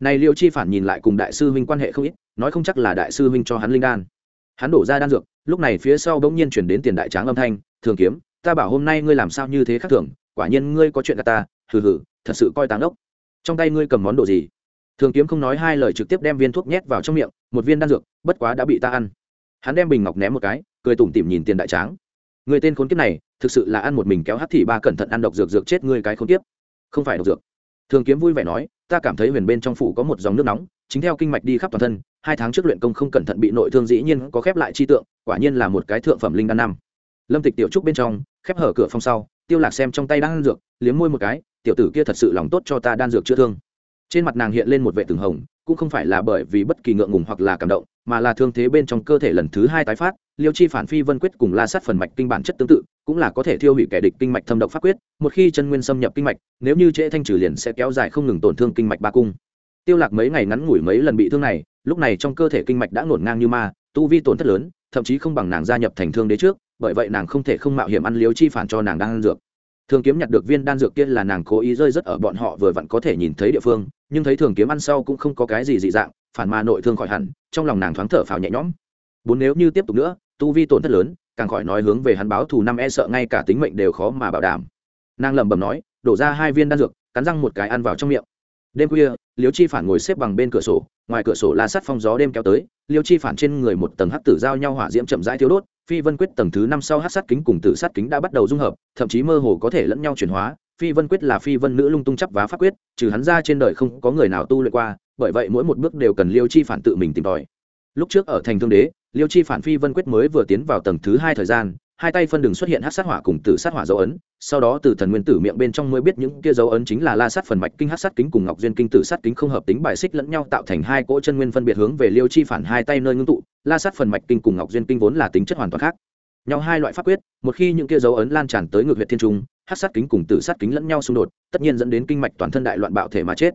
này liêu chi phản nhìn lại cùng đại sư huynh quan hệ không ít, nói không chắc là đại sư huynh cho hắn linh đan. Hắn đổ ra đan dược, lúc này phía sau bỗng nhiên chuyển đến tiền đại tráng âm thanh, thường kiếm, ta bảo hôm nay ngươi làm sao như thế khác thường, quả nhiên ngươi có chuyện gà ta, hừ hừ, thật sự coi táng ốc. Trong tay ngươi cầm món đồ gì? Thường kiếm không nói hai lời trực tiếp đem viên thuốc nhét vào trong miệng, một viên đan dược, bất quá đã bị ta ăn. Hắn đem bình ngọc ném một cái, cười tủm tỉm nhìn tiền đại tráng. Người tên khốn kiếp này, thực sự là ăn một mình kéo hắt thì ba cẩn thận ăn độc dược dược chết ngươi cái khốn kiếp. Không phải độc dược thường kiếm vui vẻ nói, ta cảm thấy huyền bên trong phủ có một dòng nước nóng, chính theo kinh mạch đi khắp toàn thân, hai tháng trước luyện công không cẩn thận bị nội thương dĩ nhiên có khép lại chi tượng, quả nhiên là một cái thượng phẩm linh đan năm. Lâm tịch tiểu trúc bên trong, khép hở cửa phòng sau, tiêu lạc xem trong tay đang ăn dược, liếm môi một cái, tiểu tử kia thật sự lòng tốt cho ta đan dược chữa thương. Trên mặt nàng hiện lên một vẻ từng hồng cũng không phải là bởi vì bất kỳ ngượng ngùng hoặc là cảm động, mà là thương thế bên trong cơ thể lần thứ hai tái phát, liêu chi phản phi vân quyết cùng la sát phần mạch kinh bản chất tương tự, cũng là có thể thiêu hủy kẻ địch kinh mạch thâm độc pháp quyết, một khi chân nguyên xâm nhập kinh mạch, nếu như trễ thanh trừ liền sẽ kéo dài không ngừng tổn thương kinh mạch ba cung. Tiêu lạc mấy ngày ngắn ngủi mấy lần bị thương này, lúc này trong cơ thể kinh mạch đã ngổn ngang như ma, tu vi tổn thất lớn, thậm chí không bằng nàng gia nhập thành thương đế trước, bởi vậy nàng không thể không mạo hiểm ăn liêu chi phản cho nàng đang ăn dược thường kiếm nhặt được viên đan dược kia là nàng cố ý rơi rất ở bọn họ vừa vặn có thể nhìn thấy địa phương, nhưng thấy thường kiếm ăn sau cũng không có cái gì dị dạng, phản mà nội thương khỏi hẳn, trong lòng nàng thoáng thở phào nhẹ nhõm. Bốn nếu như tiếp tục nữa, tu vi tổn thất lớn, càng khỏi nói hướng về hắn báo thù năm e sợ ngay cả tính mệnh đều khó mà bảo đảm. Nàng lẩm bẩm nói, đổ ra hai viên đan dược, cắn răng một cái ăn vào trong miệng. Đêm khuya liếu chi phản ngồi xếp bằng bên cửa sổ, ngoài cửa sổ la sắt phong gió đêm kéo tới liêu chi phản trên người một tầng hắc tử giao nhau hỏa diễm chậm rãi thiếu đốt, phi vân quyết tầng thứ năm sau hắc sát kính cùng tử sát kính đã bắt đầu dung hợp, thậm chí mơ hồ có thể lẫn nhau chuyển hóa. Phi vân quyết là phi vân nữ lung tung chấp vá pháp quyết, trừ hắn ra trên đời không có người nào tu luyện qua, bởi vậy mỗi một bước đều cần liêu chi phản tự mình tìm tòi. Lúc trước ở thành thương đế, liêu chi phản phi vân quyết mới vừa tiến vào tầng thứ hai thời gian hai tay phân đường xuất hiện hát sát hỏa cùng tử sát hỏa dấu ấn, sau đó từ thần nguyên tử miệng bên trong mới biết những kia dấu ấn chính là la sát phần mạch kinh, hát sát kính cùng ngọc duyên kinh tử sát kính không hợp tính bài xích lẫn nhau tạo thành hai cỗ chân nguyên phân biệt hướng về liêu chi phản hai tay nơi ngưng tụ, la sát phần mạch kinh cùng ngọc duyên kinh vốn là tính chất hoàn toàn khác. Nhau hai loại pháp quyết, một khi những kia dấu ấn lan tràn tới ngược huyện thiên trung, hát sát kính cùng tử sát kính lẫn nhau xung đột, tất nhiên dẫn đến kinh mạch toàn thân đại loạn bạo thể mà chết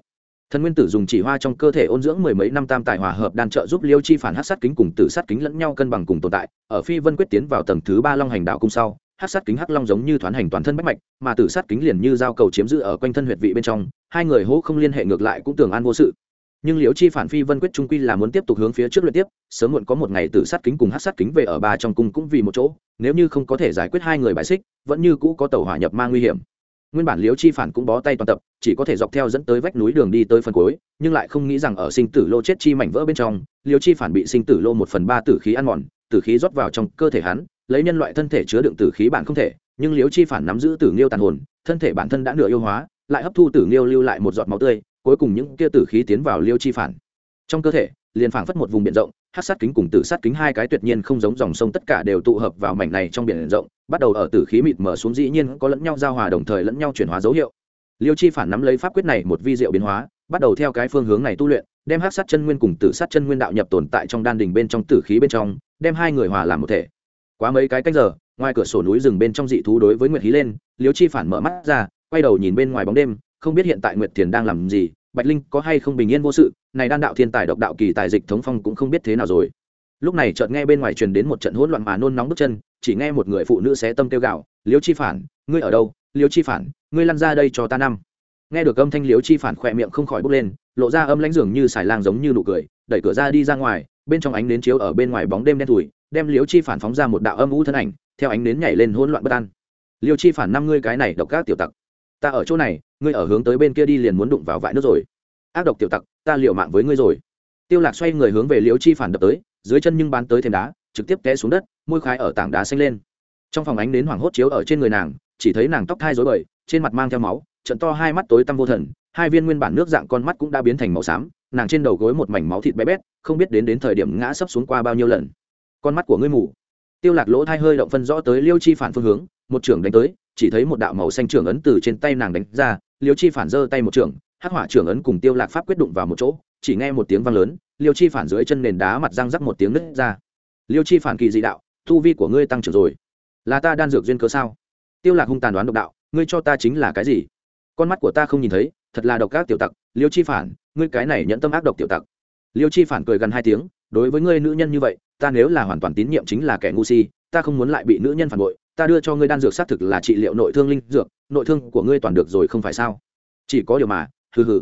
thần nguyên tử dùng chỉ hoa trong cơ thể ôn dưỡng mười mấy năm tam tài hòa hợp đan trợ giúp liêu chi phản hát sát kính cùng tử sát kính lẫn nhau cân bằng cùng tồn tại, ở phi vân quyết tiến vào tầng thứ ba long hành đạo cung sau hát sát kính hắc long giống như thoán hành toàn thân bách mạch, mà tử sát kính liền như giao cầu chiếm giữ ở quanh thân huyệt vị bên trong, hai người hỗ không liên hệ ngược lại cũng tưởng an vô sự. Nhưng liễu chi phản phi vân quyết trung quy là muốn tiếp tục hướng phía trước luyện tiếp, sớm muộn có một ngày tử sát kính cùng hát sát kính về ở ba trong cung cũng vì một chỗ, nếu như không có thể giải quyết hai người bài xích, vẫn như cũ có tàu hỏa nhập mang nguy hiểm nguyên bản liễu chi phản cũng bó tay toàn tập, chỉ có thể dọc theo dẫn tới vách núi đường đi tới phần cuối, nhưng lại không nghĩ rằng ở sinh tử lô chết chi mảnh vỡ bên trong, liễu chi phản bị sinh tử lô một phần ba tử khí ăn mòn, tử khí rót vào trong cơ thể hắn, lấy nhân loại thân thể chứa đựng tử khí bản không thể, nhưng liễu chi phản nắm giữ tử nghiêu tàn hồn, thân thể bản thân đã nửa yêu hóa, lại hấp thu tử nghiêu lưu lại một giọt máu tươi, cuối cùng những kia tử khí tiến vào liêu chi phản. Trong cơ thể, liền phảng phất một vùng biển rộng hát sát kính cùng tử sát kính hai cái tuyệt nhiên không giống dòng sông tất cả đều tụ hợp vào mảnh này trong biển rộng bắt đầu ở tử khí mịt mở xuống dĩ nhiên có lẫn nhau giao hòa đồng thời lẫn nhau chuyển hóa dấu hiệu. Liêu chi phản nắm lấy pháp quyết này một vi diệu biến hóa, bắt đầu theo cái phương hướng này tu luyện, đem hát sát chân nguyên cùng tử sát chân nguyên đạo nhập tồn tại trong đan đình bên trong tử khí bên trong, đem hai người hòa làm một thể. Quá mấy cái cách giờ, ngoài cửa sổ núi rừng bên trong dị thú đối với nguyệt hí lên, liêu chi phản mở mắt ra, quay đầu nhìn bên ngoài bóng đêm, không biết hiện tại nguyệt thiền đang làm gì, bạch linh có hay không bình yên vô sự, này đan đạo thiên tài độc đạo kỳ tài dịch thống phong cũng không biết thế nào rồi. Lúc này chợt nghe bên ngoài truyền đến một trận hỗn loạn mà nôn nóng bước chân chỉ nghe một người phụ nữ xé tâm kêu gạo liêu chi phản, ngươi ở đâu? Liêu chi phản, ngươi lăn ra đây cho ta năm. Nghe được âm thanh liêu chi phản khỏe miệng không khỏi bốc lên, lộ ra âm lãnh dường như xài lang giống như nụ cười, đẩy cửa ra đi ra ngoài, bên trong ánh nến chiếu ở bên ngoài bóng đêm đen thùi đem liêu chi phản phóng ra một đạo âm u thân ảnh, theo ánh nến nhảy lên hỗn loạn bất an. Liêu chi phản, năm ngươi cái này độc các tiểu tặc. Ta ở chỗ này, ngươi ở hướng tới bên kia đi liền muốn đụng vào vại nước rồi. Ác độc tiểu tặc, ta liệu mạng với ngươi rồi. Tiêu lạc xoay người hướng về liễu chi phản đập tới, dưới chân nhưng bán tới thềm đá, trực tiếp té xuống đất môi khai ở tảng đá xanh lên. Trong phòng ánh đến hoảng hốt chiếu ở trên người nàng, chỉ thấy nàng tóc thai rối bời, trên mặt mang theo máu, trận to hai mắt tối tăm vô thần, hai viên nguyên bản nước dạng con mắt cũng đã biến thành màu xám, nàng trên đầu gối một mảnh máu thịt bé bét, không biết đến đến thời điểm ngã sấp xuống qua bao nhiêu lần. Con mắt của ngươi mù. Tiêu lạc lỗ thai hơi động phân rõ tới liêu chi phản phương hướng, một trưởng đánh tới, chỉ thấy một đạo màu xanh trưởng ấn từ trên tay nàng đánh ra, liêu chi phản giơ tay một trưởng, hắc hỏa trưởng ấn cùng tiêu lạc pháp quyết đụng vào một chỗ, chỉ nghe một tiếng vang lớn, liêu chi phản dưới chân nền đá mặt răng rắc một tiếng nứt ra. Liêu chi phản kỳ dị đạo thu vi của ngươi tăng trưởng rồi. Là ta đan dược duyên cớ sao? Tiêu lạc hung tàn đoán độc đạo, ngươi cho ta chính là cái gì? Con mắt của ta không nhìn thấy, thật là độc ác tiểu tặc, liêu chi phản, ngươi cái này nhẫn tâm ác độc tiểu tặc. Liêu chi phản cười gần hai tiếng, đối với ngươi nữ nhân như vậy, ta nếu là hoàn toàn tín nhiệm chính là kẻ ngu si, ta không muốn lại bị nữ nhân phản bội, ta đưa cho ngươi đan dược xác thực là trị liệu nội thương linh dược, nội thương của ngươi toàn được rồi không phải sao? Chỉ có điều mà, hừ hừ.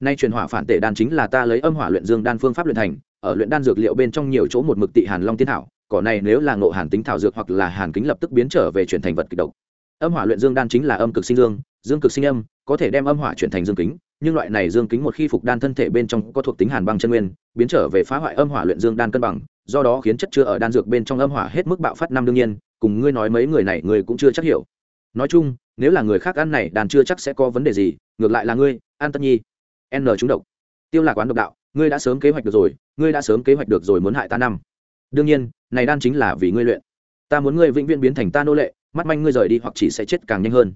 Nay truyền hỏa phản tể đan chính là ta lấy âm hỏa luyện dương đan phương pháp luyện thành, ở luyện đan dược liệu bên trong nhiều chỗ một mực tị hàn long tiên thảo cỏ này nếu là ngộ hàn tính thảo dược hoặc là hàn kính lập tức biến trở về chuyển thành vật kịch độc. Âm hỏa luyện dương đan chính là âm cực sinh dương dương cực sinh âm, có thể đem âm hỏa chuyển thành dương kính, nhưng loại này dương kính một khi phục đan thân thể bên trong có thuộc tính hàn băng chân nguyên, biến trở về phá hoại âm hỏa luyện dương đan cân bằng, do đó khiến chất chứa ở đan dược bên trong âm hỏa hết mức bạo phát năm đương nhiên, cùng ngươi nói mấy người này người cũng chưa chắc hiểu. Nói chung, nếu là người khác ăn này đàn chưa chắc sẽ có vấn đề gì, ngược lại là ngươi an tất nhi. N trúng độc. Tiêu lạc quán độc đạo, ngươi đã sớm kế hoạch được rồi, ngươi đã sớm kế hoạch được rồi muốn hại ta năm đương nhiên, này đan chính là vì ngươi luyện. Ta muốn ngươi vĩnh viễn biến thành ta nô lệ, mắt manh ngươi rời đi hoặc chỉ sẽ chết càng nhanh hơn.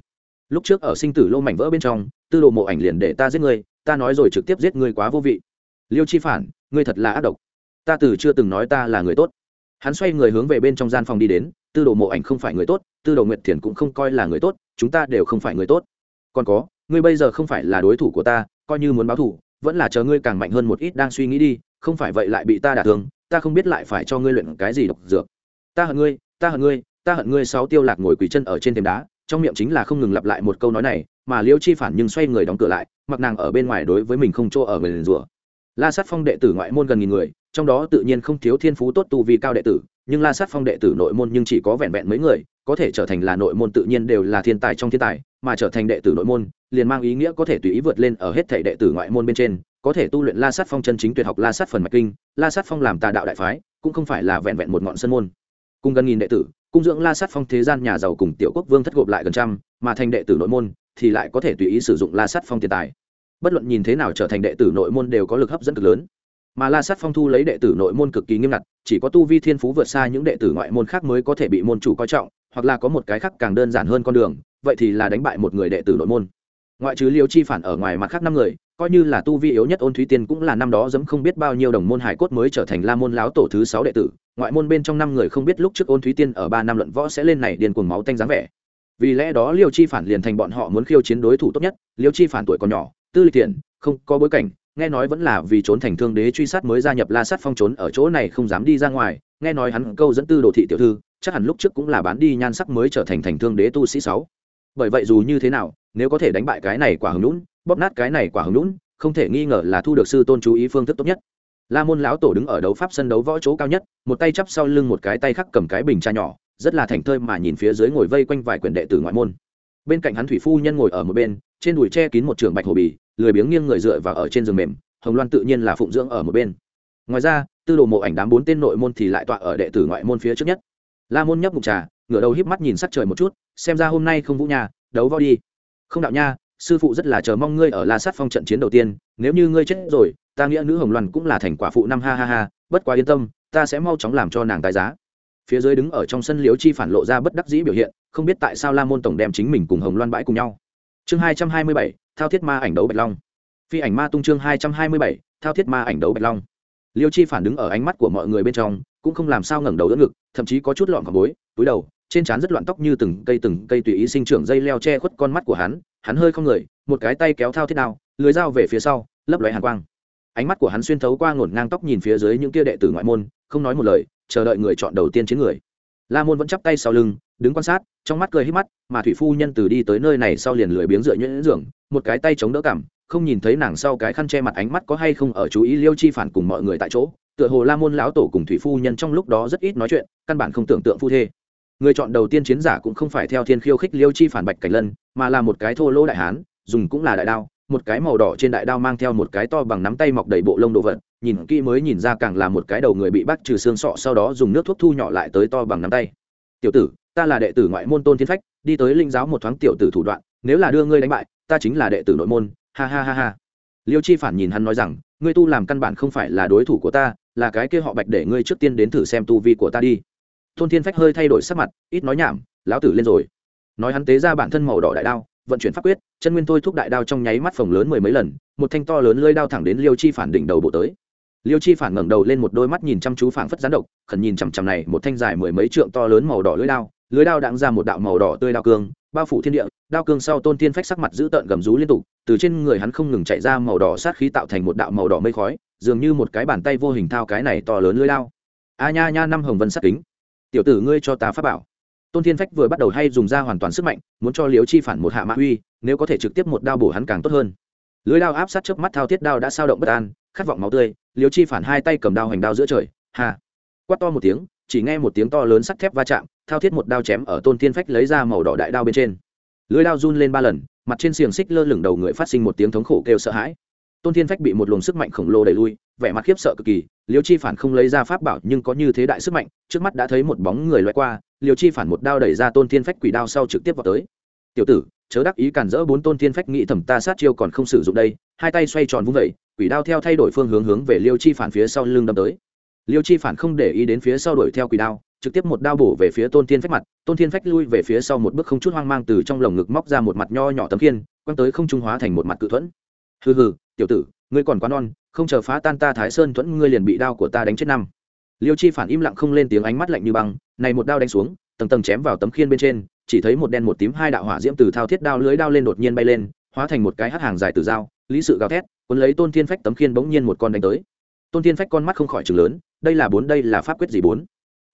Lúc trước ở sinh tử lô mảnh vỡ bên trong, tư đồ mộ ảnh liền để ta giết ngươi, ta nói rồi trực tiếp giết ngươi quá vô vị. Liêu chi phản, ngươi thật là ác độc. Ta từ chưa từng nói ta là người tốt. Hắn xoay người hướng về bên trong gian phòng đi đến, tư đồ mộ ảnh không phải người tốt, tư đồ nguyệt thiền cũng không coi là người tốt, chúng ta đều không phải người tốt. Còn có, ngươi bây giờ không phải là đối thủ của ta, coi như muốn báo thù, vẫn là chờ ngươi càng mạnh hơn một ít đang suy nghĩ đi, không phải vậy lại bị ta đả thương ta không biết lại phải cho ngươi luyện cái gì độc dược. Ta hận ngươi, ta hận ngươi, ta hận ngươi sáu tiêu lạc ngồi quỳ chân ở trên thềm đá, trong miệng chính là không ngừng lặp lại một câu nói này, mà liêu chi phản nhưng xoay người đóng cửa lại, mặc nàng ở bên ngoài đối với mình không chỗ ở người liền rủa. La sát phong đệ tử ngoại môn gần nghìn người, trong đó tự nhiên không thiếu thiên phú tốt tu Vi cao đệ tử, nhưng la sát phong đệ tử nội môn nhưng chỉ có vẹn vẹn mấy người, có thể trở thành là nội môn tự nhiên đều là thiên tài trong thiên tài, mà trở thành đệ tử nội môn, liền mang ý nghĩa có thể tùy ý vượt lên ở hết thảy đệ tử ngoại môn bên trên có thể tu luyện la sát phong chân chính tuyệt học la sát phần mạch kinh, la sát phong làm tà đạo đại phái, cũng không phải là vẹn vẹn một ngọn sân môn. Cùng gần nghìn đệ tử, cung dưỡng la sát phong thế gian nhà giàu cùng tiểu quốc vương thất gộp lại gần trăm, mà thành đệ tử nội môn thì lại có thể tùy ý sử dụng la sát phong tiền tài. Bất luận nhìn thế nào trở thành đệ tử nội môn đều có lực hấp dẫn cực lớn. Mà la sát phong thu lấy đệ tử nội môn cực kỳ nghiêm ngặt, chỉ có tu vi thiên phú vượt xa những đệ tử ngoại môn khác mới có thể bị môn chủ coi trọng, hoặc là có một cái khác càng đơn giản hơn con đường, vậy thì là đánh bại một người đệ tử nội môn. Ngoại trừ liêu chi phản ở ngoài mặt khác năm người coi như là tu vi yếu nhất ôn thúy tiên cũng là năm đó dẫm không biết bao nhiêu đồng môn hải cốt mới trở thành la môn láo tổ thứ sáu đệ tử, ngoại môn bên trong năm người không biết lúc trước ôn thúy tiên ở ba năm luận võ sẽ lên này điền cuồng máu tanh dáng vẻ. Vì lẽ đó liêu chi phản liền thành bọn họ muốn khiêu chiến đối thủ tốt nhất, liêu chi phản tuổi còn nhỏ, tư lịch tiền không có bối cảnh, nghe nói vẫn là vì trốn thành thương đế truy sát mới gia nhập la sát phong trốn ở chỗ này không dám đi ra ngoài, nghe nói hắn câu dẫn tư đồ thị tiểu thư, chắc hẳn lúc trước cũng là bán đi nhan sắc mới trở thành thành thương đế tu sĩ sáu. Bởi vậy dù như thế nào, nếu có thể đánh bại cái này quả hứng lũn bóp nát cái này quả hứng lũn không thể nghi ngờ là thu được sư tôn chú ý phương thức tốt nhất. La môn lão tổ đứng ở đấu pháp sân đấu võ chỗ cao nhất, một tay chắp sau lưng một cái tay khác cầm cái bình trà nhỏ, rất là thành thơi mà nhìn phía dưới ngồi vây quanh vài quyển đệ tử ngoại môn. Bên cạnh hắn thủy phu nhân ngồi ở một bên, trên đùi che kín một trường bạch hồ bì, lười biếng nghiêng người dựa vào ở trên giường mềm, hồng loan tự nhiên là phụng dưỡng ở một bên. Ngoài ra, tư đồ mộ ảnh đám bốn tên nội môn thì lại tọa ở đệ tử ngoại môn phía trước nhất. La môn nhấp mục trà, ngửa đầu híp mắt nhìn sắc trời một chút, xem ra hôm nay không vũ nhà đấu võ đi. Không đạo nha sư phụ rất là chờ mong ngươi ở la sát phong trận chiến đầu tiên, nếu như ngươi chết rồi, ta nghĩa nữ hồng loan cũng là thành quả phụ năm, ha ha ha, bất quá yên tâm, ta sẽ mau chóng làm cho nàng tài giá. Phía dưới đứng ở trong sân liếu chi phản lộ ra bất đắc dĩ biểu hiện, không biết tại sao la môn tổng đem chính mình cùng hồng loan bãi cùng nhau. Chương hai trăm hai mươi bảy, thao thiết ma ảnh đấu bạch long. Phi ảnh ma tung chương hai trăm hai mươi bảy, thao thiết ma ảnh đấu bạch long. Liêu chi phản đứng ở ánh mắt của mọi người bên trong, cũng không làm sao ngẩng đầu đỡ ngực, thậm chí có chút lọn cỏ bối, túi đầu, trên trán rất loạn tóc như từng cây từng cây tùy ý sinh trưởng dây leo che khuất con mắt của hắn hắn hơi không người, một cái tay kéo thao thiết đao, lưới dao về phía sau, lấp lóe hàn quang. Ánh mắt của hắn xuyên thấu qua ngổn ngang tóc nhìn phía dưới những kia đệ tử ngoại môn, không nói một lời, chờ đợi người chọn đầu tiên chiến người. La môn vẫn chắp tay sau lưng, đứng quan sát, trong mắt cười hít mắt, mà thủy phu nhân từ đi tới nơi này sau liền lười biếng dựa nhuyễn giường một cái tay chống đỡ cảm không nhìn thấy nàng sau cái khăn che mặt ánh mắt có hay không ở chú ý liêu chi phản cùng mọi người tại chỗ, tựa hồ la môn lão tổ cùng thủy phu nhân trong lúc đó rất ít nói chuyện, căn bản không tưởng tượng phu thê người chọn đầu tiên chiến giả cũng không phải theo thiên khiêu khích liêu chi phản bạch cảnh lân, mà là một cái thô lỗ đại hán, dùng cũng là đại đao, một cái màu đỏ trên đại đao mang theo một cái to bằng nắm tay mọc đầy bộ lông đồ vật, nhìn kỹ mới nhìn ra càng là một cái đầu người bị bắt trừ xương sọ, sau đó dùng nước thuốc thu nhỏ lại tới to bằng nắm tay. Tiểu tử, ta là đệ tử ngoại môn tôn thiên phách, đi tới linh giáo một thoáng tiểu tử thủ đoạn, nếu là đưa ngươi đánh bại, ta chính là đệ tử nội môn. Ha ha ha ha. Liêu chi phản nhìn hắn nói rằng, ngươi tu làm căn bản không phải là đối thủ của ta, là cái kia họ bạch để ngươi trước tiên đến thử xem tu vi của ta đi. Thôn thiên phách hơi thay đổi sắc mặt, ít nói nhảm, lão tử lên rồi. Nói hắn tế ra bản thân màu đỏ đại đao, vận chuyển pháp quyết, chân nguyên thôi thúc đại đao trong nháy mắt phồng lớn mười mấy lần, một thanh to lớn lưỡi đao thẳng đến liêu chi phản đỉnh đầu bộ tới. Liêu chi phản ngẩng đầu lên một đôi mắt nhìn chăm chú phảng phất gián độc, khẩn nhìn chằm chằm này, một thanh dài mười mấy trượng to lớn màu đỏ lưỡi đao lưỡi đao đặng ra một đạo màu đỏ tươi đao cương, bao phủ thiên địa, đao cương sau tôn tiên phách sắc mặt giữ tợn gầm rú liên tục, từ trên người hắn không ngừng chạy ra màu đỏ sát khí tạo thành một đạo màu đỏ mây khói, dường như một cái bàn tay vô hình thao cái này to lớn lưỡi đao. A nha nha năm hồng vân sát kính tiểu tử ngươi cho ta pháp bảo. Tôn thiên phách vừa bắt đầu hay dùng ra hoàn toàn sức mạnh, muốn cho liếu chi phản một hạ mã uy, nếu có thể trực tiếp một đao bổ hắn càng tốt hơn. Lưới đao áp sát trước mắt thao thiết đao đã sao động bất an, khát vọng máu tươi, Liễu chi phản hai tay cầm đao hành đao giữa trời hà quát to một tiếng, chỉ nghe một tiếng to lớn sắt thép va chạm, thao thiết một đao chém ở tôn thiên phách lấy ra màu đỏ đại đao bên trên. Lưới đao run lên ba lần, mặt trên xiềng xích lơ lửng đầu người phát sinh một tiếng thống khổ kêu sợ hãi tôn thiên phách bị một luồng sức mạnh khổng lồ đẩy lui, vẻ mặt khiếp sợ cực kỳ, liêu chi phản không lấy ra pháp bảo nhưng có như thế đại sức mạnh, trước mắt đã thấy một bóng người lướt qua, liêu chi phản một đao đẩy ra tôn thiên phách quỷ đao sau trực tiếp vào tới. Tiểu tử, chớ đắc ý cản rỡ bốn tôn thiên phách, nghĩ thẩm ta sát chiêu còn không sử dụng đây. Hai tay xoay tròn vung vẩy quỷ đao theo thay đổi phương hướng hướng về liêu chi phản phía sau lưng đâm tới. Liêu chi phản không để ý đến phía sau đuổi theo quỷ đao, trực tiếp một đao bổ về phía tôn thiên phách mặt, tôn thiên phách lui về phía sau một bước không chút hoang mang từ trong lồng ngực móc ra một mặt nho nhỏ tấm khiên, quăng tới không trung hóa thành một mặt cự thuẫn. Hừ hừ tiểu tử, ngươi còn quá non, không chờ phá tan ta thái sơn thuẫn, ngươi liền bị đao của ta đánh chết năm. Liêu chi phản im lặng không lên tiếng ánh mắt lạnh như băng, này một đao đánh xuống, tầng tầng chém vào tấm khiên bên trên, chỉ thấy một đen một tím hai đạo hỏa diễm từ thao thiết đao lưới đao lên đột nhiên bay lên, hóa thành một cái hắc hàng dài từ dao, lý sự gào thét, cuốn lấy tôn thiên phách tấm khiên bỗng nhiên một con đánh tới. Tôn thiên phách con mắt không khỏi chừng lớn, đây là bốn, đây là pháp quyết gì bốn?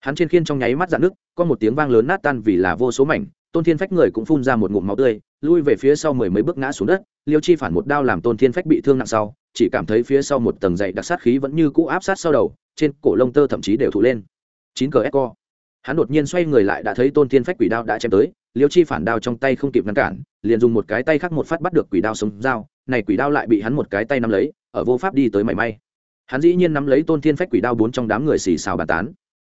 Hắn trên khiên trong nháy mắt dạn nước có một tiếng vang lớn nát tan vì là vô số mảnh tôn thiên phách người cũng phun ra một ngụm máu tươi, lui về phía sau mười mấy bước ngã xuống đất, liêu chi phản một đao làm tôn thiên phách bị thương nặng sau, chỉ cảm thấy phía sau một tầng dày đặc sát khí vẫn như cũ áp sát sau đầu, trên cổ lông tơ thậm chí đều thụ lên. Chín cờ Co. hắn đột nhiên xoay người lại đã thấy tôn thiên phách quỷ đao đã chém tới, liêu chi phản đao trong tay không kịp ngăn cản, liền dùng một cái tay khác một phát bắt được quỷ đao sống dao, này quỷ đao lại bị hắn một cái tay nắm lấy, ở vô pháp đi tới mảy may. Hắn dĩ nhiên nắm lấy tôn thiên phách quỷ đao bốn trong đám người xì xào bàn tán.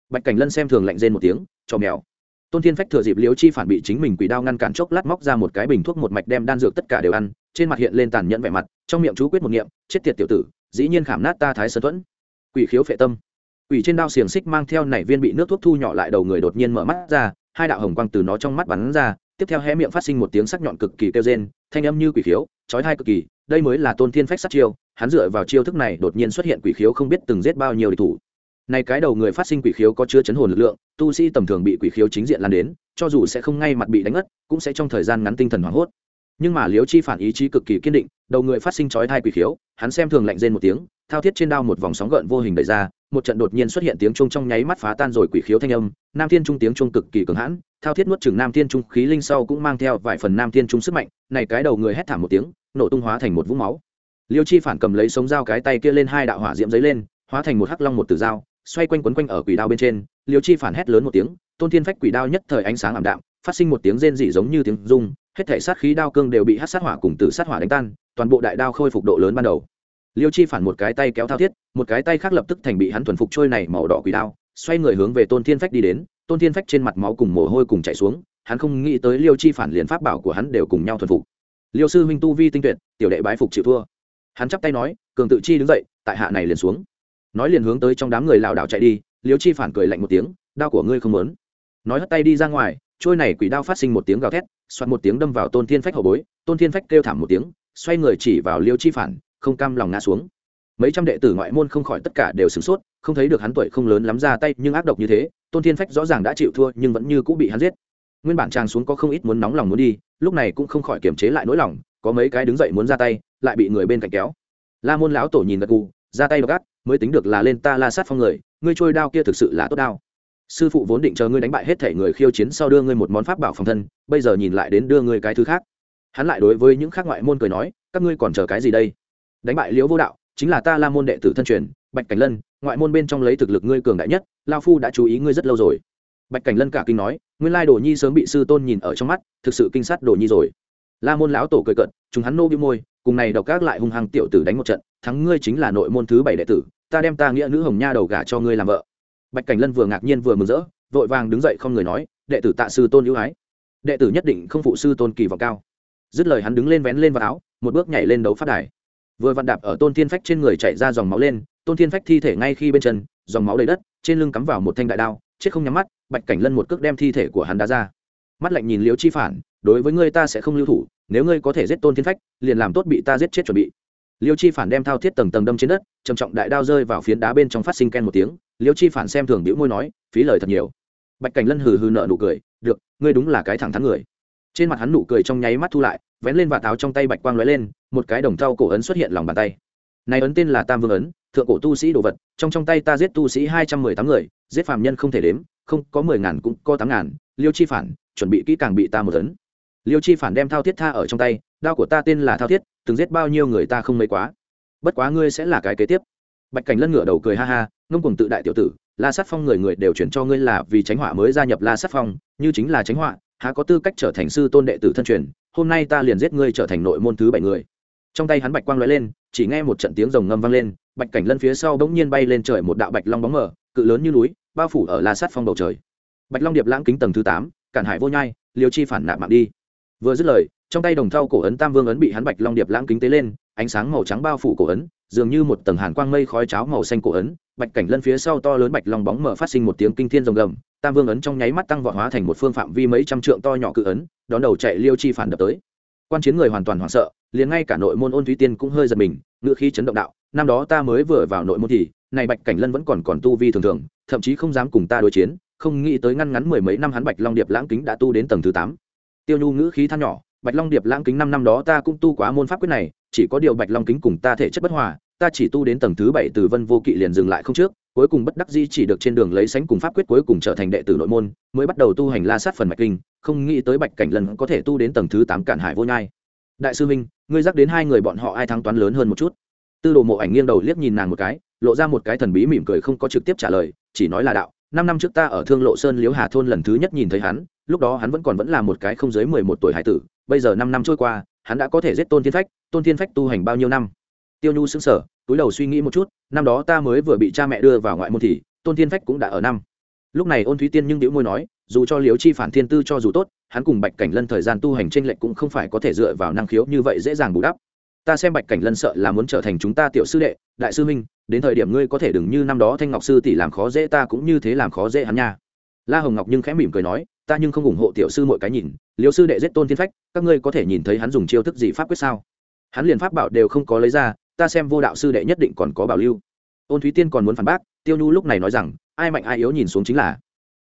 Bạch cảnh lân xem thường lạnh rên một tiếng cho mèo tôn thiên phách thừa dịp liếu chi phản bị chính mình quỷ đao ngăn cản chốc lát móc ra một cái bình thuốc một mạch đem đan dược tất cả đều ăn, trên mặt hiện lên tàn nhẫn vẻ mặt, trong miệng chú quyết một niệm, chết tiệt tiểu tử, dĩ nhiên khảm nát ta thái sơn thuẫn. Quỷ khiếu phệ tâm. Quỷ trên đao xiềng xích mang theo nảy viên bị nước thuốc thu nhỏ lại đầu người đột nhiên mở mắt ra, hai đạo hồng quang từ nó trong mắt bắn ra, tiếp theo hé miệng phát sinh một tiếng sắc nhọn cực kỳ kêu rên, thanh âm như quỷ khiếu, chói tai cực kỳ, đây mới là tôn thiên phách sát chiêu, hắn dựa vào chiêu thức này đột nhiên xuất hiện quỷ khiếu không biết từng giết bao nhiêu địch thủ này cái đầu người phát sinh quỷ khiếu có chứa chấn hồn lực lượng, tu sĩ tầm thường bị quỷ khiếu chính diện lan đến, cho dù sẽ không ngay mặt bị đánh ngất, cũng sẽ trong thời gian ngắn tinh thần hoảng hốt. Nhưng mà liếu chi phản ý chí cực kỳ kiên định, đầu người phát sinh chói thai quỷ khiếu, hắn xem thường lạnh rên một tiếng, thao thiết trên đao một vòng sóng gợn vô hình đẩy ra, một trận đột nhiên xuất hiện tiếng trung trong nháy mắt phá tan rồi quỷ khiếu thanh âm, nam thiên trung tiếng trung cực kỳ cường hãn, thao thiết nuốt chừng nam thiên trung khí linh sau cũng mang theo vài phần nam thiên trung sức mạnh, này cái đầu người hét thảm một tiếng, nổ tung hóa thành một vũng máu. Liêu chi phản cầm lấy sống dao cái tay kia lên hai đạo hỏa diễm giấy lên, hóa thành một hắc long một từ dao xoay quanh quấn quanh ở quỷ đao bên trên, liêu chi phản hét lớn một tiếng, tôn thiên phách quỷ đao nhất thời ánh sáng ảm đạm, phát sinh một tiếng rên dị giống như tiếng rung, hết thể sát khí đao cương đều bị hát sát hỏa cùng từ sát hỏa đánh tan, toàn bộ đại đao khôi phục độ lớn ban đầu. Liêu chi phản một cái tay kéo thao thiết, một cái tay khác lập tức thành bị hắn thuần phục trôi này màu đỏ quỷ đao, xoay người hướng về tôn thiên phách đi đến, tôn thiên phách trên mặt máu cùng mồ hôi cùng chạy xuống, hắn không nghĩ tới liêu chi phản liền pháp bảo của hắn đều cùng nhau thuần phục. Liêu sư huynh tu vi tinh tuyệt, tiểu đệ bái phục chịu thua. Hắn chắp tay nói, cường tự chi đứng dậy, tại hạ này liền xuống nói liền hướng tới trong đám người lảo đảo chạy đi, liêu chi phản cười lạnh một tiếng, đao của ngươi không lớn nói hất tay đi ra ngoài, trôi này quỷ đao phát sinh một tiếng gào thét xoát một tiếng đâm vào tôn thiên phách hậu bối, tôn thiên phách kêu thảm một tiếng, xoay người chỉ vào liêu chi phản, không cam lòng ngã xuống. Mấy trăm đệ tử ngoại môn không khỏi tất cả đều sửng sốt, không thấy được hắn tuổi không lớn lắm ra tay, nhưng ác độc như thế, tôn thiên phách rõ ràng đã chịu thua, nhưng vẫn như cũng bị hắn giết. Nguyên bản tràng xuống có không ít muốn nóng lòng muốn đi, lúc này cũng không khỏi kiềm chế lại nỗi lòng, có mấy cái đứng dậy muốn ra tay, lại bị người bên cạnh kéo. La môn lão tổ nhìn gật gù, ra tay gắt mới tính được là lên ta la sát phong người, ngươi trôi đao kia thực sự là tốt đao. Sư phụ vốn định chờ ngươi đánh bại hết thể người khiêu chiến sau đưa ngươi một món pháp bảo phòng thân, bây giờ nhìn lại đến đưa ngươi cái thứ khác. Hắn lại đối với những khác ngoại môn cười nói, các ngươi còn chờ cái gì đây? Đánh bại liễu vô đạo, chính là ta la môn đệ tử thân truyền, bạch cảnh lân, ngoại môn bên trong lấy thực lực ngươi cường đại nhất, lao phu đã chú ý ngươi rất lâu rồi. Bạch cảnh lân cả kinh nói, nguyên lai đồ nhi sớm bị sư tôn nhìn ở trong mắt, thực sự kinh sát đồ nhi rồi. La môn lão tổ cười cận chúng hắn nô bị môi, cùng này độc các lại hung hăng tiểu tử đánh một trận thắng ngươi chính là nội môn thứ bảy đệ tử, ta đem ta nghĩa nữ hồng nha đầu gả cho ngươi làm vợ. Bạch cảnh lân vừa ngạc nhiên vừa mừng rỡ, vội vàng đứng dậy không người nói, đệ tử tạ sư tôn ưu ái. Đệ tử nhất định không phụ sư tôn kỳ vọng cao. Dứt lời hắn đứng lên vén lên vào áo, một bước nhảy lên đấu phát đài. Vừa vặn đạp ở tôn thiên phách trên người chạy ra dòng máu lên, tôn thiên phách thi thể ngay khi bên chân, dòng máu đầy đất, trên lưng cắm vào một thanh đại đao, chết không nhắm mắt, bạch cảnh lân một cước đem thi thể của hắn đá ra. Mắt lạnh nhìn liếu chi phản, đối với ngươi ta sẽ không lưu thủ, nếu ngươi có thể giết tôn thiên phách, liền làm tốt bị ta giết chết chuẩn bị liêu chi phản đem thao thiết tầng tầng đâm trên đất, trầm trọng đại đao rơi vào phiến đá bên trong phát sinh ken một tiếng. Liêu chi phản xem thường đĩu môi nói, phí lời thật nhiều. Bạch cảnh lân hừ hừ nợ nụ cười, được, ngươi đúng là cái thẳng thắn người. Trên mặt hắn nụ cười trong nháy mắt thu lại, vén lên và táo trong tay bạch quang lóe lên, một cái đồng thau cổ ấn xuất hiện lòng bàn tay. Này ấn tên là tam vương ấn, thượng cổ tu sĩ đồ vật, trong trong tay ta giết tu sĩ hai trăm mười tám người, giết phàm nhân không thể đếm, không, có mười ngàn cũng có tám ngàn, liêu chi phản, chuẩn bị kỹ càng bị ta một ấn. Liêu chi phản đem thao thiết tha ở trong tay, đao của ta tên là thao thiết từng giết bao nhiêu người ta không mấy quá. Bất quá ngươi sẽ là cái kế tiếp. Bạch cảnh lân ngửa đầu cười ha ha, ngông cùng tự đại tiểu tử, la sát phong người người đều chuyển cho ngươi là vì tránh họa mới gia nhập la sát phong, như chính là tránh họa, há có tư cách trở thành sư tôn đệ tử thân truyền, hôm nay ta liền giết ngươi trở thành nội môn thứ bảy người. Trong tay hắn bạch quang lóe lên, chỉ nghe một trận tiếng rồng ngâm vang lên, bạch cảnh lân phía sau bỗng nhiên bay lên trời một đạo bạch long bóng mờ, cự lớn như núi, bao phủ ở la sát phong bầu trời. Bạch long điệp lãng kính tầng thứ tám, cản hải vô nhai liều chi phản nạp mạng đi. Vừa dứt lời trong tay đồng thau cổ ấn tam vương ấn bị hắn bạch long điệp lãng kính tế lên, ánh sáng màu trắng bao phủ cổ ấn, dường như một tầng hàn quang mây khói cháo màu xanh cổ ấn. Bạch cảnh lân phía sau to lớn bạch long bóng mở phát sinh một tiếng kinh thiên rồng gầm, tam vương ấn trong nháy mắt tăng vọt hóa thành một phương phạm vi mấy trăm trượng to nhỏ cự ấn, đón đầu chạy liêu chi phản đập tới. Quan chiến người hoàn toàn hoảng sợ, liền ngay cả nội môn ôn thúy tiên cũng hơi giật mình, ngựa khí chấn động đạo, năm đó ta mới vừa vào nội môn thì, này bạch cảnh lân vẫn còn còn tu vi thường thường, thậm chí không dám cùng ta đối chiến, không nghĩ tới ngăn ngắn mười mấy năm hắn bạch long điệp lãng kính đã tu đến tầng thứ tám. Tiêu nhu ngữ khí than nhỏ bạch long điệp lãng kính năm năm đó ta cũng tu quá môn pháp quyết này, chỉ có điều bạch long kính cùng ta thể chất bất hòa, ta chỉ tu đến tầng thứ bảy từ vân vô kỵ liền dừng lại không trước, cuối cùng bất đắc Di chỉ được trên đường lấy sánh cùng pháp quyết cuối cùng trở thành đệ tử nội môn, mới bắt đầu tu hành la sát phần mạch kinh, không nghĩ tới bạch cảnh lần có thể tu đến tầng thứ tám cản hải vô nhai. Đại sư minh, ngươi dắt đến hai người bọn họ ai thắng toán lớn hơn một chút. Tư đồ mộ ảnh nghiêng đầu liếc nhìn nàng một cái, lộ ra một cái thần bí mỉm cười không có trực tiếp trả lời, chỉ nói là đạo. Năm năm trước ta ở thương lộ sơn liễu hà thôn lần thứ nhất nhìn thấy hắn, lúc đó hắn vẫn còn vẫn là một cái không dưới mười một tuổi hải tử bây giờ năm năm trôi qua, hắn đã có thể giết tôn thiên phách, tôn thiên phách tu hành bao nhiêu năm? Tiêu nhu xứng sở túi đầu suy nghĩ một chút, năm đó ta mới vừa bị cha mẹ đưa vào ngoại môn thì, tôn thiên phách cũng đã ở năm. Lúc này ôn thúy tiên nhưng đĩu môi nói, dù cho liếu chi phản thiên tư cho dù tốt, hắn cùng bạch cảnh lân thời gian tu hành t r ê n lệch cũng không phải có thể dựa vào năng khiếu như vậy dễ dàng bù đắp. Ta xem bạch cảnh lân sợ là muốn trở thành chúng ta tiểu sư đệ, đại sư minh đến thời điểm ngươi có thể đừng như năm đó thanh ngọc sư tỷ làm khó dễ ta cũng như thế làm khó dễ hắn nha. La hồng ngọc nhưng khẽ mỉm cười nói ta nhưng không ủng hộ tiểu sư mọi cái nhìn, liêu sư đệ giết tôn thiên phách, các ngươi có thể nhìn thấy hắn dùng chiêu thức gì pháp quyết sao? Hắn liền pháp bảo đều không có lấy ra, ta xem vô đạo sư đệ nhất định còn có bảo lưu. Ôn thúy tiên còn muốn phản bác, tiêu nhu lúc này nói rằng, ai mạnh ai yếu nhìn xuống chính là.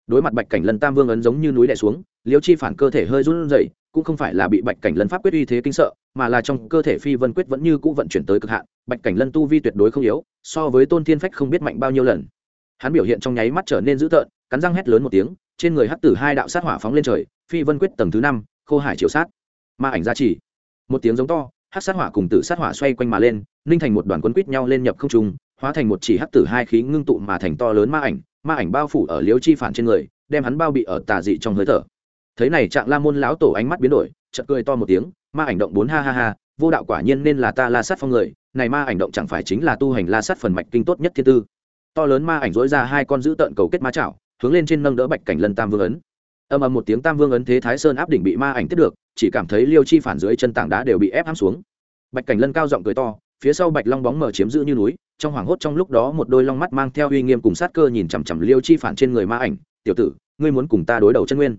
Đối mặt bạch cảnh lân tam vương ấn giống như núi đè xuống, liêu chi phản cơ thể hơi run rẩy, cũng không phải là bị bạch cảnh lân pháp quyết uy thế kinh sợ, mà là trong cơ thể phi vân quyết vẫn như cũ vận chuyển tới cực hạn, bạch cảnh lân tu vi tuyệt đối không yếu, so với tôn thiên phách không biết mạnh bao nhiêu lần. Hắn biểu hiện trong nháy mắt trở nên dữ tợn, cắn răng hét lớn một tiếng trên người hắc tử hai đạo sát hỏa phóng lên trời, phi vân quyết tầng thứ năm, khô hải triều sát. Ma ảnh gia trì một tiếng giống to, hắc sát hỏa cùng tử sát hỏa xoay quanh mà lên, ninh thành một đoàn quân quýt nhau lên nhập không trung, hóa thành một chỉ hắc tử hai khí ngưng tụ mà thành to lớn ma ảnh ma ảnh bao phủ ở liếu chi phản trên người, đem hắn bao bị ở tà dị trong hơi thở. Thấy này, trạng la môn lão tổ ánh mắt biến đổi, chợt cười to một tiếng, ma ảnh động bốn ha ha ha, vô đạo quả nhiên nên là ta la sát phong người, này ma ảnh động chẳng phải chính là tu hành la sát phần mạch kinh tốt nhất thiên tư. To lớn ma ảnh dối ra hai con giữ tợn cầu kết ma chảo hướng lên trên nâng đỡ bạch cảnh lân tam vương ấn. Âm âm một tiếng tam vương ấn thế thái sơn áp đỉnh bị ma ảnh tiếp được, chỉ cảm thấy liêu chi phản dưới chân tảng đá đều bị ép áp xuống. Bạch cảnh lân cao giọng cười to, phía sau bạch long bóng mở chiếm giữ như núi, trong hoảng hốt trong lúc đó một đôi long mắt mang theo uy nghiêm cùng sát cơ nhìn chằm chằm liêu chi phản trên người ma ảnh, tiểu tử, ngươi muốn cùng ta đối đầu chân nguyên.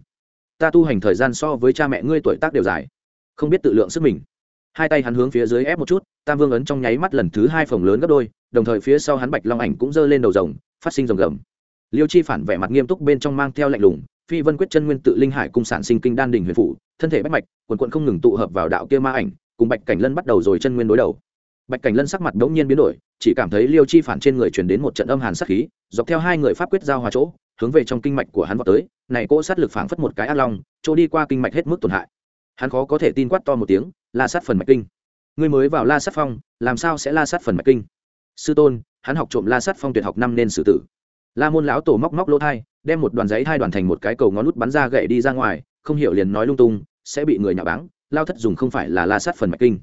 Ta tu hành thời gian so với cha mẹ ngươi tuổi tác đều dài, không biết tự lượng sức mình. Hai tay hắn hướng phía dưới ép một chút, tam vương ấn trong nháy mắt lần thứ hai phồng lớn gấp đôi, đồng thời phía sau hắn bạch long ảnh cũng giơ lên đầu rồng, phát sinh rồng gầm liêu chi phản vẻ mặt nghiêm túc bên trong mang theo lạnh lùng, phi vân quyết chân nguyên tự linh hải cùng sản sinh kinh đan đỉnh huyền phủ, thân thể bách mạch, quần quận không ngừng tụ hợp vào đạo kia ma ảnh, cùng bạch cảnh lân bắt đầu rồi chân nguyên đối đầu. Bạch cảnh lân sắc mặt đống nhiên biến đổi, chỉ cảm thấy liêu chi phản trên người truyền đến một trận âm hàn sắc khí, dọc theo hai người pháp quyết giao hòa chỗ, hướng về trong kinh mạch của hắn vào tới, này cỗ sát lực phảng phất một cái ác long, chỗ đi qua kinh mạch hết mức tổn hại. Hắn khó có thể tin quát to một tiếng, la sát phần mạch kinh. Ngươi mới vào la sát phong, làm sao sẽ la sát phần mạch kinh? Sư tôn, hắn học trộm la sát phong tuyệt học năm nên xử tử la môn lão tổ móc móc lỗ thai, đem một đoàn giấy thai đoàn thành một cái cầu ngón nút bắn ra gậy đi ra ngoài, không hiểu liền nói lung tung, sẽ bị người nhà báng, lao thất dùng không phải là la sát phần mạch kinh.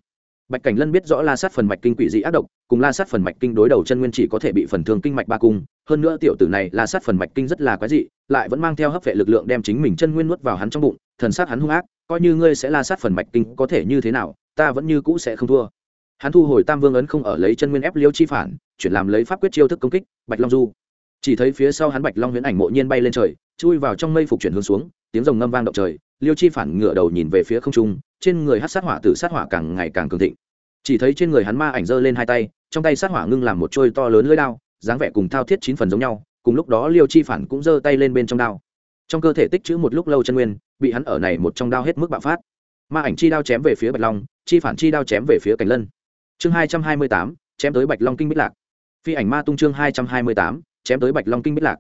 Bạch cảnh lân biết rõ la sát phần mạch kinh quỷ dị ác độc, cùng la sát phần mạch kinh đối đầu chân nguyên chỉ có thể bị phần thương kinh mạch ba cung, hơn nữa tiểu tử này la sát phần mạch kinh rất là quái dị, lại vẫn mang theo hấp vệ lực lượng đem chính mình chân nguyên nuốt vào hắn trong bụng, thần sát hắn hung ác, coi như ngươi sẽ la sát phần mạch kinh có thể như thế nào, ta vẫn như cũ sẽ không thua. Hắn thu hồi tam vương ấn không ở lấy chân nguyên ép liêu chi phản, chuyển làm lấy pháp quyết chiêu thức công kích, bạch long du chỉ thấy phía sau hắn bạch long huyễn ảnh mộ nhiên bay lên trời, chui vào trong mây phục chuyển hướng xuống, tiếng rồng ngâm vang động trời, liêu chi phản ngửa đầu nhìn về phía không trung, trên người hát sát hỏa từ sát hỏa càng ngày càng cường thịnh. Chỉ thấy trên người hắn ma ảnh giơ lên hai tay, trong tay sát hỏa ngưng làm một trôi to lớn lưỡi đao, dáng vẻ cùng thao thiết chín phần giống nhau, cùng lúc đó liêu chi phản cũng giơ tay lên bên trong đao. Trong cơ thể tích chữ một lúc lâu chân nguyên, bị hắn ở này một trong đao hết mức bạo phát. Ma ảnh chi đao chém về phía bạch long, chi phản chi đao chém về phía cảnh lân. Chương hai trăm hai mươi tám, chém tới bạch long kinh bích lạc. Phi ảnh ma tung chương hai trăm hai mươi tám chém tới bạch long kinh bích lạc.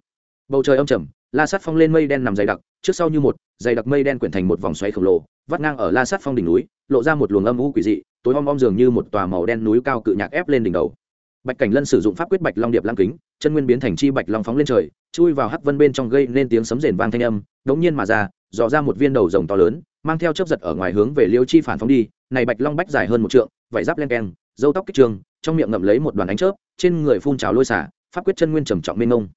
Bầu trời âm trầm, la sát phong lên mây đen nằm dày đặc, trước sau như một, dày đặc mây đen quyển thành một vòng xoáy khổng lồ, vắt ngang ở la sát phong đỉnh núi, lộ ra một luồng âm u quỷ dị, tối om om dường như một tòa màu đen núi cao cự nhạc ép lên đỉnh đầu. Bạch cảnh lân sử dụng pháp quyết bạch long điệp lam kính, chân nguyên biến thành chi bạch long phóng lên trời, chui vào hắc vân bên trong gây nên tiếng sấm rền vang thanh âm, đống nhiên mà ra, dò ra một viên đầu rồng to lớn, mang theo chấp giật ở ngoài hướng về liêu chi phản phóng đi, này bạch long bách dài hơn một trượng, vải giáp len keng dâu tóc kích trường, trong miệng ngậm lấy một đoàn ánh chớp, trên người phun trào lôi xả pháp quyết chân nguyên trầm trọng mênh mông.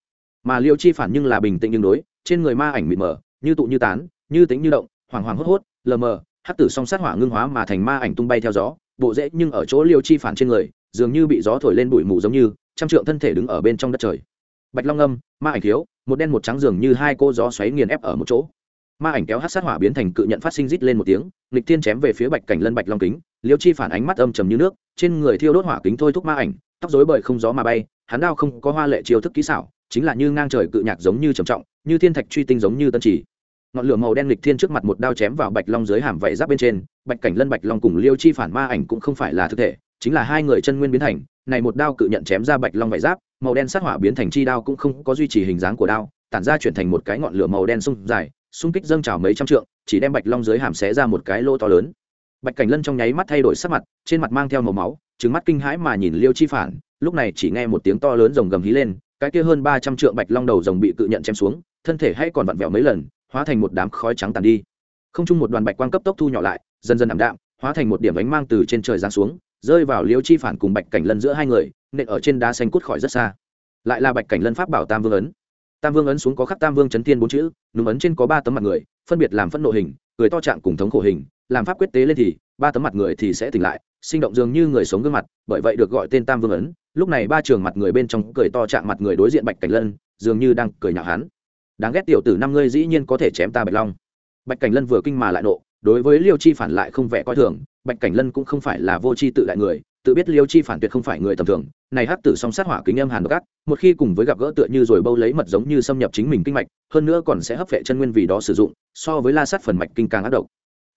Mà liêu chi phản nhưng là bình tĩnh nhưng đối, trên người ma ảnh mịt mờ, như tụ như tán, như tính như động hoàng hoàng hốt hốt, lờ mờ hát tử song sát hỏa ngưng hóa mà thành ma ảnh tung bay theo gió, bộ dễ nhưng ở chỗ liêu chi phản trên người, dường như bị gió thổi lên bụi mù giống như, trăm trượng thân thể đứng ở bên trong đất trời. Bạch long âm, ma ảnh thiếu, một đen một trắng dường như hai cô gió xoáy nghiền ép ở một chỗ. Ma ảnh kéo hát sát hỏa biến thành cự nhận phát sinh rít lên một tiếng, nghịch thiên chém về phía bạch cảnh lân bạch long kính liêu chi phản ánh mắt âm trầm như nước, trên người thiêu đốt hỏa kính thôi thúc ma ảnh, tóc rối bời không gió mà bay, hắn đao không có hoa lệ chiêu thức kỹ xảo, chính là như ngang trời cự nhạc giống như trầm trọng, như thiên thạch truy tinh giống như tân trì. Ngọn lửa màu đen lịch thiên trước mặt một đao chém vào bạch long dưới hàm vảy giáp bên trên, bạch cảnh lân, bạch long cùng liêu chi phản ma ảnh cũng không phải là thực thể, chính là hai người chân nguyên biến thành, này một đao cự nhận chém ra bạch long vảy giáp, màu đen sát hỏa biến thành chi đao cũng không có duy trì hình dáng của đao, tản ra chuyển thành một cái ngọn lửa màu đen sung dài, xung kích dâng trào mấy trăm trượng, chỉ đem bạch long dưới hàm xé ra một cái lỗ to lớn bạch cảnh lân trong nháy mắt thay đổi sắc mặt, trên mặt mang theo màu máu trứng mắt kinh hãi mà nhìn liêu chi phản, lúc này chỉ nghe một tiếng to lớn rồng gầm hí lên, cái kia hơn ba trăm trượng bạch long đầu rồng bị cự nhận chém xuống, thân thể hay còn vặn vẹo mấy lần, hóa thành một đám khói trắng tàn đi. Không chung một đoàn bạch quang cấp tốc thu nhỏ lại, dần dần ảm đạm, hóa thành một điểm ánh mang từ trên trời giáng xuống, rơi vào liêu chi phản cùng bạch cảnh lân giữa hai người, nện ở trên đá xanh cút khỏi rất xa. Lại là bạch cảnh lân pháp bảo tam vương ấn. Tam vương ấn xuống có khắc tam vương chấn thiên bốn chữ, núm ấn trên có ba tấm mặt người, phân biệt làm phẫn nộ hình người to trạng cùng thống khổ hình làm pháp quyết tế lên thì, ba tấm mặt người thì sẽ tỉnh lại, sinh động dường như người sống gương mặt, bởi vậy được gọi tên tam vương ấn. Lúc này ba trường mặt người bên trong cười to chạm mặt người đối diện bạch cảnh lân, dường như đang cười nhạo hắn. Đáng ghét tiểu tử năm ngươi dĩ nhiên có thể chém ta bạch long. Bạch cảnh lân vừa kinh mà lại nộ, đối với liêu chi phản lại không vẻ coi thường. Bạch cảnh lân cũng không phải là vô chi tự đại người, tự biết liêu chi phản tuyệt không phải người tầm thường. Này hát tử song sát hỏa kính âm hàn độc ác, một khi cùng với gặp gỡ tựa như rồi bâu lấy mật giống như xâm nhập chính mình kinh mạch, hơn nữa còn sẽ hấp vệ chân nguyên vì đó sử dụng, so với la sát phần mạch kinh càng ác độc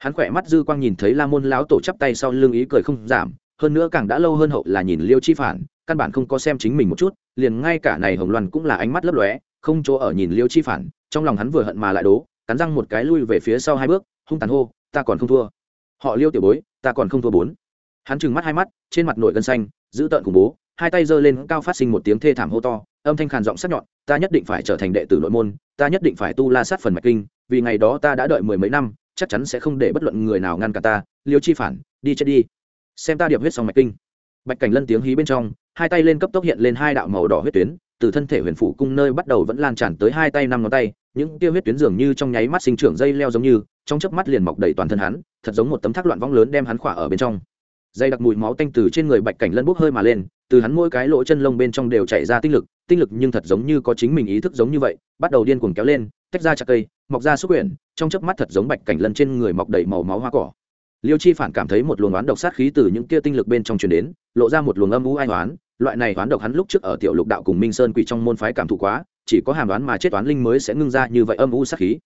hắn khỏe mắt dư quang nhìn thấy la môn lão tổ chắp tay sau lưng ý cười không giảm, hơn nữa càng đã lâu hơn hậu là nhìn liêu chi phản, căn bản không có xem chính mình một chút, liền ngay cả này hồng loan cũng là ánh mắt lấp lóe, không chỗ ở nhìn liêu chi phản, trong lòng hắn vừa hận mà lại đố, cắn răng một cái lui về phía sau hai bước, hung tàn hô, ta còn không thua. Họ liêu tiểu bối, ta còn không thua bốn. Hắn trừng mắt hai mắt, trên mặt nổi gân xanh, giữ tợn khủng bố, hai tay giơ lên cao phát sinh một tiếng thê thảm hô to, âm thanh khàn giọng sắc nhọn, ta nhất định phải trở thành đệ tử nội môn, ta nhất định phải tu la sát phần mạch kinh, vì ngày đó ta đã đợi mười mấy năm chắc chắn sẽ không để bất luận người nào ngăn cả ta, liêu chi phản, đi chết đi. Xem ta điệp huyết xong mạch kinh. Bạch cảnh lân tiếng hí bên trong, hai tay lên cấp tốc hiện lên hai đạo màu đỏ huyết tuyến, từ thân thể huyền phủ cung nơi bắt đầu vẫn lan tràn tới hai tay năm ngón tay, những tiêu huyết tuyến dường như trong nháy mắt sinh trưởng dây leo giống như, trong chớp mắt liền mọc đầy toàn thân hắn, thật giống một tấm thác loạn vong lớn đem hắn khỏa ở bên trong. Dây đặc mùi máu tanh từ trên người bạch cảnh lân bốc hơi mà lên, từ hắn mỗi cái lỗ chân lông bên trong đều chảy ra tinh lực tinh lực nhưng thật giống như có chính mình ý thức giống như vậy, bắt đầu điên cuồng kéo lên, tách ra chặt cây, mọc ra xúc quyển, trong chớp mắt thật giống bạch cảnh lân trên người mọc đầy màu máu hoa cỏ. Liêu chi phản cảm thấy một luồng oán độc sát khí từ những kia tinh lực bên trong truyền đến, lộ ra một luồng âm u ai oán, loại này oán độc hắn lúc trước ở tiểu lục đạo cùng minh sơn quỷ trong môn phái cảm thụ quá, chỉ có hàm đoán mà chết toán linh mới sẽ ngưng ra như vậy âm u sát khí.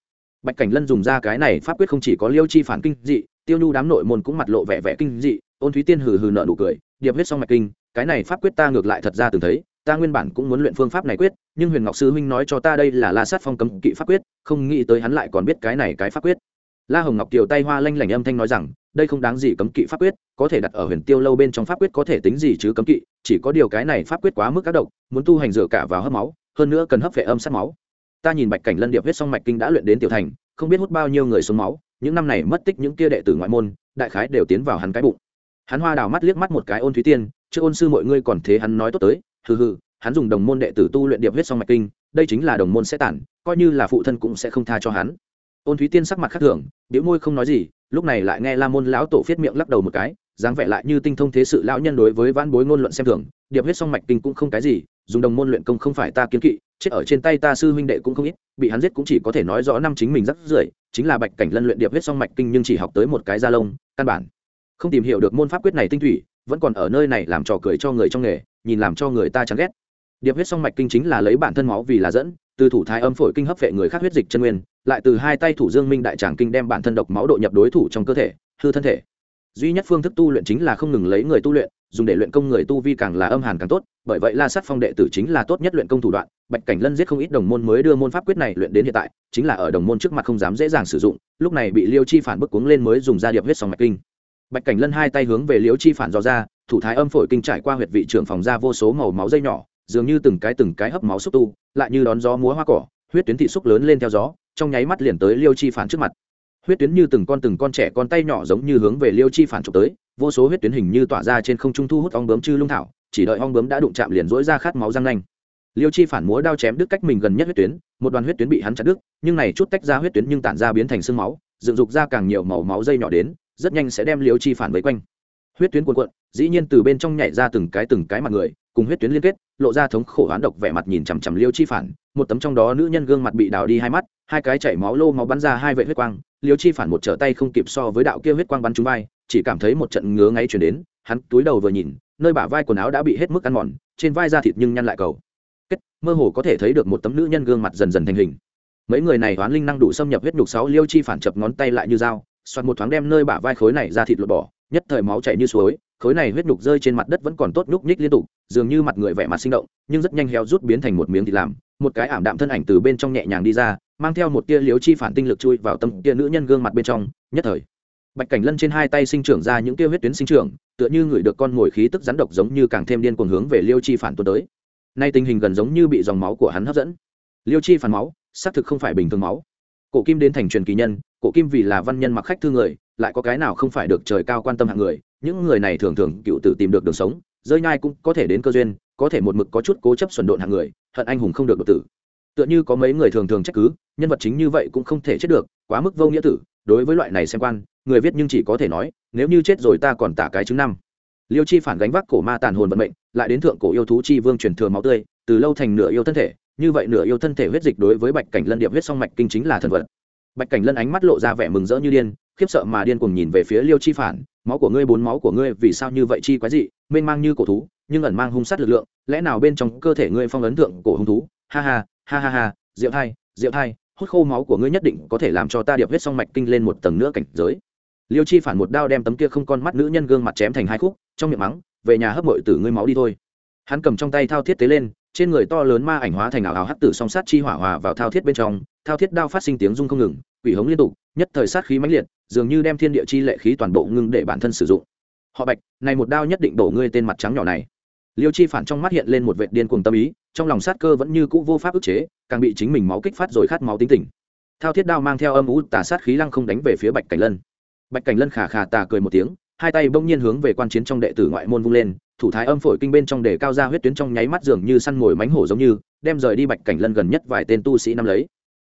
Bạch cảnh lân dùng ra cái này pháp quyết không chỉ có liêu chi phản kinh dị, tiêu nhu đám nội môn cũng mặt lộ vẻ vẻ kinh dị, ôn thúy tiên hừ hừ nợ nụ cười, điệp huyết xong mạch kinh, cái này pháp quyết ta ngược lại thật ra từng thấy ta nguyên bản cũng muốn luyện phương pháp này quyết, nhưng huyền ngọc sư huynh nói cho ta đây là la sát phong cấm kỵ pháp quyết, không nghĩ tới hắn lại còn biết cái này cái pháp quyết. La hồng ngọc kiều tay hoa lanh lảnh âm thanh nói rằng, đây không đáng gì cấm kỵ pháp quyết, có thể đặt ở huyền tiêu lâu bên trong pháp quyết có thể tính gì chứ cấm kỵ, chỉ có điều cái này pháp quyết quá mức các độc, muốn tu hành dựa cả vào hấp máu, hơn nữa cần hấp vệ âm sát máu. Ta nhìn bạch cảnh lân điệp huyết song mạch kinh đã luyện đến tiểu thành, không biết hút bao nhiêu người xuống máu, những năm này mất tích những kia đệ tử ngoại môn, đại khái đều tiến vào hắn cái bụng. Hắn hoa đào mắt liếc mắt một cái ôn thúy tiên trước ôn sư mọi ngươi còn thế hắn nói tốt tới hừ hừ, hắn dùng đồng môn đệ tử tu luyện điệp huyết song mạch kinh, đây chính là đồng môn sẽ tản, coi như là phụ thân cũng sẽ không tha cho hắn. Ôn thúy tiên sắc mặt khác thường, biểu môi không nói gì, lúc này lại nghe la môn lão tổ phiết miệng lắc đầu một cái, dáng vẻ lại như tinh thông thế sự lão nhân đối với văn bối ngôn luận xem thường, điệp huyết song mạch kinh cũng không cái gì, dùng đồng môn luyện công không phải ta kiến kỵ, chết ở trên tay ta sư huynh đệ cũng không ít, bị hắn giết cũng chỉ có thể nói rõ năm chính mình rất rưởi, chính là bạch cảnh lân luyện điệp huyết song mạch kinh nhưng chỉ học tới một cái da lông, căn bản không tìm hiểu được môn pháp quyết này tinh thủy vẫn còn ở nơi này làm trò cười cho người trong nghề, nhìn làm cho người ta chán ghét. Điệp huyết song mạch kinh chính là lấy bản thân máu vì là dẫn, từ thủ thái âm phổi kinh hấp vệ người khác huyết dịch chân nguyên, lại từ hai tay thủ dương minh đại tràng kinh đem bản thân độc máu độ nhập đối thủ trong cơ thể, hư thân thể. Duy nhất phương thức tu luyện chính là không ngừng lấy người tu luyện, dùng để luyện công người tu vi càng là âm hàn càng tốt, bởi vậy la sát phong đệ tử chính là tốt nhất luyện công thủ đoạn, bạch cảnh lân giết không ít đồng môn mới đưa môn pháp quyết này luyện đến hiện tại, chính là ở đồng môn trước mặt không dám dễ dàng sử dụng, lúc này bị liêu chi phản bức cuống lên mới dùng ra điệp huyết song mạch kinh bạch cảnh lân hai tay hướng về liễu chi phản dò ra, thủ thái âm phổi kinh trải qua huyệt vị trưởng phòng ra vô số màu máu dây nhỏ, dường như từng cái từng cái hấp máu xúc tu, lại như đón gió múa hoa cỏ, huyết tuyến thị xúc lớn lên theo gió, trong nháy mắt liền tới liêu chi phản trước mặt. Huyết tuyến như từng con từng con trẻ con tay nhỏ giống như hướng về liêu chi phản trục tới, vô số huyết tuyến hình như tỏa ra trên không trung thu hút ong bướm chư lung thảo, chỉ đợi ong bướm đã đụng chạm liền rỗi ra khát máu răng nanh. Liêu chi phản múa đao chém đứt cách mình gần nhất huyết tuyến, một đoàn huyết tuyến bị hắn chặt đứt, nhưng này chút tách ra huyết tuyến nhưng tản ra biến thành sương máu, dựng dục ra càng nhiều màu máu dây nhỏ đến rất nhanh sẽ đem liêu chi phản vây quanh. Huyết tuyến cuộn cuộn, dĩ nhiên từ bên trong nhảy ra từng cái từng cái mặt người, cùng huyết tuyến liên kết, lộ ra thống khổ hoán độc vẻ mặt nhìn chằm chằm liêu chi phản, một tấm trong đó nữ nhân gương mặt bị đào đi hai mắt, hai cái chảy máu lô máu bắn ra hai vệ huyết quang, liêu chi phản một trở tay không kịp so với đạo kia huyết quang bắn trúng vai, chỉ cảm thấy một trận ngứa ngáy chuyển đến, hắn túi đầu vừa nhìn, nơi bả vai quần áo đã bị hết mức ăn mòn, trên vai da thịt nhưng nhăn lại cầu. Kết, mơ hồ có thể thấy được một tấm nữ nhân gương mặt dần dần thành hình. Mấy người này toán linh năng đủ xâm nhập huyết nhục sáu, liêu chi phản chập ngón tay lại như dao xoạt một thoáng đem nơi bả vai khối này ra thịt lột bỏ, nhất thời máu chảy như suối, khối này huyết nhục rơi trên mặt đất vẫn còn tốt nhúc nhích liên tục, dường như mặt người vẻ mặt sinh động, nhưng rất nhanh héo rút biến thành một miếng thịt làm, một cái ảm đạm thân ảnh từ bên trong nhẹ nhàng đi ra, mang theo một tia liếu chi phản tinh lực chui vào tâm tia nữ nhân gương mặt bên trong, nhất thời. Bạch cảnh lân trên hai tay sinh trưởng ra những tia huyết tuyến sinh trưởng, tựa như người được con ngồi khí tức rắn độc giống như càng thêm điên cuồng hướng về liêu chi phản tuôn tới. Nay tình hình gần giống như bị dòng máu của hắn hấp dẫn. Liêu chi phản máu, xác thực không phải bình thường máu cổ kim đến thành truyền kỳ nhân, cổ kim vì là văn nhân mặc khách thư người, lại có cái nào không phải được trời cao quan tâm hạng người, những người này thường thường cựu tử tìm được đường sống, rơi nhai cũng có thể đến cơ duyên, có thể một mực có chút cố chấp xuẩn độn hạng người, hận anh hùng không được đột tử. Tựa như có mấy người thường thường trách cứ, nhân vật chính như vậy cũng không thể chết được, quá mức vô nghĩa tử, đối với loại này xem quan, người viết nhưng chỉ có thể nói, nếu như chết rồi ta còn tả cái chứng năm. Liêu chi phản gánh vác cổ ma tàn hồn vận mệnh, lại đến thượng cổ yêu thú chi vương truyền thừa máu tươi, từ lâu thành nửa yêu thân thể như vậy nửa yêu thân thể huyết dịch đối với bạch cảnh lân điệp huyết song mạch kinh chính là thần vật. Bạch cảnh lân ánh mắt lộ ra vẻ mừng rỡ như điên, khiếp sợ mà điên cùng nhìn về phía liêu chi phản, máu của ngươi, bốn máu của ngươi, vì sao như vậy chi quái dị, mênh mang như cổ thú, nhưng ẩn mang hung sát lực lượng, lẽ nào bên trong cơ thể ngươi phong ấn thượng cổ hung thú? Ha ha ha ha ha, diệu thai diệu thai, hút khô máu của ngươi nhất định có thể làm cho ta điệp huyết song mạch kinh lên một tầng nữa cảnh giới. Liêu chi phản một đao đem tấm kia không con mắt nữ nhân gương mặt chém thành hai khúc, trong miệng mắng, về nhà hấp mội tử ngươi máu đi thôi. Hắn cầm trong tay thao thiết tế lên trên người to lớn ma ảnh hóa thành ảo ảo hắc tử song sát chi hỏa hòa vào thao thiết bên trong, thao thiết đao phát sinh tiếng rung không ngừng, quỷ hống liên tục, nhất thời sát khí mãnh liệt, dường như đem thiên địa chi lệ khí toàn bộ ngưng để bản thân sử dụng. Họ bạch, này một đao nhất định đổ ngươi tên mặt trắng nhỏ này. Liêu chi phản trong mắt hiện lên một vệt điên cuồng tâm ý, trong lòng sát cơ vẫn như cũ vô pháp ức chế, càng bị chính mình máu kích phát rồi khát máu tính tình. Thao thiết đao mang theo âm u tà sát khí lăng không đánh về phía bạch cảnh lân. Bạch cảnh lân khà khà tà cười một tiếng, hai tay bỗng nhiên hướng về quan chiến trong đệ tử ngoại môn vung lên thủ thái âm phổi kinh bên trong để cao ra huyết tuyến trong nháy mắt dường như săn mồi mánh hổ giống như, đem rời đi bạch cảnh lân gần nhất vài tên tu sĩ năm lấy.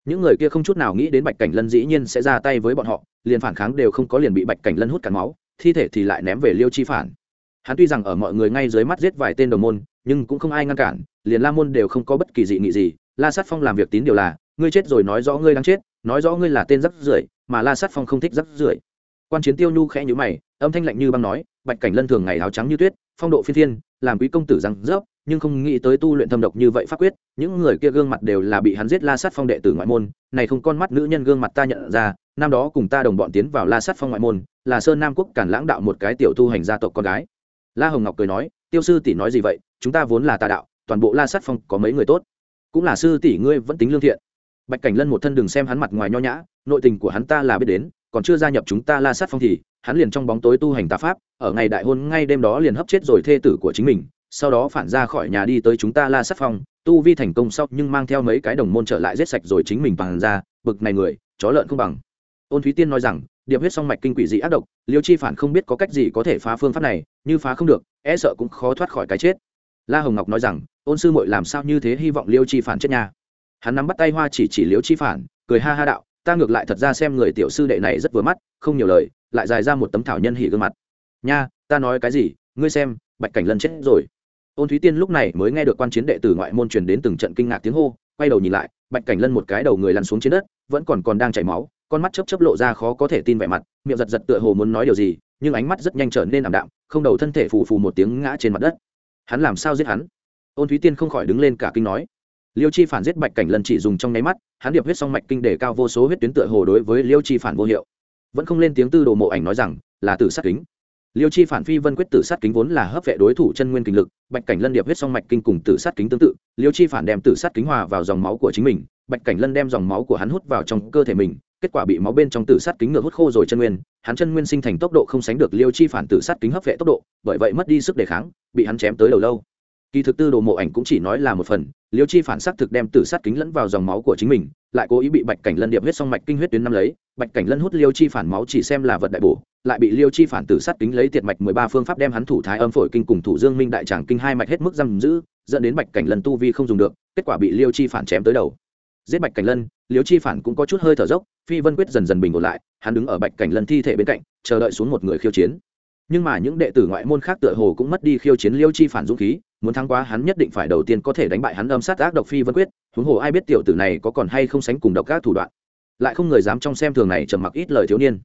Những người kia không chút nào nghĩ đến bạch cảnh lân dĩ nhiên sẽ ra tay với bọn họ, liền phản kháng đều không có liền bị bạch cảnh lân hút cắn máu, thi thể thì lại ném về liêu chi phản. Hắn tuy rằng ở mọi người ngay dưới mắt giết vài tên đồng môn, nhưng cũng không ai ngăn cản, liền la môn đều không có bất kỳ dị nghị gì, la sát phong làm việc tín điều là, ngươi chết rồi nói rõ ngươi đang chết, nói rõ ngươi là tên rắc rưởi, mà la sát phong không thích rắc rưởi. Quan chiến tiêu nhu khẽ nhữ mày, âm thanh lạnh như băng nói, bạch cảnh lân thường ngày áo trắng như tuyết phong độ phi thiên, làm quý công tử răng rớp, nhưng không nghĩ tới tu luyện thâm độc như vậy pháp quyết, những người kia gương mặt đều là bị hắn giết la sát phong đệ tử ngoại môn, này không con mắt nữ nhân gương mặt ta nhận ra, năm đó cùng ta đồng bọn tiến vào la sát phong ngoại môn, là sơn nam quốc cản lãng đạo một cái tiểu tu hành gia tộc con gái. La hồng ngọc cười nói, tiêu sư tỷ nói gì vậy? Chúng ta vốn là tà đạo, toàn bộ la sát phong có mấy người tốt? Cũng là sư tỷ ngươi vẫn tính lương thiện. Bạch cảnh lân một thân đừng xem hắn mặt ngoài nho nhã, nội tình của hắn ta là biết đến, còn chưa gia nhập chúng ta la sát phong thì hắn liền trong bóng tối tu hành tà pháp, ở ngày đại hôn ngay đêm đó liền hấp chết rồi thê tử của chính mình, sau đó phản ra khỏi nhà đi tới chúng ta la sát phong, tu vi thành công sau nhưng mang theo mấy cái đồng môn trở lại giết sạch rồi chính mình bằng ra bực này người, chó lợn không bằng. Ôn thúy tiên nói rằng, điệp huyết song mạch kinh quỷ dị ác độc, liêu chi phản không biết có cách gì có thể phá phương pháp này, như phá không được e sợ cũng khó thoát khỏi cái chết. La hồng ngọc nói rằng, ôn sư mội làm sao như thế, hy vọng liêu chi phản chết nha. Hắn nắm bắt tay hoa chỉ chỉ liêu chi phản, cười ha ha đạo ta ngược lại thật ra xem người tiểu sư đệ này rất vừa mắt, không nhiều lời, lại dài ra một tấm thảo nhân hỉ gương mặt. Nha, ta nói cái gì, ngươi xem, bạch cảnh lân chết rồi. Ôn thúy tiên lúc này mới nghe được quan chiến đệ tử ngoại môn truyền đến từng trận kinh ngạc tiếng hô, quay đầu nhìn lại, bạch cảnh lân một cái đầu người lăn xuống trên đất, vẫn còn còn đang chảy máu, con mắt chấp chấp lộ ra khó có thể tin vẻ mặt, miệng giật giật tựa hồ muốn nói điều gì, nhưng ánh mắt rất nhanh trở nên ảm đạm, không đầu thân thể phù phù một tiếng ngã trên mặt đất. Hắn làm sao giết hắn? Ôn thúy tiên không khỏi đứng lên cả kinh nói liêu chi phản giết bạch cảnh lân chỉ dùng trong nháy mắt, hắn điệp huyết song mạch kinh để cao vô số huyết tuyến tựa hồ đối với liêu chi phản vô hiệu. Vẫn không lên tiếng tư đồ mộ ảnh nói rằng, là tử sát kính. Liêu chi phản phi vân quyết tử sát kính vốn là hấp vệ đối thủ chân nguyên kinh lực, bạch cảnh lân điệp huyết song mạch kinh cùng tử sát kính tương tự, liêu chi phản đem tử sát kính hòa vào dòng máu của chính mình, bạch cảnh lân đem dòng máu của hắn hút vào trong cơ thể mình, kết quả bị máu bên trong tử sát kính ngược hút khô rồi chân nguyên, hắn chân nguyên sinh thành tốc độ không sánh được liêu chi phản tử sát kính hấp vệ tốc độ, bởi vậy mất đi sức đề kháng, bị hắn chém tới đầu lâu kỳ thực tư đồ mộ ảnh cũng chỉ nói là một phần, liêu chi phản xác thực đem tử sát kính lẫn vào dòng máu của chính mình, lại cố ý bị bạch cảnh lân điệp huyết song mạch kinh huyết tuyến năm lấy, bạch cảnh lân hút liêu chi phản máu chỉ xem là vật đại bổ, lại bị liêu chi phản tử sát kính lấy tiệt mạch mười ba phương pháp đem hắn thủ thái âm phổi kinh cùng thủ dương minh đại tràng kinh hai mạch hết mức giam giữ, dẫn đến bạch cảnh lân tu vi không dùng được, kết quả bị liêu chi phản chém tới đầu. Giết bạch cảnh lân, liêu chi phản cũng có chút hơi thở dốc, phi vân quyết dần dần bình ổn lại, hắn đứng ở bạch cảnh lân thi thể bên cạnh, chờ đợi xuống một người khiêu chiến. Nhưng mà những đệ tử ngoại môn khác tựa hồ cũng mất đi khiêu chiến liêu chi phản dũng khí muốn thắng quá hắn nhất định phải đầu tiên có thể đánh bại hắn âm sát ác độc phi vân quyết. Huống hồ ai biết tiểu tử này có còn hay không sánh cùng độc các thủ đoạn. Lại không người dám trong xem thường này trầm mặc ít lời thiếu niên.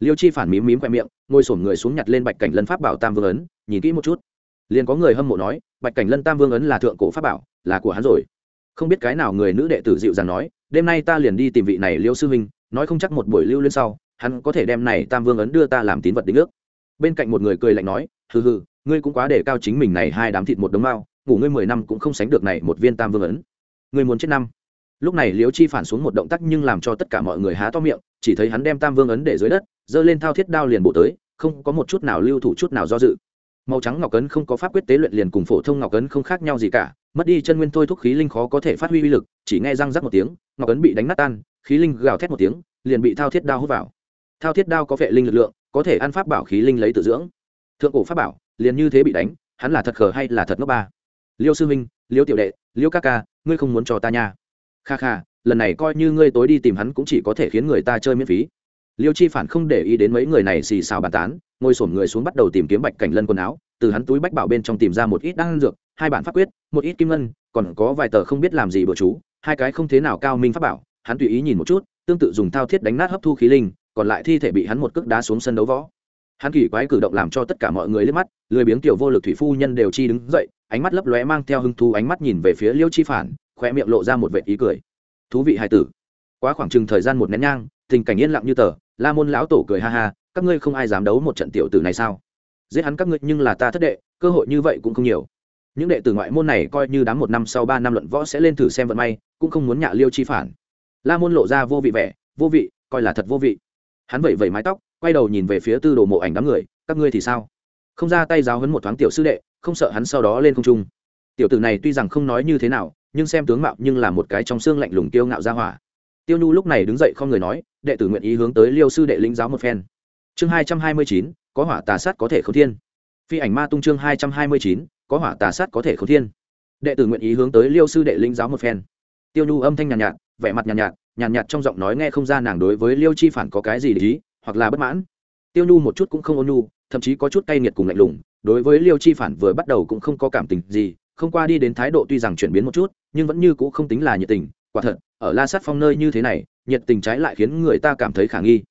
Liêu chi phản mím mím khoe miệng, ngồi sổm người xuống nhặt lên bạch cảnh lân pháp bảo tam vương ấn, nhìn kỹ một chút. Liền có người hâm mộ nói, bạch cảnh lân tam vương ấn là thượng cổ pháp bảo, là của hắn rồi. Không biết cái nào người nữ đệ tử dịu dàng nói, đêm nay ta liền đi tìm vị này liêu sư huynh nói không chắc một buổi lưu lên sau, hắn có thể đem này tam vương ấn đưa ta làm tín vật đính ước. Bên cạnh một người cười lạnh nói hừ hừ, ngươi cũng quá để cao chính mình này hai đám thịt một đống mao ngủ ngươi mười năm cũng không sánh được này một viên tam vương ấn. Ngươi muốn chết năm. Lúc này liễu chi phản xuống một động tác nhưng làm cho tất cả mọi người há to miệng, chỉ thấy hắn đem tam vương ấn để dưới đất, giơ lên thao thiết đao liền bổ tới, không có một chút nào lưu thủ chút nào do dự. Màu trắng ngọc ấn không có pháp quyết tế luyện liền cùng phổ thông ngọc ấn không khác nhau gì cả, mất đi chân nguyên thôi thúc khí linh khó có thể phát huy uy lực, chỉ nghe răng rắc một tiếng, ngọc ấn bị đánh nát tan, khí linh gào thét một tiếng, liền bị thao thiết đao hút vào. Thao thiết đao có vệ linh lực lượng, có thể ăn pháp bảo khí linh lấy tự dưỡng thượng cổ pháp bảo, liền như thế bị đánh, hắn là thật khờ hay là thật ngốc ba? Liêu sư huynh, liêu tiểu đệ, liêu ca ca, ngươi không muốn cho ta nha. Kha kha, lần này coi như ngươi tối đi tìm hắn cũng chỉ có thể khiến người ta chơi miễn phí. Liêu chi phản không để ý đến mấy người này xì xào bàn tán, ngồi sổm người xuống bắt đầu tìm kiếm bạch cảnh lân quần áo, từ hắn túi bách bảo bên trong tìm ra một ít đan dược, hai bản pháp quyết, một ít kim ngân, còn có vài tờ không biết làm gì bữa chú, hai cái không thế nào cao minh pháp bảo, hắn tùy ý nhìn một chút, tương tự dùng thao thiết đánh nát hấp thu khí linh, còn lại thi thể bị hắn một cước đá xuống sân đấu võ hắn kỳ quái cử động làm cho tất cả mọi người liếc mắt, lười biếng tiểu vô lực thủy phu nhân đều chi đứng dậy, ánh mắt lấp lóe mang theo hưng thu ánh mắt nhìn về phía liêu chi phản khoe miệng lộ ra một vệ ý cười. Thú vị hài tử. Quá khoảng chừng thời gian một nén nhang, tình cảnh yên lặng như tờ, la môn lão tổ cười ha ha, các ngươi không ai dám đấu một trận tiểu tử này sao? Giết hắn các ngươi nhưng là ta thất đệ, cơ hội như vậy cũng không nhiều. Những đệ tử ngoại môn này coi như đám một năm sau ba năm luận võ sẽ lên thử xem vận may, cũng không muốn nhạ liêu chi phản. La môn lộ ra vô vị vẻ, vô vị, coi là thật vô vị. Hắn vẩy vẩy mái tóc quay đầu nhìn về phía tư đồ mộ ảnh đám người các ngươi thì sao? Không ra tay giáo hấn một thoáng tiểu sư đệ không sợ hắn sau đó lên không trung. Tiểu tử này tuy rằng không nói như thế nào nhưng xem tướng mạo nhưng là một cái trong xương lạnh lùng tiêu ngạo ra hỏa. Tiêu nhu lúc này đứng dậy không người nói đệ tử nguyện ý hướng tới liêu sư đệ lĩnh giáo một phen. Chương hai trăm hai mươi chín có hỏa tà sát có thể không thiên. Phi ảnh ma tung chương hai trăm hai mươi chín có hỏa tà sát có thể không thiên. Đệ tử nguyện ý hướng tới liêu sư đệ lĩnh giáo một phen. Tiêu nhu âm thanh nhàn nhạt, nhạt vẻ mặt nhàn nhạt, nhạt nhàn nhạt trong giọng nói nghe không ra nàng đối với liêu chi phản có cái gì để ý hoặc là bất mãn. Tiêu nhu một chút cũng không ôn nhu, thậm chí có chút cay nghiệt cùng lạnh lùng, đối với liêu chi phản vừa bắt đầu cũng không có cảm tình gì, không qua đi đến thái độ tuy rằng chuyển biến một chút, nhưng vẫn như cũ không tính là nhiệt tình, quả thật, ở la sát phong nơi như thế này, nhiệt tình trái lại khiến người ta cảm thấy khả nghi.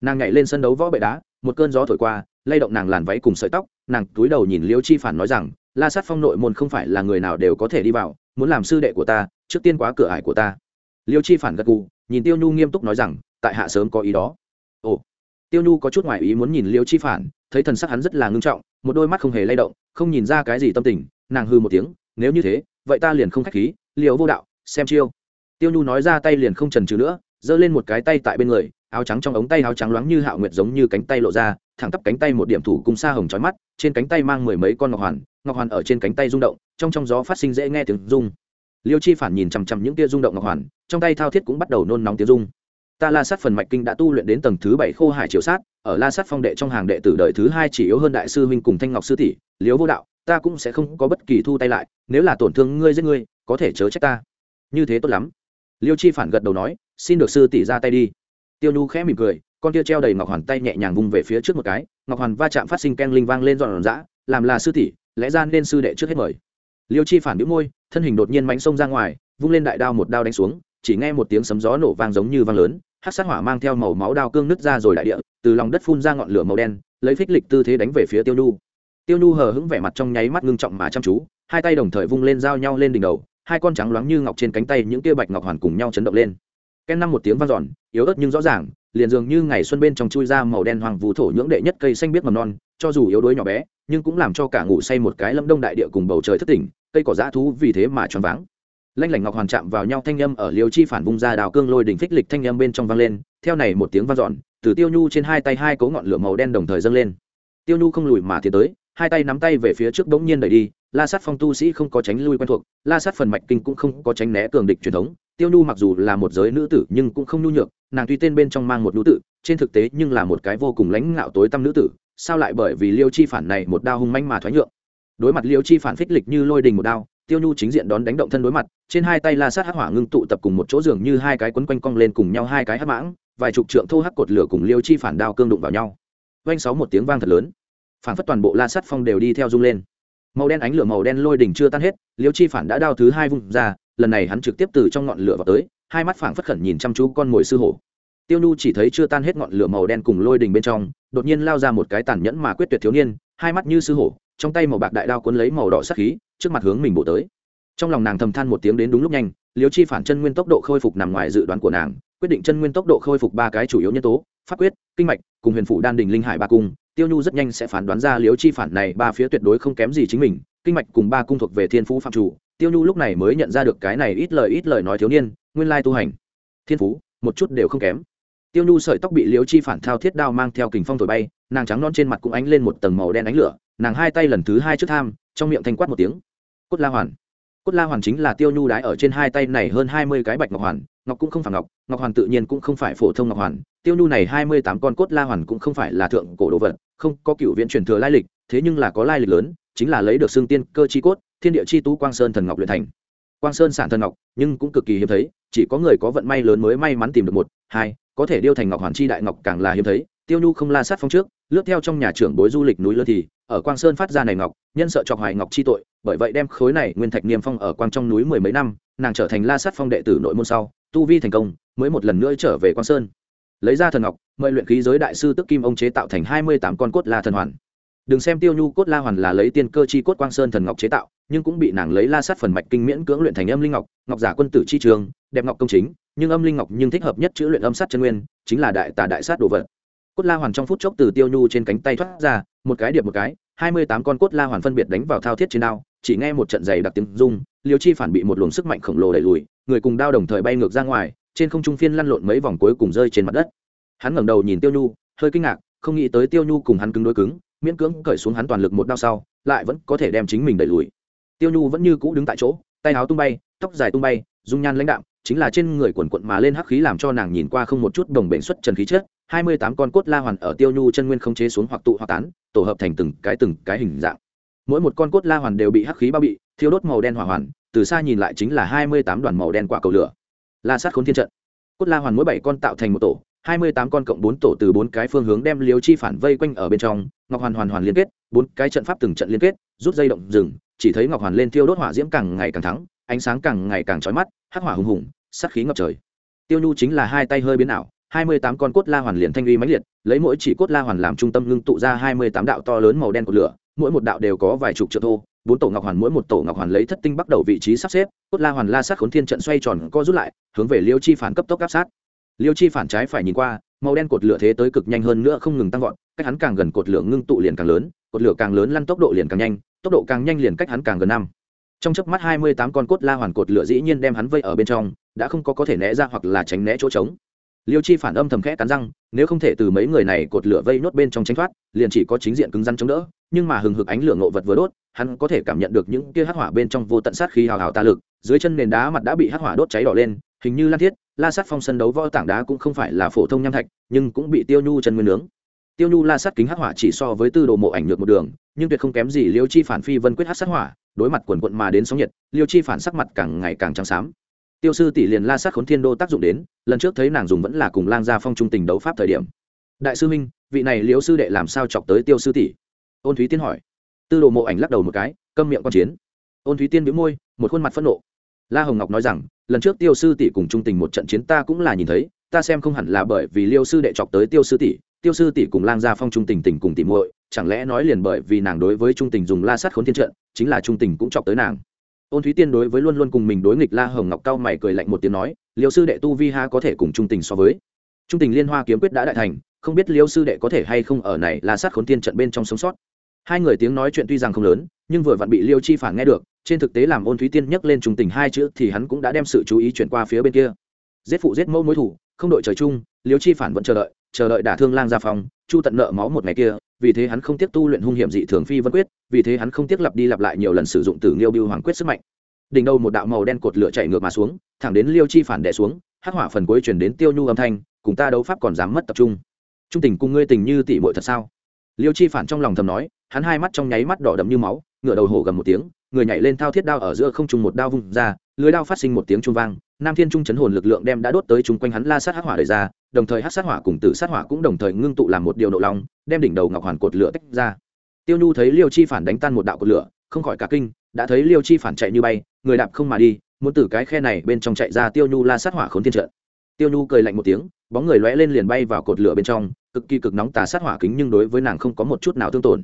Nàng nhảy lên sân đấu võ bệ đá, một cơn gió thổi qua, lay động nàng làn váy cùng sợi tóc, nàng túi đầu nhìn liêu chi phản nói rằng, la sát phong nội môn không phải là người nào đều có thể đi vào, muốn làm sư đệ của ta, trước tiên quá cửa ải của ta. Liêu chi phản gật gù, nhìn tiêu nhu nghiêm túc nói rằng, tại hạ sớm có ý đó. Ồ tiêu nhu có chút ngoại ý muốn nhìn liêu chi phản, thấy thần sắc hắn rất là ngưng trọng, một đôi mắt không hề lay động, không nhìn ra cái gì tâm tình, nàng hư một tiếng, nếu như thế, vậy ta liền không khách khí liều vô đạo, xem chiêu. Tiêu nhu nói ra tay liền không trần trừ nữa, giơ lên một cái tay tại bên người, áo trắng trong ống tay áo trắng loáng như hạo nguyệt giống như cánh tay lộ ra, thẳng tắp cánh tay một điểm thủ cùng xa hồng trói mắt, trên cánh tay mang mười mấy con ngọc hoàn ngọc hoàn ở trên cánh tay rung động, trong trong gió phát sinh dễ nghe tiếng rung. Liêu chi phản nhìn chằm chằm những tia rung động ngọc hoàn, trong tay thao thiết cũng bắt đầu nôn nóng tiếng rung ta la sát phần mạch kinh đã tu luyện đến tầng thứ bảy khô hải triều sát, ở la sát phong đệ trong hàng đệ tử đời thứ hai chỉ yếu hơn đại sư huynh cùng thanh ngọc sư tỷ liếu vô đạo, ta cũng sẽ không có bất kỳ thu tay lại, nếu là tổn thương ngươi giết ngươi, có thể chớ trách ta. Như thế tốt lắm. Liêu chi phản gật đầu nói, xin được sư tỷ ra tay đi. Tiêu nhu khẽ mỉm cười, con kia treo đầy ngọc hoàn tay nhẹ nhàng vung về phía trước một cái, ngọc hoàn va chạm phát sinh ken linh vang lên dọn dã làm là sư tỷ, lẽ ra nên sư đệ trước hết mời. Liêu chi phản đĩu môi, thân hình đột nhiên mánh xông ra ngoài, vung lên đại đao một đao đánh xuống, chỉ nghe một tiếng sấm gió nổ vang giống như vang lớn hát sát hỏa mang theo màu máu đao cương nứt ra rồi đại địa, từ lòng đất phun ra ngọn lửa màu đen, lấy phích lịch tư thế đánh về phía tiêu nhu. Tiêu nhu hờ hững vẻ mặt trong nháy mắt ngưng trọng mà chăm chú, hai tay đồng thời vung lên giao nhau lên đỉnh đầu, hai con trắng loáng như ngọc trên cánh tay những kia bạch ngọc hoàn cùng nhau chấn động lên. Ken năm một tiếng vang dọn, yếu ớt nhưng rõ ràng, liền dường như ngày xuân bên trong chui ra màu đen hoàng vũ thổ nhưỡng đệ nhất cây xanh biết mầm non, cho dù yếu đuối nhỏ bé, nhưng cũng làm cho cả ngủ say một cái lâm đông đại địa cùng bầu trời thất tỉnh, cây cỏ dã thú vì thế mà choáng váng lanh lảnh ngọc hoàn chạm vào nhau thanh âm ở liêu chi phản vung ra đào cương lôi đỉnh phích lịch thanh âm bên trong vang lên, theo này một tiếng vang dọn, từ tiêu nhu trên hai tay hai cố ngọn lửa màu đen đồng thời dâng lên. Tiêu nhu không lùi mà tiến tới, hai tay nắm tay về phía trước bỗng nhiên đẩy đi, la sát phong tu sĩ không có tránh lui quen thuộc, la sát phần mạch kinh cũng không có tránh né cường địch truyền thống, tiêu nhu mặc dù là một giới nữ tử nhưng cũng không nhu nhược, nàng tuy tên bên trong mang một nữ tử, trên thực tế nhưng là một cái vô cùng lãnh ngạo tối tăm nữ tử, sao lại bởi vì liêu chi phản này một đao hung manh mà thoái nhượng? Đối mặt liêu chi phản phích lịch như lôi đình một đao tiêu nhu chính diện đón đánh động thân đối mặt, trên hai tay la sát hắc hỏa ngưng tụ tập cùng một chỗ giường như hai cái quấn quanh cong lên cùng nhau hai cái hắc mãng, vài chục trượng thô hắc cột lửa cùng liêu chi phản đao cương đụng vào nhau. Vang sáu một tiếng vang thật lớn. Phản phất toàn bộ la sắt phong đều đi theo rung lên. Màu đen ánh lửa màu đen lôi đỉnh chưa tan hết, liêu chi phản đã đao thứ hai vung ra, lần này hắn trực tiếp từ trong ngọn lửa vào tới, hai mắt phảng phất khẩn nhìn chăm chú con mồi sư hổ. Tiêu nhu chỉ thấy chưa tan hết ngọn lửa màu đen cùng lôi đỉnh bên trong, đột nhiên lao ra một cái tàn nhẫn mà quyết tuyệt thiếu niên, hai mắt như sư hổ trong tay màu bạc đại đao cuốn lấy màu đỏ sắc khí, trước mặt hướng mình bổ tới. Trong lòng nàng thầm than một tiếng đến đúng lúc nhanh, liêu chi phản chân nguyên tốc độ khôi phục nằm ngoài dự đoán của nàng, quyết định chân nguyên tốc độ khôi phục ba cái chủ yếu nhân tố, pháp quyết, kinh mạch, cùng huyền phủ đan đình linh hải ba cung. Tiêu nhu rất nhanh sẽ phán đoán ra liêu chi phản này ba phía tuyệt đối không kém gì chính mình, kinh mạch cùng ba cung thuộc về thiên phú phạm chủ. Tiêu nhu lúc này mới nhận ra được cái này ít lời ít lời nói thiếu niên, nguyên lai tu hành, thiên phú, một chút đều không kém tiêu nhu sợi tóc bị Liễu chi phản thao thiết đao mang theo kình phong thổi bay, nàng trắng non trên mặt cũng ánh lên một tầng màu đen ánh lửa, nàng hai tay lần thứ hai trước tham, trong miệng thanh quát một tiếng. Cốt la hoàn. Cốt la hoàn chính là tiêu nhu đái ở trên hai tay này hơn hai mươi cái bạch ngọc hoàn, ngọc cũng không phải ngọc ngọc hoàn tự nhiên cũng không phải phổ thông ngọc hoàn. Tiêu nhu này hai mươi tám con cốt la hoàn cũng không phải là thượng cổ đồ vật, không có cựu viện truyền thừa lai lịch, thế nhưng là có lai lịch lớn, chính là lấy được xương tiên cơ chi cốt, thiên địa chi tú quang sơn thần ngọc luyện thành. Quang sơn sản thần ngọc, nhưng cũng cực kỳ hiếm thấy, chỉ có người có vận may lớn mới may mắn tìm được một, hai có thể điêu thành ngọc hoàn chi đại ngọc càng là hiếm thấy, tiêu nhu không la sát phong trước, lướt theo trong nhà trưởng bối du lịch núi lơ thì, ở quang sơn phát ra này ngọc, nhân sợ chọc hoài ngọc chi tội, bởi vậy đem khối này nguyên thạch niêm phong ở quang trong núi mười mấy năm, nàng trở thành la sát phong đệ tử nội môn sau, tu vi thành công, mới một lần nữa trở về quang sơn. Lấy ra thần ngọc, mời luyện khí giới đại sư tức kim ông chế tạo thành hai mươi tám con cốt la thần hoàn. Đừng xem tiêu nhu cốt la hoàn là lấy tiên cơ chi cốt quang sơn thần ngọc chế tạo nhưng cũng bị nàng lấy la sát phần mạch kinh miễn cưỡng luyện thành âm linh ngọc ngọc giả quân tử chi trường, đẹp ngọc công chính, nhưng âm linh ngọc nhưng thích hợp nhất chữ luyện âm sát chân nguyên, chính là đại tà đại sát đồ vật. Cốt la hoàn trong phút chốc từ tiêu nhu trên cánh tay thoát ra, một cái điệp một cái, hai mươi tám con cốt la hoàn phân biệt đánh vào thao thiết trên đao, chỉ nghe một trận giày đặc tiếng rung liều chi phản bị một luồng sức mạnh khổng lồ đẩy lùi, người cùng đao đồng thời bay ngược ra ngoài, trên không trung phiên lăn lộn mấy vòng cuối cùng rơi trên mặt đất. Hắn ngẩng đầu nhìn tiêu nhu, hơi kinh ngạc, không nghĩ tới tiêu nhu cùng hắn cứng đối cứng, miễn cưỡng cởi xuống hắn toàn lực một đao sau, lại vẫn có thể đem chính mình đẩy lùi tiêu nhu vẫn như cũ đứng tại chỗ, tay áo tung bay, tóc dài tung bay, dung nhan lãnh đạm, chính là trên người quần quận mà lên hắc khí làm cho nàng nhìn qua không một chút đồng bệnh xuất trần khí chết hai mươi tám con cốt la hoàn ở tiêu nhu chân nguyên không chế xuống hoặc tụ hoặc tán, tổ hợp thành từng cái từng cái hình dạng. Mỗi một con cốt la hoàn đều bị hắc khí bao bị, thiêu đốt màu đen hỏa hoàn, từ xa nhìn lại chính là hai mươi tám đoàn màu đen quả cầu lửa. La sát khốn thiên trận. Cốt la hoàn mỗi bảy con tạo thành một tổ, hai mươi tám con cộng bốn tổ từ bốn cái phương hướng đem liều chi phản vây quanh ở bên trong, ngọc hoàn hoàn hoàn liên kết, bốn cái trận pháp từng trận liên kết, rút dây động rừng chỉ thấy ngọc hoàn lên tiêu đốt hỏa diễm càng ngày càng thắng, ánh sáng càng ngày càng trói mắt, hắc hỏa hùng hùng, sát khí ngập trời. Tiêu nhu chính là hai tay hơi biến ảo, hai mươi tám con cốt la hoàn liền thanh uy mãnh liệt, lấy mỗi chỉ cốt la hoàn làm trung tâm ngưng tụ ra hai mươi tám đạo to lớn màu đen của lửa, mỗi một đạo đều có vài chục triệu thô, bốn tổ ngọc hoàn mỗi một tổ ngọc hoàn lấy thất tinh bắt đầu vị trí sắp xếp, cốt la hoàn la sát khốn thiên trận xoay tròn co rút lại, hướng về liêu chi phản cấp tốc áp sát. Liêu chi phản trái phải nhìn qua, màu đen cột lửa thế tới cực nhanh hơn nữa không ngừng tăng vọt, cách hắn càng gần cột lửa ngưng tụ liền càng lớn, cột lửa càng lớn lăn tốc độ liền càng nhanh tốc độ càng nhanh liền cách hắn càng gần năm. Trong chớp mắt hai mươi tám con cốt la hoàn cột lửa dĩ nhiên đem hắn vây ở bên trong, đã không có có thể né ra hoặc là tránh né chỗ trống. Liêu chi phản âm thầm khẽ cắn răng, nếu không thể từ mấy người này cột lửa vây nốt bên trong tránh thoát, liền chỉ có chính diện cứng rắn chống đỡ, nhưng mà hừng hực ánh lửa ngộ vật vừa đốt, hắn có thể cảm nhận được những kia hắc hỏa bên trong vô tận sát khí hào hào ta lực, dưới chân nền đá mặt đã bị hắc hỏa đốt cháy đỏ lên, hình như lan thiết, la sát phong sân đấu võ tảng đá cũng không phải là phổ thông nham thạch, nhưng cũng bị tiêu nhu chân nguyên nướng tiêu nhu la sát kính hắc hỏa chỉ so với tư đồ mộ ảnh nhược một đường, nhưng tuyệt không kém gì liêu chi phản phi vân quyết hắc sát hỏa, đối mặt quần quận mà đến sóng nhiệt, liêu chi phản sắc mặt càng ngày càng trắng xám. Tiêu sư tỷ liền la sát khốn thiên đô tác dụng đến, lần trước thấy nàng dùng vẫn là cùng lang gia phong trung tình đấu pháp thời điểm. Đại sư minh vị này liêu sư đệ làm sao chọc tới tiêu sư tỷ? Ôn thúy tiên hỏi. Tư đồ mộ ảnh lắc đầu một cái, câm miệng con chiến. Ôn thúy tiên bĩu môi, một khuôn mặt phẫn nộ. La hồng ngọc nói rằng, lần trước tiêu sư tỷ cùng trung tình một trận chiến ta cũng là nhìn thấy, ta xem không hẳn là bởi vì liêu sư đệ chọc tới tiêu sư tỷ tiêu sư tỷ cùng lang gia phong trung tình tình cùng tỷ muội, chẳng lẽ nói liền bởi vì nàng đối với trung tình dùng la sát khốn thiên trận, chính là trung tình cũng chọc tới nàng. Ôn thúy tiên đối với luôn luôn cùng mình đối nghịch la hồng ngọc cao mày cười lạnh một tiếng nói liệu sư đệ tu vi ha có thể cùng trung tình so với? Trung tình liên hoa kiếm quyết đã đại thành, không biết liêu sư đệ có thể hay không ở này la sát khốn tiên trận bên trong sống sót. Hai người tiếng nói chuyện tuy rằng không lớn, nhưng vừa vặn bị liêu chi phản nghe được, trên thực tế làm ôn thúy tiên nhắc lên trung tình hai chữ thì hắn cũng đã đem sự chú ý chuyển qua phía bên kia. Giết phụ giết mẫu mối thủ, không đội trời chung, liêu chi phản vẫn chờ đợi chờ đợi đả thương lang ra phòng chu tận nợ máu một ngày kia, vì thế hắn không tiếp tu luyện hung hiểm dị thường phi vân quyết, vì thế hắn không tiếc lặp đi lặp lại nhiều lần sử dụng tử nghiêu biêu hoàng quyết sức mạnh. Đỉnh đầu một đạo màu đen cột lửa chạy ngược mà xuống, thẳng đến liêu chi phản đẻ xuống, hắc hỏa phần cuối chuyển đến tiêu nhu âm thanh, cùng ta đấu pháp còn dám mất tập trung. Trung tình cùng ngươi tình như tỷ muội thật sao? Liêu chi phản trong lòng thầm nói, hắn hai mắt trong nháy mắt đỏ đậm như máu, ngửa đầu hổ gầm một tiếng, người nhảy lên thao thiết đao ở giữa không trung một đao vung ra lưới đao phát sinh một tiếng trung vang, nam thiên trung chấn hồn lực lượng đem đã đốt tới chung quanh hắn la sát hắc hỏa đời ra, đồng thời hắc sát hỏa cùng tử sát hỏa cũng đồng thời ngưng tụ làm một điều nộ lòng đem đỉnh đầu ngọc hoàn cột lửa tách ra. Tiêu nhu thấy liêu chi phản đánh tan một đạo cột lửa, không khỏi cả kinh, đã thấy liêu chi phản chạy như bay, người đạp không mà đi, muốn từ cái khe này bên trong chạy ra tiêu nhu la sát hỏa khốn thiên trận. Tiêu nhu cười lạnh một tiếng, bóng người lóe lên liền bay vào cột lửa bên trong, cực kỳ cực nóng tà sát hỏa kính nhưng đối với nàng không có một chút nào thương tổn.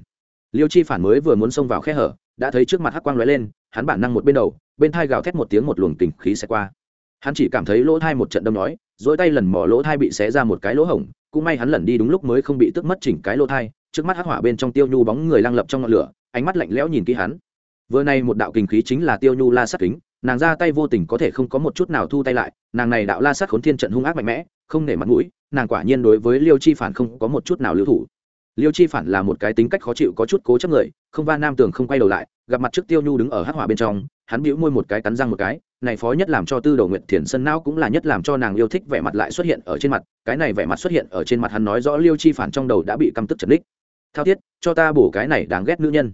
Liêu chi phản mới vừa muốn xông vào khe hở, đã thấy trước mặt hắc quang lóe lên hắn bản năng một bên đầu, bên thai gào thét một tiếng một luồng tình khí xẹt qua. Hắn chỉ cảm thấy lỗ thai một trận đâm nói, dỗi tay lần mỏ lỗ thai bị xé ra một cái lỗ hổng, cũng may hắn lần đi đúng lúc mới không bị tức mất chỉnh cái lỗ thai, trước mắt hắc hỏa bên trong tiêu nhu bóng người lăng lập trong ngọn lửa, ánh mắt lạnh lẽo nhìn kỹ hắn. Vừa nay một đạo kình khí chính là tiêu nhu la sát kính, nàng ra tay vô tình có thể không có một chút nào thu tay lại, nàng này đạo la sát khốn thiên trận hung ác mạnh mẽ, không nể mặt mũi, nàng quả nhiên đối với liêu chi phản không có một chút nào lưu thủ liêu chi phản là một cái tính cách khó chịu có chút cố chấp người, không va nam tường không quay đầu lại, gặp mặt trước tiêu nhu đứng ở hắc hỏa bên trong, hắn bĩu môi một cái cắn răng một cái, này phó nhất làm cho tư Đầu nguyệt thiền sân não cũng là nhất làm cho nàng yêu thích vẻ mặt lại xuất hiện ở trên mặt, cái này vẻ mặt xuất hiện ở trên mặt hắn nói rõ liêu chi phản trong đầu đã bị căm tức trần đích thao thiết, cho ta bổ cái này đáng ghét nữ nhân.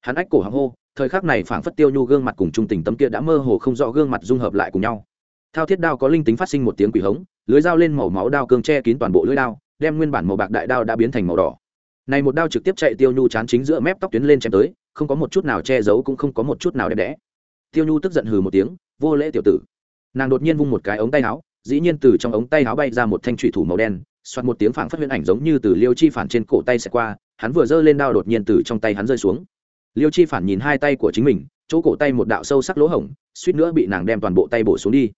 Hắn ách cổ hàng hô, thời khắc này phảng phất tiêu nhu gương mặt cùng trung tình tấm kia đã mơ hồ không rõ gương mặt dung hợp lại cùng nhau. Thao thiết đao có linh tính phát sinh một tiếng quỷ hống, lưới dao lên màu máu đao cương che kín toàn bộ lưới đao, đem nguyên bản màu bạc đại đao đã biến thành màu đỏ này một đao trực tiếp chạy tiêu nhu chán chính giữa mép tóc tuyến lên chém tới, không có một chút nào che giấu cũng không có một chút nào đẹp đẽ. Tiêu nhu tức giận hừ một tiếng, vô lễ tiểu tử. Nàng đột nhiên vung một cái ống tay áo, dĩ nhiên từ trong ống tay áo bay ra một thanh trụy thủ màu đen xoát một tiếng phảng phất huyền ảnh giống như từ liêu chi phản trên cổ tay xẹt qua, hắn vừa giơ lên đao đột nhiên từ trong tay hắn rơi xuống. Liêu chi phản nhìn hai tay của chính mình, chỗ cổ tay một đạo sâu sắc lỗ hổng, suýt nữa bị nàng đem toàn bộ tay bổ xuống đi.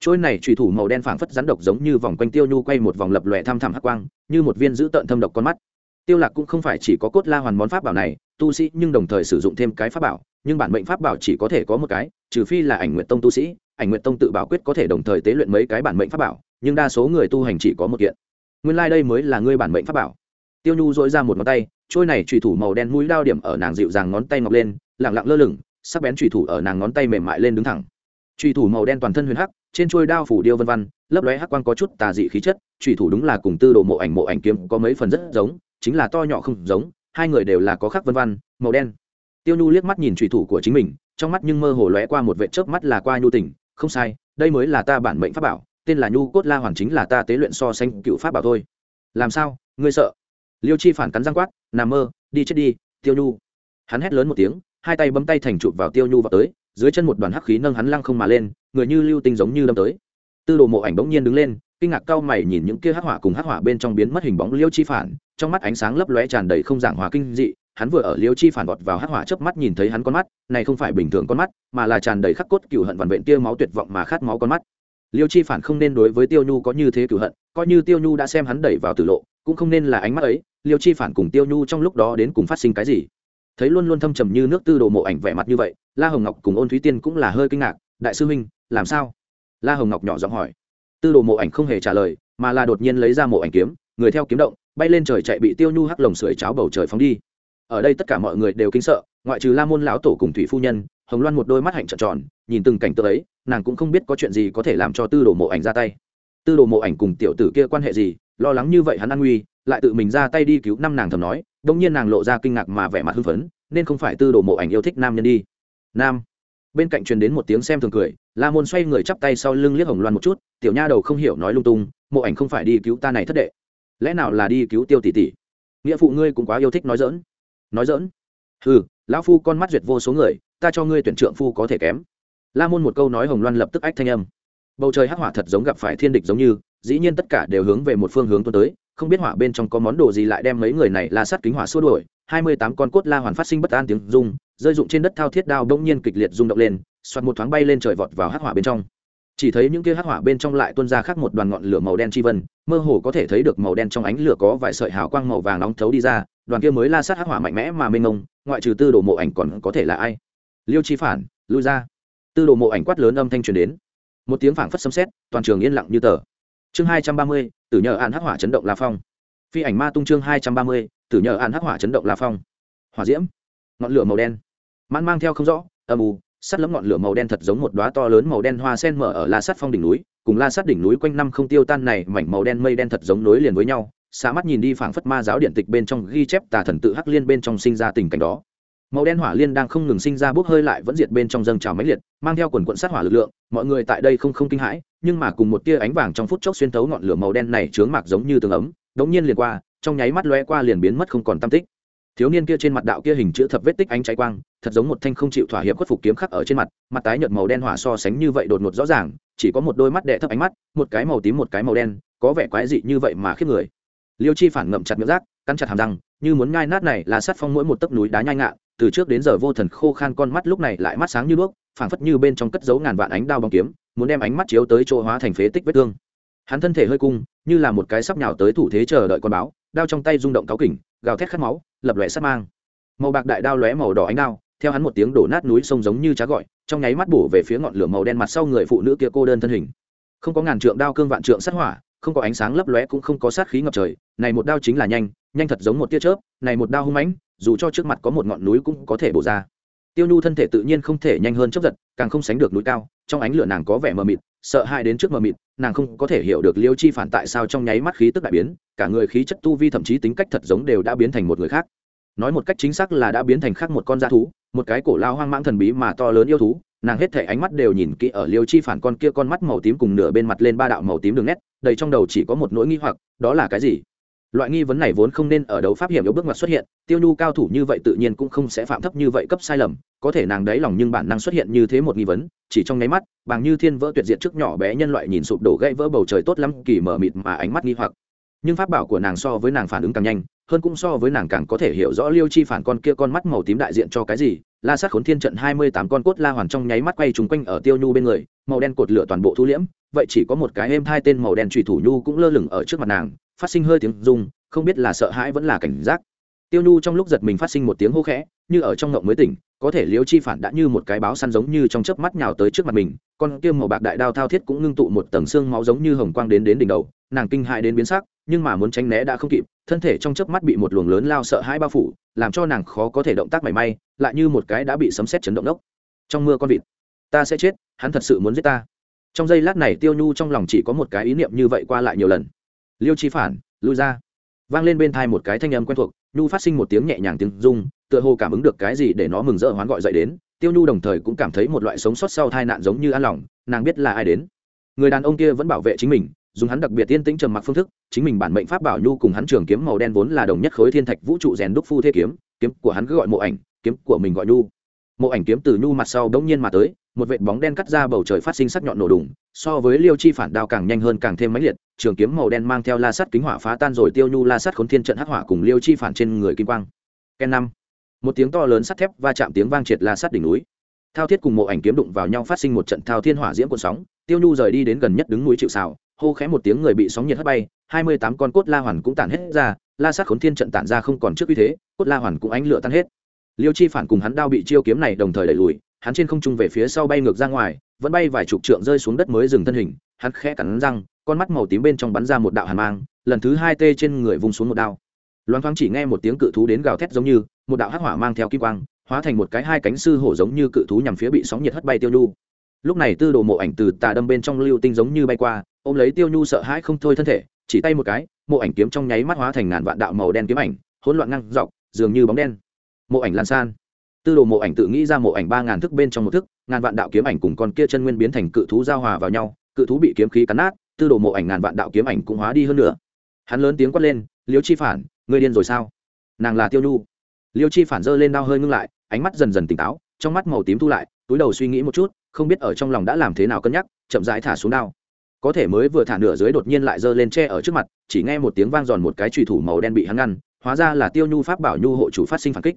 Trôi này trùy thủ màu đen phảng phất rắn độc giống như vòng quanh tiêu nhu quay một vòng lập lòe thăm thẳm hắc quang, như một viên giữ tợn thâm độc con mắt tiêu lạc cũng không phải chỉ có cốt la hoàn món pháp bảo này, tu sĩ nhưng đồng thời sử dụng thêm cái pháp bảo, nhưng bản mệnh pháp bảo chỉ có thể có một cái, trừ phi là ảnh nguyện tông tu sĩ, ảnh nguyện tông tự bảo quyết có thể đồng thời tế luyện mấy cái bản mệnh pháp bảo, nhưng đa số người tu hành chỉ có một kiện. Nguyên lai like đây mới là ngươi bản mệnh pháp bảo. Tiêu nhu dội ra một ngón tay, trôi này trùy thủ màu đen mũi đao điểm ở nàng dịu dàng ngón tay ngọc lên, lặng lặng lơ lửng, sắc bén trùy thủ ở nàng ngón tay mềm mại lên đứng thẳng. Trùy thủ màu đen toàn thân huyền hắc, trên trôi đao phủ điêu vân văn lấp lóe hắc quang có chút tà dị khí chất trùy thủ đúng là cùng tư đồ mộ ảnh mộ ảnh kiếm có mấy phần rất giống chính là to nhỏ không giống, hai người đều là có khắc vân văn, màu đen. Tiêu nhu liếc mắt nhìn trùy thủ của chính mình, trong mắt nhưng mơ hồ lóe qua một vệ chớp mắt là qua nhu tỉnh không sai, đây mới là ta bản mệnh pháp bảo, tên là nhu cốt la hoàn chính là ta tế luyện so sánh cựu pháp bảo thôi. Làm sao, ngươi sợ? Liêu chi phản cắn răng quát nằm mơ, đi chết đi, tiêu nhu. Hắn hét lớn một tiếng, hai tay bấm tay thành chụp vào tiêu nhu vào tới, dưới chân một đoàn hắc khí nâng hắn lăng không mà lên, người như lưu tinh giống như đâm tới. Tư đồ mộ ảnh bỗng nhiên đứng lên kinh ngạc cao mày nhìn những kia hắc hỏa cùng hắc hỏa bên trong biến mất hình bóng liêu chi phản, trong mắt ánh sáng lấp lóe tràn đầy không giảng hòa kinh dị, hắn vừa ở liêu chi phản vọt vào hắc hỏa chớp mắt nhìn thấy hắn con mắt, này không phải bình thường con mắt, mà là tràn đầy khắc cốt cửu hận vằn vện tia máu tuyệt vọng mà khát máu con mắt. Liêu chi phản không nên đối với tiêu nhu có như thế cửu hận, coi như tiêu nhu đã xem hắn đẩy vào tử lộ, cũng không nên là ánh mắt ấy, liêu chi phản cùng tiêu nhu trong lúc đó đến cùng phát sinh cái gì. Thấy luôn luôn thâm trầm như nước tư đồ mộ ảnh vẻ mặt như vậy, la hồng ngọc cùng ôn thúy tiên cũng là hơi kinh ngạc, đại sư huynh, làm sao? La hồng ngọc nhỏ giọng hỏi tư đồ mộ ảnh không hề trả lời, mà là đột nhiên lấy ra mộ ảnh kiếm, người theo kiếm động, bay lên trời chạy bị tiêu nhu hắc lồng sưởi cháo bầu trời phóng đi. Ở đây tất cả mọi người đều kinh sợ, ngoại trừ la môn lão tổ cùng thủy phu nhân, hồng loan một đôi mắt hạnh trợn tròn, nhìn từng cảnh tượng ấy, nàng cũng không biết có chuyện gì có thể làm cho tư đồ mộ ảnh ra tay. Tư đồ mộ ảnh cùng tiểu tử kia quan hệ gì, lo lắng như vậy hắn an nguy, lại tự mình ra tay đi cứu năm nàng thầm nói đông nhiên nàng lộ ra kinh ngạc mà vẻ mặt hưng phấn, nên không phải tư đồ mộ ảnh yêu thích nam nhân đi. Nam bên cạnh truyền đến một tiếng xem thường cười, la môn xoay người chắp tay sau lưng liếc hồng loan một chút, tiểu nha đầu không hiểu nói lung tung, mộ ảnh không phải đi cứu ta này thất đệ. Lẽ nào là đi cứu tiêu tỷ tỷ? Nghĩa phụ ngươi cũng quá yêu thích nói dỡn nói dỡn ừ lão phu con mắt duyệt vô số người, ta cho ngươi tuyển trượng phu có thể kém. La môn một câu nói hồng loan lập tức ách thanh âm. Bầu trời hắc hỏa thật giống gặp phải thiên địch giống như, dĩ nhiên tất cả đều hướng về một phương hướng tuôn tới, không biết hỏa bên trong có món đồ gì lại đem mấy người này la sát kính hỏa xua đuổi. Hai mươi tám con cốt la hoàn phát sinh bất an tiếng rung rơi dụng trên đất thao thiết đao bỗng nhiên kịch liệt rung động lên, xoạt một thoáng bay lên trời vọt vào hắc hỏa bên trong. Chỉ thấy những kia hắc hỏa bên trong lại tuôn ra khác một đoàn ngọn lửa màu đen chi vân, mơ hồ có thể thấy được màu đen trong ánh lửa có vài sợi hào quang màu vàng nóng thấu đi ra, đoàn kia mới la sát hắc hỏa mạnh mẽ mà mênh mông, ngoại trừ tư đồ mộ ảnh còn có thể là ai? Liêu chi phản, lui ra. Tư đồ mộ ảnh quát lớn âm thanh truyền đến. Một tiếng phảng phất sấm sét, toàn trường yên lặng như tờ. Chương hai trăm ba mươi, tử nhờ an hắc hỏa chấn động la phong. Phi ảnh ma tung chương hai trăm ba mươi, tử nhờ an hắc hỏa chấn động la phong. Hỏa diễm. Ngọn lửa màu đen mãn mang theo không rõ, âm u, sắt lấm ngọn lửa màu đen thật giống một đóa to lớn màu đen hoa sen mở ở la sắt phong đỉnh núi, cùng la sắt đỉnh núi quanh năm không tiêu tan này mảnh màu đen mây đen thật giống nối liền với nhau xa mắt nhìn đi phảng phất ma giáo điện tịch bên trong ghi chép tà thần tự hắc liên bên trong sinh ra tình cảnh đó. Màu đen hỏa liên đang không ngừng sinh ra bốc hơi lại vẫn diệt bên trong dâng trào máy liệt, mang theo quần quận sát hỏa lực lượng, mọi người tại đây không không kinh hãi, nhưng mà cùng một tia ánh vàng trong phút chốc xuyên thấu ngọn lửa màu đen này chướng mạc giống như tường ấm đống nhiên liền qua, trong nháy mắt lóe qua liền biến mất không còn tam tích thiếu niên kia trên mặt đạo kia hình chữ thập vết tích ánh cháy quang, thật giống một thanh không chịu thỏa hiệp khuất phục kiếm khắc ở trên mặt mặt tái nhợt màu đen hỏa so sánh như vậy đột ngột rõ ràng, chỉ có một đôi mắt đệ thấp ánh mắt, một cái màu tím một cái màu đen, có vẻ quái dị như vậy mà khiếp người. Liêu chi phản ngậm chặt miệng rác, cắn chặt hàm răng, như muốn ngai nát này là sát phong mỗi một tấc núi đá nhai ngạ, từ trước đến giờ vô thần khô khan con mắt lúc này lại mắt sáng như đuốc, phảng phất như bên trong cất giấu ngàn vạn ánh đao bóng kiếm, muốn đem ánh mắt chiếu tới chỗ hóa thành phế tích vết thương. Hắn thân thể hơi cung, như là một cái sắp nhào tới thủ thế chờ đợi con báo, đao trong tay rung động cáo kỉnh, gào thét khát máu lập lòe sát mang. Màu bạc đại đao lóe màu đỏ ánh đao, theo hắn một tiếng đổ nát núi sông giống như trá gọi, trong nháy mắt bổ về phía ngọn lửa màu đen mặt sau người phụ nữ kia cô đơn thân hình. Không có ngàn trượng đao cương vạn trượng sát hỏa, không có ánh sáng lấp lóe cũng không có sát khí ngập trời, này một đao chính là nhanh nhanh thật giống một tia chớp, này một đao hung mãnh, dù cho trước mặt có một ngọn núi cũng có thể bổ ra tiêu nhu thân thể tự nhiên không thể nhanh hơn chấp giật, càng không sánh được núi cao, trong ánh lửa nàng có vẻ mờ mịt, sợ hãi đến trước mờ mịt, nàng không có thể hiểu được liêu chi phản tại sao trong nháy mắt khí tức đại biến, cả người khí chất tu vi thậm chí tính cách thật giống đều đã biến thành một người khác. Nói một cách chính xác là đã biến thành khác một con da thú, một cái cổ lao hoang mãng thần bí mà to lớn yêu thú, nàng hết thể ánh mắt đều nhìn kỹ ở liêu chi phản con kia con mắt màu tím cùng nửa bên mặt lên ba đạo màu tím đường nét, đầy trong đầu chỉ có một nỗi nghi hoặc, đó là cái gì? Loại nghi vấn này vốn không nên ở đấu pháp hiểm yếu bước ngoặt xuất hiện, tiêu nhu cao thủ như vậy tự nhiên cũng không sẽ phạm thấp như vậy cấp sai lầm, có thể nàng đáy lòng nhưng bản năng xuất hiện như thế một nghi vấn, chỉ trong nháy mắt, bằng như thiên vỡ tuyệt diện trước nhỏ bé nhân loại nhìn sụp đổ gãy vỡ bầu trời tốt lắm, kỳ mở mịt mà ánh mắt nghi hoặc. Nhưng pháp bảo của nàng so với nàng phản ứng càng nhanh, hơn cũng so với nàng càng có thể hiểu rõ liêu chi phản con kia con mắt màu tím đại diện cho cái gì. La sát khốn thiên trận hai mươi tám con cốt la hoàn trong nháy mắt quay trúng quanh ở tiêu nhu bên người, màu đen cột lửa toàn bộ thu liễm, vậy chỉ có một cái êm hai tên màu đen trùy thủ nhu cũng lơ lửng ở trước mặt nàng phát sinh hơi tiếng rung, không biết là sợ hãi vẫn là cảnh giác. Tiêu nhu trong lúc giật mình phát sinh một tiếng hô khẽ, như ở trong ngộng mới tỉnh, có thể liêu chi phản đã như một cái báo săn giống như trong chớp mắt nhào tới trước mặt mình, con kia màu bạc đại đao thao thiết cũng ngưng tụ một tầng xương máu giống như hồng quang đến đến đỉnh đầu, nàng kinh hại đến biến sắc, nhưng mà muốn tránh né đã không kịp, thân thể trong chớp mắt bị một luồng lớn lao sợ hãi bao phủ, làm cho nàng khó có thể động tác mảy may, lại như một cái đã bị sấm sét chấn động đốc. Trong mưa con vịt, ta sẽ chết, hắn thật sự muốn giết ta. Trong giây lát này tiêu nhu trong lòng chỉ có một cái ý niệm như vậy qua lại nhiều lần liêu chi phản, lui ra. Vang lên bên thai một cái thanh âm quen thuộc, nhu phát sinh một tiếng nhẹ nhàng tiếng rung, tựa hồ cảm ứng được cái gì để nó mừng rỡ hoán gọi dậy đến. Tiêu nhu đồng thời cũng cảm thấy một loại sống sót sau tai nạn giống như an lòng, nàng biết là ai đến. Người đàn ông kia vẫn bảo vệ chính mình, dùng hắn đặc biệt tiên tĩnh trầm mặc phương thức, chính mình bản mệnh pháp bảo nhu cùng hắn trường kiếm màu đen vốn là đồng nhất khối thiên thạch vũ trụ rèn đúc phu thế kiếm kiếm của hắn cứ gọi mộ ảnh, kiếm của mình gọi nhu. Mộ ảnh kiếm từ nhu mặt sau đống nhiên mà tới một vệt bóng đen cắt ra bầu trời phát sinh sắc nhọn nổ đùng, so với liêu chi phản đao càng nhanh hơn càng thêm mãnh liệt, trường kiếm màu đen mang theo la sắt kính hỏa phá tan rồi tiêu nhu la sắt khốn thiên trận hắc hỏa cùng liêu chi phản trên người kim quang. Ken năm, một tiếng to lớn sắt thép va chạm tiếng vang triệt la sắt đỉnh núi. Thao thiết cùng mộ ảnh kiếm đụng vào nhau phát sinh một trận thao thiên hỏa diễm cuộn sóng, tiêu nhu rời đi đến gần nhất đứng núi chịu xào hô khẽ một tiếng người bị sóng nhiệt hất bay, hai mươi tám con cốt la hoàn cũng tản hết ra, la sát khốn thiên trận tản ra không còn trước uy thế, cốt la hoàn cũng ánh lửa tan hết. Liêu chi phản cùng hắn đao bị chiêu kiếm này đồng thời đẩy lùi hắn trên không trung về phía sau bay ngược ra ngoài, vẫn bay vài chục trượng rơi xuống đất mới dừng thân hình, hắn khẽ cắn răng, con mắt màu tím bên trong bắn ra một đạo hàn mang, lần thứ hai tê trên người vung xuống một đao. Loáng thoáng chỉ nghe một tiếng cự thú đến gào thét giống như, một đạo hắc hỏa mang theo kim quang, hóa thành một cái hai cánh sư hổ giống như cự thú nhằm phía bị sóng nhiệt hất bay tiêu nhu. Lúc này tư đồ mộ ảnh từ tà đâm bên trong lưu tinh giống như bay qua, ôm lấy tiêu nhu sợ hãi không thôi thân thể, chỉ tay một cái, mộ ảnh kiếm trong nháy mắt hóa thành ngàn vạn đạo màu đen kiếm ảnh, hỗn loạn ngang dọc, dường như bóng đen. Mộ ảnh lan san tư đồ mộ ảnh tự nghĩ ra mộ ảnh ba ngàn thức bên trong một thức, ngàn vạn đạo kiếm ảnh cùng con kia chân nguyên biến thành cự thú giao hòa vào nhau, cự thú bị kiếm khí cắn nát, tư đồ mộ ảnh ngàn vạn đạo kiếm ảnh cũng hóa đi hơn nữa. Hắn lớn tiếng quát lên, liêu chi phản, ngươi điên rồi sao? Nàng là tiêu nhu. Liêu chi phản giơ lên đau hơi ngưng lại, ánh mắt dần dần tỉnh táo, trong mắt màu tím thu lại, túi đầu suy nghĩ một chút, không biết ở trong lòng đã làm thế nào cân nhắc, chậm rãi thả xuống đao. Có thể mới vừa thả nửa dưới đột nhiên lại giơ lên tre ở trước mặt, chỉ nghe một tiếng vang giòn một cái trùy thủ màu đen bị hắn ngăn, hóa ra là tiêu nhu pháp bảo nhu hộ chủ phát sinh phản kích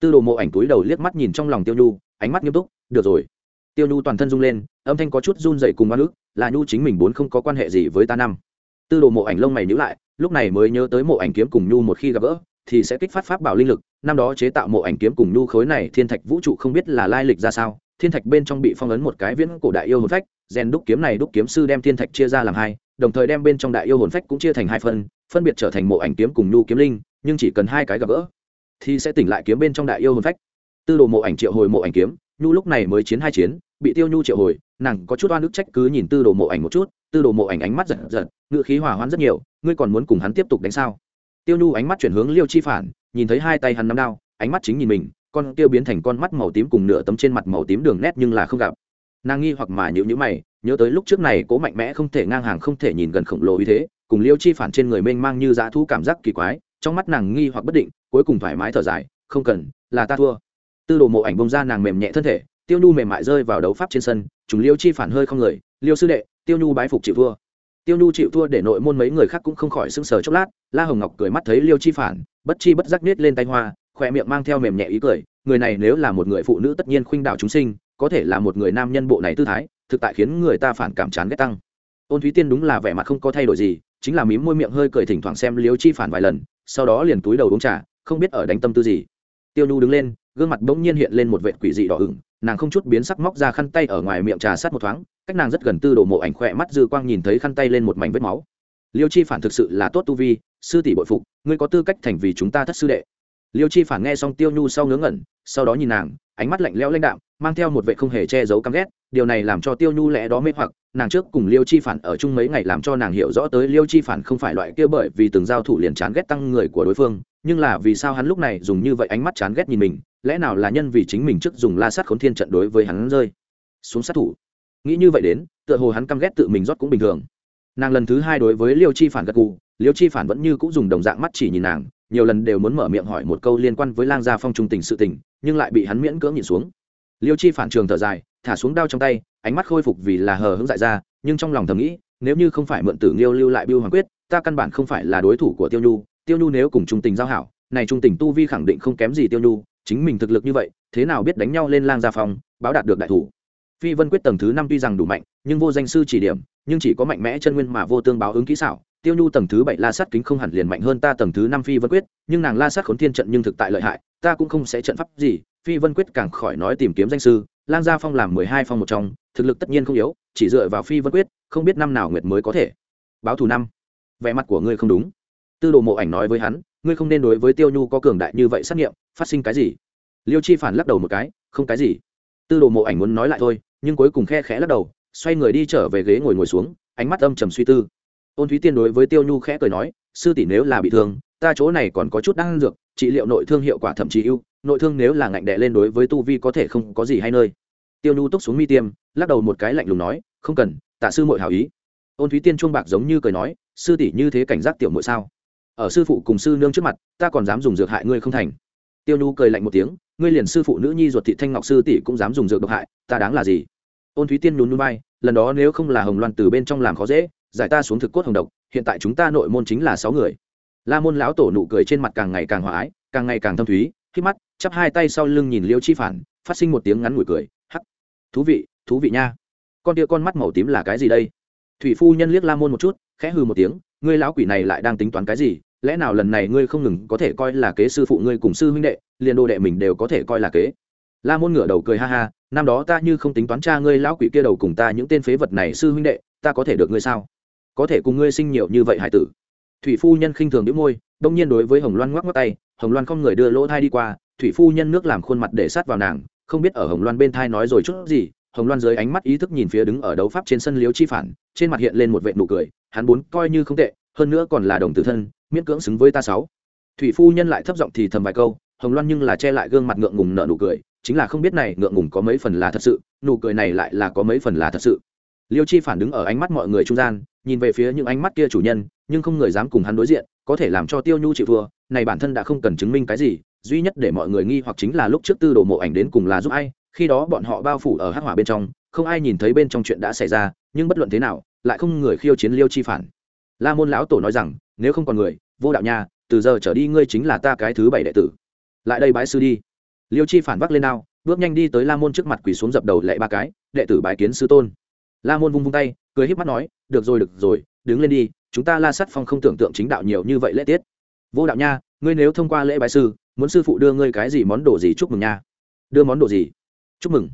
tư đồ mộ ảnh túi đầu liếc mắt nhìn trong lòng tiêu nhu, ánh mắt nghiêm túc, được rồi. Tiêu nhu toàn thân rung lên, âm thanh có chút run dậy cùng oan ức, là nhu chính mình bốn không có quan hệ gì với ta năm. Tư đồ mộ ảnh lông mày nhữ lại, lúc này mới nhớ tới mộ ảnh kiếm cùng nhu một khi gặp gỡ, thì sẽ kích phát pháp bảo linh lực, năm đó chế tạo mộ ảnh kiếm cùng nhu khối này thiên thạch vũ trụ không biết là lai lịch ra sao, thiên thạch bên trong bị phong ấn một cái viễn cổ đại yêu hồn phách, rèn đúc kiếm này đúc kiếm sư đem thiên thạch chia ra làm hai, đồng thời đem bên trong đại yêu hồn phách cũng chia thành hai phân phân biệt trở thành mộ ảnh kiếm cùng nhu kiếm linh, nhưng chỉ cần hai cái gặp gỡ thì sẽ tỉnh lại kiếm bên trong đại yêu hồn phách. Tư đồ mộ ảnh triệu hồi mộ ảnh kiếm, nhu lúc này mới chiến hai chiến, bị tiêu nhu triệu hồi, nàng có chút oan ức trách cứ nhìn tư đồ mộ ảnh một chút, tư đồ mộ ảnh ánh mắt giật giật ngự khí hòa hoãn rất nhiều, ngươi còn muốn cùng hắn tiếp tục đánh sao? Tiêu nhu ánh mắt chuyển hướng liêu chi phản, nhìn thấy hai tay hắn nắm đao, ánh mắt chính nhìn mình, con tiêu biến thành con mắt màu tím cùng nửa tấm trên mặt màu tím đường nét nhưng là không gặp. Nàng nghi hoặc mà nhữ nhữ mày, nhớ tới lúc trước này cố mạnh mẽ không thể ngang hàng không thể nhìn gần khổng lồ như thế, cùng liêu chi phản trên người mênh mang như dã thú cảm giác kỳ quái trong mắt nàng nghi hoặc bất định, cuối cùng thoải mái thở dài, không cần, là ta thua. Tư đồ mộ ảnh bông ra nàng mềm nhẹ thân thể, tiêu nhu mềm mại rơi vào đấu pháp trên sân chúng liêu chi phản hơi không người liêu sư đệ, tiêu nhu bái phục chịu thua. Tiêu nhu chịu thua để nội môn mấy người khác cũng không khỏi sưng sờ chốc lát, la hồng ngọc cười mắt thấy liêu chi phản, bất chi bất giác nết lên tay hoa khỏe miệng mang theo mềm nhẹ ý cười, người này nếu là một người phụ nữ tất nhiên khuynh đảo chúng sinh, có thể là một người nam nhân bộ này tư thái, thực tại khiến người ta phản cảm chán ghét tăng. Ôn thúy tiên đúng là vẻ mặt không có thay đổi gì chính là mím môi miệng hơi cười thỉnh thoảng xem liêu chi phản vài lần, sau đó liền túi đầu uống trà, không biết ở đánh tâm tư gì. Tiêu nhu đứng lên, gương mặt bỗng nhiên hiện lên một vệt quỷ dị đỏ ửng, nàng không chút biến sắc móc ra khăn tay ở ngoài miệng trà sát một thoáng, cách nàng rất gần tư đồ mộ ảnh khỏe mắt dư quang nhìn thấy khăn tay lên một mảnh vết máu. Liêu chi phản thực sự là tốt tu vi, sư tỷ bội phục, ngươi có tư cách thành vì chúng ta thất sư đệ. Liêu chi phản nghe xong tiêu nhu sau ngớ ngẩn, sau đó nhìn nàng, ánh mắt lạnh lẽo lãnh đạm, mang theo một vệ không hề che giấu căm ghét điều này làm cho tiêu nhu lẽ đó mê hoặc, nàng trước cùng liêu chi phản ở chung mấy ngày làm cho nàng hiểu rõ tới liêu chi phản không phải loại kia bởi vì từng giao thủ liền chán ghét tăng người của đối phương, nhưng là vì sao hắn lúc này dùng như vậy ánh mắt chán ghét nhìn mình, lẽ nào là nhân vì chính mình trước dùng la sát khốn thiên trận đối với hắn rơi? Xuống sát thủ. Nghĩ như vậy đến, tựa hồ hắn căm ghét tự mình rót cũng bình thường. Nàng lần thứ hai đối với liêu chi phản gật gù, liêu chi phản vẫn như cũng dùng đồng dạng mắt chỉ nhìn nàng, nhiều lần đều muốn mở miệng hỏi một câu liên quan với lang gia phong trung tình sự tình, nhưng lại bị hắn miễn cưỡng nhìn xuống. Liêu chi phản trường thở dài thả xuống đao trong tay, ánh mắt khôi phục vì là hờ hững dại ra, nhưng trong lòng thầm nghĩ, nếu như không phải mượn tử nghiêu lưu lại biêu hoàng quyết, ta căn bản không phải là đối thủ của tiêu nhu. Tiêu nhu nếu cùng trung tình giao hảo, này trung tình tu vi khẳng định không kém gì tiêu nhu, chính mình thực lực như vậy, thế nào biết đánh nhau lên lang gia phong, báo đạt được đại thủ. Phi vân quyết tầng thứ năm tuy rằng đủ mạnh, nhưng vô danh sư chỉ điểm, nhưng chỉ có mạnh mẽ chân nguyên mà vô tương báo ứng kỹ xảo. Tiêu nhu tầng thứ bảy la sát kính không hẳn liền mạnh hơn ta tầng thứ năm phi vân quyết, nhưng nàng la sát khốn thiên trận nhưng thực tại lợi hại, ta cũng không sẽ trận pháp gì. Phi vân quyết càng khỏi nói tìm kiếm danh sư lang gia phong làm mười hai phong một trong, thực lực tất nhiên không yếu, chỉ dựa vào phi vân quyết, không biết năm nào nguyệt mới có thể. Báo thù năm. Vẻ mặt của ngươi không đúng. Tư đồ mộ ảnh nói với hắn, ngươi không nên đối với tiêu nhu có cường đại như vậy xét nghiệm, phát sinh cái gì? Liêu chi phản lắc đầu một cái, không cái gì. Tư đồ mộ ảnh muốn nói lại thôi, nhưng cuối cùng khe khẽ lắc đầu, xoay người đi trở về ghế ngồi ngồi xuống, ánh mắt âm trầm suy tư. Ôn thúy tiên đối với tiêu nhu khẽ cười nói, sư tỷ nếu là bị thương, ta chỗ này còn có chút đang dược trị liệu nội thương hiệu quả thậm chí ưu, nội thương nếu là ngạnh đệ lên đối với tu vi có thể không có gì hay nơi. Tiêu nhu túc xuống mi tiêm, lắc đầu một cái lạnh lùng nói, không cần, tạ sư mội hảo ý. Ôn thúy tiên chuông bạc giống như cười nói, sư tỷ như thế cảnh giác tiểu mội sao? Ở sư phụ cùng sư nương trước mặt, ta còn dám dùng dược hại ngươi không thành. Tiêu nhu cười lạnh một tiếng, ngươi liền sư phụ nữ nhi ruột thị thanh ngọc sư tỷ cũng dám dùng dược độc hại, ta đáng là gì? Ôn thúy tiên nhún núi bay lần đó nếu không là hồng loan từ bên trong làm khó dễ, giải ta xuống thực cốt hồng độc, hiện tại chúng ta nội môn chính là sáu người la môn lão tổ nụ cười trên mặt càng ngày càng hòa ái, càng ngày càng thâm thúy, khi mắt chắp hai tay sau lưng nhìn liêu chi phản, phát sinh một tiếng ngắn ngủi cười, hắc. Thú vị thú vị nha. Con tia con mắt màu tím là cái gì đây? Thủy phu nhân liếc la môn một chút, khẽ hư một tiếng, ngươi lão quỷ này lại đang tính toán cái gì? Lẽ nào lần này ngươi không ngừng có thể coi là kế sư phụ ngươi cùng sư huynh đệ, liền đồ đệ mình đều có thể coi là kế? La môn ngửa đầu cười ha ha, năm đó ta như không tính toán cha ngươi lão quỷ kia đầu cùng ta những tên phế vật này sư huynh đệ, ta có thể được ngươi sao? Có thể cùng ngươi sinh nhiều như vậy hải tử thủy phu nhân khinh thường đĩu môi, đông nhiên đối với hồng loan ngoắc ngoắc tay, hồng loan không người đưa lỗ thai đi qua, thủy phu nhân nước làm khuôn mặt để sát vào nàng, không biết ở hồng loan bên thai nói rồi chút gì, hồng loan dưới ánh mắt ý thức nhìn phía đứng ở đấu pháp trên sân liếu chi phản, trên mặt hiện lên một vệ nụ cười, hắn bốn coi như không tệ, hơn nữa còn là đồng tử thân, miễn cưỡng xứng với ta sáu. Thủy phu nhân lại thấp giọng thì thầm vài câu, hồng loan nhưng là che lại gương mặt ngượng ngùng nở nụ cười, chính là không biết này ngượng ngùng có mấy phần là thật sự, nụ cười này lại là có mấy phần là thật sự liêu chi phản đứng ở ánh mắt mọi người trung gian nhìn về phía những ánh mắt kia chủ nhân nhưng không người dám cùng hắn đối diện có thể làm cho tiêu nhu chịu thua này bản thân đã không cần chứng minh cái gì duy nhất để mọi người nghi hoặc chính là lúc trước tư đồ mộ ảnh đến cùng là giúp ai khi đó bọn họ bao phủ ở hắc hỏa bên trong không ai nhìn thấy bên trong chuyện đã xảy ra nhưng bất luận thế nào lại không người khiêu chiến liêu chi phản. La môn lão tổ nói rằng nếu không còn người vô đạo nha từ giờ trở đi ngươi chính là ta cái thứ bảy đệ tử. Lại đây bái sư đi. Liêu chi phản vác lên ao, bước nhanh đi tới la môn trước mặt quỳ xuống dập đầu lệ ba cái đệ tử bái kiến sư tôn la môn vung vung tay, cười híp mắt nói, được rồi được rồi, đứng lên đi, chúng ta la sắt phong không tưởng tượng chính đạo nhiều như vậy lễ tiết. Vô đạo nha, ngươi nếu thông qua lễ bái sư, muốn sư phụ đưa ngươi cái gì món đồ gì chúc mừng nha? Đưa món đồ gì? Chúc mừng.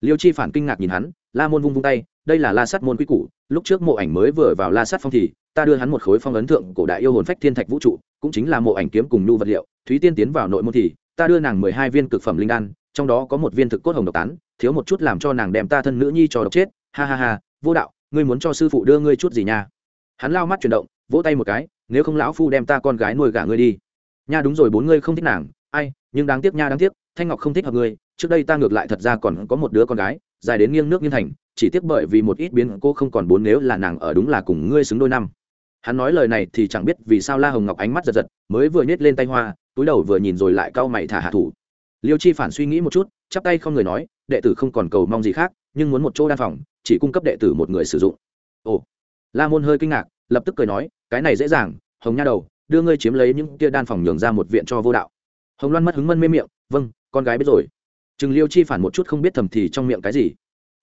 Liêu chi phản kinh ngạc nhìn hắn, la môn vung vung tay, đây là la sắt môn quy củ, lúc trước mộ ảnh mới vừa vào la sắt phong thì, ta đưa hắn một khối phong ấn thượng cổ đại yêu hồn phách thiên thạch vũ trụ, cũng chính là mộ ảnh kiếm cùng nhu vật liệu, thúy tiên tiến vào nội môn thì, ta đưa nàng mười hai viên cực phẩm linh đan, trong đó có một viên thực cốt hồng độc tán, thiếu một chút làm cho nàng đem ta thân nữ nhi cho độc chết ha ha ha, vô đạo, ngươi muốn cho sư phụ đưa ngươi chút gì nha? Hắn lao mắt chuyển động, vỗ tay một cái, nếu không lão phu đem ta con gái nuôi gả ngươi đi. Nha đúng rồi, bốn ngươi không thích nàng. Ai, nhưng đáng tiếc nha, đáng tiếc, thanh ngọc không thích hợp ngươi. Trước đây ta ngược lại thật ra còn có một đứa con gái, dài đến nghiêng nước nghiêng thành, chỉ tiếc bởi vì một ít biến cô không còn bốn nếu là nàng ở đúng là cùng ngươi xứng đôi năm. Hắn nói lời này thì chẳng biết vì sao la hồng ngọc ánh mắt giật giật, mới vừa nhét lên tay hoa, túi đầu vừa nhìn rồi lại cau mày thả hạ thủ. Liêu chi phản suy nghĩ một chút, chắp tay không người nói, đệ tử không còn cầu mong gì khác, nhưng muốn một chỗ đan phòng chỉ cung cấp đệ tử một người sử dụng. Ồ. La môn hơi kinh ngạc, lập tức cười nói, cái này dễ dàng, hồng nha đầu, đưa ngươi chiếm lấy những kia đan phòng nhường ra một viện cho vô đạo. Hồng loan mất hứng mân mê miệng vâng con gái biết rồi. Chừng liêu chi phản một chút không biết thầm thì trong miệng cái gì.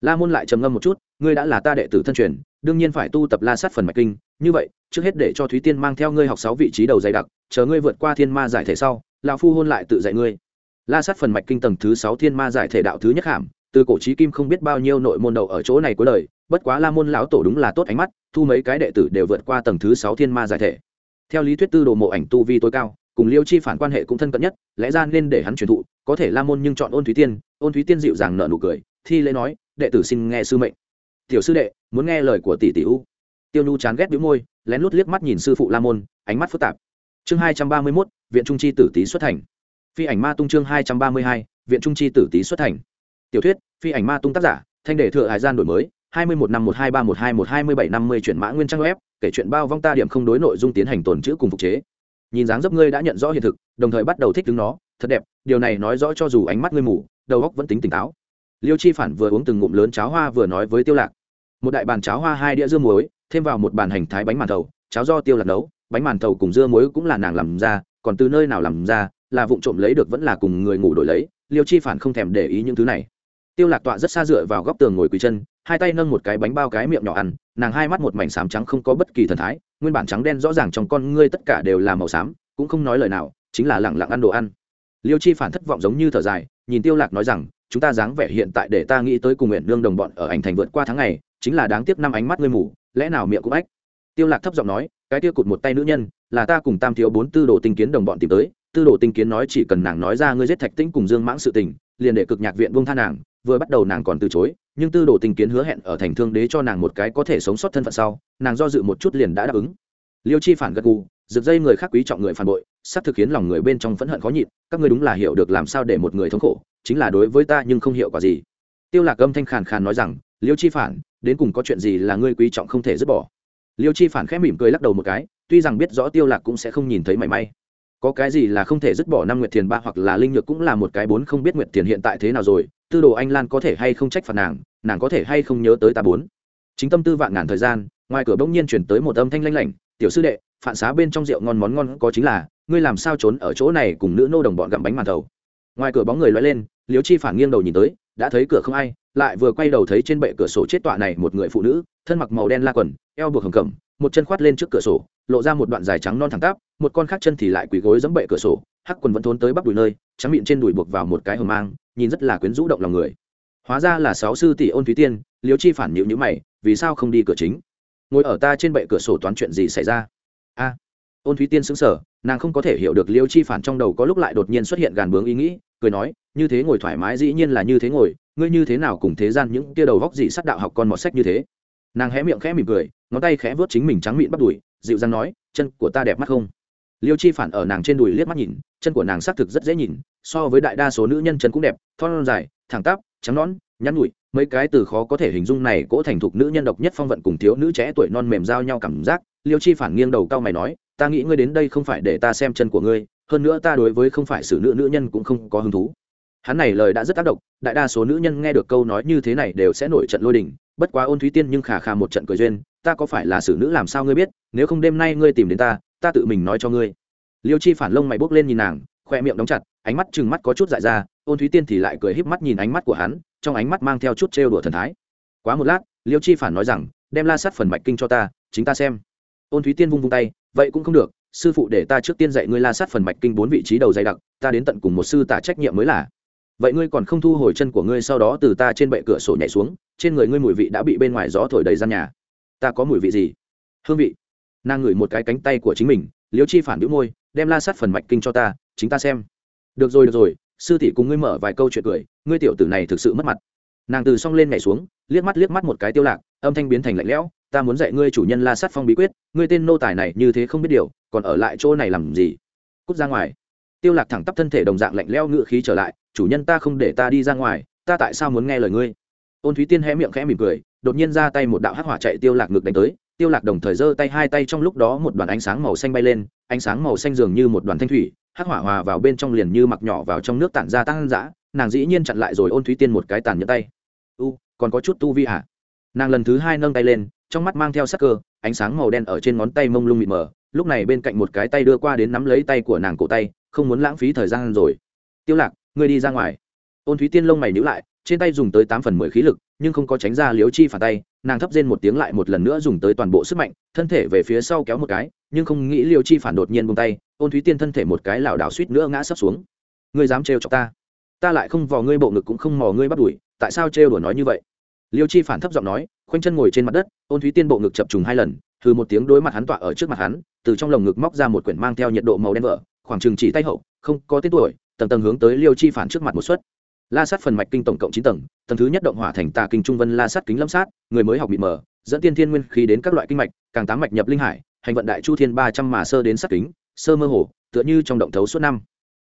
La môn lại trầm ngâm một chút, ngươi đã là ta đệ tử thân truyền, đương nhiên phải tu tập la sát phần mạch kinh, như vậy, trước hết để cho thúy tiên mang theo ngươi học sáu vị trí đầu dày đặc, chờ ngươi vượt qua thiên ma giải thể sau, lão phu hôn lại tự dạy ngươi. La sát phần mạch kinh tầng thứ sáu thiên ma giải thể đạo thứ nhất hàm từ cổ trí kim không biết bao nhiêu nội môn đầu ở chỗ này cuối đời, bất quá la môn lão tổ đúng là tốt ánh mắt, thu mấy cái đệ tử đều vượt qua tầng thứ sáu thiên ma giải thể. Theo lý thuyết tư đồ mộ ảnh tu vi tối cao, cùng liêu chi phản quan hệ cũng thân cận nhất, lẽ ra nên để hắn truyền thụ, có thể la môn nhưng chọn ôn thúy tiên, ôn thúy tiên dịu dàng nợ nụ cười, thi lễ nói, đệ tử xin nghe sư mệnh. Tiểu sư đệ, muốn nghe lời của tỷ tỷ u. Tiêu nhu chán ghét bĩu môi, lén lút liếc mắt nhìn sư phụ la môn, ánh mắt phức tạp. Chương hai trăm ba mươi mốt, viện trung chi tử tý xuất thành. Phi ảnh ma tung chương hai trăm ba mươi hai, viện trung chi tử tý xuất thành tiểu thuyết, phi ảnh ma tung tác giả, thanh đề thừa hải gian đổi mới, hai mươi một năm một hai ba một hai một hai mươi bảy năm mươi chuyển mã nguyên trang web, kể chuyện bao vong ta điểm không đối nội dung tiến hành tồn chữ cùng phục chế. Nhìn dáng dấp ngươi đã nhận rõ hiện thực, đồng thời bắt đầu thích đứng nó, thật đẹp, điều này nói rõ cho dù ánh mắt ngươi mù, đầu óc vẫn tính tỉnh táo. Liêu chi phản vừa uống từng ngụm lớn cháo hoa vừa nói với tiêu lạc. Một đại bàn cháo hoa hai đĩa dưa muối, thêm vào một bàn hành thái bánh màn thầu, cháo do tiêu lạc nấu, bánh màn thầu cùng dưa muối cũng là nàng làm ra, còn từ nơi nào làm ra, là vụng trộm lấy được vẫn là cùng người ngủ đổi lấy, liêu chi phản không thèm để ý những thứ này tiêu lạc tọa rất xa dựa vào góc tường ngồi quỳ chân, hai tay nâng một cái bánh bao cái miệng nhỏ ăn, nàng hai mắt một mảnh xám trắng không có bất kỳ thần thái, nguyên bản trắng đen rõ ràng trong con ngươi tất cả đều là màu xám, cũng không nói lời nào, chính là lặng lặng ăn đồ ăn. Liêu chi phản thất vọng giống như thở dài, nhìn tiêu lạc nói rằng, chúng ta dáng vẻ hiện tại để ta nghĩ tới cùng nguyện nương đồng bọn ở ảnh thành vượt qua tháng ngày, chính là đáng tiếc năm ánh mắt ngươi mù, lẽ nào miệng cũng ách? Tiêu lạc thấp giọng nói, cái tiêu cụt một tay nữ nhân, là ta cùng tam thiếu bốn tư đồ tinh kiến đồng bọn tìm tới, tư đồ tinh kiến nói chỉ cần nàng nói ra ngươi giết thạch tĩnh cùng dương mãng sự tình, liền để cực nhạc viện buông tha nàng vừa bắt đầu nàng còn từ chối, nhưng tư đồ tinh kiến hứa hẹn ở thành thương đế cho nàng một cái có thể sống sót thân phận sau, nàng do dự một chút liền đã đáp ứng. Liêu chi phản gật gù, rực dây người khác quý trọng người phản bội sắp thực khiến lòng người bên trong phẫn hận khó nhịn, các ngươi đúng là hiểu được làm sao để một người thống khổ, chính là đối với ta nhưng không hiểu quả gì. Tiêu lạc âm thanh khàn khàn nói rằng, liêu chi phản, đến cùng có chuyện gì là ngươi quý trọng không thể dứt bỏ? Liêu chi phản khẽ mỉm cười lắc đầu một cái, tuy rằng biết rõ tiêu lạc cũng sẽ không nhìn thấy mảy may. Có cái gì là không thể dứt bỏ năm nguyệt thiền ba hoặc là linh nhược cũng là một cái bốn không biết nguyệt thiền hiện tại thế nào rồi tư đồ anh lan có thể hay không trách phạt nàng nàng có thể hay không nhớ tới ta bốn. Chính tâm tư vạn ngàn thời gian, ngoài cửa bỗng nhiên chuyển tới một âm thanh lanh lảnh, tiểu sư đệ phản xá bên trong rượu ngon món ngon có chính là, ngươi làm sao trốn ở chỗ này cùng nữ nô đồng bọn gặm bánh màn thầu? Ngoài cửa bóng người loay lên liếu chi phản nghiêng đầu nhìn tới, đã thấy cửa không ai, lại vừa quay đầu thấy trên bệ cửa sổ chết tọa này một người phụ nữ, thân mặc màu đen la quần, eo buộc hầm cẩm, một chân khoát lên trước cửa sổ, lộ ra một đoạn dài trắng non thẳng tắp, một con khác chân thì lại quỳ gối dẫm bệ cửa sổ, hắc quần vẫn thốn tới bắp đùi nơi, trắng miệng trên đùi buộc vào một cái hầm mang nhìn rất là quyến rũ động lòng người. Hóa ra là sáu sư tỷ ôn thúy tiên liếu chi phản nhịu nhữ mày, vì sao không đi cửa chính? Ngồi ở ta trên bệ cửa sổ toán chuyện gì xảy ra? A. Ôn thúy tiên xứng sở nàng không có thể hiểu được liêu chi phản trong đầu có lúc lại đột nhiên xuất hiện gàn bướng ý nghĩ, cười nói, như thế ngồi thoải mái dĩ nhiên là như thế ngồi, ngươi như thế nào cùng thế gian những kia đầu góc dị sắc đạo học con mọt sách như thế? Nàng hé miệng khẽ mỉm cười, ngón tay khẽ vớt chính mình trắng mịn bắt đùi, dịu dàng nói, chân của ta đẹp mắt không? Liêu chi phản ở nàng trên đùi liếc mắt nhìn, chân của nàng xác thực rất dễ nhìn, so với đại đa số nữ nhân chân cũng đẹp, thon dài, thẳng tắp, trắng nón nhắn nhụi mấy cái từ khó có thể hình dung này cỗ thành thục nữ nhân độc nhất phong vận cùng thiếu nữ trẻ tuổi non mềm giao nhau cảm giác, liêu chi phản nghiêng đầu cao mày nói, ta nghĩ ngươi đến đây không phải để ta xem chân của ngươi, hơn nữa ta đối với không phải xử nữ nữ nhân cũng không có hứng thú. Hắn này lời đã rất tác động, đại đa số nữ nhân nghe được câu nói như thế này đều sẽ nổi trận lôi đình, bất quá ôn thúy tiên nhưng khà khà một trận cười duyên, ta có phải là xử nữ làm sao ngươi biết, nếu không đêm nay ngươi tìm đến ta ta tự mình nói cho ngươi. Liêu chi phản lông mày bốc lên nhìn nàng, khoe miệng đóng chặt, ánh mắt chừng mắt có chút dại ra, ôn thúy tiên thì lại cười híp mắt nhìn ánh mắt của hắn, trong ánh mắt mang theo chút trêu đùa thần thái. Quá một lát, liêu chi phản nói rằng, đem la sát phần mạch kinh cho ta, chính ta xem. Ôn thúy tiên vung vung tay, vậy cũng không được, sư phụ để ta trước tiên dạy ngươi la sát phần mạch kinh bốn vị trí đầu dày đặc, ta đến tận cùng một sư tả trách nhiệm mới là. Vậy ngươi còn không thu hồi chân của ngươi sau đó từ ta trên bệ cửa sổ nhảy xuống, trên người ngươi mùi vị đã bị bên ngoài gió thổi đầy gian nhà. Ta có mùi vị gì? Hương vị nàng ngửi một cái cánh tay của chính mình, liêu chi phản đĩu môi, đem la sát phần mạch kinh cho ta, chính ta xem. Được rồi được rồi, sư tỷ cùng ngươi mở vài câu chuyện cười, ngươi tiểu tử này thực sự mất mặt. Nàng từ xong lên nhảy xuống, liếc mắt liếc mắt một cái tiêu lạc, âm thanh biến thành lạnh lẽo, ta muốn dạy ngươi chủ nhân la sát phong bí quyết, ngươi tên nô tài này như thế không biết điều, còn ở lại chỗ này làm gì? Cút ra ngoài. Tiêu lạc thẳng tắp thân thể đồng dạng lạnh lẽo ngựa khí trở lại, chủ nhân ta không để ta đi ra ngoài, ta tại sao muốn nghe lời ngươi? Ôn thúy tiên hé miệng khẽ mỉm cười, đột nhiên ra tay một đạo hắc hỏa chạy tiêu lạc ngược đánh tới tiêu lạc đồng thời giơ tay hai tay trong lúc đó một đoàn ánh sáng màu xanh bay lên, ánh sáng màu xanh dường như một đoàn thanh thủy, hắc hỏa hòa vào bên trong liền như mặc nhỏ vào trong nước tản ra tăng dã, nàng dĩ nhiên chặn lại rồi ôn thúy tiên một cái tàn nhẫn tay. U, còn có chút tu vi à nàng lần thứ hai nâng tay lên, trong mắt mang theo sắc cơ, ánh sáng màu đen ở trên ngón tay mông lung mịt mờ, lúc này bên cạnh một cái tay đưa qua đến nắm lấy tay của nàng cổ tay, không muốn lãng phí thời gian rồi. Tiêu lạc, ngươi đi ra ngoài. Ôn thúy tiên lông mày nhíu lại, trên tay dùng tới tám phần mười khí lực nhưng không có tránh ra liếu chi phản tay, nàng thấp rên một tiếng lại một lần nữa dùng tới toàn bộ sức mạnh, thân thể về phía sau kéo một cái, nhưng không nghĩ liêu chi phản đột nhiên buông tay, ôn thúy tiên thân thể một cái lảo đảo suýt nữa ngã sấp xuống. Ngươi dám trêu chọc ta? Ta lại không vò ngươi bộ ngực cũng không mò ngươi bắt đuổi, tại sao trêu đùa nói như vậy? Liêu chi phản thấp giọng nói, khoanh chân ngồi trên mặt đất, ôn thúy tiên bộ ngực chập trùng hai lần từ một tiếng đối mặt hắn tọa ở trước mặt hắn, từ trong lồng ngực móc ra một quyển mang theo nhiệt độ màu đen vỡ khoảng chừng chỉ tay hậu, không có tên tuổi, tầng tầng hướng tới liêu chi phản trước mặt một suất la sát phần mạch kinh tổng cộng chín tầng tầng thứ nhất động hỏa thành tà kinh trung vân la sát kính lâm sát, người mới học bị mở dẫn tiên thiên nguyên khí đến các loại kinh mạch, càng tám mạch nhập linh hải, hành vận đại chu thiên ba trăm mà sơ đến sát kính, sơ mơ hồ, tựa như trong động thấu suốt năm.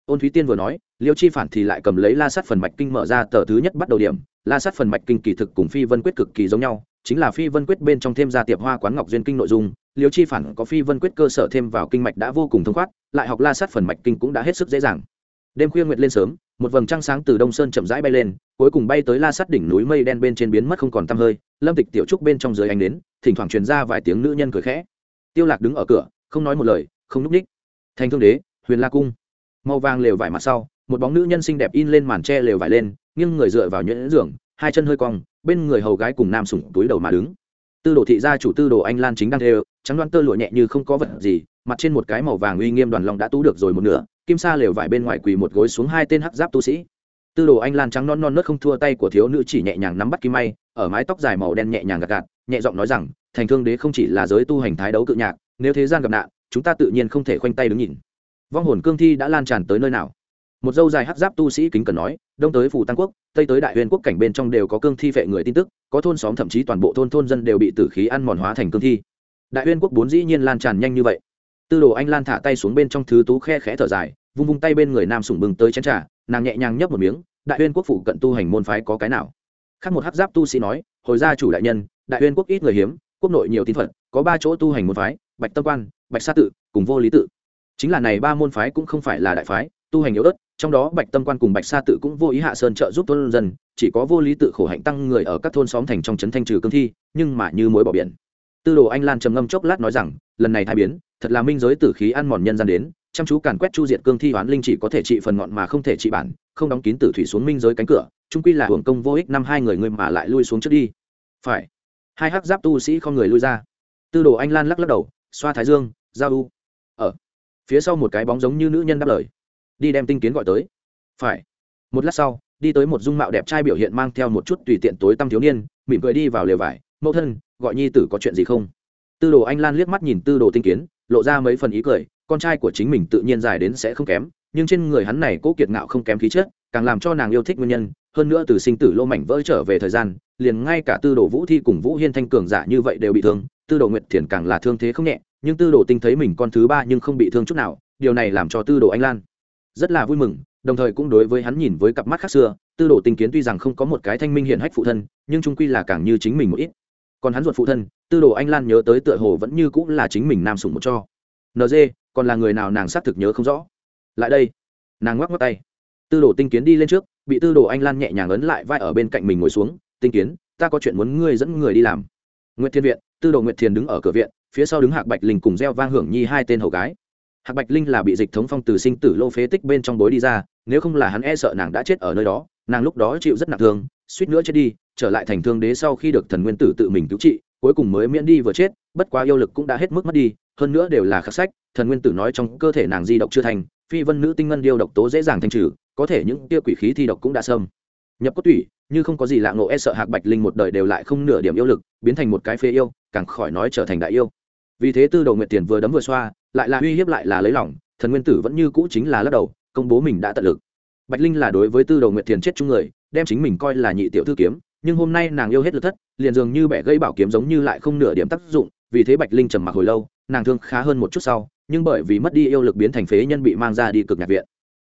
Ôn thúy tiên vừa nói, liêu chi phản thì lại cầm lấy la sát phần mạch kinh mở ra tờ thứ nhất bắt đầu điểm. La sát phần mạch kinh kỳ thực cùng phi vân quyết cực kỳ giống nhau, chính là phi vân quyết bên trong thêm ra tiệp hoa quán ngọc duyên kinh nội dung, liêu chi phản có phi vân quyết cơ sở thêm vào kinh mạch đã vô cùng thông khoát, lại học la sát phần mạch kinh cũng đã hết sức dễ dàng. Đêm khuya nguyệt lên sớm một vầng trăng sáng từ đông sơn chậm rãi bay lên, cuối cùng bay tới la sắt đỉnh núi mây đen bên trên biến mất không còn tăm hơi, lâm tịch tiểu trúc bên trong dưới ánh đến thỉnh thoảng truyền ra vài tiếng nữ nhân cười khẽ. Tiêu lạc đứng ở cửa, không nói một lời, không núp ních. Thành thương đế, huyền la cung. Màu vàng lều vải mặt sau, một bóng nữ nhân xinh đẹp in lên màn tre lều vải lên, nghiêng người dựa vào nhuyễn giường, hai chân hơi cong, bên người hầu gái cùng nam sủng túi đầu mà đứng. Tư đồ thị gia chủ tư đồ anh lan chính đang đều trắng đoan tơ lụa nhẹ như không có vật gì, mặt trên một cái màu vàng uy nghiêm đoàn long đã tú được rồi một nửa kim sa lều vải bên ngoài quỳ một gối xuống hai tên hắc giáp tu sĩ. Tư đồ anh lan trắng non non nớt không thua tay của thiếu nữ chỉ nhẹ nhàng nắm bắt kim may, ở mái tóc dài màu đen nhẹ nhàng gạt gạt, nhẹ giọng nói rằng, thành thương đế không chỉ là giới tu hành thái đấu cự nhạc, nếu thế gian gặp nạn, chúng ta tự nhiên không thể khoanh tay đứng nhìn. Vong hồn cương thi đã lan tràn tới nơi nào? Một dâu dài hắc giáp tu sĩ kính cần nói, đông tới phủ tăng quốc, tây tới đại huyền quốc cảnh bên trong đều có cương thi vệ người tin tức, có thôn xóm thậm chí toàn bộ thôn thôn dân đều bị tử khí ăn mòn hóa thành cương thi. Đại huyền quốc bốn dĩ nhiên lan tràn nhanh như vậy tư đồ anh lan thả tay xuống bên trong thứ tú khe khẽ thở dài, vung vung tay bên người nam sủng bừng tới chén trà, nàng nhẹ nhàng nhấp một miếng, đại uyên quốc phụ cận tu hành môn phái có cái nào? Khác một hát giáp tu sĩ nói, hồi gia chủ đại nhân, đại uyên quốc ít người hiếm, quốc nội nhiều tín phật, có ba chỗ tu hành môn phái, bạch tâm quan, bạch sa tự, cùng vô lý tự. Chính là này ba môn phái cũng không phải là đại phái, tu hành yếu ớt, trong đó bạch tâm quan cùng bạch sa tự cũng vô ý hạ sơn trợ giúp thôn dân, chỉ có vô lý tự khổ hạnh tăng người ở các thôn xóm thành trong trấn thanh trừ cương thi, nhưng mà như mối bỏ biển tư đồ anh lan trầm ngâm chốc lát nói rằng, lần này thay biến, thật là minh giới tử khí ăn mòn nhân gian đến, chăm chú càn quét chu diệt cương thi hoán linh chỉ có thể trị phần ngọn mà không thể trị bản, không đóng kín tử thủy xuống minh giới cánh cửa trung quy là hưởng công vô ích năm hai người người mà lại lui xuống trước đi. Phải. Hai hắc giáp tu sĩ không người lui ra. Tư đồ anh lan lắc lắc đầu, xoa thái dương, giao u. Ở. Phía sau một cái bóng giống như nữ nhân đáp lời. Đi đem tinh kiến gọi tới. Phải. Một lát sau, đi tới một dung mạo đẹp trai biểu hiện mang theo một chút tùy tiện tối tăm thiếu niên, mỉm cười đi vào lều vải. Mẫu thân gọi nhi tử có chuyện gì không? Tư đồ anh lan liếc mắt nhìn tư đồ tinh kiến, lộ ra mấy phần ý cười, con trai của chính mình tự nhiên dài đến sẽ không kém, nhưng trên người hắn này cố kiệt ngạo không kém khí chất, càng làm cho nàng yêu thích nguyên nhân, hơn nữa từ sinh tử lô mảnh vỡ trở về thời gian, liền ngay cả tư đồ vũ thi cùng vũ hiên thanh cường giả như vậy đều bị thương, tư đồ nguyệt thiền càng là thương thế không nhẹ, nhưng tư đồ tinh thấy mình con thứ ba nhưng không bị thương chút nào, điều này làm cho tư đồ anh lan rất là vui mừng, đồng thời cũng đối với hắn nhìn với cặp mắt khác xưa, tư đồ tinh kiến tuy rằng không có một cái thanh minh hiển hách phụ thân, nhưng trung quy là càng như chính mình một ít còn hắn ruột phụ thân, tư đồ anh lan nhớ tới tựa hồ vẫn như cũng là chính mình nam sủng một cho. Nd còn là người nào nàng xác thực nhớ không rõ. Lại đây, nàng ngoắc ngoắc tay. Tư đồ tinh kiến đi lên trước, bị tư đồ anh lan nhẹ nhàng ấn lại vai ở bên cạnh mình ngồi xuống, tinh kiến, ta có chuyện muốn ngươi dẫn người đi làm. Nguyễn thiên viện, tư đồ nguyệt thiền đứng ở cửa viện, phía sau đứng hạc bạch linh cùng gieo vang hưởng nhi hai tên hầu gái. Hạc bạch linh là bị dịch thống phong từ sinh tử lô phế tích bên trong bối đi ra, nếu không là hắn e sợ nàng đã chết ở nơi đó, nàng lúc đó chịu rất nặng thương, suýt nữa chết đi trở lại thành thương đế sau khi được thần nguyên tử tự mình cứu trị, cuối cùng mới miễn đi vừa chết, bất quá yêu lực cũng đã hết mức mất đi, hơn nữa đều là khắc sách, thần nguyên tử nói trong cơ thể nàng di độc chưa thành, phi vân nữ tinh ngân điêu độc tố dễ dàng thanh trừ, có thể những tia quỷ khí thi độc cũng đã xâm. Nhập cốt tủy, như không có gì lạ ngộ e sợ hạc bạch linh một đời đều lại không nửa điểm yêu lực, biến thành một cái phê yêu, càng khỏi nói trở thành đại yêu. Vì thế tư đầu nguyệt tiền vừa đấm vừa xoa, lại là uy hiếp lại là lấy lỏng thần nguyên tử vẫn như cũ chính là lắc đầu, công bố mình đã tận lực. Bạch linh là đối với tư đầu nguyệt tiền chết chung người, đem chính mình coi là nhị tiểu thư kiếm nhưng hôm nay nàng yêu hết lực thất, liền dường như bẻ gây bảo kiếm giống như lại không nửa điểm tác dụng, vì thế bạch linh trầm mặc hồi lâu, nàng thương khá hơn một chút sau, nhưng bởi vì mất đi yêu lực biến thành phế nhân bị mang ra đi cực nhạc viện.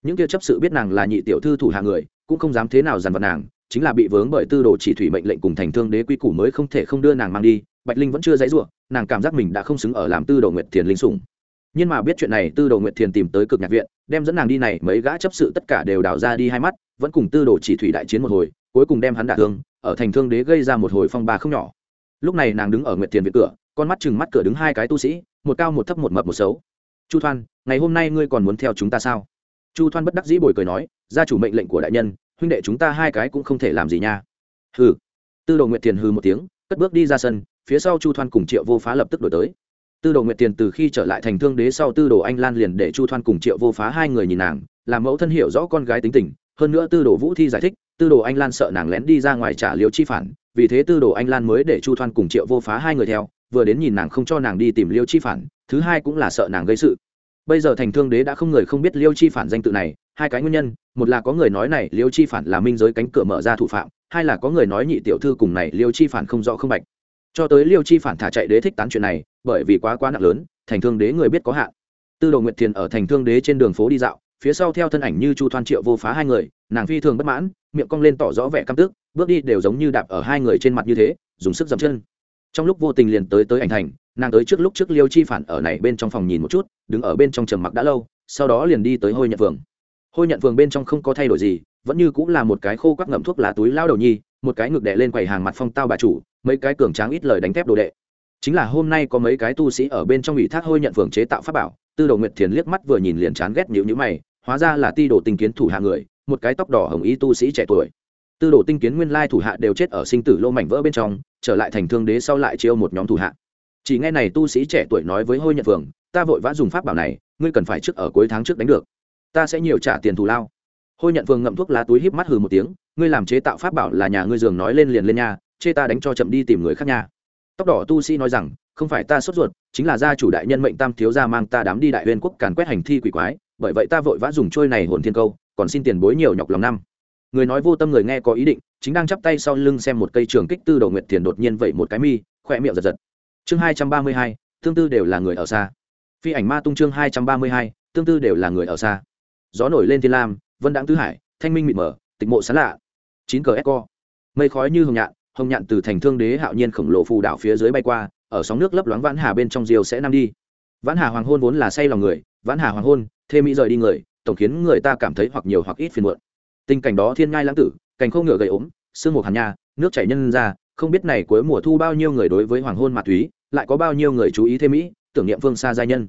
Những kia chấp sự biết nàng là nhị tiểu thư thủ hạ người, cũng không dám thế nào dằn vặt nàng, chính là bị vướng bởi tư đồ chỉ thủy mệnh lệnh cùng thành thương đế quy củ mới không thể không đưa nàng mang đi, bạch linh vẫn chưa dãy ruộng nàng cảm giác mình đã không xứng ở làm tư đồ nguyệt thiền linh sủng. Nhưng mà biết chuyện này, tư đồ nguyệt thiền tìm tới cực nhạc viện, đem dẫn nàng đi này, mấy gã chấp sự tất cả đều đào ra đi hai mắt, vẫn cùng tư đồ chỉ thủy đại chiến một hồi cuối cùng đem hắn đả thương, ở thành thương đế gây ra một hồi phong ba không nhỏ. Lúc này nàng đứng ở nguyệt thiền viện cửa, con mắt chừng mắt cửa đứng hai cái tu sĩ, một cao một thấp một mập một xấu. Chu thoan, ngày hôm nay ngươi còn muốn theo chúng ta sao? Chu thoan bất đắc dĩ bồi cười nói, gia chủ mệnh lệnh của đại nhân, huynh đệ chúng ta hai cái cũng không thể làm gì nha. Hừ. Tư đồ nguyệt thiền hừ một tiếng, cất bước đi ra sân, phía sau chu thoan cùng triệu vô phá lập tức đổi tới. Tư đồ nguyệt tiền từ khi trở lại thành thương đế sau tư đồ anh lan liền để chu thoan cùng triệu vô phá hai người nhìn nàng, làm mẫu thân hiểu rõ con gái tính tình hơn nữa tư đồ vũ thi giải thích, tư đồ anh lan sợ nàng lén đi ra ngoài trả liếu chi phản, vì thế tư đồ anh lan mới để chu thoan cùng triệu vô phá hai người theo, vừa đến nhìn nàng không cho nàng đi tìm liêu chi phản, thứ hai cũng là sợ nàng gây sự. Bây giờ thành thương đế đã không người không biết liêu chi phản danh tự này, hai cái nguyên nhân, một là có người nói này liêu chi phản là minh giới cánh cửa mở ra thủ phạm, hai là có người nói nhị tiểu thư cùng này liêu chi phản không rõ không bạch. Cho tới liêu chi phản thả chạy đế thích tán chuyện này, bởi vì quá quá nặng lớn, thành thương đế người biết có hạn. Tư đồ nguyệt thiền ở thành thương đế trên đường phố đi dạo phía sau theo thân ảnh như chu thoan triệu vô phá hai người, nàng phi thường bất mãn, miệng cong lên tỏ rõ vẻ căm tức, bước đi đều giống như đạp ở hai người trên mặt như thế, dùng sức dậm chân. Trong lúc vô tình liền tới tới ảnh thành, nàng tới trước lúc trước liêu chi phản ở này bên trong phòng nhìn một chút, đứng ở bên trong trầm mặc đã lâu, sau đó liền đi tới hôi nhận phường. Hôi nhận phường bên trong không có thay đổi gì, vẫn như cũng là một cái khô quắc ngậm thuốc lá túi lao đầu nhi, một cái ngực đệ lên quầy hàng mặt phong tao bà chủ, mấy cái cường tráng ít lời đánh thép đồ đệ. Chính là hôm nay có mấy cái tu sĩ ở bên trong ủy thác hôi nhận phường chế tạo pháp bảo, tư đầu nguyệt thiền liếc mắt vừa nhìn liền chán ghét nhữ nhữ mày hóa ra là ti đồ tinh kiến thủ hạ người, một cái tóc đỏ hồng y tu sĩ trẻ tuổi. Tư đồ tinh kiến nguyên lai thủ hạ đều chết ở sinh tử lô mảnh vỡ bên trong, trở lại thành thương đế sau lại chiêu một nhóm thủ hạ. Chỉ nghe này tu sĩ trẻ tuổi nói với hôi nhật phường ta vội vã dùng pháp bảo này, ngươi cần phải trước ở cuối tháng trước đánh được. Ta sẽ nhiều trả tiền thù lao. Hôi nhận phường ngậm thuốc lá túi híp mắt hừ một tiếng, ngươi làm chế tạo pháp bảo là nhà ngươi giường nói lên liền lên nhà chê ta đánh cho chậm đi tìm người khác nhà. tóc đỏ tu sĩ nói rằng không phải ta sốt ruột, chính là gia chủ đại nhân mệnh tam thiếu gia mang ta đám đi đại huyên quốc càn quét hành thi quỷ quái, bởi vậy ta vội vã dùng trôi này hồn thiên câu, còn xin tiền bối nhiều nhọc lòng năm. Người nói vô tâm người nghe có ý định, chính đang chắp tay sau lưng xem một cây trường kích tư đầu nguyệt tiền đột nhiên vậy một cái mi, khỏe miệng giật giật. Chương hai trăm ba mươi hai, tương tư đều là người ở xa. Phi ảnh ma tung chương hai trăm ba mươi hai, tương tư đều là người ở xa. Gió nổi lên thiên lam, vân đãng tứ hải, thanh minh mịt mờ, tịch mộ sán lạ. Chín cờ eco mây khói như hồng nhạn hồng nhạn từ thành thương đế hạo nhiên khổng lồ phù đảo phía dưới bay qua ở sóng nước lấp loáng vãn hà bên trong diều sẽ nam đi. Vãn hà hoàng hôn vốn là say lòng người, vãn hà hoàng hôn, thê mỹ rời đi người, tổng khiến người ta cảm thấy hoặc nhiều hoặc ít phiền muộn. Tình cảnh đó thiên ngai lãng tử, cảnh không ngựa gầy ốm, sương mù hàn nha, nước chảy nhân ra, không biết này cuối mùa thu bao nhiêu người đối với hoàng hôn ma túy, lại có bao nhiêu người chú ý thế mỹ, tưởng niệm phương xa giai nhân.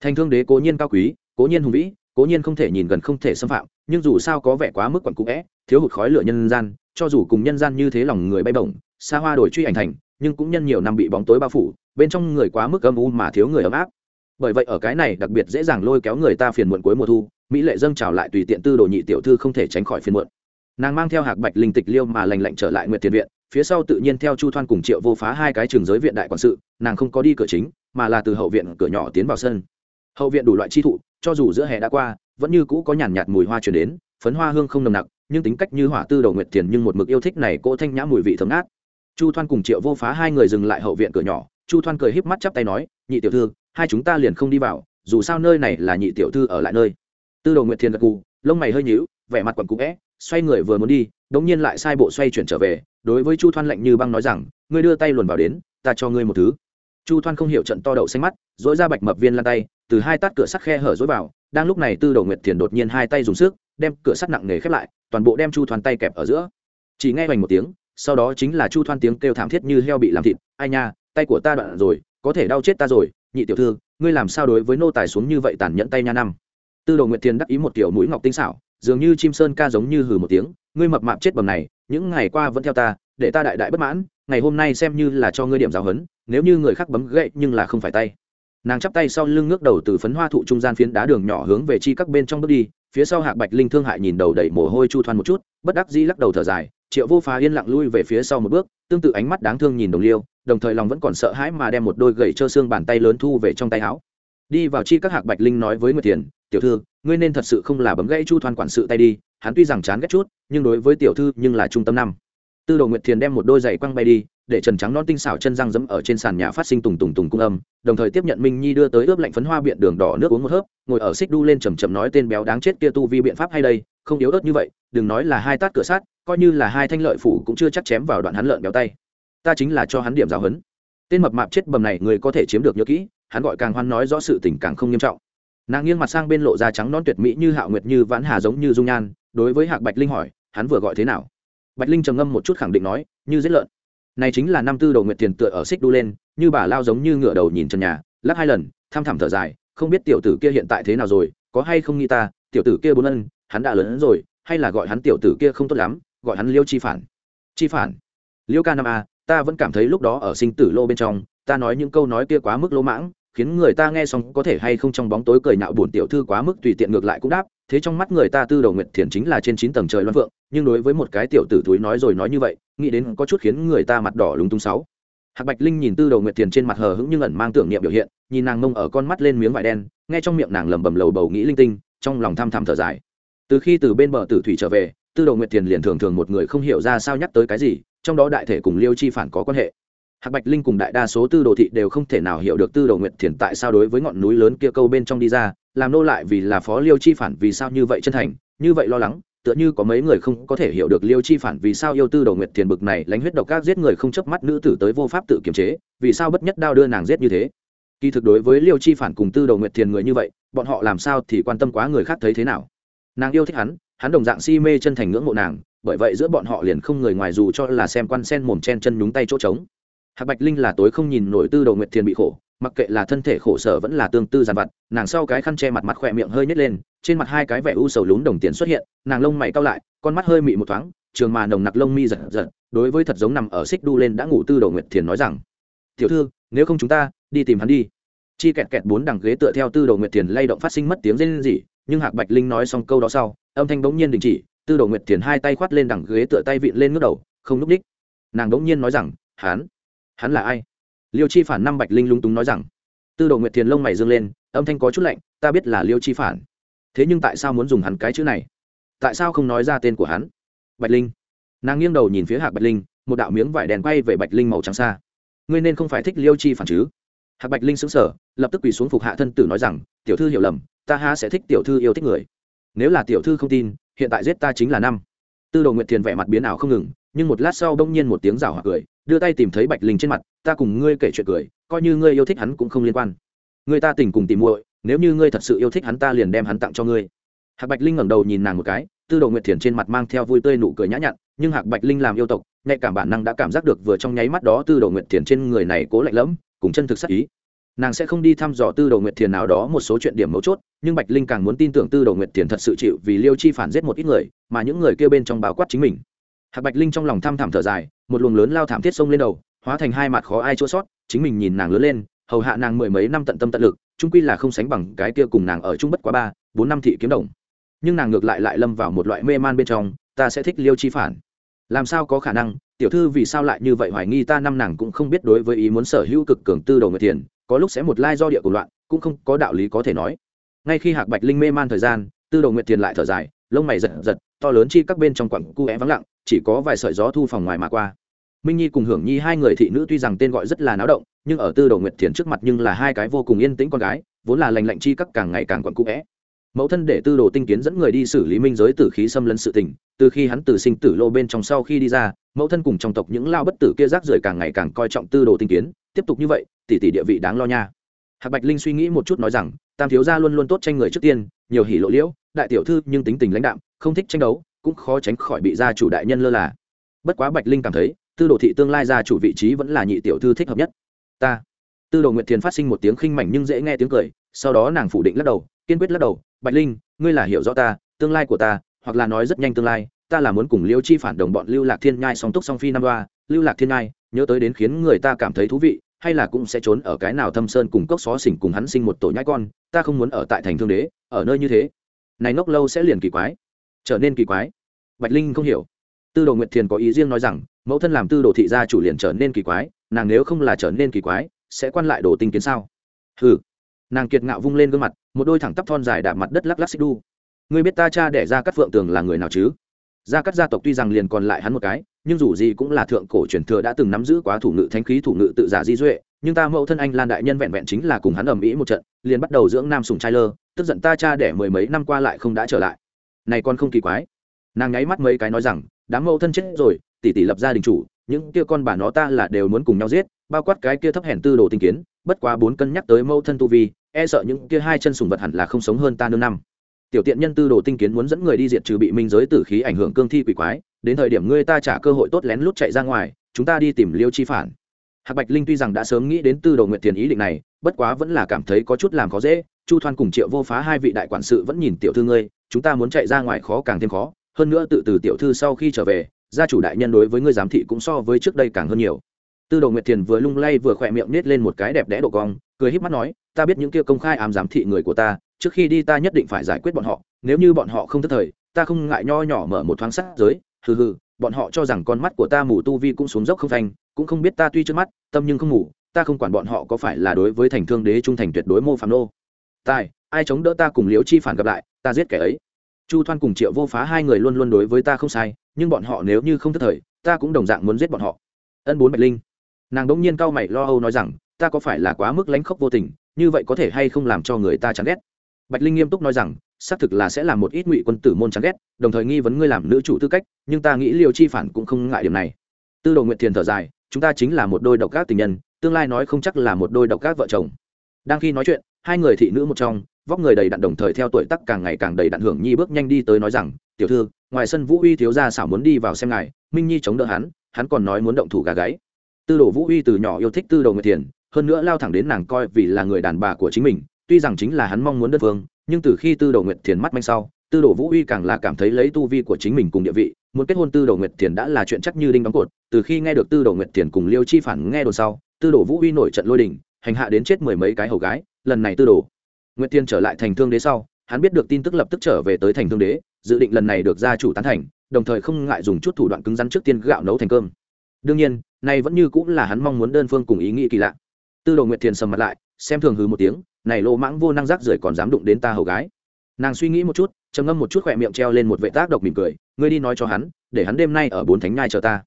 Thành thương đế cố nhiên cao quý, cố nhiên hùng vĩ, cố nhiên không thể nhìn gần không thể xâm phạm, nhưng dù sao có vẻ quá mức quẩn cũ vẽ, thiếu hụt khói lửa nhân gian, cho dù cùng nhân gian như thế lòng người bay bổng, xa hoa đổi truy ảnh thành nhưng cũng nhân nhiều năm bị bóng tối bao phủ, bên trong người quá mức âm u mà thiếu người ấm áp. Bởi vậy ở cái này đặc biệt dễ dàng lôi kéo người ta phiền muộn cuối mùa thu, mỹ lệ dâng trào lại tùy tiện tư đồ nhị tiểu thư không thể tránh khỏi phiền muộn. Nàng mang theo hạc bạch linh tịch liêu mà lành lạnh trở lại nguyện tiền viện, phía sau tự nhiên theo chu thoan cùng triệu vô phá hai cái trường giới viện đại quản sự, nàng không có đi cửa chính, mà là từ hậu viện cửa nhỏ tiến vào sân. Hậu viện đủ loại chi thụ, cho dù giữa hè đã qua, vẫn như cũ có nhàn nhạt mùi hoa chuyển đến, phấn hoa hương không nồng nặc, nhưng tính cách như hỏa tư đầu nguyệt tiền nhưng một mực yêu thích này cỗ thanh nhã mùi vị thấm át chu thoan cùng triệu vô phá hai người dừng lại hậu viện cửa nhỏ. Chu thoan cười híp mắt chắp tay nói, nhị tiểu thư, hai chúng ta liền không đi vào, dù sao nơi này là nhị tiểu thư ở lại nơi. Tư Đồ nguyệt thiền gật cù lông mày hơi nhíu, vẻ mặt quặn cũ vẽ xoay người vừa muốn đi, đống nhiên lại sai bộ xoay chuyển trở về. Đối với chu thoan lạnh như băng nói rằng, ngươi đưa tay luồn vào đến, ta cho ngươi một thứ. Chu thoan không hiểu trận to đậu xanh mắt dỗi ra bạch mập viên lan tay, từ hai tát cửa sắt khe hở dối vào, đang lúc này tư đầu nguyệt thiền đột nhiên hai tay dùng sức, đem cửa sắt nặng nề khép lại, toàn bộ đem chu thoan tay kẹp ở giữa. Chỉ nghe hoành một tiếng sau đó chính là chu thoan tiếng kêu thảm thiết như heo bị làm thịt, ai nha, tay của ta đoạn rồi, có thể đau chết ta rồi, nhị tiểu thư, ngươi làm sao đối với nô tài xuống như vậy tàn nhẫn tay nha năm? Tư đồ nguyệt thiền đắc ý một kiểu mũi ngọc tinh xảo, dường như chim sơn ca giống như hừ một tiếng, ngươi mập mạp chết bầm này, những ngày qua vẫn theo ta, để ta đại đại bất mãn, ngày hôm nay xem như là cho ngươi điểm giáo hấn nếu như người khác bấm gậy nhưng là không phải tay. Nàng chắp tay sau lưng ngước đầu từ phấn hoa thụ trung gian phiến đá đường nhỏ hướng về chi các bên trong bước đi, phía sau hạc bạch linh thương hại nhìn đầu đẩy mồ hôi chu thoan một chút, bất đắc dĩ lắc đầu thở dài triệu vô phá yên lặng lui về phía sau một bước, tương tự ánh mắt đáng thương nhìn đồng liêu, đồng thời lòng vẫn còn sợ hãi mà đem một đôi gậy trơ xương bàn tay lớn thu về trong tay áo. Đi vào chi các hạc bạch linh nói với nguyệt thiền, tiểu thư, ngươi nên thật sự không là bấm gãy chu thoan quản sự tay đi, hắn tuy rằng chán ghét chút, nhưng đối với tiểu thư nhưng là trung tâm năm. Tư đồ nguyệt thiền đem một đôi giày quăng bay đi để trần trắng non tinh xảo chân răng dẫm ở trên sàn nhà phát sinh tùng tùng tùng cung âm, đồng thời tiếp nhận minh nhi đưa tới ướp lạnh phấn hoa biện đường đỏ nước uống một hớp, ngồi ở xích đu lên chầm chầm nói tên béo đáng chết kia tu vi biện pháp hay đây, không yếu ớt như vậy, đừng nói là hai tát cửa sát coi như là hai thanh lợi phủ cũng chưa chắc chém vào đoạn hắn lợn béo tay. Ta chính là cho hắn điểm giáo hấn tên mập mạp chết bầm này người có thể chiếm được nhớ kỹ, hắn gọi càng hoan nói rõ sự tình càng không nghiêm trọng. Nàng nghiêng mặt sang bên lộ da trắng non tuyệt mỹ như hạo nguyệt như vãn hà giống như dung nhan, đối với hạc bạch linh hỏi, hắn vừa gọi thế nào? Bạch linh trầm ngâm một chút khẳng định nói, như giết lợn này chính là năm tư đầu nguyệt tiền tựa ở xích đu lên, như bà lao giống như ngựa đầu nhìn trần nhà, lắc hai lần, tham thảm thở dài, không biết tiểu tử kia hiện tại thế nào rồi, có hay không nghĩ ta, tiểu tử kia bốn ân, hắn đã lớn hơn rồi, hay là gọi hắn tiểu tử kia không tốt lắm, gọi hắn liêu chi phản. Chi phản. Liêu ca năm a à, ta vẫn cảm thấy lúc đó ở sinh tử lô bên trong, ta nói những câu nói kia quá mức lỗ mãng, khiến người ta nghe xong có thể hay không trong bóng tối cười nạo buồn tiểu thư quá mức tùy tiện ngược lại cũng đáp thế trong mắt người ta tư đầu nguyệt thiền chính là trên chín tầng trời loan phượng, nhưng đối với một cái tiểu tử túi nói rồi nói như vậy, nghĩ đến có chút khiến người ta mặt đỏ lúng túng sáu. Hạc bạch linh nhìn tư đầu nguyệt thiền trên mặt hờ hững nhưng ẩn mang tưởng niệm biểu hiện, nhìn nàng mông ở con mắt lên miếng vải đen, nghe trong miệng nàng lầm bầm lầu bầu nghĩ linh tinh, trong lòng thăm thăm thở dài. Từ khi từ bên bờ tử thủy trở về, tư đầu nguyệt thiền liền thường thường một người không hiểu ra sao nhắc tới cái gì, trong đó đại thể cùng liêu chi phản có quan hệ. Hạc bạch linh cùng đại đa số tư đồ thị đều không thể nào hiểu được tư Đầu nguyệt thiền tại sao đối với ngọn núi lớn kia câu bên trong đi ra làm nô lại vì là phó liêu chi phản vì sao như vậy chân thành, như vậy lo lắng, tựa như có mấy người không có thể hiểu được liêu chi phản vì sao yêu tư đồ nguyệt thiền bực này lánh huyết độc các giết người không chớp mắt nữ tử tới vô pháp tự kiềm chế, vì sao bất nhất đao đưa nàng giết như thế? Kỳ thực đối với liêu chi phản cùng tư đồ nguyệt thiền người như vậy, bọn họ làm sao thì quan tâm quá người khác thấy thế nào? Nàng yêu thích hắn hắn đồng dạng si mê chân thành ngưỡng mộ nàng, bởi vậy giữa bọn họ liền không người ngoài dù cho là xem quan sen mồm chen chân nhúng tay chỗ trống. Hạc bạch linh là tối không nhìn nổi tư đầu nguyệt thiền bị khổ mặc kệ là thân thể khổ sở vẫn là tương tư giàn vặt, nàng sau cái khăn che mặt mặt khỏe miệng hơi nhét lên, trên mặt hai cái vẻ u sầu lún đồng tiền xuất hiện, nàng lông mày cao lại, con mắt hơi mị một thoáng, trường mà nồng nặc lông mi giật giật, đối với thật giống nằm ở xích đu lên đã ngủ tư đầu nguyệt thiền nói rằng, tiểu thư, nếu không chúng ta, đi tìm hắn đi. Chi kẹt kẹt bốn đằng ghế tựa theo tư đầu nguyệt thiền lay động phát sinh mất tiếng rên rỉ, nhưng hạc bạch linh nói xong câu đó sau, âm thanh bỗng nhiên đình chỉ, tư đầu nguyệt thiền hai tay khoát lên đằng ghế tựa tay vịn lên ngước đầu, không núp đích. Nàng bỗng nhiên nói rằng, hắn? Hắn là ai? Liêu chi phản năm bạch linh lung túng nói rằng, tư đồ nguyệt thiền lông mày dương lên, âm thanh có chút lạnh, ta biết là liêu chi phản. Thế nhưng tại sao muốn dùng hắn cái chữ này? Tại sao không nói ra tên của hắn? Bạch linh. Nàng nghiêng đầu nhìn phía hạc bạch linh, một đạo miếng vải đèn quay về bạch linh màu trắng xa. Ngươi nên không phải thích liêu chi phản chứ? Hạc bạch linh xứng sở lập tức quỳ xuống phục hạ thân tử nói rằng, tiểu thư hiểu lầm, ta ha sẽ thích tiểu thư yêu thích người. Nếu là tiểu thư không tin, hiện tại giết ta chính là năm. Tư đồ nguyệt thiền vẻ mặt biến ảo không ngừng, nhưng một lát sau bỗng nhiên một tiếng rào hoặc cười đưa tay tìm thấy bạch linh trên mặt, ta cùng ngươi kể chuyện cười, coi như ngươi yêu thích hắn cũng không liên quan. Người ta tình cùng tìm muội, nếu như ngươi thật sự yêu thích hắn ta liền đem hắn tặng cho ngươi. Hạc bạch linh ngẩng đầu nhìn nàng một cái, tư đồ nguyệt thiền trên mặt mang theo vui tươi nụ cười nhã nhặn, nhưng hạc bạch linh làm yêu tộc, nhạy cảm bản năng đã cảm giác được vừa trong nháy mắt đó tư đồ nguyệt thiền trên người này cố lạnh lẫm, cùng chân thực sắc ý. Nàng sẽ không đi thăm dò tư đồ nguyệt thiền nào đó một số chuyện điểm mấu chốt, nhưng bạch linh càng muốn tin tưởng tư đồ nguyệt thiền thật sự chịu vì liêu chi phản giết một ít người, mà những người kêu bên trong báo quát chính mình hạc bạch linh trong lòng thăm thảm thở dài, một luồng lớn lao thảm thiết sông lên đầu, hóa thành hai mặt khó ai chua sót, chính mình nhìn nàng lớn lên, hầu hạ nàng mười mấy năm tận tâm tận lực trung quy là không sánh bằng cái kia cùng nàng ở chung bất quá ba, bốn năm thị kiếm đồng. Nhưng nàng ngược lại lại lâm vào một loại mê man bên trong, ta sẽ thích liêu chi phản. Làm sao có khả năng, tiểu thư vì sao lại như vậy hoài nghi ta năm nàng cũng không biết đối với ý muốn sở hữu cực cường tư đầu người tiền có lúc sẽ một lai do địa của loạn, cũng không có đạo lý có thể nói. Ngay khi hạc bạch linh mê man thời gian, tư đầu nguyệt tiền lại thở dài, lông mày giật giật, to lớn chi các bên trong quặng cu é vắng lặng chỉ có vài sợi gió thu phòng ngoài mà qua. Minh nhi cùng hưởng nhi hai người thị nữ tuy rằng tên gọi rất là náo động, nhưng ở tư đầu nguyệt thiền trước mặt nhưng là hai cái vô cùng yên tĩnh con gái, vốn là lành lạnh chi các càng ngày càng quặn cũ vẽ. Mẫu thân để tư đồ tinh kiến dẫn người đi xử lý minh giới tử khí xâm lấn sự tình, từ khi hắn tử sinh tử lô bên trong sau khi đi ra, mẫu thân cùng trong tộc những lao bất tử kia rác rưởi càng ngày càng coi trọng tư đồ tinh kiến, tiếp tục như vậy tỷ tỷ địa vị đáng lo nha. Hạc bạch linh suy nghĩ một chút nói rằng, tam thiếu gia luôn luôn tốt tranh người trước tiên, nhiều hỉ lộ liễu, đại tiểu thư nhưng tính tình lãnh đạm, không thích tranh đấu cũng khó tránh khỏi bị gia chủ đại nhân lơ là. Bất quá bạch linh cảm thấy, tư đồ thị tương lai gia chủ vị trí vẫn là nhị tiểu thư thích hợp nhất. Ta. Tư đồ nguyệt thiền phát sinh một tiếng khinh mảnh nhưng dễ nghe tiếng cười, sau đó nàng phủ định lắc đầu, kiên quyết lắc đầu, bạch linh, ngươi là hiểu rõ ta, tương lai của ta, hoặc là nói rất nhanh tương lai, ta là muốn cùng liêu chi phản đồng bọn lưu lạc thiên nhai song túc song phi năm đoa lưu lạc thiên nhai, nhớ tới đến khiến người ta cảm thấy thú vị, hay là cũng sẽ trốn ở cái nào thâm sơn cùng cốc xó xỉnh cùng hắn sinh một tổ nhãi con, ta không muốn ở tại thành thương đế, ở nơi như thế. Này ngốc lâu sẽ liền kỳ quái trở nên kỳ quái. Bạch linh không hiểu. Tư đồ nguyệt thiền có ý riêng nói rằng, mẫu thân làm tư đồ thị gia chủ liền trở nên kỳ quái, nàng nếu không là trở nên kỳ quái, sẽ quan lại đồ tinh kiến sao? Ừ nàng kiệt ngạo vung lên gương mặt, một đôi thẳng tắp thon dài đạp mặt đất lắc lắc xích đu. Ngươi biết ta cha đẻ ra cắt phượng tường là người nào chứ? Gia cắt gia tộc tuy rằng liền còn lại hắn một cái, nhưng dù gì cũng là thượng cổ truyền thừa đã từng nắm giữ quá thủ ngự thánh khí thủ ngự tự giả di duệ, nhưng ta mẫu thân anh lan đại nhân vẹn vẹn chính là cùng hắn ầm ĩ một trận, liền bắt đầu dưỡng nam sùng trai lơ, tức giận ta cha đẻ mười mấy năm qua lại không đã trở lại này con không kỳ quái. Nàng nháy mắt mấy cái nói rằng, đám mẫu thân chết rồi, tỷ tỷ lập gia đình chủ, những kia con bà nó ta là đều muốn cùng nhau giết, bao quát cái kia thấp hèn tư đồ tinh kiến, bất quá bốn cân nhắc tới mẫu thân tu vi e sợ những kia hai chân sùng vật hẳn là không sống hơn ta nương năm. Tiểu tiện nhân tư đồ tinh kiến muốn dẫn người đi diệt trừ bị minh giới tử khí ảnh hưởng cương thi quỷ quái, đến thời điểm ngươi ta trả cơ hội tốt lén lút chạy ra ngoài, chúng ta đi tìm liêu chi phản. Hạc bạch linh tuy rằng đã sớm nghĩ đến tư đồ nguyện tiền ý định này, bất quá vẫn là cảm thấy có chút làm khó dễ chu thoan cùng triệu vô phá hai vị đại quản sự vẫn nhìn tiểu thư ngươi, chúng ta muốn chạy ra ngoài khó càng thêm khó, hơn nữa tự từ tiểu thư sau khi trở về, gia chủ đại nhân đối với ngươi giám thị cũng so với trước đây càng hơn nhiều. Tư đồ nguyệt thiền vừa lung lay vừa khỏe miệng nết lên một cái đẹp đẽ độ cong, cười híp mắt nói, ta biết những kia công khai ám giám thị người của ta, trước khi đi ta nhất định phải giải quyết bọn họ, nếu như bọn họ không thất thời, ta không ngại nho nhỏ mở một thoáng sắt giới, hừ hừ, bọn họ cho rằng con mắt của ta mù tu vi cũng xuống dốc không thành, cũng không biết ta tuy trước mắt, tâm nhưng không mù, ta không quản bọn họ có phải là đối với thành thương đế trung thành tuyệt đối mô phạm nô tài, ai chống đỡ ta cùng liễu chi phản gặp lại, ta giết kẻ ấy. Chu thoan cùng triệu vô phá hai người luôn luôn đối với ta không sai, nhưng bọn họ nếu như không thất thời, ta cũng đồng dạng muốn giết bọn họ. Ân bốn bạch linh. Nàng đỗng nhiên cau mày lo âu nói rằng, ta có phải là quá mức lánh khóc vô tình, như vậy có thể hay không làm cho người ta chán ghét? Bạch linh nghiêm túc nói rằng, xác thực là sẽ làm một ít ngụy quân tử môn chán ghét, đồng thời nghi vấn ngươi làm nữ chủ tư cách, nhưng ta nghĩ liêu chi phản cũng không ngại điểm này. Tư đồ nguyện thiền thở dài, chúng ta chính là một đôi độc gác tình nhân, tương lai nói không chắc là một đôi độc gác vợ chồng. Đang khi nói chuyện hai người thị nữ một trong, vóc người đầy đặn đồng thời theo tuổi tắc càng ngày càng đầy đặn hưởng nhi bước nhanh đi tới nói rằng, tiểu thư, ngoài sân vũ uy thiếu gia xảo muốn đi vào xem ngài, minh nhi chống đỡ hắn hắn còn nói muốn động thủ gà gáy. Tư đồ vũ uy từ nhỏ yêu thích tư đồ nguyệt thiền, hơn nữa lao thẳng đến nàng coi vì là người đàn bà của chính mình, tuy rằng chính là hắn mong muốn đất vương nhưng từ khi tư đồ nguyệt thiền mắt manh sau, tư đồ vũ uy càng là cảm thấy lấy tu vi của chính mình cùng địa vị, muốn kết hôn tư đồ nguyệt thiền đã là chuyện chắc như đinh đóng cột, từ khi nghe được tư đồ nguyệt thiền cùng liêu chi phản nghe đồn sau, tư đồ vũ uy nổi trận lôi đình, hành hạ đến chết mười mấy cái hầu gái lần này tư đồ. Nguyệt tiên trở lại thành thương đế sau, hắn biết được tin tức lập tức trở về tới thành thương đế, dự định lần này được gia chủ tán thành, đồng thời không ngại dùng chút thủ đoạn cứng rắn trước tiên gạo nấu thành cơm. Đương nhiên, này vẫn như cũng là hắn mong muốn đơn phương cùng ý nghĩ kỳ lạ. Tư đồ nguyệt thiền sầm mặt lại, xem thường hứ một tiếng, này lô mãng vô năng rác rưởi còn dám đụng đến ta hầu gái. Nàng suy nghĩ một chút, trầm ngâm một chút khỏe miệng treo lên một vệ tác độc mỉm cười, ngươi đi nói cho hắn, để hắn đêm nay ở bốn thánh nhai chờ ta.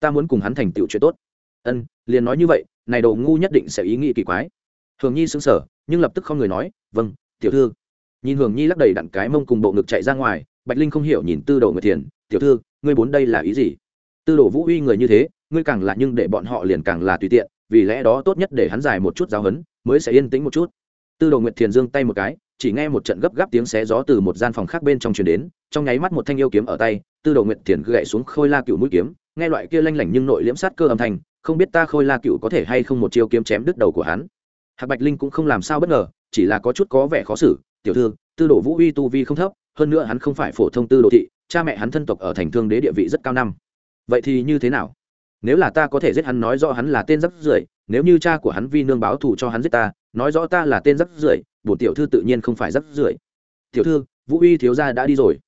Ta muốn cùng hắn thành tựu chuyện tốt. Ân, liền nói như vậy, này đồ ngu nhất định sẽ ý nghĩ kỳ quái. Thường nhi sững sờ nhưng lập tức không người nói vâng tiểu thư. Nhìn hưởng nhi lắc đầy đặn cái mông cùng bộ ngực chạy ra ngoài, bạch linh không hiểu nhìn tư đồ người thiền, tiểu thư, ngươi bốn đây là ý gì? Tư đồ vũ uy người như thế, ngươi càng là nhưng để bọn họ liền càng là tùy tiện, vì lẽ đó tốt nhất để hắn dài một chút giáo hấn mới sẽ yên tĩnh một chút. Tư đồ nguyệt thiền giương tay một cái, chỉ nghe một trận gấp gáp tiếng xé gió từ một gian phòng khác bên trong truyền đến, trong nháy mắt một thanh yêu kiếm ở tay, tư đồ nguyệt thiền gậy xuống khôi la cựu mũi kiếm, nghe loại kia lanh lảnh nhưng nội liễm sát cơ âm thanh, không biết ta khôi la cựu có thể hay không một chiêu kiếm chém đứt đầu của hắn hạc bạch linh cũng không làm sao bất ngờ, chỉ là có chút có vẻ khó xử. Tiểu thư, tư đồ vũ uy tu vi không thấp, hơn nữa hắn không phải phổ thông tư đồ thị, cha mẹ hắn thân tộc ở thành thương đế địa vị rất cao năm. Vậy thì như thế nào? Nếu là ta có thể giết hắn nói rõ hắn là tên rắc rưởi, nếu như cha của hắn vi nương báo thù cho hắn giết ta, nói rõ ta là tên rắc rưởi, bổn tiểu thư tự nhiên không phải rắc rưởi. Tiểu thư, vũ uy thiếu gia đã đi rồi.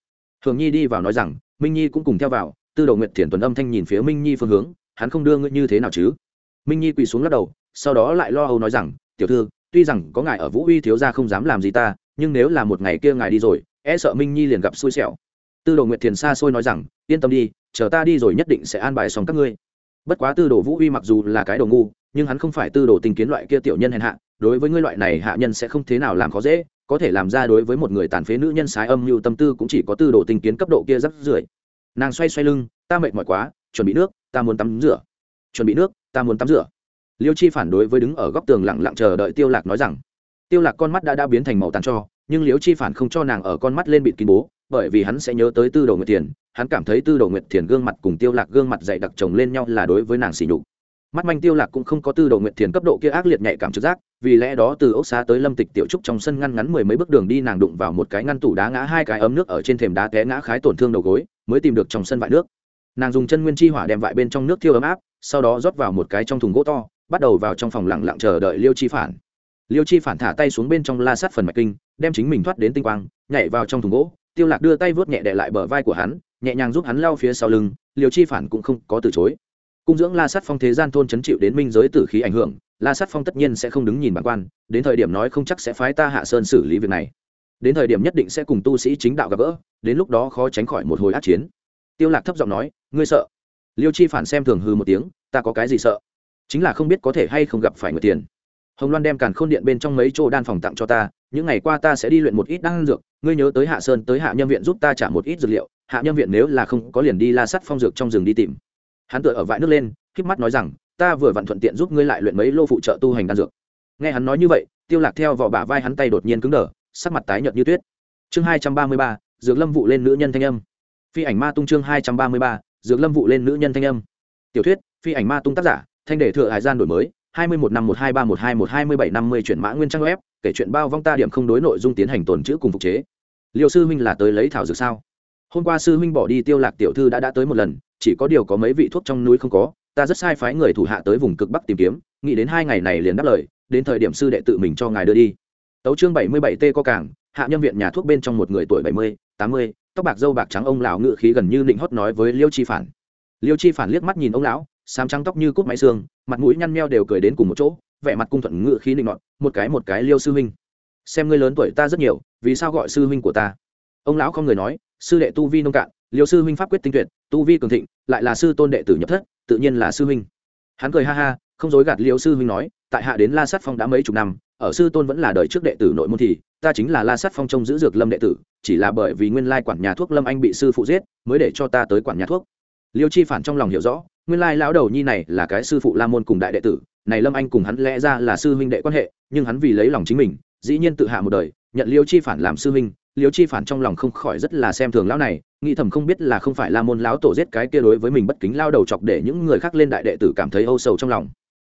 Thường nhi đi vào nói rằng, minh nhi cũng cùng theo vào, tư đầu nguyện thiền tuần âm thanh nhìn phía minh nhi phương hướng, hắn không đưa ngươi như thế nào chứ? Minh nhi quỳ xuống lắc đầu, sau đó lại lo âu nói rằng tiểu thư, tuy rằng có ngài ở vũ uy thiếu gia không dám làm gì ta, nhưng nếu là một ngày kia ngài đi rồi e sợ minh nhi liền gặp xui xẻo. Tư đồ nguyệt thiền xa xôi nói rằng, yên tâm đi, chờ ta đi rồi nhất định sẽ an bài xong các ngươi. Bất quá tư đồ vũ uy mặc dù là cái đồ ngu, nhưng hắn không phải tư đồ tình kiến loại kia tiểu nhân hèn hạ, đối với ngươi loại này hạ nhân sẽ không thế nào làm khó dễ, có thể làm ra đối với một người tàn phế nữ nhân sái âm mưu tâm tư cũng chỉ có tư đồ tình kiến cấp độ kia rắc rưởi nàng xoay xoay lưng, ta mệt mỏi quá, chuẩn bị nước, ta muốn tắm rửa. Chuẩn bị nước, ta muốn tắm rửa liêu chi phản đối với đứng ở góc tường lặng lặng chờ đợi tiêu lạc nói rằng, tiêu lạc con mắt đã đã biến thành màu tàn cho, nhưng liêu chi phản không cho nàng ở con mắt lên bịt kín bố, bởi vì hắn sẽ nhớ tới tư đồ nguyệt thiền, hắn cảm thấy tư đồ nguyệt thiền gương mặt cùng tiêu lạc gương mặt dày đặc chồng lên nhau là đối với nàng xỉ nhục. Mắt manh tiêu lạc cũng không có tư đồ Nguyệt thiền cấp độ kia ác liệt nhạy cảm trực giác, vì lẽ đó từ ốc xá tới lâm tịch tiểu trúc trong sân ngăn ngắn mười mấy bước đường đi nàng đụng vào một cái ngăn tủ đá ngã hai cái ấm nước ở trên thềm đá té ngã khái tổn thương đầu gối, mới tìm được trong sân vại nước. Nàng dùng chân nguyên chi hỏa đem vại bên trong nước thiêu ấm áp, sau đó rót vào một cái trong thùng gỗ to bắt đầu vào trong phòng lặng lặng chờ đợi liêu chi phản. Liêu chi phản thả tay xuống bên trong la sát phần mạch kinh, đem chính mình thoát đến tinh quang, nhảy vào trong thùng gỗ. Tiêu lạc đưa tay vớt nhẹ đè lại bờ vai của hắn, nhẹ nhàng giúp hắn lao phía sau lưng, liêu chi phản cũng không có từ chối. Cung dưỡng la sát phong thế gian thôn chấn chịu đến minh giới tử khí ảnh hưởng, la sát phong tất nhiên sẽ không đứng nhìn bản quan, đến thời điểm nói không chắc sẽ phái ta hạ sơn xử lý việc này. Đến thời điểm nhất định sẽ cùng tu sĩ chính đạo gặp gỡ, đến lúc đó khó tránh khỏi một hồi át chiến. Tiêu lạc thấp giọng nói, ngươi sợ? Liêu chi phản xem thường hư một tiếng, ta có cái gì sợ? Chính là không biết có thể hay không gặp phải người tiền. Hồng loan đem càn khôn điện bên trong mấy chỗ đan phòng tặng cho ta, những ngày qua ta sẽ đi luyện một ít đan dược, ngươi nhớ tới hạ sơn, tới hạ nhân viện giúp ta trả một ít dược liệu, hạ nhân viện nếu là không có liền đi la sắt phong dược trong rừng đi tìm. Hắn tựa ở vại nước lên k mắt nói rằng, ta vừa vặn thuận tiện giúp ngươi lại luyện mấy lô phụ trợ tu hành đan dược. Nghe hắn nói như vậy, tiêu lạc theo vỏ bả vai hắn tay đột nhiên cứng đờ, sắc mặt tái nhợt như tuyết. Chương hai trăm ba mươi ba, dược lâm vụ lên nữ nhân thanh âm. Phi ảnh ma tung chương hai trăm ba mươi ba, dược lâm vụ lên nữ nhân thanh âm. Tiểu thuyết, phi ảnh ma tung tác giả thanh đề thừa hải gian đổi mới, hai mươi một năm một hai ba một hai một hai mươi bảy năm mươi chuyển mã nguyên trang web, kể chuyện bao vong ta điểm không đối nội dung tiến hành tồn chữ cùng phục chế. Liệu sư huynh là tới lấy thảo dược sao? Hôm qua sư huynh bỏ đi tiêu lạc tiểu thư đã đã tới một lần, chỉ có điều có mấy vị thuốc trong núi không có, ta rất sai phái người thủ hạ tới vùng cực bắc tìm kiếm, nghĩ đến hai ngày này liền đáp lời, đến thời điểm sư đệ tự mình cho ngài đưa đi. Tấu chương bảy mươi bảy t có cảng, hạ nhân viện nhà thuốc bên trong một người tuổi bảy mươi, tám mươi, tóc bạc dâu bạc trắng ông lão ngự khí gần như định hót nói với liêu chi phản. Liêu chi phản liếc mắt nhìn ông lão sám trắng tóc như cút máy xương, mặt mũi nhăn meo đều cười đến cùng một chỗ, vẻ mặt cung thuận ngự khí định nọt, một cái một cái liêu sư huynh. Xem ngươi lớn tuổi ta rất nhiều, vì sao gọi sư huynh của ta? Ông lão không người nói, sư đệ tu vi nông cạn, liêu sư huynh pháp quyết tinh tuyệt, tu vi cường thịnh, lại là sư tôn đệ tử nhập thất, tự nhiên là sư huynh. Hắn cười ha ha, không dối gạt liêu sư huynh nói, tại hạ đến la sát phong đã mấy chục năm, ở sư tôn vẫn là đời trước đệ tử nội môn thì, ta chính là la sát phong trông giữ dược lâm đệ tử, chỉ là bởi vì nguyên lai quản nhà thuốc lâm anh bị sư phụ giết, mới để cho ta tới quản nhà thuốc liêu chi phản trong lòng hiểu rõ, nguyên lai lão đầu nhi này là cái sư phụ la môn cùng đại đệ tử, này lâm anh cùng hắn lẽ ra là sư huynh đệ quan hệ, nhưng hắn vì lấy lòng chính mình, dĩ nhiên tự hạ một đời, nhận liêu chi phản làm sư huynh, liêu chi phản trong lòng không khỏi rất là xem thường lão này, nghĩ thầm không biết là không phải la môn lão tổ giết cái kia đối với mình bất kính lao đầu chọc để những người khác lên đại đệ tử cảm thấy âu sầu trong lòng.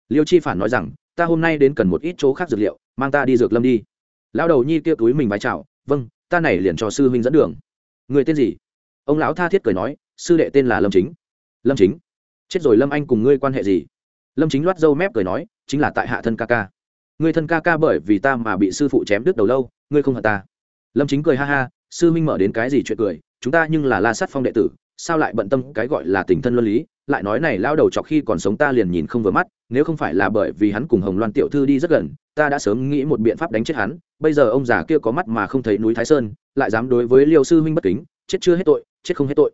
Liêu chi phản nói rằng, ta hôm nay đến cần một ít chỗ khác dược liệu, mang ta đi dược lâm đi. Lão đầu nhi kia túi mình vái chào vâng ta này liền cho sư huynh dẫn đường. Người tên gì? Ông lão tha thiết cười nói sư đệ tên là lâm chính lâm chính chết rồi lâm anh cùng ngươi quan hệ gì lâm chính loát dâu mép cười nói chính là tại hạ thân ca ca ngươi thân ca ca bởi vì ta mà bị sư phụ chém đứt đầu lâu ngươi không hận ta lâm chính cười ha ha sư minh mở đến cái gì chuyện cười chúng ta nhưng là la sát phong đệ tử sao lại bận tâm cái gọi là tình thân luân lý lại nói này lao đầu chọc khi còn sống ta liền nhìn không vừa mắt nếu không phải là bởi vì hắn cùng hồng loan tiểu thư đi rất gần ta đã sớm nghĩ một biện pháp đánh chết hắn bây giờ ông già kia có mắt mà không thấy núi thái sơn lại dám đối với liêu sư huynh bất kính chết chưa hết tội chết không hết tội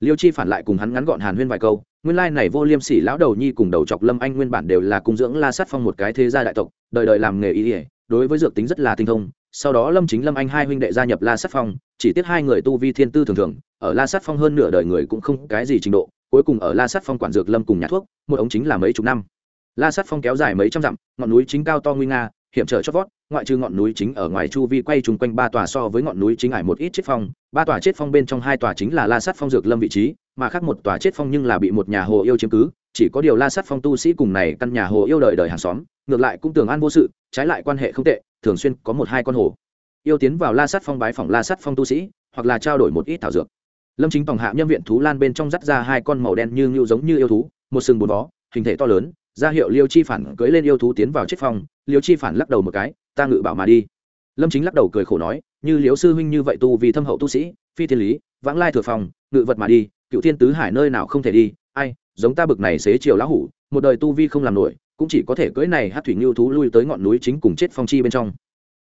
liêu chi phản lại cùng hắn ngắn gọn hàn huyên vài câu, nguyên lai này vô liêm sỉ lão đầu nhi cùng đầu chọc lâm anh nguyên bản đều là cung dưỡng la sát phong một cái thế gia đại tộc, đời đời làm nghề ý ỉa đối với dược tính rất là tinh thông, sau đó lâm chính lâm anh hai huynh đệ gia nhập la sát phong, chỉ tiếc hai người tu vi thiên tư thường thường, ở la sát phong hơn nửa đời người cũng không cái gì trình độ, cuối cùng ở la sát phong quản dược lâm cùng nhà thuốc, một ống chính là mấy chục năm. La sát phong kéo dài mấy trăm dặm, ngọn núi chính cao to nguy nga hiểm trở chót vót, ngoại trừ ngọn núi chính ở ngoài chu vi quay chung quanh ba tòa so với ngọn núi chính ải một ít chết phong, ba tòa chết phong bên trong hai tòa chính là la sát phong dược lâm vị trí, mà khác một tòa chết phong nhưng là bị một nhà hồ yêu chiếm cứ, chỉ có điều la sát phong tu sĩ cùng này căn nhà hồ yêu đời đời hàng xóm, ngược lại cũng tưởng an vô sự, trái lại quan hệ không tệ, thường xuyên có một hai con hồ. Yêu tiến vào la sát phong bái phòng la sát phong tu sĩ, hoặc là trao đổi một ít thảo dược. Lâm chính tòng hạ nhân viện thú lan bên trong dắt ra hai con màu đen như ngưu giống như yêu thú, một sừng bốn vó, hình thể to lớn ra hiệu liêu chi phản cưới lên yêu thú tiến vào chết phong, liêu chi phản lắc đầu một cái, ta ngự bảo mà đi. Lâm chính lắc đầu cười khổ nói, như liếu sư huynh như vậy tu vì thâm hậu tu sĩ, phi thiên lý, vãng lai thừa phòng ngự vật mà đi, cựu thiên tứ hải nơi nào không thể đi, ai, giống ta bực này xế chiều lão hủ, một đời tu vi không làm nổi, cũng chỉ có thể cưỡi này hát thủy ngưu thú lui tới ngọn núi chính cùng chết phong chi bên trong.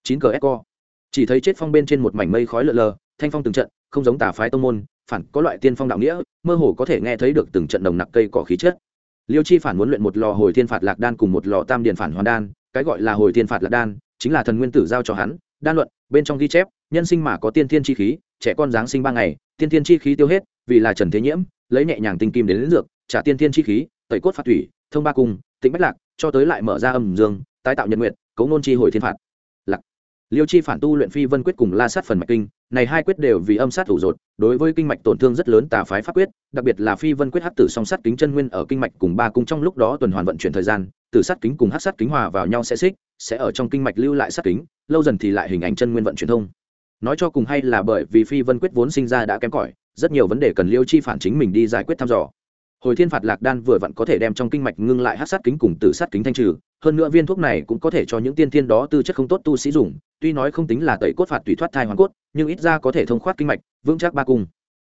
Chín cờ eco chỉ thấy chết phong bên trên một mảnh mây khói lờ lờ, thanh phong từng trận, không giống tà phái tông môn, phản có loại tiên phong đạo nghĩa, mơ hồ có thể nghe thấy được từng trận đồng nặc cây cỏ khí chất liêu chi phản muốn luyện một lò hồi thiên phạt lạc đan cùng một lò tam điền phản hoàn đan cái gọi là hồi thiên phạt lạc đan chính là thần nguyên tử giao cho hắn đan luận bên trong ghi chép nhân sinh mà có tiên thiên chi khí trẻ con giáng sinh ba ngày tiên thiên chi khí tiêu hết vì là trần thế nhiễm lấy nhẹ nhàng tinh kim đến, lĩnh dược trả tiên thiên chi khí tẩy cốt phạt thủy thông ba cung tĩnh bách lạc cho tới lại mở ra âm dương tái tạo nhật nguyện cấu nôn chi hồi thiên phạt liêu chi phản tu luyện phi vân quyết cùng la sát phần mạch kinh, này hai quyết đều vì âm sát thủ rột đối với kinh mạch tổn thương rất lớn tà phái pháp quyết, đặc biệt là phi vân quyết hấp tử song sát kính chân nguyên ở kinh mạch cùng ba cung trong lúc đó tuần hoàn vận chuyển thời gian tử sát kính cùng hắc sát kính hòa vào nhau sẽ xích, sẽ ở trong kinh mạch lưu lại sát kính, lâu dần thì lại hình ảnh chân nguyên vận chuyển thông. Nói cho cùng hay là bởi vì phi vân quyết vốn sinh ra đã kém cỏi, rất nhiều vấn đề cần liêu chi phản chính mình đi giải quyết thăm dò hồi thiên phạt lạc đan vừa vặn có thể đem trong kinh mạch ngưng lại hát sát kính cùng tử sát kính thanh trừ. Hơn nữa viên thuốc này cũng có thể cho những tiên thiên đó tư chất không tốt tu sĩ dùng. Tuy nói không tính là tẩy cốt phạt tùy thoát thai hoàn cốt, nhưng ít ra có thể thông khoát kinh mạch, vững chắc ba cung.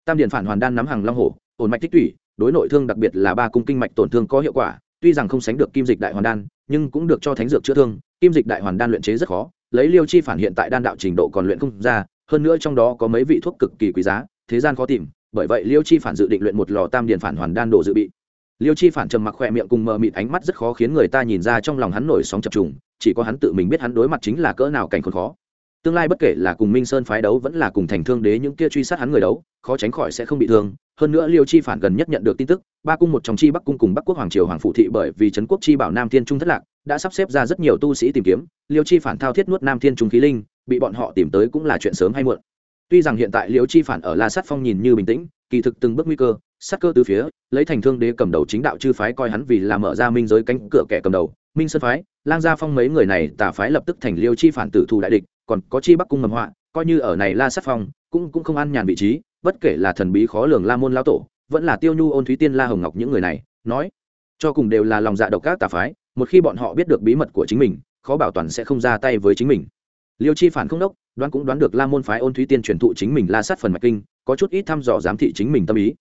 Tam điện phản hoàn đan nắm hàng long hổ, ổn mạch tích tủy, đối nội thương đặc biệt là ba cung kinh mạch tổn thương có hiệu quả, tuy rằng không sánh được kim dịch đại hoàn đan, nhưng cũng được cho thánh dược chữa thương. Kim dịch đại hoàn đan luyện chế rất khó, lấy liêu chi phản hiện tại đan đạo trình độ còn luyện không ra, hơn nữa trong đó có mấy vị thuốc cực kỳ quý giá, thế gian khó tìm bởi vậy liêu chi phản dự định luyện một lò tam điền phản hoàn đan đồ dự bị. Liêu chi phản trầm mặc khỏe miệng cùng mờ mịt ánh mắt rất khó khiến người ta nhìn ra trong lòng hắn nổi sóng chập trùng, chỉ có hắn tự mình biết hắn đối mặt chính là cỡ nào cảnh khốn khó. Tương lai bất kể là cùng minh sơn phái đấu vẫn là cùng thành thương đế những kia truy sát hắn người đấu, khó tránh khỏi sẽ không bị thương. Hơn nữa liêu chi phản gần nhất nhận được tin tức, ba cung một trong chi bắc cung cùng bắc quốc hoàng triều hoàng phụ thị bởi vì trấn quốc chi bảo nam thiên trung thất lạc, đã sắp xếp ra rất nhiều tu sĩ tìm kiếm. Liêu chi phản thao thiết nuốt nam thiên trung khí linh, bị bọn họ tìm tới cũng là chuyện sớm hay muộn tuy rằng hiện tại liễu chi phản ở la sát phong nhìn như bình tĩnh, kỳ thực từng bước nguy cơ, sát cơ từ phía, lấy thành thương đế cầm đầu chính đạo chư phái coi hắn vì là mở ra minh giới cánh cửa kẻ cầm đầu, minh sơn phái, lang gia phong mấy người này tà phái lập tức thành liêu chi phản tử thù đại địch, còn có chi bắc cung mầm họa, coi như ở này la sát phong, cũng cũng không ăn nhàn vị trí, bất kể là thần bí khó lường la môn lao tổ, vẫn là tiêu nhu ôn thúy tiên la hồng ngọc những người này, nói, cho cùng đều là lòng dạ độc các tà phái, một khi bọn họ biết được bí mật của chính mình, khó bảo toàn sẽ không ra tay với chính mình. Liêu chi phản không đốc đoán cũng đoán được la môn phái ôn thúy tiên truyền thụ chính mình la sát phần mạch kinh, có chút ít thăm dò giám thị chính mình tâm ý.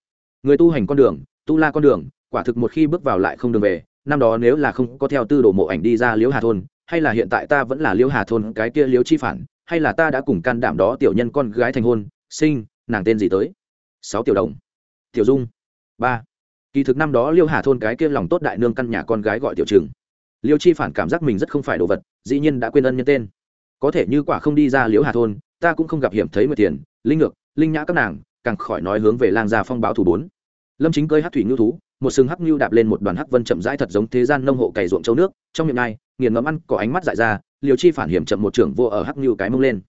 Người tu hành con đường, tu la con đường, quả thực một khi bước vào lại không đường về, năm đó nếu là không có theo tư đồ mộ ảnh đi ra liễu hà thôn, hay là hiện tại ta vẫn là liễu hà thôn cái kia liễu chi phản, hay là ta đã cùng can đảm đó tiểu nhân con gái thành hôn, sinh, nàng tên gì tới? Sáu tiểu đồng. Tiểu dung. Ba. Kỳ thực năm đó liêu hà thôn cái kia lòng tốt đại nương căn nhà con gái gọi tiểu trường liêu chi phản cảm giác mình rất không phải đồ vật, dĩ nhiên đã quên ân nhân tên có thể như quả không đi ra liễu hà thôn, ta cũng không gặp hiểm thấy mười tiền, linh ngược, linh nhã các nàng, càng khỏi nói hướng về lang gia phong báo thủ bốn. Lâm chính cơi hát thủy ngưu thú, một sừng hắc ngưu đạp lên một đoàn hắc vân chậm rãi thật giống thế gian nông hộ cày ruộng châu nước, trong miệng này nghiền ngấm ăn, có ánh mắt dại ra liều chi phản hiểm chậm một trưởng vô ở hắc ngưu cái mông lên.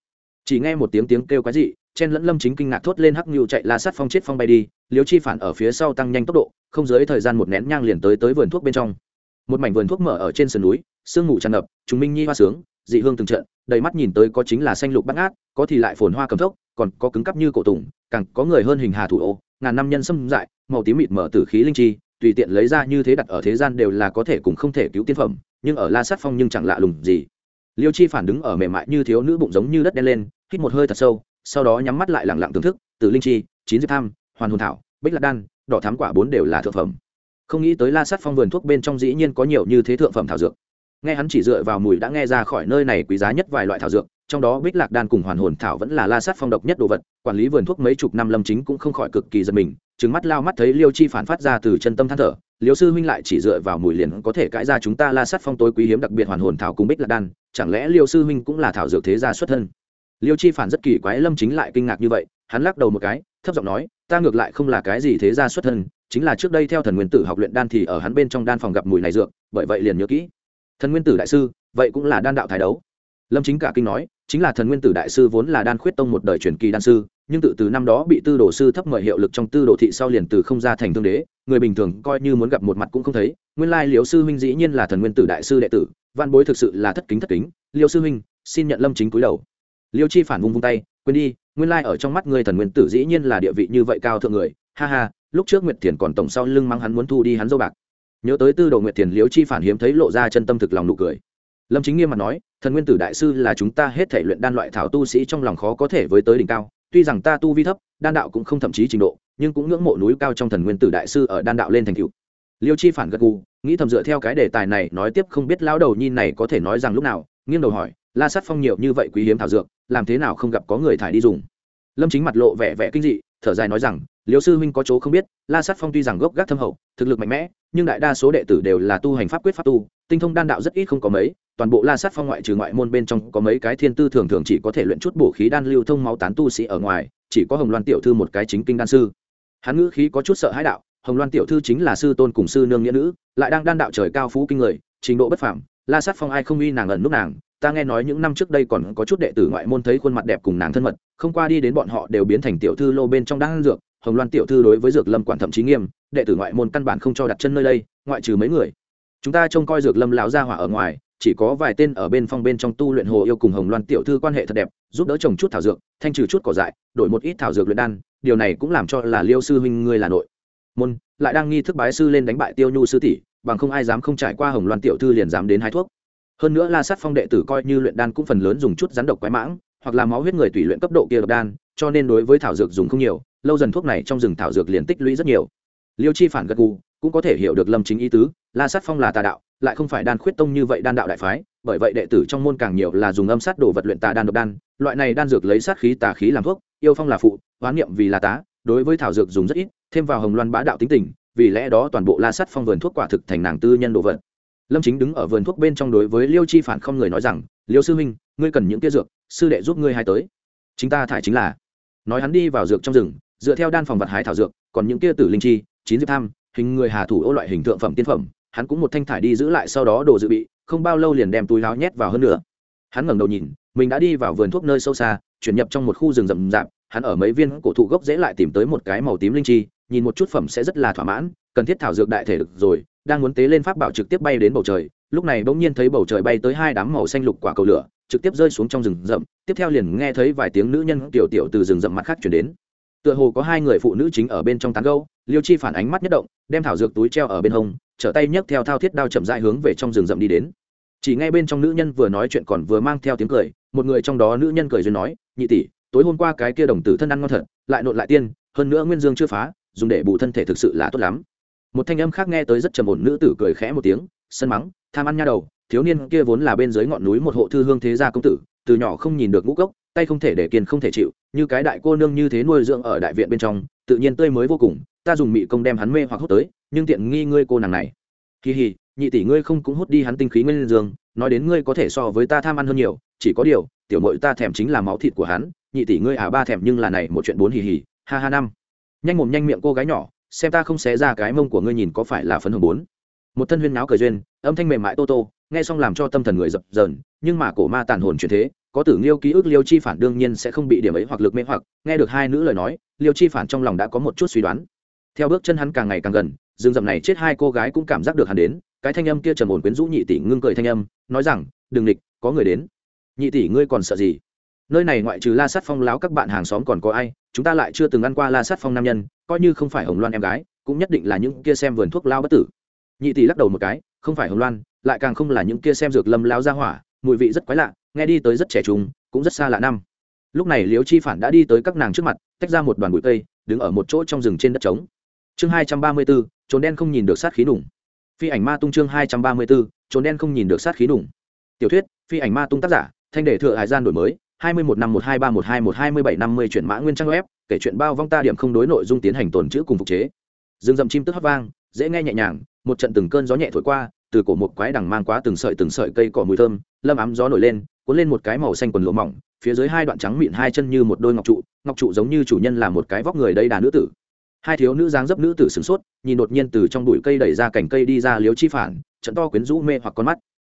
Chỉ nghe một tiếng tiếng kêu quái dị, chen lẫn lâm chính kinh ngạc thốt lên hắc ngưu chạy la sát phong chết phong bay đi liều chi phản ở phía sau tăng nhanh tốc độ, không dưới thời gian một nén nhang liền tới tới vườn thuốc bên trong. Một mảnh vườn thuốc mở ở trên sườn núi, sương ngủ tràn ngập chúng minh nhi hoa sướng dị hương từng trận, đầy mắt nhìn tới có chính là xanh lục bắt ngát, có thì lại phồn hoa cầm thốc, còn có cứng cắp như cổ tùng, càng có người hơn hình hà thủ ô, ngàn năm nhân xâm dại, màu tím mịt mở tử khí linh chi, tùy tiện lấy ra như thế đặt ở thế gian đều là có thể cùng không thể cứu tiên phẩm, nhưng ở la sát phong nhưng chẳng lạ lùng gì. Liêu chi phản đứng ở mềm mại như thiếu nữ bụng giống như đất đen lên, hít một hơi thật sâu, sau đó nhắm mắt lại lẳng lặng thưởng thức, từ linh chi, chín diệp tham, hoàn hồn thảo, bích lạc đan, đỏ thám quả bốn đều là thượng phẩm. Không nghĩ tới la sát phong vườn thuốc bên trong dĩ nhiên có nhiều như thế thượng phẩm thảo dược nghe hắn chỉ dựa vào mùi đã nghe ra khỏi nơi này quý giá nhất vài loại thảo dược, trong đó bích lạc đan cùng hoàn hồn thảo vẫn là la sát phong độc nhất đồ vật, quản lý vườn thuốc mấy chục năm lâm chính cũng không khỏi cực kỳ giật mình, trừng mắt lao mắt thấy liêu chi phản phát ra từ chân tâm than thở, liêu sư huynh lại chỉ dựa vào mùi liền có thể cãi ra chúng ta la sát phong tối quý hiếm đặc biệt hoàn hồn thảo cùng bích lạc đan, chẳng lẽ liêu sư huynh cũng là thảo dược thế gia xuất thân? Liêu chi phản rất kỳ quái lâm chính lại kinh ngạc như vậy, hắn lắc đầu một cái, thấp giọng nói, ta ngược lại không là cái gì thế gia xuất thân, chính là trước đây theo thần nguyên tử học luyện đan thì ở hắn bên trong đan phòng gặp mùi này dược, bởi vậy liền nhớ kỹ thần nguyên tử đại sư, vậy cũng là đan đạo thái đấu. Lâm chính cả kinh nói, chính là thần nguyên tử đại sư vốn là đan khuyết tông một đời truyền kỳ đan sư, nhưng tự từ năm đó bị tư đồ sư thấp mời hiệu lực trong tư đồ thị sau liền từ không ra thành thương đế, người bình thường coi như muốn gặp một mặt cũng không thấy. Nguyên lai liều sư huynh dĩ nhiên là thần nguyên tử đại sư đệ tử, văn bối thực sự là thất kính thất kính. Liễu sư huynh, xin nhận lâm chính cúi đầu. Liêu chi phản vung vung tay, quên đi, nguyên lai ở trong mắt người thần nguyên tử dĩ nhiên là địa vị như vậy cao thượng người. Ha ha, lúc trước nguyệt thiền còn tổng sau lưng mắng hắn muốn thu đi hắn dâu bạc nhớ tới tư đồ nguyệt thiền liễu chi phản hiếm thấy lộ ra chân tâm thực lòng nụ cười. Lâm chính nghiêm mặt nói, thần nguyên tử đại sư là chúng ta hết thể luyện đan loại thảo tu sĩ trong lòng khó có thể với tới đỉnh cao, tuy rằng ta tu vi thấp, đan đạo cũng không thậm chí trình độ, nhưng cũng ngưỡng mộ núi cao trong thần nguyên tử đại sư ở đan đạo lên thành cựu liêu chi phản gật gù, nghĩ thầm dựa theo cái đề tài này nói tiếp không biết lão đầu nhi này có thể nói rằng lúc nào, nghiêng đầu hỏi, la sát phong nhiều như vậy quý hiếm thảo dược, làm thế nào không gặp có người thải đi dùng? Lâm chính mặt lộ vẻ vẻ kinh dị thở dài nói rằng, liêu sư huynh có chỗ không biết, la sát phong tuy rằng gốc gác thâm hậu, thực lực mạnh mẽ, nhưng đại đa số đệ tử đều là tu hành pháp quyết pháp tu, tinh thông đan đạo rất ít không có mấy, toàn bộ la sát phong ngoại trừ ngoại môn bên trong có mấy cái thiên tư thường thường chỉ có thể luyện chút bổ khí đan lưu thông máu tán tu sĩ ở ngoài, chỉ có hồng loan tiểu thư một cái chính kinh đan sư. Hắn ngữ khí có chút sợ hãi đạo, hồng loan tiểu thư chính là sư tôn cùng sư nương nghĩa nữ, lại đang đan đạo trời cao phú kinh người, trình độ bất phàm, la sát phong ai không uy nàng ẩn nút nàng ta nghe nói những năm trước đây còn có chút đệ tử ngoại môn thấy khuôn mặt đẹp cùng nàng thân mật, không qua đi đến bọn họ đều biến thành tiểu thư lô bên trong đang dược, hồng loan tiểu thư đối với dược lâm quản thậm chí nghiêm, đệ tử ngoại môn căn bản không cho đặt chân nơi đây, ngoại trừ mấy người. Chúng ta trông coi dược lâm lão gia hỏa ở ngoài, chỉ có vài tên ở bên phong bên trong tu luyện hồ yêu cùng hồng loan tiểu thư quan hệ thật đẹp, giúp đỡ trồng chút thảo dược, thanh trừ chút cỏ dại, đổi một ít thảo dược luyện đan, điều này cũng làm cho là liêu sư huynh ngươi là nội. Môn, lại đang nghi thức bái sư lên đánh bại tiêu nhu sư tỷ, bằng không ai dám không trải qua hồng loan tiểu thư liền dám đến hái thuốc hơn nữa la sát phong đệ tử coi như luyện đan cũng phần lớn dùng chút rắn độc quái mãng, hoặc là máu huyết người tùy luyện cấp độ kia độc đan, cho nên đối với thảo dược dùng không nhiều, lâu dần thuốc này trong rừng thảo dược liền tích lũy rất nhiều. Liêu chi phản gật gù, cũng có thể hiểu được lâm chính ý tứ, la sát phong là tà đạo, lại không phải đan khuyết tông như vậy đan đạo đại phái, bởi vậy đệ tử trong môn càng nhiều là dùng âm sát đồ vật luyện tà đan độc đan, loại này đan dược lấy sát khí tà khí làm thuốc, yêu phong là phụ hoán niệm vì là tá, đối với thảo dược dùng rất ít, thêm vào hồng loan bá đạo tính tình, vì lẽ đó toàn bộ la sát phong vườn thuốc quả thực thành nàng tư nhân đồ vật lâm chính đứng ở vườn thuốc bên trong đối với liêu chi phản không người nói rằng, liêu sư huynh, ngươi cần những tia dược, sư đệ giúp ngươi hai tới. Chính ta thải chính là. Nói hắn đi vào dược trong rừng, dựa theo đan phòng vật hái thảo dược, còn những tia tử linh chi, chín diệp tham, hình người hà thủ ô loại hình tượng phẩm tiên phẩm, hắn cũng một thanh thải đi giữ lại sau đó đồ dự bị, không bao lâu liền đem túi láo nhét vào hơn nữa hắn ngẩng đầu nhìn, mình đã đi vào vườn thuốc nơi sâu xa, chuyển nhập trong một khu rừng rậm rạp, hắn ở mấy viên cổ thụ gốc dễ lại tìm tới một cái màu tím linh chi, nhìn một chút phẩm sẽ rất là thỏa mãn, cần thiết thảo dược đại thể được rồi đang muốn tế lên pháp bảo trực tiếp bay đến bầu trời, lúc này bỗng nhiên thấy bầu trời bay tới hai đám màu xanh lục quả cầu lửa, trực tiếp rơi xuống trong rừng rậm, tiếp theo liền nghe thấy vài tiếng nữ nhân tiểu tiểu từ rừng rậm mặt khác chuyển đến. Tựa hồ có hai người phụ nữ chính ở bên trong tán gâu liêu chi phản ánh mắt nhất động, đem thảo dược túi treo ở bên hông, trở tay nhấc theo thao thiết đao chậm dại hướng về trong rừng rậm đi đến. Chỉ ngay bên trong nữ nhân vừa nói chuyện còn vừa mang theo tiếng cười, một người trong đó nữ nhân cười duyên nói, nhị tỷ, tối hôm qua cái kia đồng tử thân ăn ngon thật, lại nộn lại tiên, hơn nữa nguyên dương chưa phá, dùng để bù thân thể thực sự là tốt lắm một thanh âm khác nghe tới rất trầm ổn, nữ tử cười khẽ một tiếng, sân mắng, tham ăn nha đầu, thiếu niên kia vốn là bên dưới ngọn núi một hộ thư hương thế gia công tử, từ nhỏ không nhìn được ngũ cốc, tay không thể để kiên không thể chịu, như cái đại cô nương như thế nuôi dưỡng ở đại viện bên trong, tự nhiên tươi mới vô cùng, ta dùng mị công đem hắn mê hoặc hút tới, nhưng tiện nghi ngươi cô nàng này. Kỳ hì nhị tỷ ngươi không cũng hút đi hắn tinh khí nguyên dương, nói đến ngươi có thể so với ta tham ăn hơn nhiều, chỉ có điều, tiểu mội ta thèm chính là máu thịt của hắn, nhị tỷ ngươi à ba thèm nhưng là này một chuyện bốn hì hì ha ha năm. Nhanh mồm nhanh miệng cô gái nhỏ xem ta không xé ra cái mông của ngươi nhìn có phải là phấn hồng bốn. Một thân huyên náo cờ duyên, âm thanh mềm mại tô tô, nghe xong làm cho tâm thần người dập dờn, nhưng mà cổ ma tàn hồn chuyển thế, có tử liêu ký ức liêu chi phản đương nhiên sẽ không bị điểm ấy hoặc lực mê hoặc, nghe được hai nữ lời nói, liêu chi phản trong lòng đã có một chút suy đoán. Theo bước chân hắn càng ngày càng gần, rừng rậm này chết hai cô gái cũng cảm giác được hắn đến, cái thanh âm kia trầm ổn quyến rũ nhị tỷ ngưng cười thanh âm, nói rằng, đừng địch, có người đến. Nhị tỷ, ngươi còn sợ gì? Nơi này ngoại trừ la sát phong láo các bạn hàng xóm còn có ai chúng ta lại chưa từng ăn qua la sát phong nam nhân, coi như không phải hồng loan em gái, cũng nhất định là những kia xem vườn thuốc lao bất tử. Nhị tỷ lắc đầu một cái, không phải hồng loan, lại càng không là những kia xem dược lâm lao ra hỏa, mùi vị rất quái lạ, nghe đi tới rất trẻ trung, cũng rất xa lạ năm. Lúc này liễu chi phản đã đi tới các nàng trước mặt, tách ra một đoàn bụi cây, đứng ở một chỗ trong rừng trên đất trống. Chương hai trăm ba mươi bốn, trốn đen không nhìn được sát khí đủng phi ảnh ma tung chương hai trăm ba mươi bốn, trốn đen không nhìn được sát khí đủng tiểu thuyết, phi ảnh ma tung tác giả, thanh đề thừa hải gian đổi mới hai mươi một năm một hai ba một hai một hai mươi bảy năm mươi chuyển mã nguyên trang web, kể chuyện bao vong ta điểm không đối nội dung tiến hành tồn chữ cùng phục chế. Dương rậm chim tức hót vang, dễ nghe nhẹ nhàng, một trận từng cơn gió nhẹ thổi qua, từ cổ một quái đằng mang quá từng sợi từng sợi cây cỏ mùi thơm, lâm ấm gió nổi lên, cuốn lên một cái màu xanh quần lụa mỏng, phía dưới hai đoạn trắng mịn hai chân như một đôi ngọc trụ ngọc trụ giống như chủ nhân là một cái vóc người đây đà nữ tử. Hai thiếu nữ dáng dấp nữ tử sửng sốt, nhìn đột nhiên từ trong bụi cây đẩy ra cành cây đi ra liếu chi phản, trận to quyến rũ mê hoặc con mắt.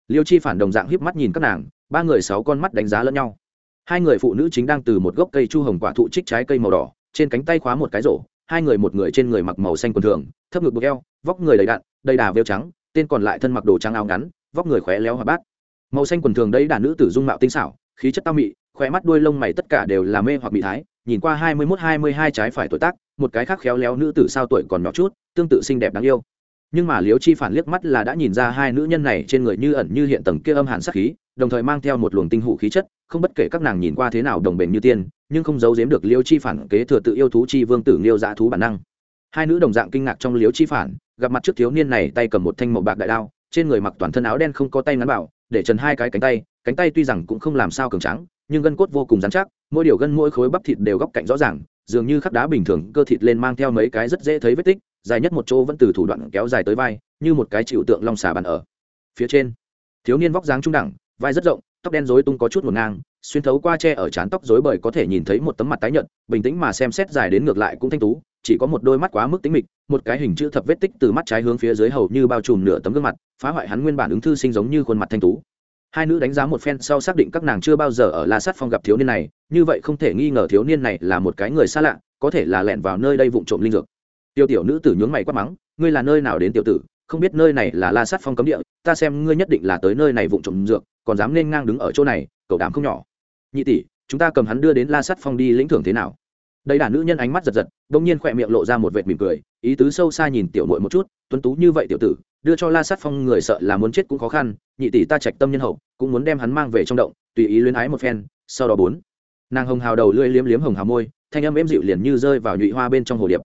Liêu chi phản đồng dạng híp mắt nhìn các nàng, ba người sáu con mắt đánh giá lẫn nhau hai người phụ nữ chính đang từ một gốc cây chu hồng quả thụ trích trái cây màu đỏ, trên cánh tay khóa một cái rổ, hai người một người trên người mặc màu xanh quần thường, thấp ngực bực eo, vóc người đầy đạn đầy đà vêu trắng, tên còn lại thân mặc đồ trắng áo ngắn, vóc người khóe léo hoạt bát. Màu xanh quần thường đấy đàn nữ tử dung mạo tinh xảo, khí chất tao mị, khóe mắt đuôi lông mày tất cả đều là mê hoặc bị thái, nhìn qua hai mươi mốt hai mươi hai trái phải tuổi tác, một cái khác khéo léo nữ tử sao tuổi còn nhỏ chút, tương tự xinh đẹp đáng yêu nhưng mà liếu chi phản liếc mắt là đã nhìn ra hai nữ nhân này trên người như ẩn như hiện tầng kia âm hàn sắc khí, đồng thời mang theo một luồng tinh hụ khí chất, không bất kể các nàng nhìn qua thế nào đồng bền như tiên, nhưng không giấu giếm được liêu chi phản kế thừa tự yêu thú chi vương tử liêu dã thú bản năng. Hai nữ đồng dạng kinh ngạc trong liếu chi phản, gặp mặt trước thiếu niên này tay cầm một thanh màu bạc đại đao, trên người mặc toàn thân áo đen không có tay ngắn bảo, để trần hai cái cánh tay cánh tay tuy rằng cũng không làm sao cường trắng nhưng gân cốt vô cùng dán chắc, mỗi điều gân mỗi khối bắp thịt đều góc cạnh rõ ràng, dường như khắc đá bình thường, cơ thịt lên mang theo mấy cái rất dễ thấy vết tích dài nhất một chỗ vẫn từ thủ đoạn kéo dài tới vai, như một cái chịu tượng long xà bàn ở phía trên. Thiếu niên vóc dáng trung đẳng, vai rất rộng, tóc đen rối tung có chút một ngang, xuyên thấu qua tre ở trán tóc rối bời có thể nhìn thấy một tấm mặt tái nhợt, bình tĩnh mà xem xét dài đến ngược lại cũng thanh tú, chỉ có một đôi mắt quá mức tính mịch, một cái hình chữ thập vết tích từ mắt trái hướng phía dưới hầu như bao trùm nửa tấm gương mặt, phá hoại hắn nguyên bản ứng thư sinh giống như khuôn mặt thanh tú. Hai nữ đánh giá một phen sau xác định các nàng chưa bao giờ ở la sát phong gặp thiếu niên này, như vậy không thể nghi ngờ thiếu niên này là một cái người xa lạ, có thể là lẻn vào nơi đây vụng trộm linh dược tiêu tiểu nữ tử nhướng mày quát mắng, ngươi là nơi nào đến tiểu tử? Không biết nơi này là la sát phong cấm địa, ta xem ngươi nhất định là tới nơi này vụng trộm dược, còn dám nên ngang đứng ở chỗ này, cậu đảm không nhỏ. Nhị tỷ, chúng ta cầm hắn đưa đến la sát phong đi lĩnh thưởng thế nào? Đây đàn nữ nhân ánh mắt giật giật đ ỗ n g nhiên khỏe miệng lộ ra một vệt mỉm cười, ý tứ sâu xa nhìn tiểu mội một chút, tuấn tú như vậy tiểu tử, đưa cho la sát phong người sợ là muốn chết cũng khó khăn, nhị tỷ ta trạch tâm nhân hậu, cũng muốn đem hắn mang về trong động, tùy ý luyến ái một phen, sau đó bốn. Nàng hồng hào đầu lưỡi liếm liếm hồng hào môi, thanh âm êm dịu liền như rơi vào nhụy hoa bên trong hồ điệp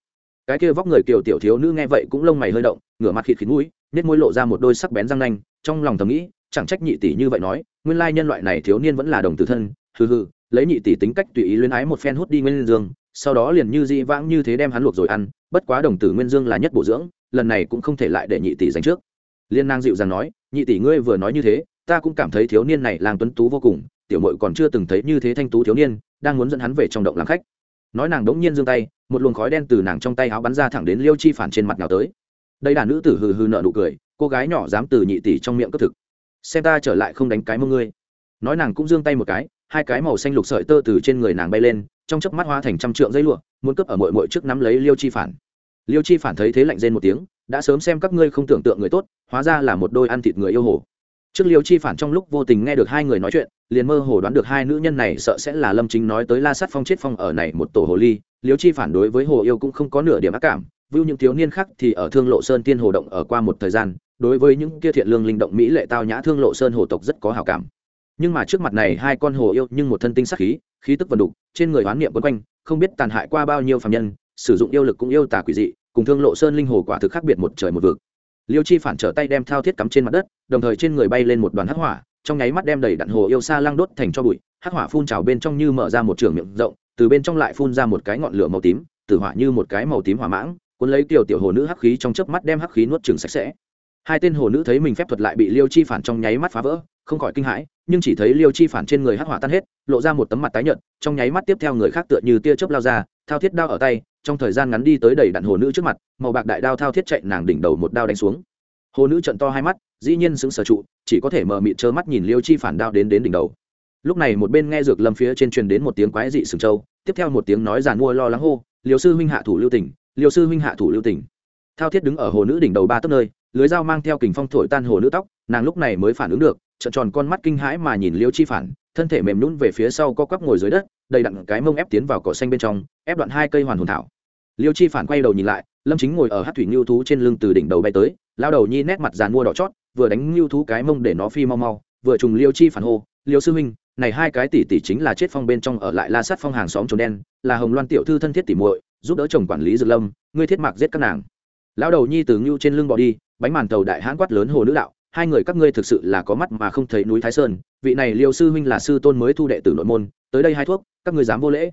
cái kia vóc người kiều tiểu thiếu nữ nghe vậy cũng lông mày hơi động, ngửa mặt khịt khít mũi nết môi lộ ra một đôi sắc bén răng nanh, trong lòng thầm nghĩ, chẳng trách nhị tỷ như vậy nói, nguyên lai nhân loại này thiếu niên vẫn là đồng tử thân, hừ hừ, lấy nhị tỷ tính cách tùy ý luyến ái một phen hút đi nguyên dương, sau đó liền như di vãng như thế đem hắn luộc rồi ăn, bất quá đồng tử nguyên dương là nhất bổ dưỡng, lần này cũng không thể lại để nhị tỷ dành trước. Liên nang dịu dàng nói, nhị tỷ ngươi vừa nói như thế, ta cũng cảm thấy thiếu niên này làng tuấn tú vô cùng, tiểu mội còn chưa từng thấy như thế thanh tú thiếu niên, đang muốn dẫn hắn về trong động làm khách. Nói nàng đống nhiên giương tay một luồng khói đen từ nàng trong tay áo bắn ra thẳng đến liêu chi phản trên mặt nào tới. Đây đàn nữ tử hừ hừ nợ nụ cười, cô gái nhỏ dám từ nhị tỷ trong miệng cấp thực. Xem ta trở lại không đánh cái mông ngươi. Nói nàng cũng giương tay một cái, hai cái màu xanh lục sợi tơ từ trên người nàng bay lên, trong chớp mắt hoa thành trăm trượng dây lụa, muốn cướp ở mội mội trước nắm lấy liêu chi phản. Liêu chi phản thấy thế lạnh rên một tiếng, đã sớm xem các ngươi không tưởng tượng người tốt, hóa ra là một đôi ăn thịt người yêu hồ trước liêu chi phản trong lúc vô tình nghe được hai người nói chuyện, liền mơ hồ đoán được hai nữ nhân này sợ sẽ là lâm chính nói tới la Sát phong chết phong ở này một tổ hồ ly. Liêu chi phản đối với hồ yêu cũng không có nửa điểm ác cảm, vưu những thiếu niên khác thì ở thương lộ sơn tiên hồ động ở qua một thời gian, đối với những kia thiện lương linh động mỹ lệ tao nhã thương lộ sơn hồ tộc rất có hào cảm. Nhưng mà trước mặt này hai con hồ yêu nhưng một thân tinh sắc khí khí tức vần đục trên người oán niệm quấn quanh, không biết tàn hại qua bao nhiêu phạm nhân, sử dụng yêu lực cũng yêu tà quỷ dị, cùng thương lộ sơn linh hồ quả thực khác biệt một trời một vực liêu chi phản trở tay đem thao thiết cắm trên mặt đất, đồng thời trên người bay lên một đoàn hắc hỏa, trong nháy mắt đem đầy đạn hồ yêu xa lăng đốt thành cho bụi, hắc hỏa phun trào bên trong như mở ra một trường miệng rộng, từ bên trong lại phun ra một cái ngọn lửa màu tím, tử hỏa như một cái màu tím hỏa mãng, cuốn lấy tiểu tiểu hồ nữ hắc khí trong chớp mắt đem hắc khí nuốt chừng sạch sẽ. Hai tên hồ nữ thấy mình phép thuật lại bị liêu chi phản trong nháy mắt phá vỡ, không khỏi kinh hãi, nhưng chỉ thấy liêu chi phản trên người hắc hỏa tan hết, lộ ra một tấm mặt tái nhợt, trong nháy mắt tiếp theo người khác tựa như tia chớp lao ra, thao thiết đao ở tay trong thời gian ngắn đi tới đầy đạn hồ nữ trước mặt, màu bạc đại đao thao thiết chạy nàng đỉnh đầu một đao đánh xuống. Hồ nữ trận to hai mắt, dĩ nhiên xứng sở trụ, chỉ có thể mờ mịt trơ mắt nhìn liêu chi phản đao đến đến đỉnh đầu. Lúc này một bên nghe dược lâm phía trên truyền đến một tiếng quái dị sừng châu tiếp theo một tiếng nói giàn mua lo lắng hô liều sư huynh hạ thủ lưu tỉnh liều sư huynh hạ thủ lưu tỉnh thao thiết đứng ở hồ nữ đỉnh đầu ba tấc nơi, lưới dao mang theo kình phong thổi tan hồ nữ tóc, nàng lúc này mới phản ứng được, trợn tròn con mắt kinh hãi mà nhìn liêu chi phản, thân thể mềm nhún về phía sau co quắp ngồi dưới đất, đầy đặn cái mông ép tiến vào cỏ xanh bên trong ép đoạn hai cây hoàn hồn thảo. Liêu chi phản quay đầu nhìn lại, lâm chính ngồi ở hát thủy ngưu thú trên lưng từ đỉnh đầu bay tới, lao đầu nhi nét mặt dàn mua đỏ chót, vừa đánh ngưu thú cái mông để nó phi mau mau, vừa trùng liêu chi phản hô, liêu sư huynh, này hai cái tỷ tỷ chính là chết phong bên trong ở lại la sát phong hàng xóm trốn đen, là hồng loan tiểu thư thân thiết tỷ muội, giúp đỡ chồng quản lý dược lâm, ngươi thiết mạc giết các nàng. Lão đầu nhi từ ngưu trên lưng bỏ đi, bánh màn tàu đại hãn quát lớn hồ nữ đạo, hai người các ngươi thực sự là có mắt mà không thấy núi thái sơn, vị này liêu sư huynh là sư tôn mới thu đệ tử nội môn, tới đây hai thuốc, các ngươi dám vô lễ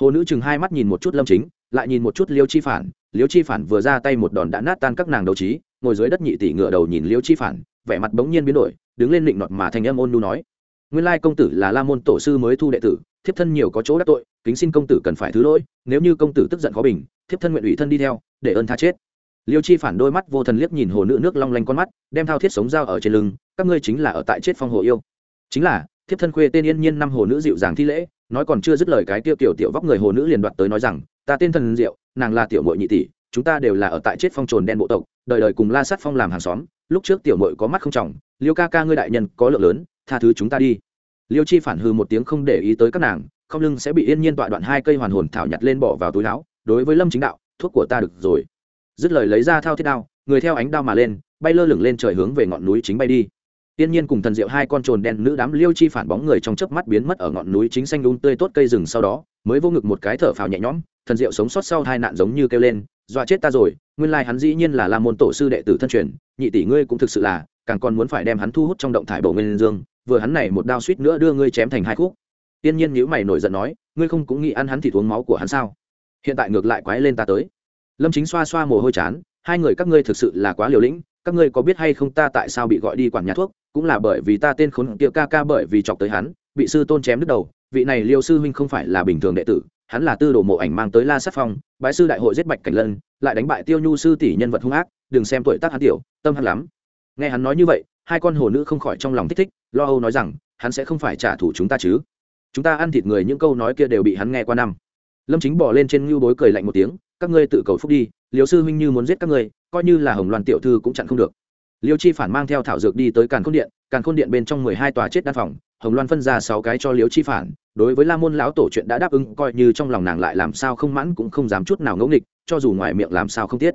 hồ nữ chừng hai mắt nhìn một chút lâm chính, lại nhìn một chút liêu chi phản. Liêu chi phản vừa ra tay một đòn đã nát tan các nàng đấu trí, ngồi dưới đất nhị tỷ ngựa đầu nhìn liêu chi phản, vẻ mặt bỗng nhiên biến đổi, đứng lên định nọt mà thành âm ôn nu nói, nguyên lai công tử là la môn tổ sư mới thu đệ tử, thiếp thân nhiều có chỗ đắc tội, kính xin công tử cần phải thứ lỗi, nếu như công tử tức giận khó bình, thiếp thân nguyện ủy thân đi theo, để ơn tha chết. Liêu chi phản đôi mắt vô thần liếc nhìn hồ nữ nước long lanh con mắt, đem thao thiết sống dao ở trên lưng, các ngươi chính là ở tại chết phong hồ yêu. Chính là thiếp thân khuê tên yên nhiên năm hồ nữ dịu dàng thi lễ, nói còn chưa dứt lời cái tiêu tiểu tiểu vóc người hồ nữ liền đoạt tới nói rằng, ta tên thần diệu, nàng là tiểu mội nhị tỷ, chúng ta đều là ở tại chết phong trồn đen bộ tộc, đời đời cùng la sát phong làm hàng xóm, lúc trước tiểu mội có mắt không trọng, liêu ca ca ngươi đại nhân có lượng lớn, tha thứ chúng ta đi. Liêu chi phản hư một tiếng không để ý tới các nàng, không lưng sẽ bị yên nhiên tọa đoạn hai cây hoàn hồn thảo nhặt lên bỏ vào túi áo, đối với lâm chính đạo, thuốc của ta được rồi. Dứt lời lấy ra thao thiết đao, người theo ánh đao mà lên, bay lơ lửng lên trời hướng về ngọn núi chính bay đi tiên nhiên cùng thần diệu hai con trồn đen nữ đám liêu chi phản bóng người trong chớp mắt biến mất ở ngọn núi chính xanh um tươi tốt cây rừng sau đó, mới vô ngực một cái thở phào nhẹ nhõm, thần diệu sống sót sau hai nạn giống như kêu lên, dọa chết ta rồi, nguyên lai hắn dĩ nhiên là la môn tổ sư đệ tử thân truyền, nhị tỷ ngươi cũng thực sự là, càng còn muốn phải đem hắn thu hút trong động thải bổ nguyên dương, vừa hắn này một đao suýt nữa đưa ngươi chém thành hai khúc. Tiên nhiên nhíu mày nổi giận nói, ngươi không cũng nghĩ ăn hắn thì uống máu của hắn sao? Hiện tại ngược lại quái lên ta tới. Lâm chính xoa xoa mồ hôi chán, hai người các ngươi thực sự là quá liều lĩnh, các ngươi có biết hay không ta tại sao bị gọi đi quản nhà thuốc cũng là bởi vì ta tên khốn kia ca ca bởi vì chọc tới hắn, bị sư tôn chém đứt đầu, vị này liêu sư huynh không phải là bình thường đệ tử, hắn là tư đồ mộ ảnh mang tới la sát phong, bái sư đại hội giết bạch cảnh lân, lại đánh bại tiêu nhu sư tỷ nhân vật hung ác, đừng xem tuổi tác hắn tiểu, tâm hắn lắm. Nghe hắn nói như vậy, hai con hồ nữ không khỏi trong lòng thích thích, lo âu nói rằng, hắn sẽ không phải trả thù chúng ta chứ. Chúng ta ăn thịt người những câu nói kia đều bị hắn nghe qua năm. Lâm chính bỏ lên trên ngưu bối cười lạnh một tiếng, các ngươi tự cầu phúc đi liều sư huynh như muốn giết các ngươi, coi như là hồng loan tiểu thư cũng chặn không được liêu chi phản mang theo thảo dược đi tới càn khôn điện, càn khôn điện bên trong mười hai tòa chết đan phòng, hồng loan phân ra sáu cái cho liêu chi phản, đối với la môn lão tổ chuyện đã đáp ứng, coi như trong lòng nàng lại làm sao không mãn cũng không dám chút nào ngẫu nghịch, cho dù ngoài miệng làm sao không tiết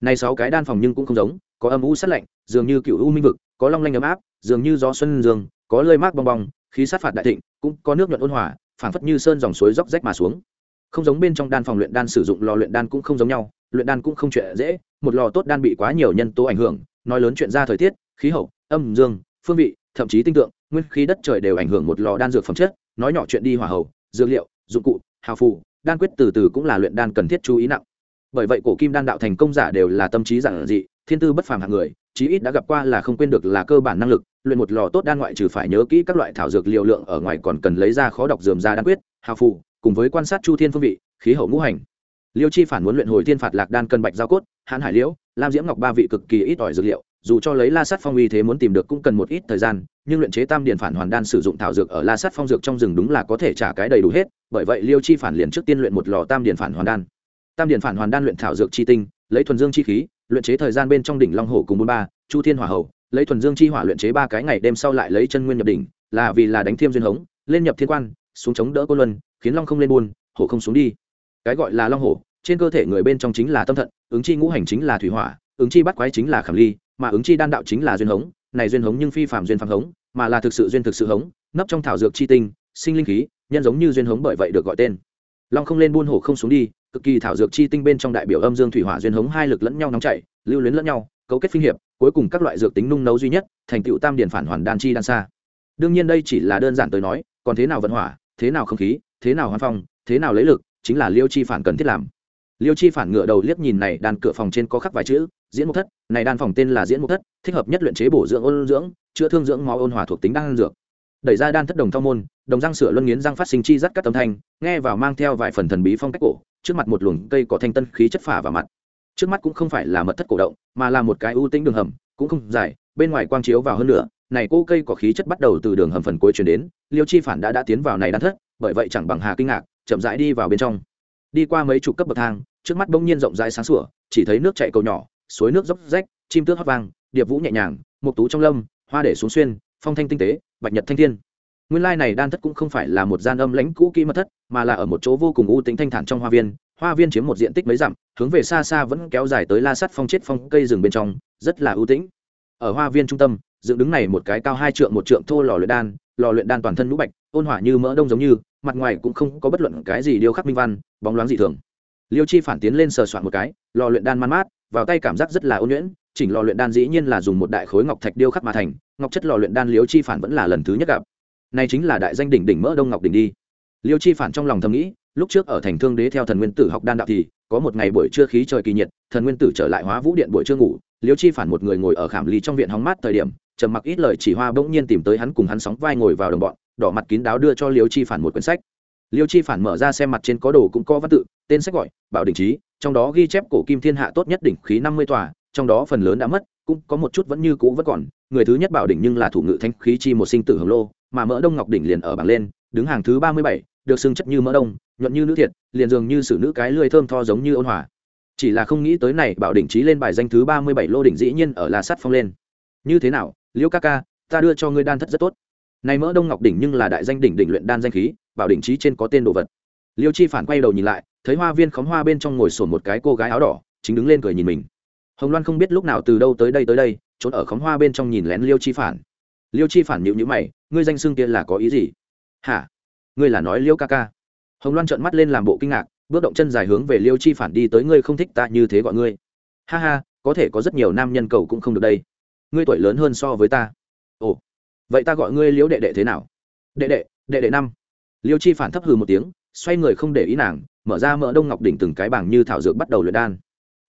này sáu cái đan phòng nhưng cũng không giống, có âm u sát lạnh, dường như cựu u minh vực, có long lanh ấm áp, dường như gió xuân dương, có lơi mát bong bong, khí sát phạt đại thịnh, cũng có nước nhuận ôn hòa, phảng phất như sơn dòng suối róc rách mà xuống. Không giống bên trong đan phòng luyện đan sử dụng lò luyện đan cũng không giống nhau, luyện đan cũng không chuyện dễ, một lò tốt đan bị quá nhiều nhân tố ảnh hưởng nói lớn chuyện ra thời tiết, khí hậu, âm dương, phương vị, thậm chí tinh tượng, nguyên khí đất trời đều ảnh hưởng một lò đan dược phẩm chất, nói nhỏ chuyện đi hỏa hậu dược liệu, dụng cụ, hào phù, đan quyết từ từ cũng là luyện đan cần thiết chú ý nặng. Bởi vậy cổ kim đan đạo thành công giả đều là tâm trí giản dị, thiên tư bất phàm hạng người, chí ít đã gặp qua là không quên được là cơ bản năng lực, luyện một lò tốt đan ngoại trừ phải nhớ kỹ các loại thảo dược liều lượng ở ngoài còn cần lấy ra khó đọc dườm ra đan quyết, hào phù, cùng với quan sát chu thiên phương vị, khí hậu ngũ hành liêu chi phản muốn luyện hồi thiên phạt lạc đan cân bạch giao cốt hãn hải liễu, lam diễm ngọc ba vị cực kỳ ít ỏi dược liệu, dù cho lấy la sát phong uy thế muốn tìm được cũng cần một ít thời gian, nhưng luyện chế tam điển phản hoàn đan sử dụng thảo dược ở la sát phong dược trong rừng đúng là có thể trả cái đầy đủ hết, bởi vậy liêu chi phản liền trước tiên luyện một lò tam điển phản hoàn đan. Tam điển phản hoàn đan luyện thảo dược chi tinh, lấy thuần dương chi khí, luyện chế thời gian bên trong đỉnh long hổ cùng bốn ba, chu thiên hỏa hậu lấy thuần dương chi hỏa luyện chế ba cái ngày đêm sau lại lấy chân nguyên nhập đỉnh, là vì là đánh thiêm duyên hống, lên nhập thiên quan, xuống chống đỡ cô luân, khiến long không lên buôn hổ không xuống đi. Cái gọi là long hổ trên cơ thể người bên trong chính là tâm thận, ứng chi ngũ hành chính là thủy hỏa, ứng chi bắt quái chính là khảm ly, mà ứng chi đan đạo chính là duyên hống. Này duyên hống nhưng phi phạm duyên phạm hống, mà là thực sự duyên thực sự hống, nấp trong thảo dược chi tinh, sinh linh khí, nhân giống như duyên hống bởi vậy được gọi tên. Long không lên buôn hổ không xuống đi, cực kỳ thảo dược chi tinh bên trong đại biểu âm dương thủy hỏa duyên hống hai lực lẫn nhau nóng chảy, lưu luyến lẫn nhau, cấu kết phinh hiệp, cuối cùng các loại dược tính nung nấu duy nhất, thành tựu tam điển phản hoàn đan chi đan xa. Đương nhiên đây chỉ là đơn giản tới nói, còn thế nào vận hỏa, thế nào không khí, thế nào hoan phong, thế nào lấy lực, chính là liêu chi phản cần thiết làm liêu chi phản ngựa đầu liếc nhìn này đan cửa phòng trên có khắc vài chữ, diễn mục thất. Này đan phòng tên là diễn mục thất, thích hợp nhất luyện chế bổ dưỡng ôn dưỡng, chữa thương dưỡng máu ôn hòa thuộc tính đan dược. Đẩy ra đan thất đồng thao môn, đồng răng sửa luân nghiến răng phát sinh chi rất các tấm thanh, nghe vào mang theo vài phần thần bí phong cách cổ, trước mặt một luồng cây có thanh tân khí chất phả vào mặt. Trước mắt cũng không phải là mật thất cổ động, mà là một cái ưu tĩnh đường hầm, cũng không dài, bên ngoài quang chiếu vào hơn nữa này cô cây có khí chất bắt đầu từ đường hầm phần cuối chuyển đến, liêu chi phản đã đã tiến vào này đan thất, bởi vậy chẳng bằng hà kinh ngạc, chậm rãi đi vào bên trong đi qua mấy chục cấp bậc thang, trước mắt bỗng nhiên rộng rãi sáng sủa, chỉ thấy nước chảy cầu nhỏ, suối nước dốc rách, chim tước hót vang, điệp vũ nhẹ nhàng một tú trong lâm, hoa để xuống xuyên, phong thanh tinh tế, bạch nhật thanh thiên. Nguyên lai này đan thất cũng không phải là một gian âm lãnh cũ kỹ mật thất, mà là ở một chỗ vô cùng u tính thanh thản trong hoa viên hoa viên chiếm một diện tích mấy dặm, hướng về xa xa vẫn kéo dài tới la sắt phong chết phong cây rừng bên trong, rất là ưu tĩnh. Ở hoa viên trung tâm, dựng đứng này một cái cao hai trượng một trượng thô lò luyện đan, lò luyện đan toàn thân lũ bạch, ôn hỏa như mỡ đông giống như mặt ngoài cũng không có bất luận cái gì điêu khắc minh văn, bóng loáng dị thường. Liêu chi phản tiến lên sờ soạn một cái, lò luyện đan man mát, vào tay cảm giác rất là ôn nhuyễn, chỉnh lò luyện đan dĩ nhiên là dùng một đại khối ngọc thạch điêu khắc mà thành, ngọc chất lò luyện đan liêu chi phản vẫn là lần thứ nhất gặp. Này chính là đại danh đỉnh đỉnh mỡ đông ngọc đỉnh đi. Liêu chi phản trong lòng thầm nghĩ, lúc trước ở thành thương đế theo thần nguyên tử học đan đạo thì, có một ngày buổi trưa khí trời kỳ nhiệt, thần nguyên tử trở lại hóa vũ điện buổi trưa ngủ, liêu chi phản một người ngồi ở khảm ly trong viện hóng mát thời điểm, trầm mặc ít lời chỉ hoa bỗng nhiên tìm tới hắn cùng hắn sóng vai ngồi vào đồng bọn đỏ mặt kín đáo đưa cho liêu chi phản một quyển sách. Liêu chi phản mở ra xem mặt trên có đồ cũng có văn tự, tên sách gọi, bảo đình trí, trong đó ghi chép cổ kim thiên hạ tốt nhất đỉnh khí năm mươi tòa, trong đó phần lớn đã mất, cũng có một chút vẫn như cũ vẫn còn. Người thứ nhất bảo đỉnh nhưng là thủ ngự thanh khí chi một sinh tử hồng lô, mà mỡ đông ngọc đỉnh liền ở bảng lên, đứng hàng thứ ba mươi bảy, được xưng chất như mỡ đông, nhuận như nữ thiệt, liền dường như xử nữ cái lươi thơm tho giống như ôn hòa. Chỉ là không nghĩ tới này, bảo đỉnh trí lên bài danh thứ ba mươi bảy lô đỉnh dĩ nhiên ở la sắt phong lên. Như thế nào liễu ca ca, ta đưa cho ngươi đan thất rất tốt này mỡ đông ngọc đỉnh nhưng là đại danh đỉnh đỉnh luyện đan danh khí, bảo đỉnh trí trên có tên đồ vật. Liêu chi phản quay đầu nhìn lại, thấy hoa viên khóm hoa bên trong ngồi sổn một cái cô gái áo đỏ, chính đứng lên cười nhìn mình. Hồng loan không biết lúc nào từ đâu tới đây tới đây, trốn ở khóm hoa bên trong nhìn lén liêu chi phản. Liêu chi phản nhịu nhữ mày, ngươi danh xưng kia là có ý gì? Hả? Ngươi là nói liêu ca ca. Hồng loan trợn mắt lên làm bộ kinh ngạc, bước động chân dài hướng về liêu chi phản đi tới, ngươi không thích ta như thế gọi ngươi. Ha ha, có thể có rất nhiều nam nhân cầu cũng không được đây. Ngươi tuổi lớn hơn so với ta. Ồ vậy ta gọi ngươi liễu đệ đệ thế nào? Đệ đệ đệ đệ năm. Liêu chi phản thấp hừ một tiếng, xoay người không để ý nàng, mở ra mỡ đông ngọc đỉnh từng cái bảng như thảo dược bắt đầu luyện đan.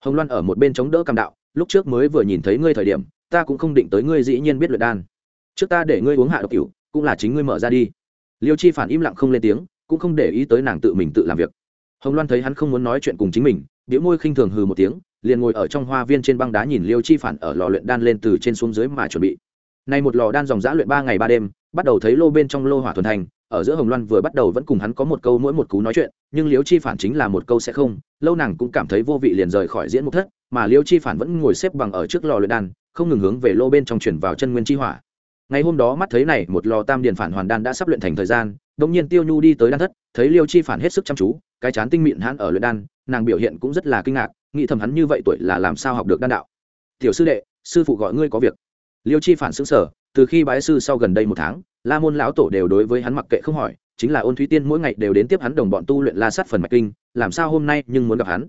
Hồng loan ở một bên chống đỡ cầm đạo, lúc trước mới vừa nhìn thấy ngươi thời điểm, ta cũng không định tới ngươi dĩ nhiên biết luyện đan. Trước ta để ngươi uống hạ độc cửu, cũng là chính ngươi mở ra đi. Liêu chi phản im lặng không lên tiếng, cũng không để ý tới nàng tự mình tự làm việc. Hồng loan thấy hắn không muốn nói chuyện cùng chính mình biễu môi khinh thường hừ một tiếng, liền ngồi ở trong hoa viên trên băng đá nhìn liêu chi phản ở lò luyện đan lên từ trên xuống dưới mà chuẩn bị nay một lò đan dòng dã luyện ba ngày ba đêm, bắt đầu thấy lô bên trong lô hỏa thuần thành, ở giữa hồng loan vừa bắt đầu vẫn cùng hắn có một câu mỗi một cú nói chuyện, nhưng liêu chi phản chính là một câu sẽ không, lâu nàng cũng cảm thấy vô vị liền rời khỏi diễn mục thất, mà liêu chi phản vẫn ngồi xếp bằng ở trước lò luyện đan, không ngừng hướng về lô bên trong chuyển vào chân nguyên chi hỏa. Ngày hôm đó mắt thấy này một lò tam điền phản hoàn đan đã sắp luyện thành thời gian đông nhiên tiêu nhu đi tới đan thất, thấy liêu chi phản hết sức chăm chú, cái chán tinh mịn hắn ở luyện đan, nàng biểu hiện cũng rất là kinh ngạc, nghĩ thầm hắn như vậy tuổi là làm sao học được đan đạo. Tiểu sư đệ, sư phụ gọi ngươi có việc liêu chi phản xứng sở, từ khi bái sư sau gần đây một tháng, la môn lão tổ đều đối với hắn mặc kệ không hỏi, chính là ôn thúy tiên mỗi ngày đều đến tiếp hắn đồng bọn tu luyện la sát phần mạch kinh, làm sao hôm nay nhưng muốn gặp hắn?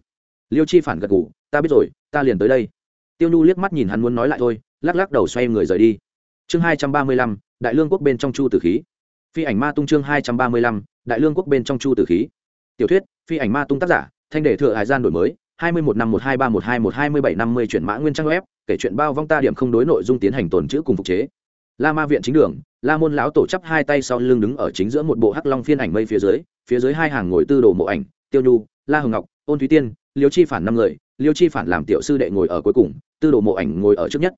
Liêu chi phản gật ngủ ta biết rồi, ta liền tới đây. Tiêu nhu liếc mắt nhìn hắn muốn nói lại thôi, lắc lắc đầu xoay người rời đi. Chương hai trăm ba mươi lăm, đại lương quốc bên trong chu tử khí. Phi ảnh ma tung chương hai trăm ba mươi lăm, đại lương quốc bên trong chu tử khí. Tiểu thuyết, phi ảnh ma tung tác giả, thanh đề thừa hải gian đổi mới hai mươi một năm một hai ba một hai một hai mươi bảy năm mươi chuyển mã nguyên trang web, kể chuyện bao vong ta điểm không đối nội dung tiến hành tồn chữ cùng phục chế. La ma viện chính đường, la môn lão tổ chắp hai tay sau lưng đứng ở chính giữa một bộ hắc long phiên ảnh mây phía dưới phía dưới hai hàng ngồi tư đồ mộ ảnh, tiêu nhu, la hồng ngọc, ôn thúy tiên, liêu chi phản năm người, liêu chi phản làm tiểu sư đệ ngồi ở cuối cùng, tư đồ mộ ảnh ngồi ở trước nhất.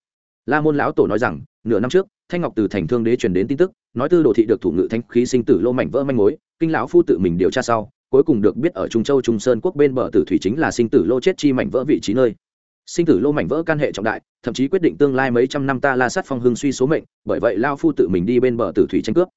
La môn lão tổ nói rằng, nửa năm trước, thanh ngọc từ thành thương đế truyền đến tin tức, nói tư đồ thị được thủ ngự thanh khí sinh tử lô mảnh vỡ manh mối, kinh lão phu tự mình điều tra sau cuối cùng được biết ở trung châu trung sơn quốc bên bờ tử thủy chính là sinh tử lô chết chi mảnh vỡ vị trí nơi. Sinh tử lô mảnh vỡ can hệ trọng đại, thậm chí quyết định tương lai mấy trăm năm ta la sát phong hưng suy số mệnh, bởi vậy lao phu tự mình đi bên bờ tử thủy tranh cướp.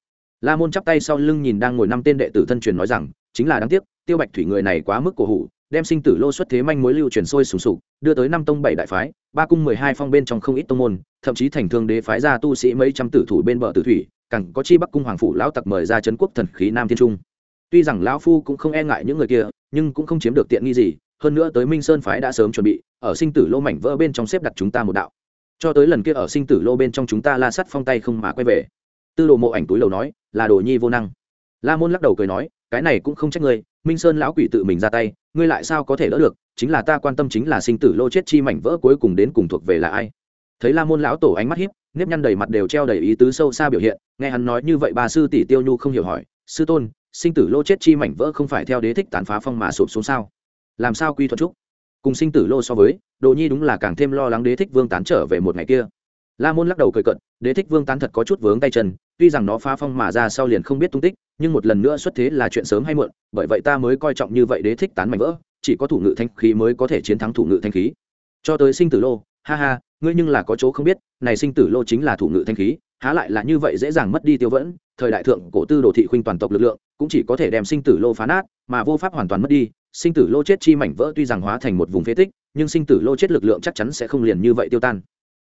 La môn chắp tay sau lưng nhìn đang ngồi năm tên đệ tử thân truyền nói rằng, chính là đáng tiếc, tiêu bạch thủy người này quá mức cổ hủ, đem sinh tử lô xuất thế manh mối lưu truyền sôi sùng sục, đưa tới năm tông bảy đại phái, ba cung mười hai phong bên trong không ít tông môn, thậm chí thành thương đế phái ra tu sĩ mấy trăm tử thủ bên bờ tử thủy cẳng có chi bắc cung hoàng phủ lão tặc mời ra trấn quốc thần khí nam thiên trung tuy rằng lão phu cũng không e ngại những người kia, nhưng cũng không chiếm được tiện nghi gì. Hơn nữa tới minh sơn phái đã sớm chuẩn bị, ở sinh tử lô mảnh vỡ bên trong xếp đặt chúng ta một đạo. Cho tới lần kia ở sinh tử lô bên trong chúng ta la sắt phong tay không mà quay về. Tư đồ mộ ảnh túi lầu nói, là đồ nhi vô năng. La môn lắc đầu cười nói, cái này cũng không trách ngươi, minh sơn lão quỷ tự mình ra tay, ngươi lại sao có thể đỡ được? Chính là ta quan tâm chính là sinh tử lô chết chi mảnh vỡ cuối cùng đến cùng thuộc về là ai. Thấy la môn lão tổ ánh mắt hiếp, nếp nhăn đầy mặt đều treo đầy ý tứ sâu xa biểu hiện, nghe hắn nói như vậy bà sư tỷ tiêu nhu không hiểu hỏi, sư tôn sinh tử lô chết chi mảnh vỡ không phải theo đế thích tán phá phong mà sụp xuống sao? Làm sao quy thuận trúc? Cùng sinh tử lô so với, đồ nhi đúng là càng thêm lo lắng đế thích vương tán trở về một ngày kia. La môn lắc đầu cười cận đế thích vương tán thật có chút vướng tay chân, tuy rằng nó phá phong mà ra sau liền không biết tung tích, nhưng một lần nữa xuất thế là chuyện sớm hay muộn, bởi vậy ta mới coi trọng như vậy đế thích tán mảnh vỡ, chỉ có thủ ngự thanh khí mới có thể chiến thắng thủ ngự thanh khí. Cho tới sinh tử lô, ha ha, ngươi nhưng là có chỗ không biết, này sinh tử lô chính là thủ ngự thanh khí há lại là như vậy dễ dàng mất đi tiêu vẫn, thời đại thượng cổ tư đồ thị khuynh toàn tộc lực lượng, cũng chỉ có thể đem sinh tử lô phá nát, mà vô pháp hoàn toàn mất đi, sinh tử lô chết chi mảnh vỡ tuy rằng hóa thành một vùng phế tích, nhưng sinh tử lô chết lực lượng chắc chắn sẽ không liền như vậy tiêu tan.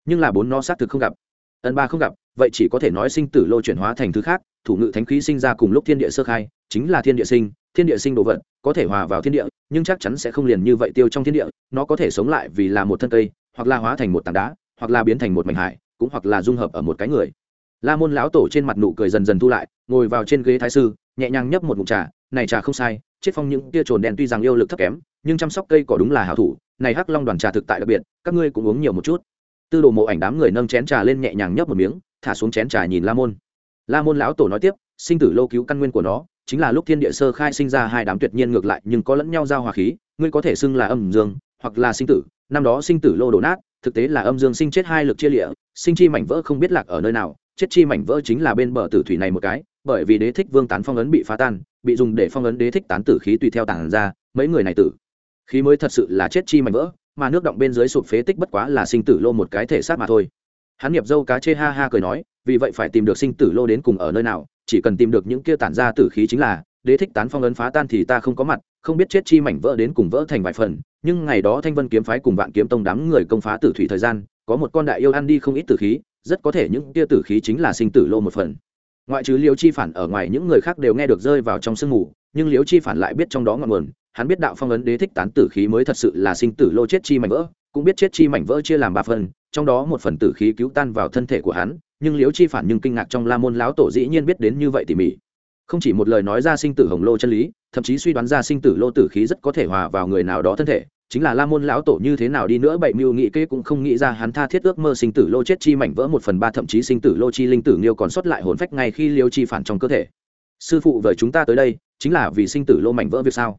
Nhưng là bốn nó xác thực không gặp. Ân ba không gặp, vậy chỉ có thể nói sinh tử lô chuyển hóa thành thứ khác, thủ ngự thánh khí sinh ra cùng lúc thiên địa sơ khai, chính là thiên địa sinh, thiên địa sinh đồ vật, có thể hòa vào thiên địa, nhưng chắc chắn sẽ không liền như vậy tiêu trong thiên địa, nó có thể sống lại vì là một thân cây, hoặc là hóa thành một tảng đá, hoặc là biến thành một mảnh hải, cũng hoặc là dung hợp ở một cái người la môn lão tổ trên mặt nụ cười dần dần thu lại, ngồi vào trên ghế thái sư, nhẹ nhàng nhấp một ngụm trà. Này trà không sai, chết phong những tia trồn đen tuy rằng yêu lực thấp kém, nhưng chăm sóc cây cỏ đúng là hảo thủ. Này hắc long đoàn trà thực tại đặc biệt, các ngươi cũng uống nhiều một chút. Tư đồ mộ ảnh đám người nâng chén trà lên nhẹ nhàng nhấp một miếng, thả xuống chén trà nhìn la môn. La môn lão tổ nói tiếp, sinh tử lô cứu căn nguyên của nó, chính là lúc thiên địa sơ khai sinh ra hai đám tuyệt nhiên ngược lại, nhưng có lẫn nhau giao hòa khí, ngươi có thể xưng là âm dương, hoặc là sinh tử. Năm đó sinh tử lô đổ nát, thực tế là âm dương sinh chết hai lực chia lịa sinh chi mảnh vỡ không biết lạc ở nơi nào chết chi mảnh vỡ chính là bên bờ tử thủy này một cái, bởi vì đế thích vương tán phong ấn bị phá tan, bị dùng để phong ấn đế thích tán tử khí tùy theo tàn ra, mấy người này tử. Khí mới thật sự là chết chi mảnh vỡ, mà nước động bên dưới sụp phế tích bất quá là sinh tử lô một cái thể xác mà thôi. Hắn nghiệp dâu cá chê ha ha cười nói, vì vậy phải tìm được sinh tử lô đến cùng ở nơi nào, chỉ cần tìm được những kia tản ra tử khí chính là, đế thích tán phong ấn phá tan thì ta không có mặt, không biết chết chi mảnh vỡ đến cùng vỡ thành vài phần, nhưng ngày đó thanh vân kiếm phái cùng vạn kiếm tông đám người công phá tử thủy thời gian, có một con đại yêu ăn đi không ít tử khí rất có thể những tia tử khí chính là sinh tử lô một phần. Ngoại trừ liễu chi phản ở ngoài, những người khác đều nghe được rơi vào trong sương mù, nhưng liễu chi phản lại biết trong đó ngọn nguồn, hắn biết đạo phong ấn đế thích tán tử khí mới thật sự là sinh tử lô chết chi mảnh vỡ, cũng biết chết chi mảnh vỡ chia làm ba phần, trong đó một phần tử khí cứu tan vào thân thể của hắn, nhưng liễu chi phản nhưng kinh ngạc trong la môn láo tổ dĩ nhiên biết đến như vậy tỉ mỉ. Không chỉ một lời nói ra sinh tử hồng lô chân lý, thậm chí suy đoán ra sinh tử lô tử khí rất có thể hòa vào người nào đó thân thể chính là la môn lão tổ như thế nào đi nữa bảy mưu nghị kế cũng không nghĩ ra, hắn tha thiết ước mơ sinh tử lô chết chi mảnh vỡ một phần ba, thậm chí sinh tử lô chi linh tử nghiêu còn sót lại hồn phách ngay khi liêu chi phản trong cơ thể. Sư phụ với chúng ta tới đây, chính là vì sinh tử lô mảnh vỡ việc sao?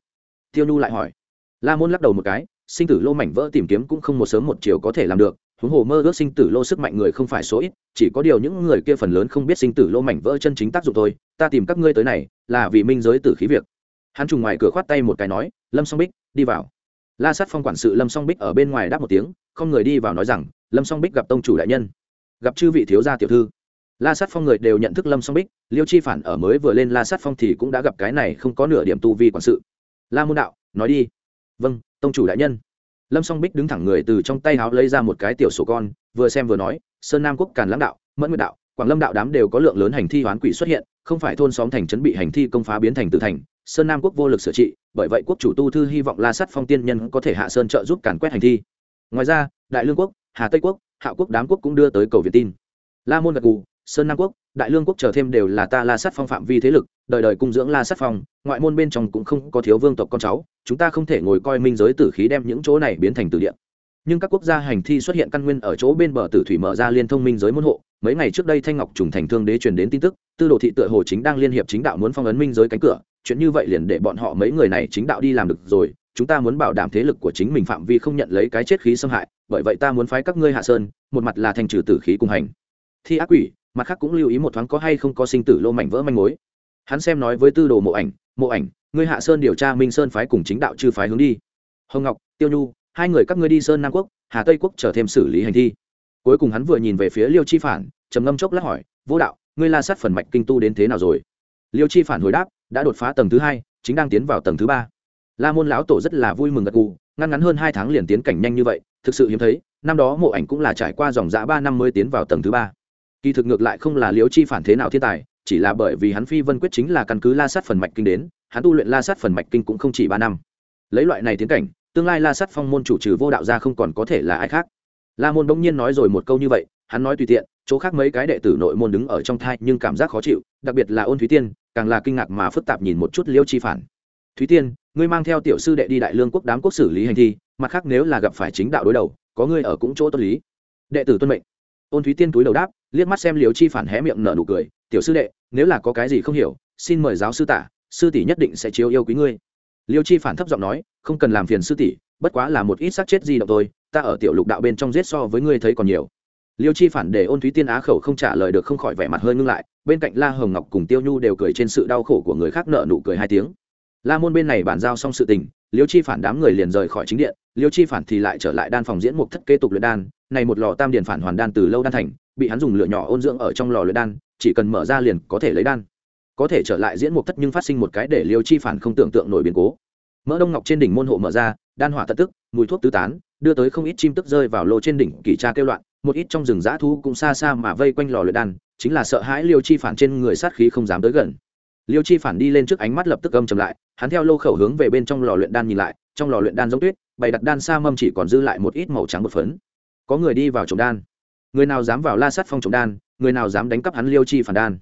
Tiêu nhu lại hỏi. La môn lắc đầu một cái, sinh tử lô mảnh vỡ tìm kiếm cũng không một sớm một chiều có thể làm được, huống hồ mơ ước sinh tử lô sức mạnh người không phải số ít, chỉ có điều những người kia phần lớn không biết sinh tử lô mảnh vỡ chân chính tác dụng thôi, ta tìm các ngươi tới này, là vì minh giới tử khí việc. Hắn trùng ngoài cửa khoát tay một cái nói, lâm song bích, đi vào la sát phong quản sự lâm song bích ở bên ngoài đáp một tiếng, không người đi vào nói rằng, lâm song bích gặp tông chủ đại nhân, gặp chư vị thiếu gia tiểu thư. La sát phong người đều nhận thức lâm song bích, liêu chi phản ở mới vừa lên la sát phong thì cũng đã gặp cái này không có nửa điểm tu vi quản sự. La môn đạo, nói đi. Vâng tông chủ đại nhân. Lâm song bích đứng thẳng người từ trong tay áo lấy ra một cái tiểu sổ con, vừa xem vừa nói, sơn nam quốc càn lãng đạo, mẫn nguyệt đạo, quảng lâm đạo đám đều có lượng lớn hành thi hoán quỷ xuất hiện, không phải thôn xóm thành trấn bị hành thi công phá biến thành tử thành, sơn nam quốc vô lực sửa trị bởi vậy quốc chủ tu thư hy vọng la sắt phong tiên nhân có thể hạ sơn trợ giúp càn quét hành thi. Ngoài ra, đại lương quốc, hà tây quốc, hạ quốc đám quốc cũng đưa tới cầu việt tin. La môn gật cù sơn nam quốc, đại lương quốc chờ thêm đều là ta la sát phong phạm vi thế lực, đời đời cung dưỡng la sát phong, ngoại môn bên trong cũng không có thiếu vương tộc con cháu, chúng ta không thể ngồi coi minh giới tử khí đem những chỗ này biến thành từ địa. Nhưng các quốc gia hành thi xuất hiện căn nguyên ở chỗ bên bờ tử thủy mở ra liên thông minh giới môn hộ, mấy ngày trước đây thanh ngọc trùng thành thương đế truyền đến tin tức, tư đồ thị tựa hồ chính đang liên hiệp chính đạo muốn phong ấn minh giới cánh cửa chuyện như vậy liền để bọn họ mấy người này chính đạo đi làm được rồi, chúng ta muốn bảo đảm thế lực của chính mình phạm vi không nhận lấy cái chết khí xâm hại, bởi vậy ta muốn phái các ngươi hạ sơn, một mặt là thành trừ tử khí cùng hành. Thi ác quỷ, mặt khác cũng lưu ý một thoáng có hay không có sinh tử lô mảnh vỡ manh mối. Hắn xem nói với tư đồ mộ ảnh mộ ảnh, ngươi hạ sơn điều tra minh sơn phái cùng chính đạo chư phái hướng đi. Hồng ngọc, tiêu nhu, hai người các ngươi đi sơn nam quốc, hà tây quốc chờ thêm xử lý hành thi. Cuối cùng hắn vừa nhìn về phía liêu chi phản, trầm ngâm chốc lát hỏi, vô đạo, ngươi la sát phần mạch kinh tu đến thế nào rồi? Liêu chi phản hồi đáp đã đột phá tầng thứ hai, chính đang tiến vào tầng thứ ba. La môn lão tổ rất là vui mừng gật gù, ngăn ngắn hơn hai tháng liền tiến cảnh nhanh như vậy, thực sự hiếm thấy, năm đó mộ ảnh cũng là trải qua dòng giã ba năm mới tiến vào tầng thứ ba. Kỳ thực ngược lại không là liễu chi phản thế nào thiên tài, chỉ là bởi vì hắn phi vân quyết chính là căn cứ la sát phần mạch kinh đến, hắn tu luyện la sát phần mạch kinh cũng không chỉ ba năm. Lấy loại này tiến cảnh, tương lai la sát phong môn chủ trừ vô đạo ra không còn có thể là ai khác. La môn bỗng nhiên nói rồi một câu như vậy, hắn nói tùy tiện, chỗ khác mấy cái đệ tử nội môn đứng ở trong thai nhưng cảm giác khó chịu, đặc biệt là ôn thúy tiên càng là kinh ngạc mà phức tạp nhìn một chút liêu chi phản. Thúy tiên, ngươi mang theo tiểu sư đệ đi đại lương quốc đám quốc xử lý hành thi, mặt khác nếu là gặp phải chính đạo đối đầu, có ngươi ở cũng chỗ tốt lý. Đệ tử tuân mệnh. Ôn thúy tiên túi đầu đáp, liếc mắt xem liêu chi phản hé miệng nở nụ cười, tiểu sư đệ, nếu là có cái gì không hiểu, xin mời giáo sư tả, sư tỷ nhất định sẽ chiếu yêu quý ngươi. Liêu chi phản thấp giọng nói, không cần làm phiền sư tỷ, bất quá là một ít xác chết gì động thôi, ta ở tiểu lục đạo bên trong giết so với ngươi thấy còn nhiều liêu chi phản để ôn thúy tiên á khẩu không trả lời được không khỏi vẻ mặt hơi ngưng lại, bên cạnh la hồng ngọc cùng tiêu nhu đều cười trên sự đau khổ của người khác nợ nụ cười hai tiếng. La môn bên này bàn giao xong sự tình, liêu chi phản đám người liền rời khỏi chính điện, liêu chi phản thì lại trở lại đan phòng diễn mục thất kế tục luyện đan, này một lò tam điển phản hoàn đan từ lâu đan thành, bị hắn dùng lửa nhỏ ôn dưỡng ở trong lò luyện đan, chỉ cần mở ra liền có thể lấy đan. Có thể trở lại diễn mục thất nhưng phát sinh một cái để liêu chi phản không tưởng tượng nổi biến cố. Mỡ đông ngọc trên đỉnh môn hộ mở ra, đan hỏa tận tức, mùi thuốc tứ tán, đưa tới không ít chim tức rơi vào lô trên đỉnh, kỳ tra kêu loạn một ít trong rừng dã thú cũng xa xa mà vây quanh lò luyện đan, chính là sợ hãi liêu chi phản trên người sát khí không dám tới gần. Liêu chi phản đi lên trước ánh mắt lập tức âm chầm lại, hắn theo lô khẩu hướng về bên trong lò luyện đan nhìn lại, trong lò luyện đan giống tuyết, bày đặt đan sa mâm chỉ còn dư lại một ít màu trắng bột phấn. Có người đi vào trồng đan. Người nào dám vào la sát phong trồng đan, người nào dám đánh cắp hắn liêu chi phản đan.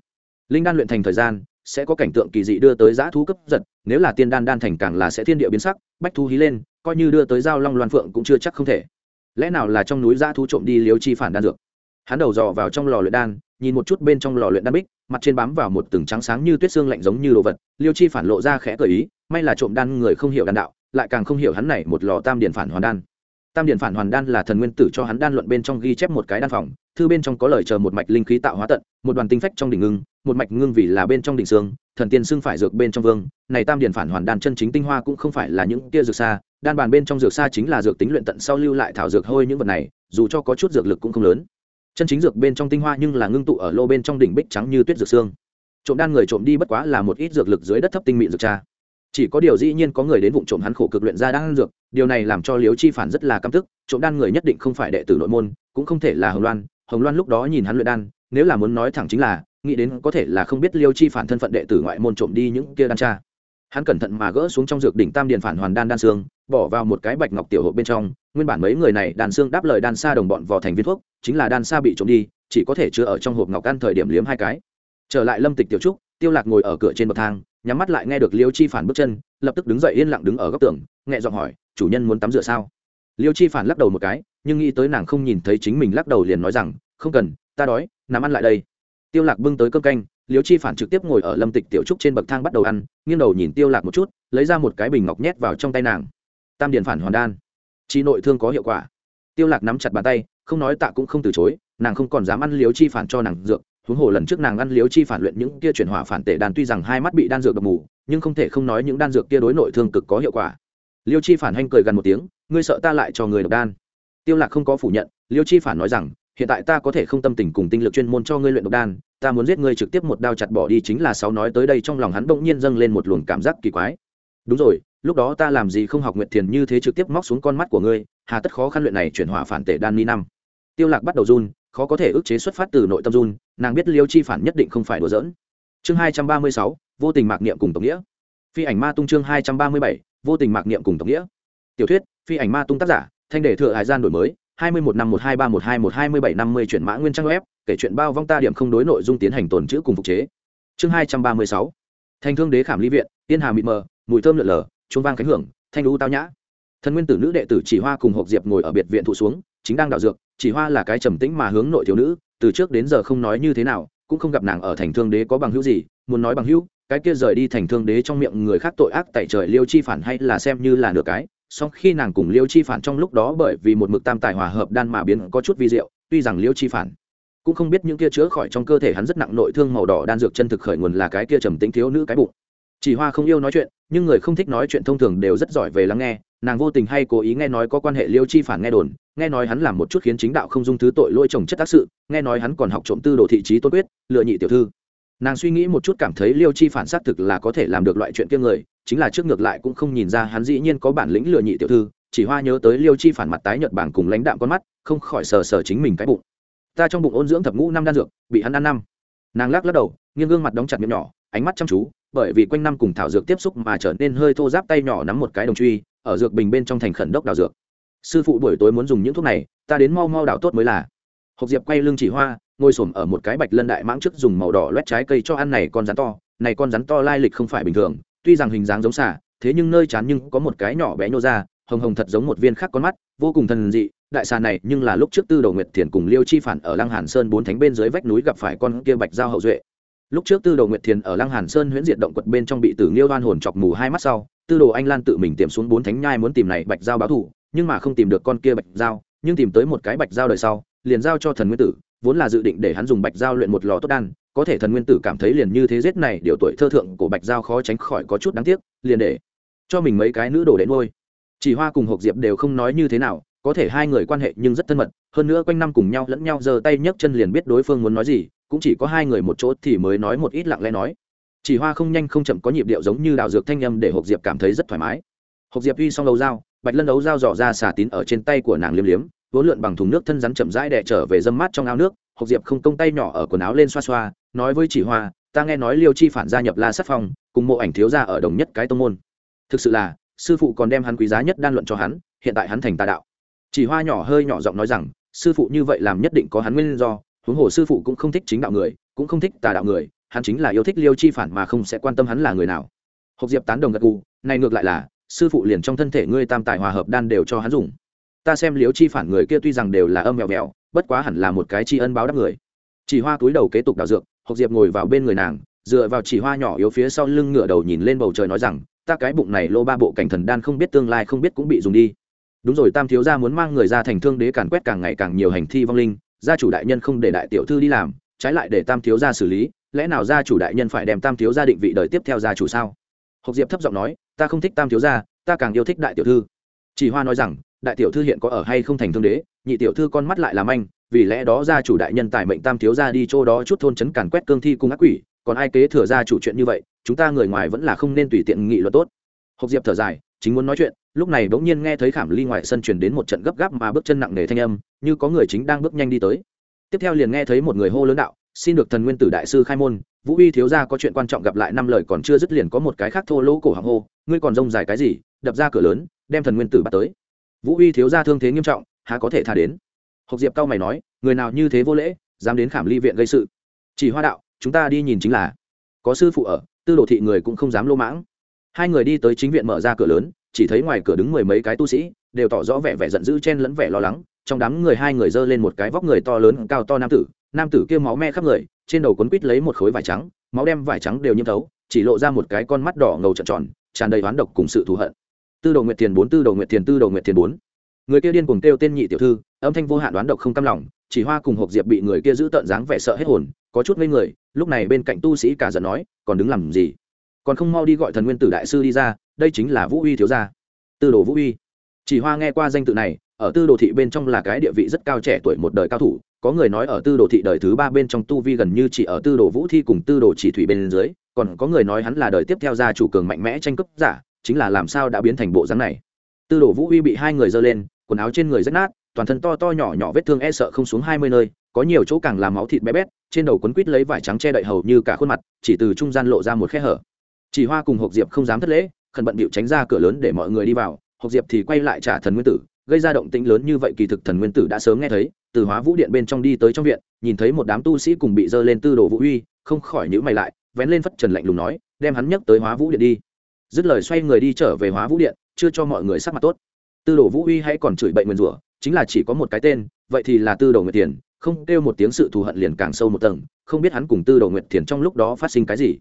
Linh đan luyện thành thời gian, sẽ có cảnh tượng kỳ dị đưa tới giã thú cấp giật, nếu là tiên đan đan thành càng là sẽ thiên địa biến sắc, bách thú hí lên, coi như đưa tới giao long loan phượng cũng chưa chắc không thể lẽ nào là trong núi giã thú trộm đi Liêu chi phản đan dược? Hắn đầu dò vào trong lò luyện đan, nhìn một chút bên trong lò luyện đan bích, mặt trên bám vào một từng trắng sáng như tuyết xương lạnh giống như đồ vật, liêu chi phản lộ ra khẽ cởi ý, may là trộm đan người không hiểu đan đạo, lại càng không hiểu hắn này một lò tam điển phản hoàn đan. Tam điển phản hoàn đan là thần nguyên tử cho hắn đan luận bên trong ghi chép một cái đan phòng, thư bên trong có lời chờ một mạch linh khí tạo hóa tận, một đoàn tinh phách trong đỉnh ngưng, một mạch ngưng vì là bên trong đỉnh xương thần tiên xưng phải dược bên trong vương, này tam điển phản hoàn đan chân chính tinh hoa cũng không phải là những kia dược xa, đan bàn bên trong dược xa chính là dược tính luyện tận sau lưu lại thảo dược hôi những vật này, dù cho có chút dược lực cũng không lớn. Chân chính dược bên trong tinh hoa nhưng là ngưng tụ ở lô bên trong đỉnh bích trắng như tuyết dược xương. Trộm đan người trộm đi bất quá là một ít dược lực dưới đất thấp tinh mịn dược cha. Chỉ có điều dĩ nhiên có người đến vụ trộm hắn khổ cực luyện ra đan dược, điều này làm cho liếu chi phản rất là căm tức, trộm đan người nhất định không phải đệ tử nội môn, cũng không thể là hồng loan. Hồng loan lúc đó nhìn hắn luyện đan, nếu là muốn nói thẳng chính là nghĩ đến có thể là không biết liêu chi phản thân phận đệ tử ngoại môn trộm đi những kia đan tra, hắn cẩn thận mà gỡ xuống trong dược đỉnh tam điền phản hoàn đan đan xương bỏ vào một cái bạch ngọc tiểu hộp bên trong. Nguyên bản mấy người này đàn xương đáp lời đan xa đồng bọn vào thành viên thuốc chính là đan xa bị trộm đi chỉ có thể chứa ở trong hộp ngọc ăn thời điểm liếm hai cái. Trở lại lâm tịch tiểu trúc tiêu lạc ngồi ở cửa trên bậc thang nhắm mắt lại nghe được liêu chi phản bước chân lập tức đứng dậy yên lặng đứng ở góc tường nhẹ giọng hỏi chủ nhân muốn tắm rửa sao? Liêu chi phản lắc đầu một cái nhưng nghĩ tới nàng không nhìn thấy chính mình lắc đầu liền nói rằng không cần ta đói nắm ăn lại đây tiêu lạc bưng tới cơm canh liêu chi phản trực tiếp ngồi ở lâm tịch tiểu trúc trên bậc thang bắt đầu ăn, nghiêng đầu nhìn tiêu lạc một chút, lấy ra một cái bình ngọc nhét vào trong tay nàng. Tam điện phản hoàn đan. Chi nội thương có hiệu quả. Tiêu lạc nắm chặt bàn tay, không nói tạ cũng không từ chối, nàng không còn dám ăn liêu chi phản cho nàng dược. Huống hồ lần trước nàng ăn liếu chi phản luyện những kia chuyển hỏa phản tệ đàn tuy rằng hai mắt bị đan dược độc mù, nhưng không thể không nói những đan dược kia đối nội thương cực có hiệu quả. Liêu chi phản hanh cười gần một tiếng, ngươi sợ ta lại cho người độc đan? Tiêu lạc không có phủ nhận liêu chi phản nói rằng, hiện tại ta có thể không tâm tình cùng tinh lực chuyên môn cho ngươi luyện độc đan ta muốn giết ngươi trực tiếp một đao chặt bỏ đi chính là sáu nói tới đây trong lòng hắn bỗng nhiên dâng lên một luồng cảm giác kỳ quái. Đúng rồi, lúc đó ta làm gì không học nguyện thiền như thế trực tiếp móc xuống con mắt của ngươi, hà tất khó khăn luyện này chuyển hỏa phản tể đan ni năm. Tiêu lạc bắt đầu run, khó có thể ức chế xuất phát từ nội tâm run, nàng biết liêu chi phản nhất định không phải đùa giỡn. Chương hai trăm ba mươi sáu, vô tình mạc niệm cùng tổng nghĩa. Phi ảnh ma tung chương hai trăm ba mươi bảy, vô tình mạc niệm cùng tổng nghĩa. Tiểu thuyết, phi ảnh ma tung tác giả, thanh đề thừa hải gian đổi mới hai mươi một năm một hai ba một hai một hai mươi bảy năm mươi chuyển mã nguyên trang web, kể chuyện bao vong ta điểm không đối nội dung tiến hành tồn chữ cùng phục chế. Chương hai trăm ba mươi sáu. Thành thương đế khảm ly viện tiên hà mịt mờ, mùi thơm lượn lờ, chuông vang cánh hưởng, thanh lũ tao nhã. Thần nguyên tử nữ đệ tử chỉ hoa cùng hộp diệp ngồi ở biệt viện thụ xuống, chính đang đạo dược, chỉ hoa là cái trầm tĩnh mà hướng nội thiếu nữ, từ trước đến giờ không nói như thế nào, cũng không gặp nàng ở thành thương đế có bằng hữu gì, muốn nói bằng hữu, cái kia rời đi thành thương đế trong miệng người khác tội ác tại trời liêu chi phản hay là xem như là nửa cái song khi nàng cùng liêu chi phản trong lúc đó bởi vì một mực tam tài hòa hợp đan mà biến có chút vi diệu, tuy rằng liêu chi phản cũng không biết những kia chữa khỏi trong cơ thể hắn rất nặng nội thương màu đỏ đan dược chân thực khởi nguồn là cái kia trầm tĩnh thiếu nữ cái bụng. Chỉ hoa không yêu nói chuyện, nhưng người không thích nói chuyện thông thường đều rất giỏi về lắng nghe, nàng vô tình hay cố ý nghe nói có quan hệ liêu chi phản nghe đồn, nghe nói hắn làm một chút khiến chính đạo không dung thứ tội lôi chồng chất tác sự, nghe nói hắn còn học trộm tư đồ thị trí tôn quyết, lựa nhị tiểu thư. Nàng suy nghĩ một chút cảm thấy liêu chi phản xác thực là có thể làm được loại chuyện kia người chính là trước ngược lại cũng không nhìn ra hắn dĩ nhiên có bản lĩnh lừa nhị tiểu thư, chỉ hoa nhớ tới liêu chi phản mặt tái nhợt bảng cùng lãnh đạm con mắt, không khỏi sờ sờ chính mình cái bụng. Ta trong bụng ôn dưỡng thập ngũ năm đan dược, bị hắn ăn năm. Nàng lắc lắc đầu, nghiêng gương mặt đóng chặt miệng nhỏ, ánh mắt chăm chú, bởi vì quanh năm cùng thảo dược tiếp xúc mà trở nên hơi thô giáp tay nhỏ nắm một cái đồng truy, ở dược bình bên trong thành khẩn đốc đào dược. Sư phụ buổi tối muốn dùng những thuốc này, ta đến mau mau đào tốt mới là. Hộp diệp quay lưng chỉ hoa, ngồi xổm ở một cái bạch lân đại mãng trước dùng màu đỏ loét trái cây cho ăn này con rắn to, này con rắn to lai lịch không phải bình thường tuy rằng hình dáng giống xả thế nhưng nơi chán nhưng có một cái nhỏ bé nhô ra, hồng hồng thật giống một viên khác con mắt, vô cùng thần dị. Đại xà này nhưng là lúc trước tư đầu nguyệt thiền cùng liêu chi phản ở lăng hàn sơn bốn thánh bên dưới vách núi gặp phải con kia bạch giao hậu duệ. Lúc trước tư đồ nguyệt thiền ở lăng hàn sơn huyễn diệt động quật bên trong bị tử nghiêu đoan hồn chọc mù hai mắt sau, tư đồ anh lan tự mình tìm xuống bốn thánh nhai muốn tìm này bạch giao báo thù, nhưng mà không tìm được con kia bạch giao, nhưng tìm tới một cái bạch giao đời sau, liền giao cho thần nguyên tử, vốn là dự định để hắn dùng bạch giao luyện một lò tốt đan có thể thần nguyên tử cảm thấy liền như thế giết này, điều tuổi thơ thượng của bạch giao khó tránh khỏi có chút đáng tiếc, liền để cho mình mấy cái nữ đồ đến ngôi chỉ hoa cùng hộp diệp đều không nói như thế nào, có thể hai người quan hệ nhưng rất thân mật, hơn nữa quanh năm cùng nhau lẫn nhau giơ tay nhấc chân liền biết đối phương muốn nói gì, cũng chỉ có hai người một chỗ thì mới nói một ít lặng lẽ nói. Chỉ hoa không nhanh không chậm có nhịp điệu giống như đào dược thanh â m để hộp diệp cảm thấy rất thoải mái. Hộp diệp uy xong đấu dao, bạch lân đấu dao dò ra xả tín ở trên tay của nàng liếm liếm, vốn lượn bằng thùng nước thân rắn chậm rãi đẻ trở về dâm mát trong ao nước hộp diệp không công tay nhỏ ở quần áo lên xoa xoa, nói với chỉ hoa, ta nghe nói liêu chi phản gia nhập la sát phong, cùng mộ ảnh thiếu ra ở đồng nhất cái tông môn. Thực sự là, sư phụ còn đem hắn quý giá nhất đan luận cho hắn, hiện tại hắn thành tà đạo. Chỉ hoa nhỏ hơi nhỏ giọng nói rằng, sư phụ như vậy làm nhất định có hắn nguyên do, huống hồ sư phụ cũng không thích chính đạo người, cũng không thích tà đạo người, hắn chính là yêu thích liêu chi phản mà không sẽ quan tâm hắn là người nào. Hộp diệp tán đồng gật gù, này ngược lại là, sư phụ liền trong thân thể ngươi tam tài hòa hợp đan đều cho hắn dùng. Ta xem liêu chi phản người kia tuy rằng đều là âm mèo mèo bất quá hẳn là một cái tri ân báo đáp người. Chỉ hoa túi đầu kế tục đào dược, hộc diệp ngồi vào bên người nàng, dựa vào chỉ hoa nhỏ yếu phía sau lưng ngựa đầu nhìn lên bầu trời nói rằng, ta cái bụng này lô ba bộ cảnh thần đan không biết tương lai không biết cũng bị dùng đi. Đúng rồi, tam thiếu gia muốn mang người ra thành thương đế càn quét càng ngày càng nhiều hành thi vong linh, gia chủ đại nhân không để đại tiểu thư đi làm, trái lại để tam thiếu gia xử lý, lẽ nào gia chủ đại nhân phải đem tam thiếu gia định vị đời tiếp theo gia chủ sao? Hộc diệp thấp giọng nói, ta không thích tam thiếu gia, ta càng yêu thích đại tiểu thư. Chỉ hoa nói rằng, đại tiểu thư hiện có ở hay không thành thương đế? Nhị tiểu thư con mắt lại làm anh, vì lẽ đó gia chủ đại nhân tài mệnh tam thiếu gia đi chỗ đó chút thôn chấn càn quét cương thi cung ác quỷ, còn ai kế thừa gia chủ chuyện như vậy, chúng ta người ngoài vẫn là không nên tùy tiện nghị luật tốt. Học diệp thở dài, chính muốn nói chuyện, lúc này bỗng nhiên nghe thấy khảm ly ngoài sân truyền đến một trận gấp gáp mà bước chân nặng nề thanh âm, như có người chính đang bước nhanh đi tới. Tiếp theo liền nghe thấy một người hô lớn đạo, xin được thần nguyên tử đại sư khai môn, vũ uy thiếu gia có chuyện quan trọng gặp lại năm lời còn chưa dứt liền có một cái khác thô lỗ cổ hàng hô, ngươi còn rông dài cái gì, đập ra cửa lớn, đem thần nguyên tử bắt tới. Vũ uy thiếu gia thương thế nghiêm trọng há có thể tha đến? Hộc diệp cao mày nói, người nào như thế vô lễ, dám đến khảm ly viện gây sự? Chỉ hoa đạo, chúng ta đi nhìn chính là. Có sư phụ ở, tư đồ thị người cũng không dám lô mãng. Hai người đi tới chính viện mở ra cửa lớn, chỉ thấy ngoài cửa đứng mười mấy cái tu sĩ, đều tỏ rõ vẻ vẻ giận dữ chen lẫn vẻ lo lắng, trong đám người hai người giơ lên một cái vóc người to lớn, cao to nam tử nam tử kia máu me khắp người, trên đầu quấn quít lấy một khối vải trắng, máu đem vải trắng đều nhiễm thấu, chỉ lộ ra một cái con mắt đỏ ngầu trợn tròn, tràn đầy oán độc cùng sự thù hận. Tư đồ nguyệt tiền bốn, tư đồ nguyệt tiền tư đồ nguyệt tiền bốn người kia điên cuồng kêu tên nhị tiểu thư, âm thanh vô hạn đoán độc không cam lòng, chỉ hoa cùng hộp diệp bị người kia giữ tợn dáng vẻ sợ hết hồn, có chút ngây người, lúc này bên cạnh tu sĩ cả giận nói, còn đứng làm gì? Còn không mau đi gọi thần nguyên tử đại sư đi ra, đây chính là vũ uy thiếu gia. Tư đồ vũ uy. Chỉ hoa nghe qua danh tự này, ở tư đồ thị bên trong là cái địa vị rất cao trẻ tuổi một đời cao thủ, có người nói ở tư đồ thị đời thứ ba bên trong tu vi gần như chỉ ở tư đồ vũ thi cùng tư đồ chỉ thủy bên dưới, còn có người nói hắn là đời tiếp theo gia chủ cường mạnh mẽ tranh cướp giả, chính là làm sao đã biến thành bộ dáng này. Tư đồ vũ uy bị hai người dơ lên quần áo trên người rách nát, toàn thân to to nhỏ nhỏ vết thương e sợ không xuống hai mươi nơi, có nhiều chỗ càng làm máu thịt bé bét, trên đầu quấn quít lấy vải trắng che đậy hầu như cả khuôn mặt, chỉ từ trung gian lộ ra một khe hở. Chỉ hoa cùng hộp diệp không dám thất lễ, khẩn bận bịu tránh ra cửa lớn để mọi người đi vào hộp diệp thì quay lại trả thần nguyên tử, gây ra động tĩnh lớn như vậy kỳ thực thần nguyên tử đã sớm nghe thấy, từ hóa vũ điện bên trong đi tới trong viện, nhìn thấy một đám tu sĩ cùng bị dơ lên tư đồ vũ uy, không khỏi nhữ mày lại, vén lên phất trần lạnh lùng nói, đem hắn nhấc tới hóa vũ điện đi. Dứt lời xoay người đi trở về hóa vũ điện, chưa cho mọi người sắc mặt tốt tư đồ vũ uy hay còn chửi bậy nguyên rủa, chính là chỉ có một cái tên, vậy thì là tư đồ nguyệt tiền không kêu một tiếng sự thù hận liền càng sâu một tầng, không biết hắn cùng tư đồ nguyệt thiền trong lúc đó phát sinh cái gì.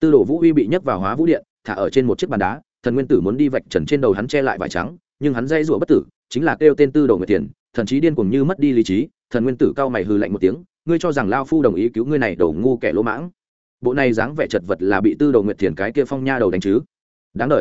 Tư đồ vũ uy bị nhấc vào hóa vũ điện, thả ở trên một chiếc bàn đá, thần nguyên tử muốn đi vạch trần trên đầu hắn che lại vải trắng, nhưng hắn dây rủa bất tử, chính là kêu tên tư đồ nguyệt tiền thần chí điên cuồng như mất đi lý trí, thần nguyên tử cao mày hư lạnh một tiếng, ngươi cho rằng lao phu đồng ý cứu ngươi này đầu ngu kẻ lỗ mãng. Bộ này dáng vẻ chật vật là bị tư đồ nguyệt thiền cái kia phong nha đầu đánh chứ. Đáng đ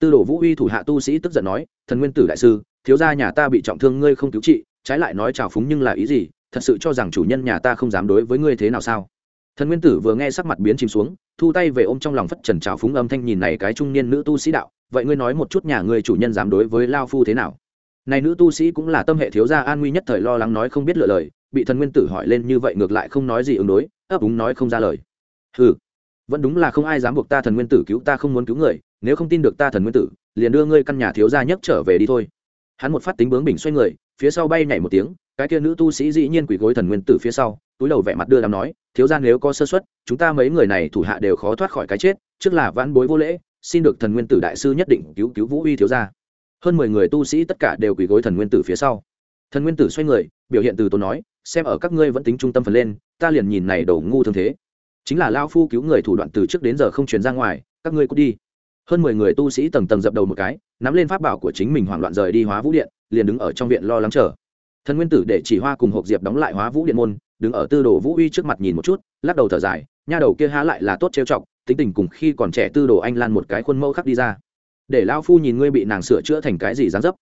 tư đồ vũ uy thủ hạ tu sĩ tức giận nói, thần nguyên tử đại sư, thiếu gia nhà ta bị trọng thương ngươi không cứu trị, trái lại nói trào phúng nhưng là ý gì? Thật sự cho rằng chủ nhân nhà ta không dám đối với ngươi thế nào sao? Thần nguyên tử vừa nghe sắc mặt biến chìm xuống, thu tay về ôm trong lòng phất trần trào phúng âm thanh nhìn này cái trung niên nữ tu sĩ đạo, vậy ngươi nói một chút nhà ngươi chủ nhân dám đối với lao phu thế nào? Này nữ tu sĩ cũng là tâm hệ thiếu gia an nguy nhất thời lo lắng nói không biết lựa lời, bị thần nguyên tử hỏi lên như vậy ngược lại không nói gì ứng đối, ấp úng nói không ra lời. Ừ vẫn đúng là không ai dám buộc ta thần nguyên tử cứu ta không muốn cứu người, nếu không tin được ta thần nguyên tử, liền đưa ngươi căn nhà thiếu gia nhất trở về đi thôi. Hắn một phát tính bướng bình xoay người, phía sau bay nhảy một tiếng, cái kia nữ tu sĩ dĩ nhiên quỳ gối thần nguyên tử phía sau, túi đầu vẻ mặt đưa đám nói, thiếu gia nếu có sơ xuất chúng ta mấy người này thủ hạ đều khó thoát khỏi cái chết, trước là vãn bối vô lễ, xin được thần nguyên tử đại sư nhất định cứu cứu vũ uy thiếu gia. Hơn mười người tu sĩ tất cả đều quỳ gối thần nguyên tử phía sau. Thần nguyên tử xoay người, biểu hiện từ tốn nói, xem ở các ngươi vẫn tính trung tâm phần lên, ta liền nhìn này đầu ngu thương thế chính là lao phu cứu người thủ đoạn từ trước đến giờ không truyền ra ngoài, các ngươi cút đi. Hơn mười người tu sĩ tầng tầng dập đầu một cái, nắm lên pháp bảo của chính mình hoảng loạn rời đi hóa vũ điện, liền đứng ở trong viện lo lắng chờ. Thần nguyên tử để chỉ hoa cùng hộp diệp đóng lại hóa vũ điện môn, đứng ở tư đồ vũ uy trước mặt nhìn một chút, lắc đầu thở dài, nha đầu kia há lại là tốt trêu chọc, tính tình cùng khi còn trẻ tư đồ anh lan một cái khuôn mẫu khắc đi ra. Để lao phu nhìn ngươi bị nàng sửa chữa thành cái gì dán dấp.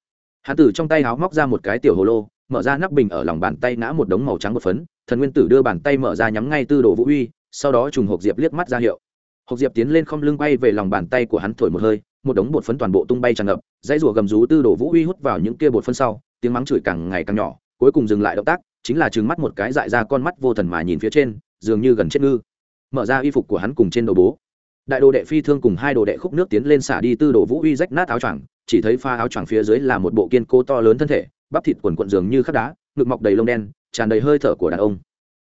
Hạ tử trong tay háo móc ra một cái tiểu hồ lô, mở ra nắp bình ở lòng bàn tay ngã một đống màu trắng một phấn, thần nguyên tử đưa bàn tay mở ra nhắm ngay tư đồ vũ uy sau đó trùng hộp diệp liếc mắt ra hiệu. Hộp diệp tiến lên không lưng bay về lòng bàn tay của hắn thổi một hơi, một đống bột phấn toàn bộ tung bay tràn ngập, dãy rùa gầm rú tư đổ vũ uy hút vào những kia bột phấn sau, tiếng mắng chửi càng ngày càng nhỏ, cuối cùng dừng lại động tác, chính là trừng mắt một cái dại ra con mắt vô thần mà nhìn phía trên, dường như gần chết ngư. Mở ra y phục của hắn cùng trên đồ bố. Đại đồ đệ phi thương cùng hai đồ đệ khúc nước tiến lên xả đi tư đồ vũ uy rách nát áo choàng, chỉ thấy pha áo choàng phía dưới là một bộ kiên cố to lớn thân thể, bắp thịt quần quận dường như khắc đá, ngực mọc đầy lông đen, tràn đầy hơi thở của đàn ông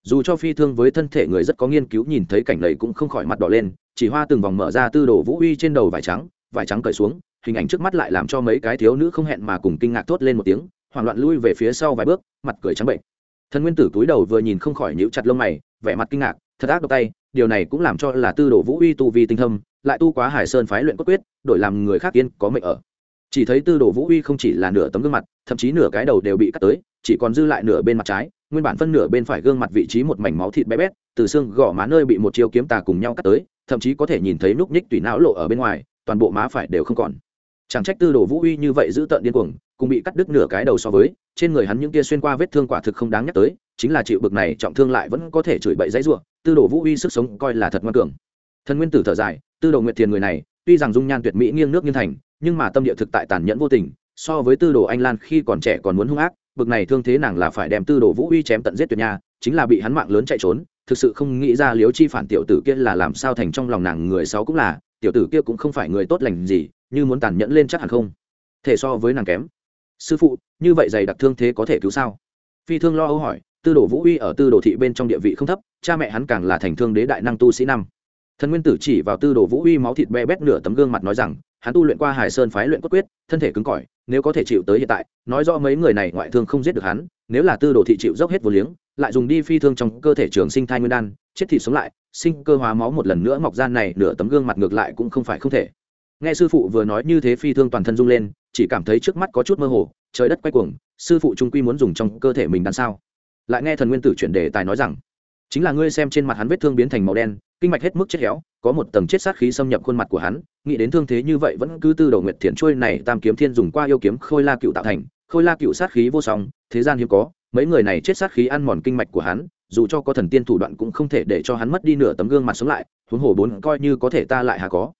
dù cho phi thương với thân thể người rất có nghiên cứu nhìn thấy cảnh này cũng không khỏi mặt đỏ lên, chỉ hoa từng vòng mở ra tư đồ vũ uy trên đầu vải trắng vải trắng cởi xuống, hình ảnh trước mắt lại làm cho mấy cái thiếu nữ không hẹn mà cùng kinh ngạc thốt lên một tiếng, hoảng loạn lui về phía sau vài bước, mặt cười trắng bệnh. Thần nguyên tử túi đầu vừa nhìn không khỏi nhíu chặt lông mày, vẻ mặt kinh ngạc, thật ác độc tay, điều này cũng làm cho là tư đồ vũ uy tu vi tinh thâm, lại tu quá hải sơn phái luyện cốt quyết, đổi làm người khác yên, có mệnh ở. Chỉ thấy tư đồ vũ uy không chỉ là nửa tấm gương mặt, thậm chí nửa cái đầu đều bị cắt tới, chỉ còn dư lại nửa bên mặt trái nguyên bản phân nửa bên phải gương mặt vị trí một mảnh máu thịt bé bét, từ xương gò má nơi bị một chiêu kiếm tà cùng nhau cắt tới, thậm chí có thể nhìn thấy núc nhích tùy não lộ ở bên ngoài, toàn bộ má phải đều không còn. Chẳng trách tư đồ vũ uy như vậy giữ tợn điên cuồng cùng bị cắt đứt nửa cái đầu so với, trên người hắn những kia xuyên qua vết thương quả thực không đáng nhắc tới, chính là chịu bực này trọng thương lại vẫn có thể chửi bậy dãy ruộng tư đồ vũ uy sức sống coi là thật ngoan cường. Thần nguyên tử thở dài, tư đồ nguyệt thiền người này, tuy rằng dung nhan tuyệt mỹ nghiêng nước nghiêng thành, nhưng mà tâm địa thực tại tàn nhẫn vô tình, so với tư đồ anh lan khi còn trẻ còn muốn hung ác bực này thương thế nàng là phải đem tư đồ vũ uy chém tận giết tuyệt nha, chính là bị hắn mạng lớn chạy trốn, thực sự không nghĩ ra liếu chi phản tiểu tử kia là làm sao thành trong lòng nàng người xấu cũng là, tiểu tử kia cũng không phải người tốt lành gì, như muốn tàn nhẫn lên chắc hẳn không? Thể so với nàng kém. Sư phụ, như vậy dày đặc thương thế có thể cứu sao? Phi thương lo âu hỏi, tư đồ vũ uy ở tư đồ thị bên trong địa vị không thấp, cha mẹ hắn càng là thành thương đế đại năng tu sĩ năm. Thần nguyên tử chỉ vào tư đồ vũ uy máu thịt be bét nửa tấm gương mặt nói rằng hắn tu luyện qua hải sơn phái luyện cốt quyết, thân thể cứng cỏi, nếu có thể chịu tới hiện tại, nói rõ mấy người này ngoại thương không giết được hắn, nếu là tư đồ thị chịu dốc hết vô liếng, lại dùng đi phi thương trong cơ thể trường sinh thai nguyên đan, chết thì sống lại, sinh cơ hóa máu một lần nữa mọc ra này nửa tấm gương mặt ngược lại cũng không phải không thể. Nghe sư phụ vừa nói như thế phi thương toàn thân rung lên, chỉ cảm thấy trước mắt có chút mơ hồ, trời đất quay cuồng, sư phụ trung quy muốn dùng trong cơ thể mình đan sao? Lại nghe thần nguyên tử chuyển đề tài nói rằng chính là ngươi xem trên mặt hắn vết thương biến thành màu đen, kinh mạch hết mức chết héo, có một tầng chết sát khí xâm nhập khuôn mặt của hắn, nghĩ đến thương thế như vậy vẫn cứ tư đầu nguyệt thiện trôi này tam kiếm thiên dùng qua yêu kiếm khôi la cựu tạo thành, khôi la cựu sát khí vô song, thế gian hiếm có, mấy người này chết sát khí ăn mòn kinh mạch của hắn, dù cho có thần tiên thủ đoạn cũng không thể để cho hắn mất đi nửa tấm gương mặt sống lại, huống hồ bốn coi như có thể ta lại hà có.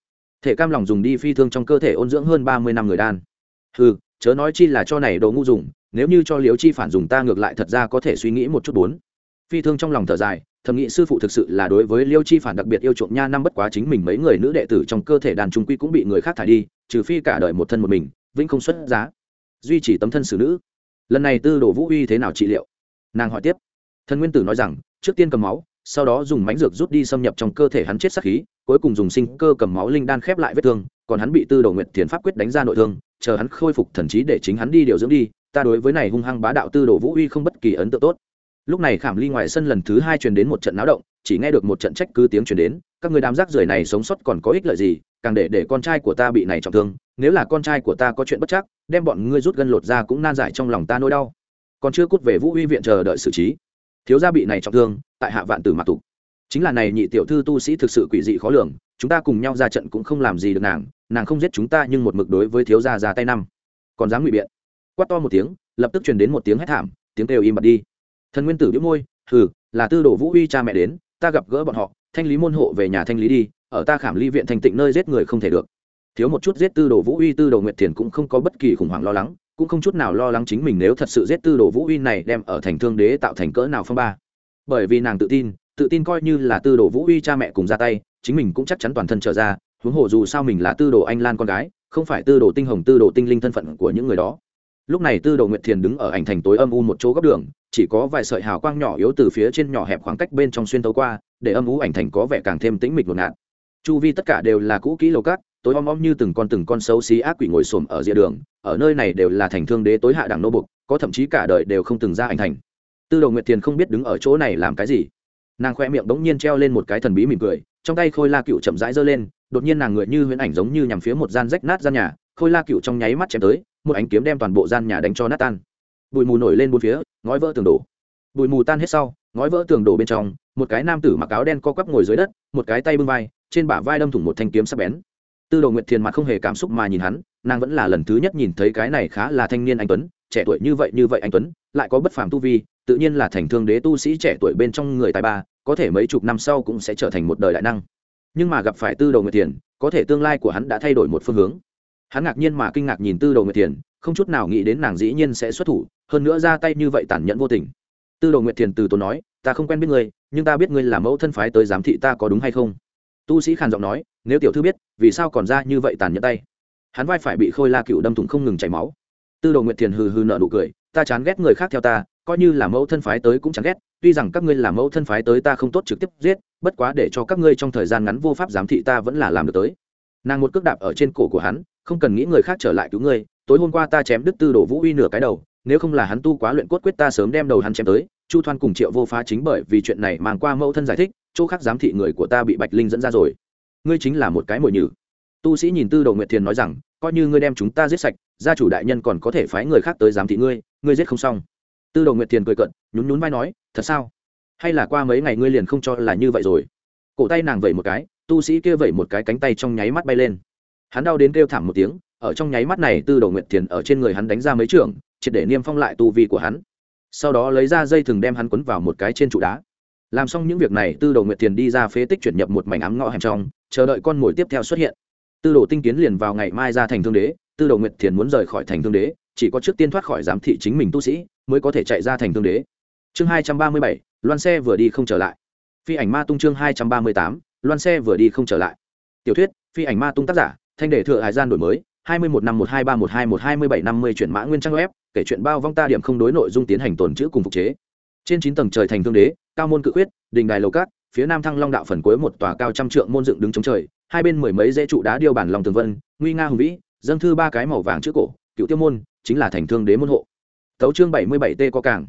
Thể cam lòng dùng đi phi thương trong cơ thể ôn dưỡng hơn ba mươi năm người đan. Ừ chớ nói chi là cho này đồ ngu dùng, nếu như cho liếu chi phản dùng ta ngược lại thật ra có thể suy nghĩ một chút bốn phi thương trong lòng thở dài, thầm nghĩ sư phụ thực sự là đối với liêu chi phản đặc biệt yêu trộm nha năm bất quá chính mình mấy người nữ đệ tử trong cơ thể đàn trung quy cũng bị người khác thải đi, trừ phi cả đời một thân một mình, vĩnh không xuất giá. Duy trì tấm thân xử nữ. Lần này tư đồ vũ uy thế nào trị liệu? Nàng hỏi tiếp. Thần nguyên tử nói rằng, trước tiên cầm máu, sau đó dùng mánh dược rút đi xâm nhập trong cơ thể hắn chết sắc khí, cuối cùng dùng sinh cơ cầm máu linh đan khép lại vết thương, còn hắn bị tư đồ nguyện thiền pháp quyết đánh ra nội thương, chờ hắn khôi phục thần trí để chính hắn đi điều dưỡng đi, ta đối với này hung hăng bá đạo tư đồ vũ uy không bất kỳ ấn tượng tốt lúc này khảm ly ngoài sân lần thứ hai truyền đến một trận náo động, chỉ nghe được một trận trách cứ tiếng truyền đến, các người đám rác rưởi này sống sót còn có ích lợi gì, càng để để con trai của ta bị này trọng thương, nếu là con trai của ta có chuyện bất chắc, đem bọn ngươi rút gân lột ra cũng nan giải trong lòng ta nỗi đau. Còn chưa cút về vũ uy viện chờ đợi xử trí. Thiếu gia bị này trọng thương, tại hạ vạn tử mạc tục chính là này nhị tiểu thư tu sĩ thực sự quỷ dị khó lường, chúng ta cùng nhau ra trận cũng không làm gì được nàng nàng không giết chúng ta nhưng một mực đối với thiếu gia ra tay năm. Còn dám ngụy biện. Quát to một tiếng, lập tức truyền đến một tiếng hét thảm, tiếng kêu im bặt đi thần nguyên tử biếu môi, hừ, là tư đồ vũ uy cha mẹ đến, ta gặp gỡ bọn họ, thanh lý môn hộ về nhà thanh lý đi, ở ta khảm ly viện thành tịnh nơi giết người không thể được. Thiếu một chút giết tư đồ vũ uy tư đồ nguyệt thiền cũng không có bất kỳ khủng hoảng lo lắng, cũng không chút nào lo lắng chính mình nếu thật sự giết tư đồ vũ uy này đem ở thành thương đế tạo thành cỡ nào phong ba. Bởi vì nàng tự tin tự tin coi như là tư đồ vũ uy cha mẹ cùng ra tay, chính mình cũng chắc chắn toàn thân trở ra, huống hồ dù sao mình là tư đồ anh lan con gái, không phải tư đồ tinh hồng, tư đồ tinh linh thân phận của những người đó. Lúc này tư đồ nguyệt thiền đứng ở ảnh thành tối âm u một chỗ góc đường chỉ có vài sợi hào quang nhỏ yếu từ phía trên nhỏ hẹp khoảng cách bên trong xuyên tấu qua, để âm u ảnh thành có vẻ càng thêm tĩnh mịch ngột ngạt. Chu vi tất cả đều là cũ kỹ lầu cát, tối om om như từng con từng con xấu xí ác quỷ ngồi xổm ở rìa đường, ở nơi này đều là thành thương đế tối hạ đẳng nô bục, có thậm chí cả đời đều không từng ra ảnh thành. Tư đồ nguyệt tiền không biết đứng ở chỗ này làm cái gì. Nàng khoe miệng bỗng nhiên treo lên một cái thần bí mỉm cười, trong tay khôi la cựu chậm rãi giơ lên, đột nhiên nàng người như huyễn ảnh giống như nhằm phía một gian rách nát gian nhà, khôi la cựu trong nháy mắt chém tới, một ánh kiếm đem toàn bộ gian nhà đánh cho nát tan bụi mù nổi lên bốn phía, ngói vỡ tường đổ. Bụi mù tan hết sau, ngói vỡ tường đổ bên trong, một cái nam tử mặc áo đen co quắp ngồi dưới đất, một cái tay bưng vai, trên bả vai đâm thủng một thanh kiếm sắc bén. Tư đồ nguyệt thiền mặt không hề cảm xúc mà nhìn hắn, nàng vẫn là lần thứ nhất nhìn thấy cái này khá là thanh niên anh tuấn, trẻ tuổi như vậy như vậy anh tuấn, lại có bất phàm tu vi, tự nhiên là thành thương đế tu sĩ trẻ tuổi bên trong người tài ba, có thể mấy chục năm sau cũng sẽ trở thành một đời đại năng. Nhưng mà gặp phải tư đồ nguyệt thiền, có thể tương lai của hắn đã thay đổi một phương hướng. Hắn ngạc nhiên mà kinh ngạc nhìn tư đồ nguyệt thiền, không chút nào nghĩ đến nàng dĩ nhiên sẽ xuất thủ hơn nữa ra tay như vậy tàn nhẫn vô tình. Tư đồ nguyệt thiền từ tốn nói, ta không quen biết ngươi, nhưng ta biết ngươi là mẫu thân phái tới giám thị ta có đúng hay không? Tu sĩ khàn giọng nói, nếu tiểu thư biết, vì sao còn ra như vậy tàn nhẫn tay? Hắn vai phải bị khôi la cựu đâm thủng không ngừng chảy máu. Tư đồ nguyệt thiền hừ hừ nợ nụ cười, ta chán ghét người khác theo ta, coi như là mẫu thân phái tới cũng chán ghét, tuy rằng các ngươi là mẫu thân phái tới ta không tốt trực tiếp giết, bất quá để cho các ngươi trong thời gian ngắn vô pháp giám thị ta vẫn là làm được tới. Nàng một cước đạp ở trên cổ của hắn, không cần nghĩ người khác trở lại cứu ngươi, tối hôm qua ta chém đức tư đồ vũ uy nửa cái đầu nếu không là hắn tu quá luyện cốt quyết ta sớm đem đầu hắn chém tới, chu thoan cùng triệu vô phá chính bởi vì chuyện này mang qua mẫu thân giải thích, chỗ khác giám thị người của ta bị bạch linh dẫn ra rồi. Ngươi chính là một cái mồi nhử. Tu sĩ nhìn tư đồ nguyệt thiền nói rằng, coi như ngươi đem chúng ta giết sạch, gia chủ đại nhân còn có thể phái người khác tới giám thị ngươi ngươi giết không xong. Tư đồ nguyệt thiền cười cận nhún nhún vai nói, thật sao? Hay là qua mấy ngày ngươi liền không cho là như vậy rồi? Cổ tay nàng vẩy một cái, tu sĩ kia vẩy một cái cánh tay trong nháy mắt bay lên. Hắn đau đến kêu thảm một tiếng, ở trong nháy mắt này tư đồ nguyệt thiền ở trên người hắn đánh ra mấy trường triệt để niêm phong lại tu vi của hắn. Sau đó lấy ra dây thừng đem hắn quấn vào một cái trên trụ đá. Làm xong những việc này, tư đồ nguyệt thiền đi ra phế tích chuyển nhập một mảnh ám ngõ hẻm trong, chờ đợi con mồi tiếp theo xuất hiện. Tư đồ tinh kiến liền vào ngày mai ra thành thương đế, tư đồ nguyệt thiền muốn rời khỏi thành thương đế, chỉ có trước tiên thoát khỏi giám thị chính mình tu sĩ, mới có thể chạy ra thành thương đế. Chương hai trăm ba mươi bảy, loan xe vừa đi không trở lại. Phi ảnh ma tung chương hai trăm ba mươi tám, loan xe vừa đi không trở lại. Tiểu thuyết, phi ảnh ma tung tác giả, thanh đề thừa hải gian đổi mới hai mươi một năm một hai ba một hai một hai mươi bảy năm mươi chuyển mã nguyên trang web, kể chuyện bao vong ta điểm không đối nội dung tiến hành tồn chữ cùng phục chế. Trên chín tầng trời thành thương đế, cao môn cự quyết đình đài lầu cát, phía nam thăng long đạo phần cuối một tòa cao trăm trượng môn dựng đứng chống trời, hai bên mười mấy dãy trụ đá điêu bản lòng tường vân, nguy nga hùng vĩ, dâng thư ba cái màu vàng trước cổ, cựu tiêu môn, chính là thành thương đế môn hộ. Tấu chương bảy mươi bảy t có cảng.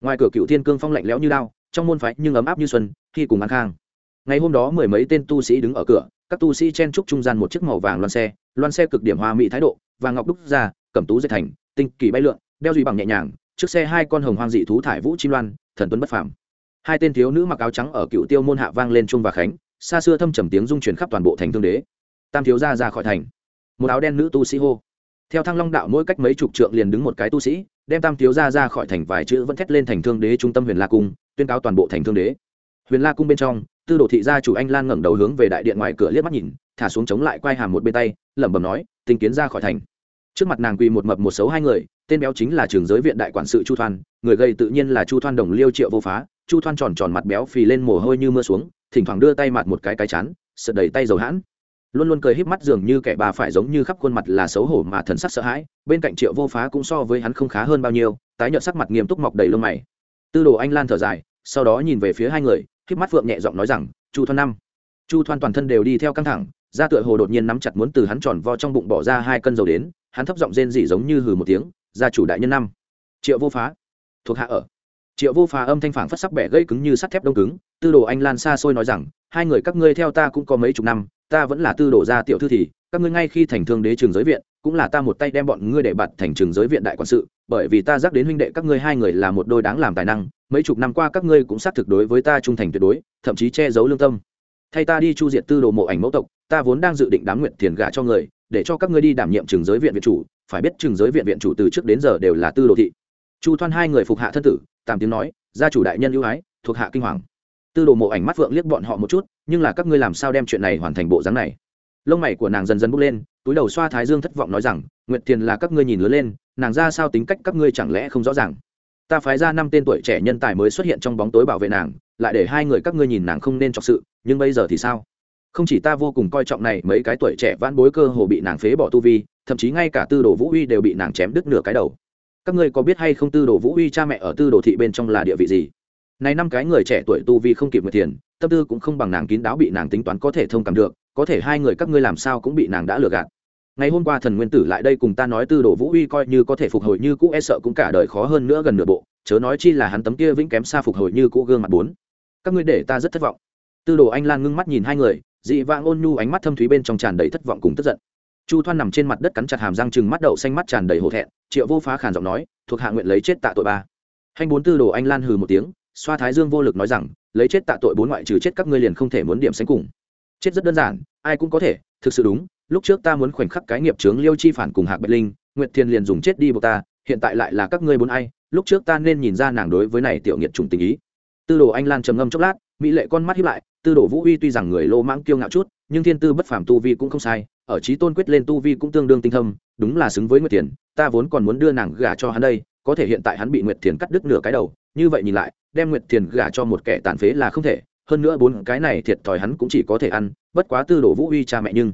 Ngoài cửa cựu thiên cương phong lạnh lẽo như đao, trong môn phái nhưng ấm áp như xuân, khi cùng ăn khang. Ngày hôm đó mười mấy tên tu sĩ đứng ở cửa, các tu sĩ chen trúc trung gian một chiếc màu vàng loan xe loan xe cực điểm hoa mỹ thái độ, và ngọc đúc ra, cẩm tú dệt thành, tinh kỳ bay lượn, đeo duy bằng nhẹ nhàng, trước xe hai con hồng hoang dị thú thải vũ chim loan, thần tuấn bất phàm. Hai tên thiếu nữ mặc áo trắng ở cựu tiêu môn hạ vang lên trung và khánh, xa xưa thâm trầm tiếng dung truyền khắp toàn bộ thành thương đế. Tam thiếu gia ra khỏi thành. Một áo đen nữ tu sĩ hô. Theo thăng long đạo mỗi cách mấy chục trượng liền đứng một cái tu sĩ, đem tam thiếu gia ra khỏi thành vài chữ vẫn thét lên thành thương đế trung tâm huyền la cung, tuyên cáo toàn bộ thành thương đế. Huyền la cung bên trong, tư đồ thị gia chủ anh lan ngẩng đầu hướng về đại điện ngoài cửa liếc mắt nhìn thả xuống chống lại quay hàm một bên tay, lẩm bẩm nói, tinh kiến ra khỏi thành. Trước mặt nàng quỳ một mập một xấu hai người, tên béo chính là trường giới viện đại quản sự chu thoan, người gây tự nhiên là chu thoan đồng liêu triệu vô phá. Chu thoan tròn tròn mặt béo phì lên mồ hôi như mưa xuống, thỉnh thoảng đưa tay mặt một cái cái chán, sợ đầy tay dầu hãn. Luôn luôn cười híp mắt dường như kẻ bà phải giống như khắp khuôn mặt là xấu hổ mà thần sắc sợ hãi, bên cạnh triệu vô phá cũng so với hắn không khá hơn bao nhiêu, tái nhợt sắc mặt nghiêm túc mọc đầy lông mày. Tư đồ anh lan thở dài, sau đó nhìn về phía hai người, híp mắt phượng nhẹ giọng nói rằng, chu thoan năm. Chu thoan toàn thân đều đi theo căng thẳng da tựa hồ đột nhiên nắm chặt muốn từ hắn tròn vo trong bụng bỏ ra hai cân dầu đến, hắn thấp giọng rên rỉ giống như hừ một tiếng, gia chủ đại nhân năm. Triệu vô phá. Thuộc hạ ở. Triệu vô phá âm thanh phản phất sắc bẻ gây cứng như sắt thép đông cứng, tư đồ anh lan xa xôi nói rằng, hai người các ngươi theo ta cũng có mấy chục năm, ta vẫn là tư đồ gia tiểu thư thì, các ngươi ngay khi thành thương đế trường giới viện, cũng là ta một tay đem bọn ngươi để bạt thành trường giới viện đại quản sự, bởi vì ta giác đến huynh đệ các ngươi hai người là một đôi đáng làm tài năng, mấy chục năm qua các ngươi cũng xác thực đối với ta trung thành tuyệt đối, thậm chí che giấu lương tâm. Thay ta đi chu diệt tư đồ mộ ảnh mẫu tộc ta vốn đang dự định đám nguyện tiền gả cho người, để cho các ngươi đi đảm nhiệm trường giới viện viện chủ, phải biết trường giới viện viện chủ từ trước đến giờ đều là tư đồ thị. Chu thoan hai người phục hạ thân tử tàm tiếng nói, gia chủ đại nhân ưu ái, thuộc hạ kinh hoàng. Tư đồ mộ ảnh mắt phượng liếc bọn họ một chút, nhưng là các ngươi làm sao đem chuyện này hoàn thành bộ dáng này? Lông mày của nàng dần dần bốc lên, túi đầu xoa thái dương thất vọng nói rằng, nguyệt tiền là các ngươi nhìn lớn lên, nàng ra sao tính cách các ngươi chẳng lẽ không rõ ràng? Ta phái ra năm tên tuổi trẻ nhân tài mới xuất hiện trong bóng tối bảo vệ nàng, lại để hai người các ngươi nhìn nàng không nên chọc sự, nhưng bây giờ thì sao? Không chỉ ta vô cùng coi trọng này, mấy cái tuổi trẻ vãn bối cơ hồ bị nàng phế bỏ tu vi, thậm chí ngay cả tư đồ vũ uy đều bị nàng chém đứt nửa cái đầu. Các ngươi có biết hay không tư đồ vũ uy cha mẹ ở tư đồ thị bên trong là địa vị gì? Này năm cái người trẻ tuổi tu vi không kịp mượn tiền tâm tư cũng không bằng nàng kín đáo bị nàng tính toán có thể thông cảm được, có thể hai người các ngươi làm sao cũng bị nàng đã lừa gạt. Ngày hôm qua thần nguyên tử lại đây cùng ta nói tư đồ vũ uy coi như có thể phục hồi như cũ e sợ cũng cả đời khó hơn nữa gần nửa bộ, chớ nói chi là hắn tấm kia vĩnh kém xa phục hồi như cũ gương mặt bốn. Các ngươi để ta rất thất vọng. Tư đồ anh lan ngưng mắt nhìn hai người dị vãng ôn nhu ánh mắt thâm thúy bên trong tràn đầy thất vọng cùng tức giận. Chu thoan nằm trên mặt đất cắn chặt hàm răng chừng mắt đậu xanh mắt tràn đầy hổ thẹn, triệu vô phá khản giọng nói, thuộc hạ nguyện lấy chết tạ tội ba. Hành bốn tư đồ anh lan hừ một tiếng, xoa thái dương vô lực nói rằng, lấy chết tạ tội bốn ngoại trừ chết các ngươi liền không thể muốn điểm sánh cùng. Chết rất đơn giản, ai cũng có thể, thực sự đúng, lúc trước ta muốn khoảnh khắc cái nghiệp trướng liêu chi phản cùng hạc bạch linh, nguyệt thiên liền dùng chết đi buộc ta, hiện tại lại là các ngươi bốn ai, lúc trước ta nên nhìn ra nàng đối với này tiểu nghiệt trùng tình ý. Tư đồ anh lan trầm ngâm chốc lát mỹ lệ con mắt hiếp lại, tư đồ vũ uy tuy rằng người lô mãng kiêu ngạo chút, nhưng thiên tư bất phàm tu vi cũng không sai, ở trí tôn quyết lên tu vi cũng tương đương tinh thâm, đúng là xứng với nguyệt thiền. ta vốn còn muốn đưa nàng gả cho hắn đây, có thể hiện tại hắn bị nguyệt thiền cắt đứt nửa cái đầu, như vậy nhìn lại, đem nguyệt thiền gả cho một kẻ tàn phế là không thể, hơn nữa bốn cái này thiệt thòi hắn cũng chỉ có thể ăn, bất quá tư đồ vũ uy cha mẹ nhưng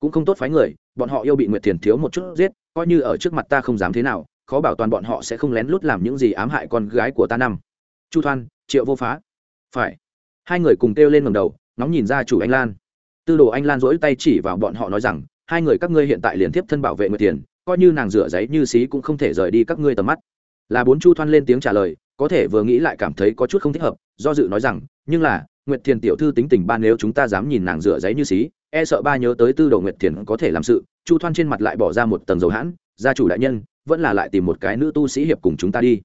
cũng không tốt phái người, bọn họ yêu bị nguyệt thiền thiếu một chút giết, coi như ở trước mặt ta không dám thế nào, khó bảo toàn bọn họ sẽ không lén lút làm những gì ám hại con gái của ta năm chu thoan, triệu vô phá phải hai người cùng kêu lên ngầm đầu nóng nhìn ra chủ anh lan. Tư đồ anh lan dỗi tay chỉ vào bọn họ nói rằng, hai người các ngươi hiện tại liền tiếp thân bảo vệ nguyệt tiền coi như nàng rửa giấy như xí cũng không thể rời đi các ngươi tầm mắt. Là bốn chu thoan lên tiếng trả lời, có thể vừa nghĩ lại cảm thấy có chút không thích hợp, do dự nói rằng, nhưng là, nguyệt thiền tiểu thư tính tình ba nếu chúng ta dám nhìn nàng rửa giấy như xí e sợ ba nhớ tới tư đồ nguyệt thiền có thể làm sự. Chu thoan trên mặt lại bỏ ra một tầng dầu hãn, gia chủ đại nhân, vẫn là lại tìm một cái nữ tu sĩ hiệp cùng chúng ta đi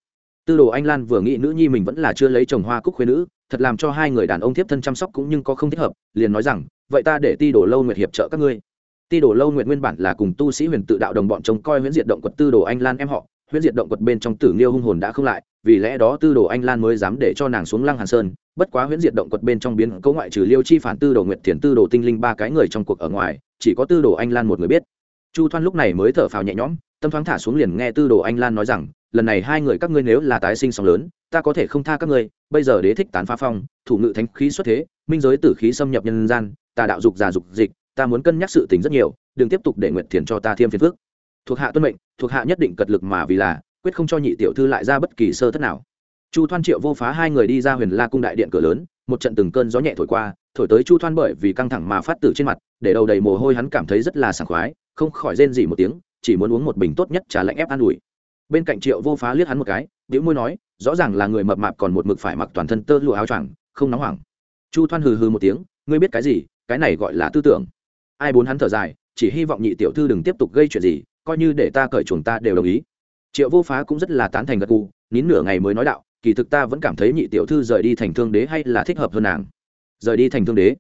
tư đồ anh lan vừa nghĩ nữ nhi mình vẫn là chưa lấy chồng hoa cúc khuyên nữ, thật làm cho hai người đàn ông tiếp thân chăm sóc cũng nhưng có không thích hợp, liền nói rằng, vậy ta để ti đồ lâu nguyệt hiệp trợ các ngươi. Ti đồ lâu nguyệt nguyên bản là cùng tu sĩ huyền tự đạo đồng bọn trông coi huyễn diệt động quật tư đồ anh lan em họ, huyễn diệt động quật bên trong tử nghiêu hung hồn đã không lại, vì lẽ đó tư đồ anh lan mới dám để cho nàng xuống lăng hàn sơn, bất quá huyễn diệt động quật bên trong biến cấu ngoại trừ liêu chi phản, tư đồ nguyệt thiền tư đồ tinh linh ba cái người trong cuộc ở ngoài, chỉ có tư đồ anh lan một người biết. Chu thoan lúc này mới thở phào nhẹ nhõm, tâm thoáng thả xuống liền nghe tư đồ anh lan nói rằng lần này hai người các ngươi nếu là tái sinh sóng lớn, ta có thể không tha các ngươi, bây giờ đế thích tán phá phong, thủ ngự thánh khí xuất thế, minh giới tử khí xâm nhập nhân gian, ta đạo dục già dục dịch, ta muốn cân nhắc sự tình rất nhiều, đừng tiếp tục để nguyện thiền cho ta thêm phiền phước thuộc hạ tuân mệnh, thuộc hạ nhất định cật lực mà vì là, quyết không cho nhị tiểu thư lại ra bất kỳ sơ thất nào. Chu thoan triệu vô phá hai người đi ra huyền la cung đại điện cửa lớn, một trận từng cơn gió nhẹ thổi qua, thổi tới chu thoan bởi vì căng thẳng mà phát tử trên mặt, để đầu đầy mồ hôi hắn cảm thấy rất là sảng khoái, không khỏi rên gì một tiếng, chỉ muốn uống một bình tốt nhất trà lạnh ép an ủi bên cạnh triệu vô phá liếc hắn một cái biểu môi nói, rõ ràng là người mập mạp còn một mực phải mặc toàn thân tơ lụa áo choàng, không nóng hoảng. Chu thoan hừ hừ một tiếng, ngươi biết cái gì, cái này gọi là tư tưởng. Ai bốn hắn thở dài, chỉ hy vọng nhị tiểu thư đừng tiếp tục gây chuyện gì, coi như để ta cởi chuồng ta đều đồng ý. Triệu vô phá cũng rất là tán thành gật cụ nín nửa ngày mới nói đạo, kỳ thực ta vẫn cảm thấy nhị tiểu thư rời đi thành thương đế hay là thích hợp hơn nàng. Rời đi thành thương đế,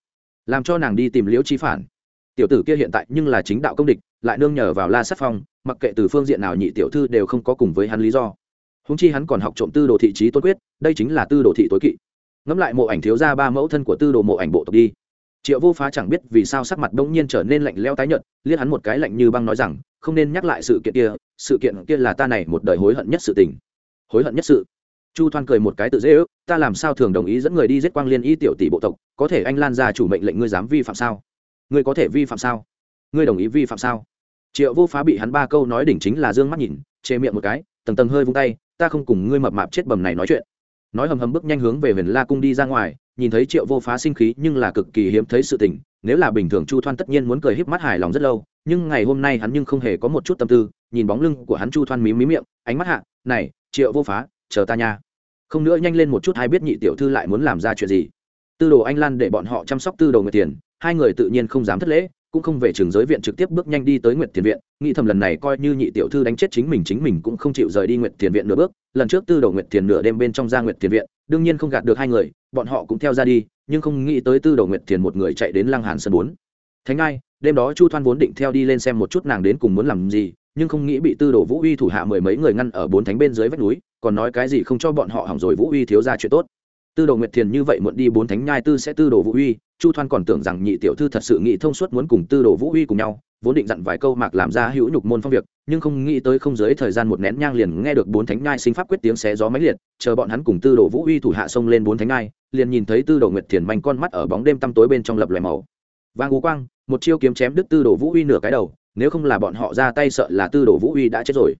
làm cho nàng đi tìm liễu chi phản. Tiểu tử kia hiện tại nhưng là chính đạo công địch lại nương nhờ vào la sát phong, mặc kệ từ phương diện nào nhị tiểu thư đều không có cùng với hắn lý do. Húng chi hắn còn học trộm tư đồ thị trí tôn quyết, đây chính là tư đồ thị tối kỵ. Ngẫm lại mộ ảnh thiếu ra ba mẫu thân của tư đồ mộ ảnh bộ tộc đi. Triệu vô phá chẳng biết vì sao sắc mặt đông nhiên trở nên lạnh leo tái nhợt, liếc hắn một cái lạnh như băng nói rằng, không nên nhắc lại sự kiện kia, sự kiện kia là ta này một đời hối hận nhất sự tình. Hối hận nhất sự? Chu thoan cười một cái tự dễ ước, ta làm sao thường đồng ý dẫn người đi giết quang liên y tiểu tỷ bộ tộc, có thể anh lan ra chủ mệnh lệnh ngươi dám vi phạm sao? Ngươi có thể vi phạm sao? Ngươi đồng ý vi phạm sao? Triệu vô phá bị hắn ba câu nói đỉnh chính là d ư ơ n g mắt nhìn chê miệng một cái, tầng tầng hơi vung tay, ta không cùng ngươi mập mạp chết bầm này nói chuyện. Nói hầm hầm bước nhanh hướng về huyền la cung đi ra ngoài, nhìn thấy triệu vô phá sinh khí nhưng là cực kỳ hiếm thấy sự tình, nếu là bình thường chu thoan tất nhiên muốn cười híp mắt hài lòng rất lâu, nhưng ngày hôm nay hắn nhưng không hề có một chút tâm tư, nhìn bóng lưng của hắn chu thoan mí mí miệng, ánh mắt hạ, này, triệu vô phá, chờ ta nha. Không nữa nhanh lên một chút hay biết nhị tiểu thư lại muốn làm ra chuyện gì. Tư đồ anh lan để bọn họ chăm sóc tư đồ người tiền, hai người tự nhiên không dám thất lễ cũng không về trường giới viện trực tiếp bước nhanh đi tới nguyệt thiền viện, nghĩ thầm lần này coi như nhị tiểu thư đánh chết chính mình chính mình cũng không chịu rời đi nguyệt thiền viện nửa bước, lần trước tư đồ nguyệt thiền nửa đêm bên trong ra nguyệt thiền viện, đương nhiên không gạt được hai người, bọn họ cũng theo ra đi, nhưng không nghĩ tới tư đồ nguyệt thiền một người chạy đến lăng hàn sân bốn. Thánh ai, đêm đó chu thoan vốn định theo đi lên xem một chút nàng đến cùng muốn làm gì, nhưng không nghĩ bị tư đồ vũ uy thủ hạ mười mấy người ngăn ở bốn thánh bên dưới vách núi, còn nói cái gì không cho bọn họ hỏng rồi vũ uy thiếu ra chuyện tốt tư đồ nguyệt thiền như vậy muộn đi bốn thánh nhai tư sẽ tư đồ vũ uy, chu thoan còn tưởng rằng nhị tiểu thư thật sự nghĩ thông suốt muốn cùng tư đồ vũ uy cùng nhau, vốn định dặn vài câu mạc làm ra hữu nhục môn phong việc, nhưng không nghĩ tới không dưới thời gian một nén nhang liền nghe được bốn thánh nhai sinh pháp quyết tiếng xé gió máy liệt, chờ bọn hắn cùng tư đồ vũ uy thủ hạ xông lên bốn thánh nhai, liền nhìn thấy tư đồ nguyệt thiền manh con mắt ở bóng đêm tăm tối bên trong lập loài màu. Vang ú quang, một chiêu kiếm chém đứt tư đồ vũ uy nửa cái đầu, nếu không là bọn họ ra tay sợ là tư đồ vũ uy đã chết rồi.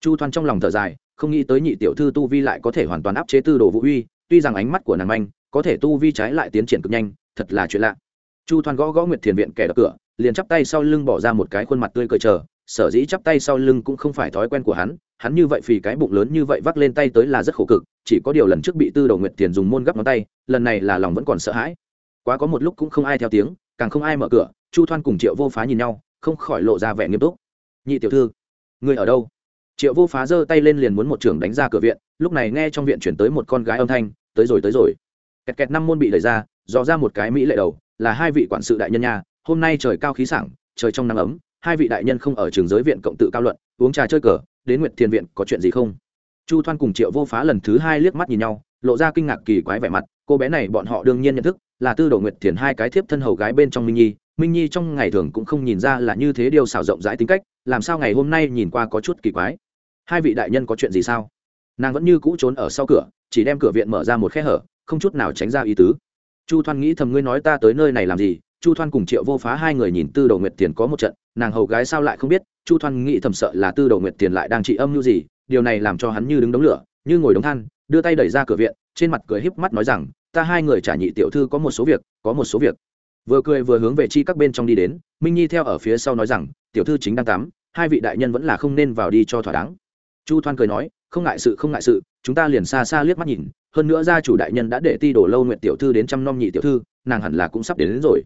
Chu thoan trong lòng thở dài, không nghĩ tới nhị tiểu thư tu vi lại có thể hoàn toàn áp chế tư đồ vũ uy tuy rằng ánh mắt của nàng anh có thể tu vi trái lại tiến triển cực nhanh, thật là chuyện lạ. Chu thoan gõ gõ nguyệt thiền viện kẻ đập cửa, liền chắp tay sau lưng bỏ ra một cái khuôn mặt tươi cười chờ, sở dĩ chắp tay sau lưng cũng không phải thói quen của hắn hắn như vậy vì cái bụng lớn như vậy vác lên tay tới là rất khổ cực, chỉ có điều lần trước bị tư đầu nguyệt thiền dùng môn gấp ngón tay, lần này là lòng vẫn còn sợ hãi. Quá có một lúc cũng không ai theo tiếng, càng không ai mở cửa, chu thoan cùng triệu vô phá nhìn nhau, không khỏi lộ ra vẻ nghiêm túc. Nhị tiểu thư người ở đâu? Triệu vô phá giơ tay lên liền muốn một trưởng đánh ra cửa viện, lúc này nghe trong viện chuyển tới một con gái âm thanh, tới rồi tới rồi. Kẹt kẹt năm môn bị đẩy ra, dò ra một cái mỹ lệ đầu, là hai vị quản sự đại nhân nha, hôm nay trời cao khí sảng, trời trong nắng ấm, hai vị đại nhân không ở trường giới viện cộng tự cao luận, uống trà chơi cờ, đến nguyện thiền viện có chuyện gì không? Chu thoan cùng triệu vô phá lần thứ hai liếc mắt nhìn nhau, lộ ra kinh ngạc kỳ quái vẻ mặt, cô bé này bọn họ đương nhiên nhận thức, là tư đồ nguyệt thiền hai cái thiếp thân hầu gái bên trong minh nhi minh nhi trong ngày thường cũng không nhìn ra là như thế điều xảo rộng rãi tính cách, làm sao ngày hôm nay nhìn qua có chút kỳ quái hai vị đại nhân có chuyện gì sao? Nàng vẫn như cũ trốn ở sau cửa, chỉ đem cửa viện mở ra một khe hở, không chút nào tránh ra ý tứ. Chu thoan nghĩ thầm ngươi nói ta tới nơi này làm gì? Chu thoan cùng triệu vô phá hai người nhìn tư đồ nguyệt tiền có một trận, nàng hầu gái sao lại không biết? Chu thoan nghĩ thầm sợ là tư đồ nguyệt tiền lại đang trị âm như gì, điều này làm cho hắn như đứng đống lửa, như ngồi đống than, đưa tay đẩy ra cửa viện, trên mặt cười híp mắt nói rằng, ta hai người trả nhị tiểu thư có một số việc, có một số việc. Vừa cười vừa hướng về chi các bên trong đi đến, minh nhi theo ở phía sau nói rằng, tiểu thư chính đang tắm, hai vị đại nhân vẫn là không nên vào đi cho thỏa đáng chu thoan cười nói không ngại sự không ngại sự chúng ta liền xa xa liếc mắt nhìn hơn nữa gia chủ đại nhân đã để ti đổ lâu nguyện tiểu thư đến trăm nom nhị tiểu thư nàng hẳn là cũng sắp đến, đến rồi.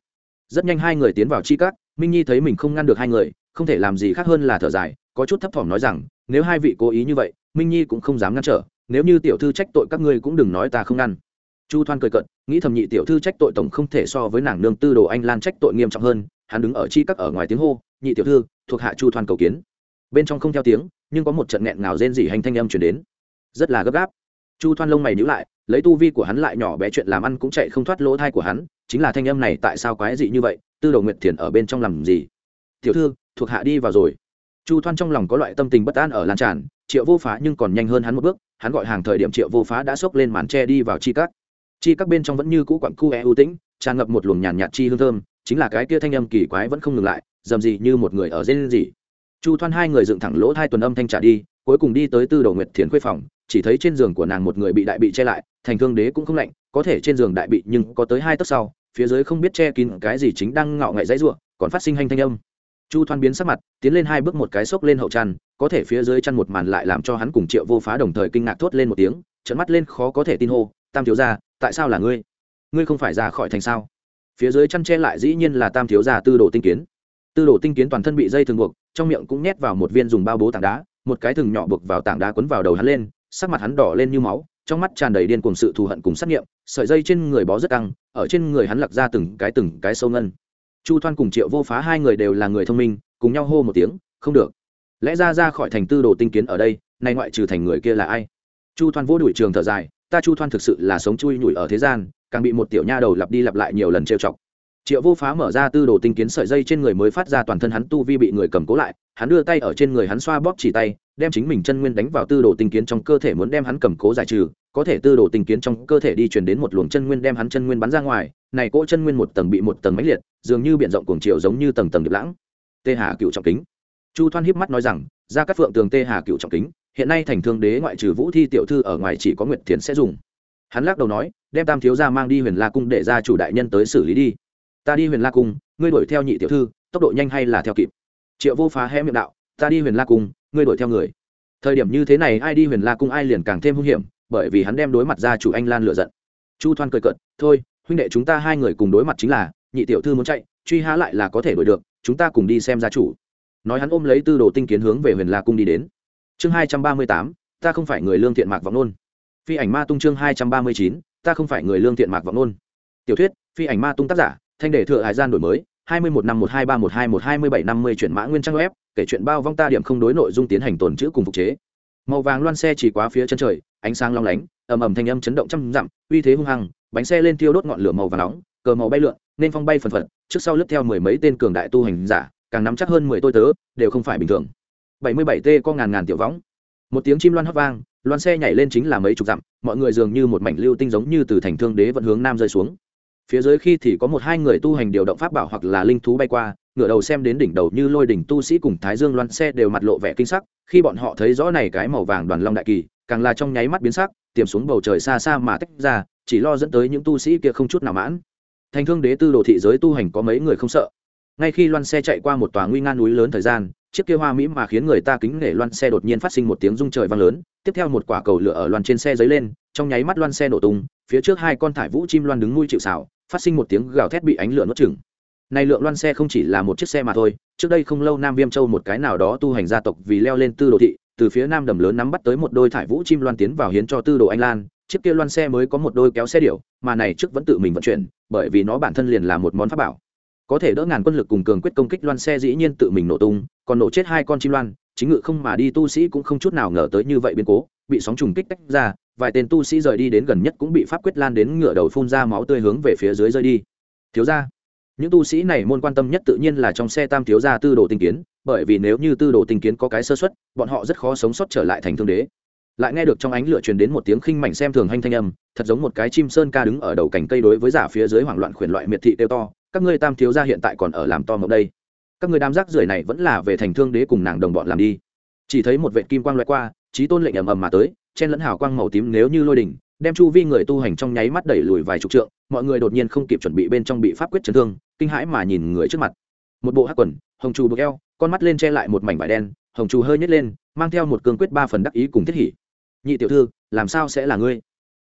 Rất nhanh hai người tiến vào chi cát, minh nhi thấy mình không ngăn được hai người không thể làm gì khác hơn là thở dài có chút thấp thỏm nói rằng nếu hai vị cố ý như vậy minh nhi cũng không dám ngăn trở nếu như tiểu thư trách tội các ngươi cũng đừng nói ta không ngăn. Chu thoan cười cận nghĩ thầm nhị tiểu thư trách tội tổng không thể so với nàng nương tư đồ anh lan trách tội nghiêm trọng hơn hắn đứng ở chi các ở ngoài tiếng hô nhị tiểu thư thuộc hạ chu thoan cầu kiến. Bên trong không theo tiếng nhưng có một trận nghẹn ngào rên rỉ hành thanh âm chuyển đến. Rất là gấp gáp. Chu thoan lông mày nhữ lại, lấy tu vi của hắn lại nhỏ bé chuyện làm ăn cũng chạy không thoát lỗ thai của hắn, chính là thanh âm này tại sao quái dị như vậy, tư đồ nguyệt thiền ở bên trong làm gì? Tiểu thư, thuộc hạ đi vào rồi. Chu thoan trong lòng có loại tâm tình bất an ở lan tràn, triệu vô phá nhưng còn nhanh hơn hắn một bước, hắn gọi hàng thời điểm triệu vô phá đã xốc lên màn tre đi vào chi cắt chi các bên trong vẫn như cũ quặng cu e ưu tĩnh, tràn ngập một luồng nhàn nhạt chi hương thơm, chính là cái kia thanh âm kỳ quái vẫn không ngừng lại, dầm gì như một người ở dên gì chu thoan hai người dựng thẳng lỗ hai tuần âm thanh trả đi, cuối cùng đi tới tư đồ nguyệt thiền khuê phòng, chỉ thấy trên giường của nàng một người bị đại bị che lại, thành thương đế cũng không lạnh, có thể trên giường đại bị nhưng có tới hai tấc sau, phía dưới không biết che kín cái gì chính đang ngạo ngại dãy ruộng còn phát sinh hành thanh âm. Chu thoan biến sắc mặt, tiến lên hai bước một cái xốc lên hậu chăn có thể phía dưới chăn một màn lại làm cho hắn cùng triệu vô phá đồng thời kinh ngạc thốt lên một tiếng trận mắt lên khó có thể tin hô, tam thiếu gia, tại sao là ngươi? Ngươi không phải ra khỏi thành sao? Phía dưới chăn che lại dĩ nhiên là tam thiếu gia tư đồ tinh kiến tư đồ tinh kiến toàn thân bị dây thường buộc, trong miệng cũng nhét vào một viên dùng bao bố tảng đá, một cái thừng nhỏ buộc vào tảng đá quấn vào đầu hắn lên, sắc mặt hắn đỏ lên như máu, trong mắt tràn đầy điên cùng sự thù hận cùng sát nghiệm, sợi dây trên người bó rất căng, ở trên người hắn lặc ra từng cái từng cái sâu ngân. Chu thoan cùng triệu vô phá hai người đều là người thông minh, cùng nhau hô một tiếng, không được. Lẽ ra ra khỏi thành tư đồ tinh kiến ở đây nay ngoại trừ thành người kia là ai? Chu thoan vô đuổi trường thở dài, ta chu thoan thực sự là sống chui nhủi ở thế gian, càng bị một tiểu nha đầu lặp đi lặp lại nhiều lần trêu chọc triệu vô phá mở ra tư đồ tinh kiến sợi dây trên người mới phát ra toàn thân hắn tu vi bị người cầm cố lại, hắn đưa tay ở trên người hắn xoa bóp chỉ tay, đem chính mình chân nguyên đánh vào tư đồ tinh kiến trong cơ thể muốn đem hắn cầm cố giải trừ, có thể tư đồ tinh kiến trong cơ thể đi truyền đến một luồng chân nguyên đem hắn chân nguyên bắn ra ngoài, này cỗ chân nguyên một tầng bị một tầng mãnh liệt, dường như biển rộng cuồng triệu giống như tầng tầng điệp lãng. Tê hà cựu trọng kính. Chu thoan hiếp mắt nói rằng, ra các phượng tường tê hà cựu trọng kính, hiện nay thành thương đế ngoại trừ vũ thi tiểu thư ở ngoài chỉ có nguyệt thiền sẽ dùng. Hắn lắc đầu nói, đem tam thiếu gia mang đi huyền la cung để ra chủ đại nhân tới xử lý đi ta đi huyền la cung, ngươi đuổi theo nhị tiểu thư, tốc độ nhanh hay là theo kịp? Triệu vô phá hé miệng đạo, ta đi huyền la cung, ngươi đuổi theo người. Thời điểm như thế này, ai đi huyền la cung ai liền càng thêm hung hiểm, bởi vì hắn đem đối mặt ra chủ anh lan lựa giận. Chu thoan cười cận thôi, huynh đệ chúng ta hai người cùng đối mặt chính là, nhị tiểu thư muốn chạy, truy há lại là có thể đuổi được, chúng ta cùng đi xem gia chủ. Nói hắn ôm lấy tư đồ tinh kiến hướng về huyền la cung đi đến. Chương hai trăm ba mươi tám, ta không phải người lương thiện mạc vọng nôn. Phi ảnh ma tung chương hai trăm ba mươi chín, ta không phải người lương thiện mạc vọng nôn. Tiểu thuyết, phi ảnh ma tung tác giả thanh đề thừa hải gian đổi mới, hai mươi một năm một hai ba một hai một hai mươi bảy năm mươi chuyển mã nguyên trang web, kể chuyện bao vong ta điểm không đối nội dung tiến hành tồn chữ cùng phục chế. Màu vàng loan xe chỉ quá phía chân trời, ánh sáng long lánh, ầm ầm thanh âm chấn động trăm dặm, uy thế hung hăng, bánh xe lên thiêu đốt ngọn lửa màu vàng nóng, cờ màu bay lượn, nên phong bay phần phật, trước sau lướt theo mười mấy tên cường đại tu hành giả, càng nắm chắc hơn mười tôi tớ, đều không phải bình thường. Bảy mươi bảy t có ngàn ngàn tiểu võng. Một tiếng chim loan hót vang, loan xe nhảy lên chính là mấy chục dặm, mọi người dường như một mảnh lưu tinh giống như từ thành thương đế vận hướng nam rơi xuống phía dưới khi thì có một hai người tu hành điều động pháp bảo hoặc là linh thú bay qua, ngửa đầu xem đến đỉnh đầu như lôi đỉnh tu sĩ cùng thái dương loan xe đều mặt lộ vẻ kinh sắc, khi bọn họ thấy rõ này cái màu vàng đoàn long đại kỳ, càng là trong nháy mắt biến sắc, tiềm xuống bầu trời xa xa mà tách ra, chỉ lo dẫn tới những tu sĩ kia không chút nào mãn. Thành thương đế tư đồ thị giới tu hành có mấy người không sợ? Ngay khi loan xe chạy qua một tòa nguy nga núi lớn thời gian, chiếc kia hoa mỹ mà khiến người ta kính nể loan xe đột nhiên phát sinh một tiếng rung trời vang lớn, tiếp theo một quả cầu lửa ở loan trên xe dấy lên, trong nháy mắt loan xe nổ tung, phía trước hai con thải vũ chim loan đứng nuôi chịu xảo phát sinh một tiếng gào thét bị ánh lửa nuốt chừng này lượng loan xe không chỉ là một chiếc xe mà thôi, trước đây không lâu nam viêm châu một cái nào đó tu hành gia tộc vì leo lên tư đồ thị, từ phía nam đầm lớn nắm bắt tới một đôi thải vũ chim loan tiến vào hiến cho tư đồ anh lan, chiếc kia loan xe mới có một đôi kéo xe điểu, mà này trước vẫn tự mình vận chuyển, bởi vì nó bản thân liền là một món pháp bảo. Có thể đỡ ngàn quân lực cùng cường quyết công kích loan xe dĩ nhiên tự mình nổ tung, còn nổ chết hai con chim loan, chính ngự không mà đi tu sĩ cũng không chút nào ngờ tới như vậy biến cố, bị sóng trùng kích tách ra vài tên tu sĩ rời đi đến gần nhất cũng bị pháp quyết lan đến ngựa đầu phun ra máu tươi hướng về phía dưới rơi đi. Thiếu ra những tu sĩ này môn quan tâm nhất tự nhiên là trong xe tam thiếu gia tư đồ tinh kiến, bởi vì nếu như tư đồ tinh kiến có cái sơ xuất bọn họ rất khó sống sót trở lại thành thương đế. Lại nghe được trong ánh lửa truyền đến một tiếng khinh mảnh xem thường hanh thanh âm, thật giống một cái chim sơn ca đứng ở đầu cành cây đối với giả phía dưới hoảng loạn khuyển loại miệt thị kêu to, các ngươi tam thiếu gia hiện tại còn ở làm to mộng đây. Các ngươi đám rác rưởi này vẫn là về thành thương đế cùng nàng đồng bọn làm đi. Chỉ thấy một vệ kim quang loại qua trí tôn lệnh ầm ầm mà tới chen lẫn hào quang màu tím nếu như lôi đỉnh, đem chu vi người tu hành trong nháy mắt đẩy lùi vài chục trượng, mọi người đột nhiên không kịp chuẩn bị bên trong bị pháp quyết chấn thương, kinh hãi mà nhìn người trước mặt. Một bộ hắc quần, hồng trù bực eo, con mắt lên che lại một mảnh vải đen, hồng trù hơi nhét lên, mang theo một cương quyết ba phần đắc ý cùng thiết hỉ. Nhị tiểu thư, làm sao sẽ là ngươi?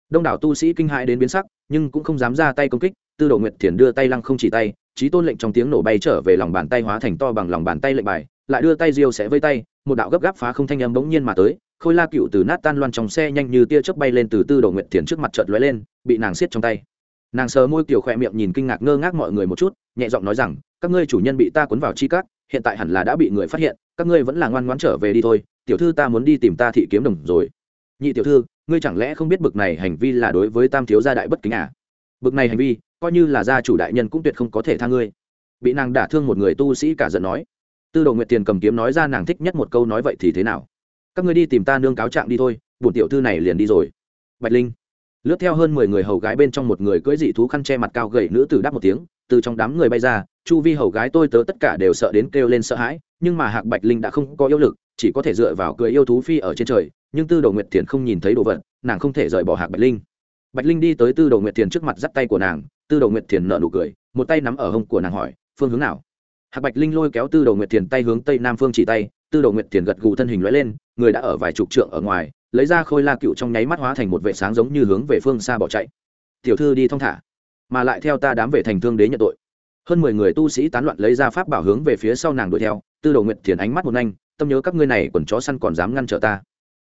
Đông đảo tu sĩ kinh hãi đến biến sắc, nhưng cũng không dám ra tay công kích, tư đồ nguyệt thiền đưa tay lăng không chỉ tay trí tôn lệnh trong tiếng nổ bay trở về lòng bàn tay hóa thành to bằng lòng bàn tay lệnh bài, lại đưa tay diêu sẽ vây tay, một đạo gấp gáp phá không thanh âm bỗng nhiên mà tới khôi la cựu từ nát tan loan trong xe nhanh như tia chớp bay lên từ tư đồ nguyệt thiền trước mặt chợt lóe lên, bị nàng siết trong tay. Nàng sờ môi kiểu khỏe miệng nhìn kinh ngạc ngơ ngác mọi người một chút, nhẹ giọng nói rằng, các ngươi chủ nhân bị ta cuốn vào chi cắt hiện tại hẳn là đã bị người phát hiện, các ngươi vẫn là ngoan ngoãn trở về đi thôi, tiểu thư ta muốn đi tìm ta thị kiếm đồng rồi. Nhị tiểu thư, ngươi chẳng lẽ không biết bực này hành vi là đối với tam thiếu gia đại bất kính à? Bực này hành vi, coi như là gia chủ đại nhân cũng tuyệt không có thể tha ngươi. Bị nàng đả thương một người tu sĩ cả giận nói. Tư đồ nguyệt tiền cầm kiếm nói ra nàng thích nhất một câu nói vậy thì thế nào? Các ngươi đi tìm ta nương cáo trạng đi thôi, bổn tiểu thư này liền đi rồi. Bạch linh, lướt theo hơn mười người hầu gái bên trong một người cưỡi dị thú khăn che mặt cao gầy nữ tử đáp một tiếng, từ trong đám người bay ra, chu vi hầu gái tôi tớ tất cả đều sợ đến kêu lên sợ hãi, nhưng mà hạc bạch linh đã không có yêu lực, chỉ có thể dựa vào cưỡi yêu thú phi ở trên trời, nhưng tư đồ nguyệt thiền không nhìn thấy đồ vật, nàng không thể rời bỏ hạc bạch linh. Bạch linh đi tới tư đồ nguyệt thiền trước mặt dắt tay của nàng, tư đồ nguyệt thiền nợ nụ cười, một tay nắm ở hông của nàng hỏi, phương hướng nào? Hạc bạch linh lôi kéo tư đồ nguyệt thiền tay hướng tây nam phương chỉ tay tư đồ nguyệt Tiền gật gù thân hình lóe lên, người đã ở vài chục trượng ở ngoài, lấy ra khôi la cựu trong nháy mắt hóa thành một vệ sáng giống như hướng về phương xa bỏ chạy. Tiểu thư đi thong thả, mà lại theo ta đám về thành thương đế nhận tội. Hơn mười người tu sĩ tán loạn lấy ra pháp bảo hướng về phía sau nàng đuổi theo, tư đồ nguyệt Tiền ánh mắt một nhanh, tâm nhớ các ngươi này quần chó săn còn dám ngăn trở ta.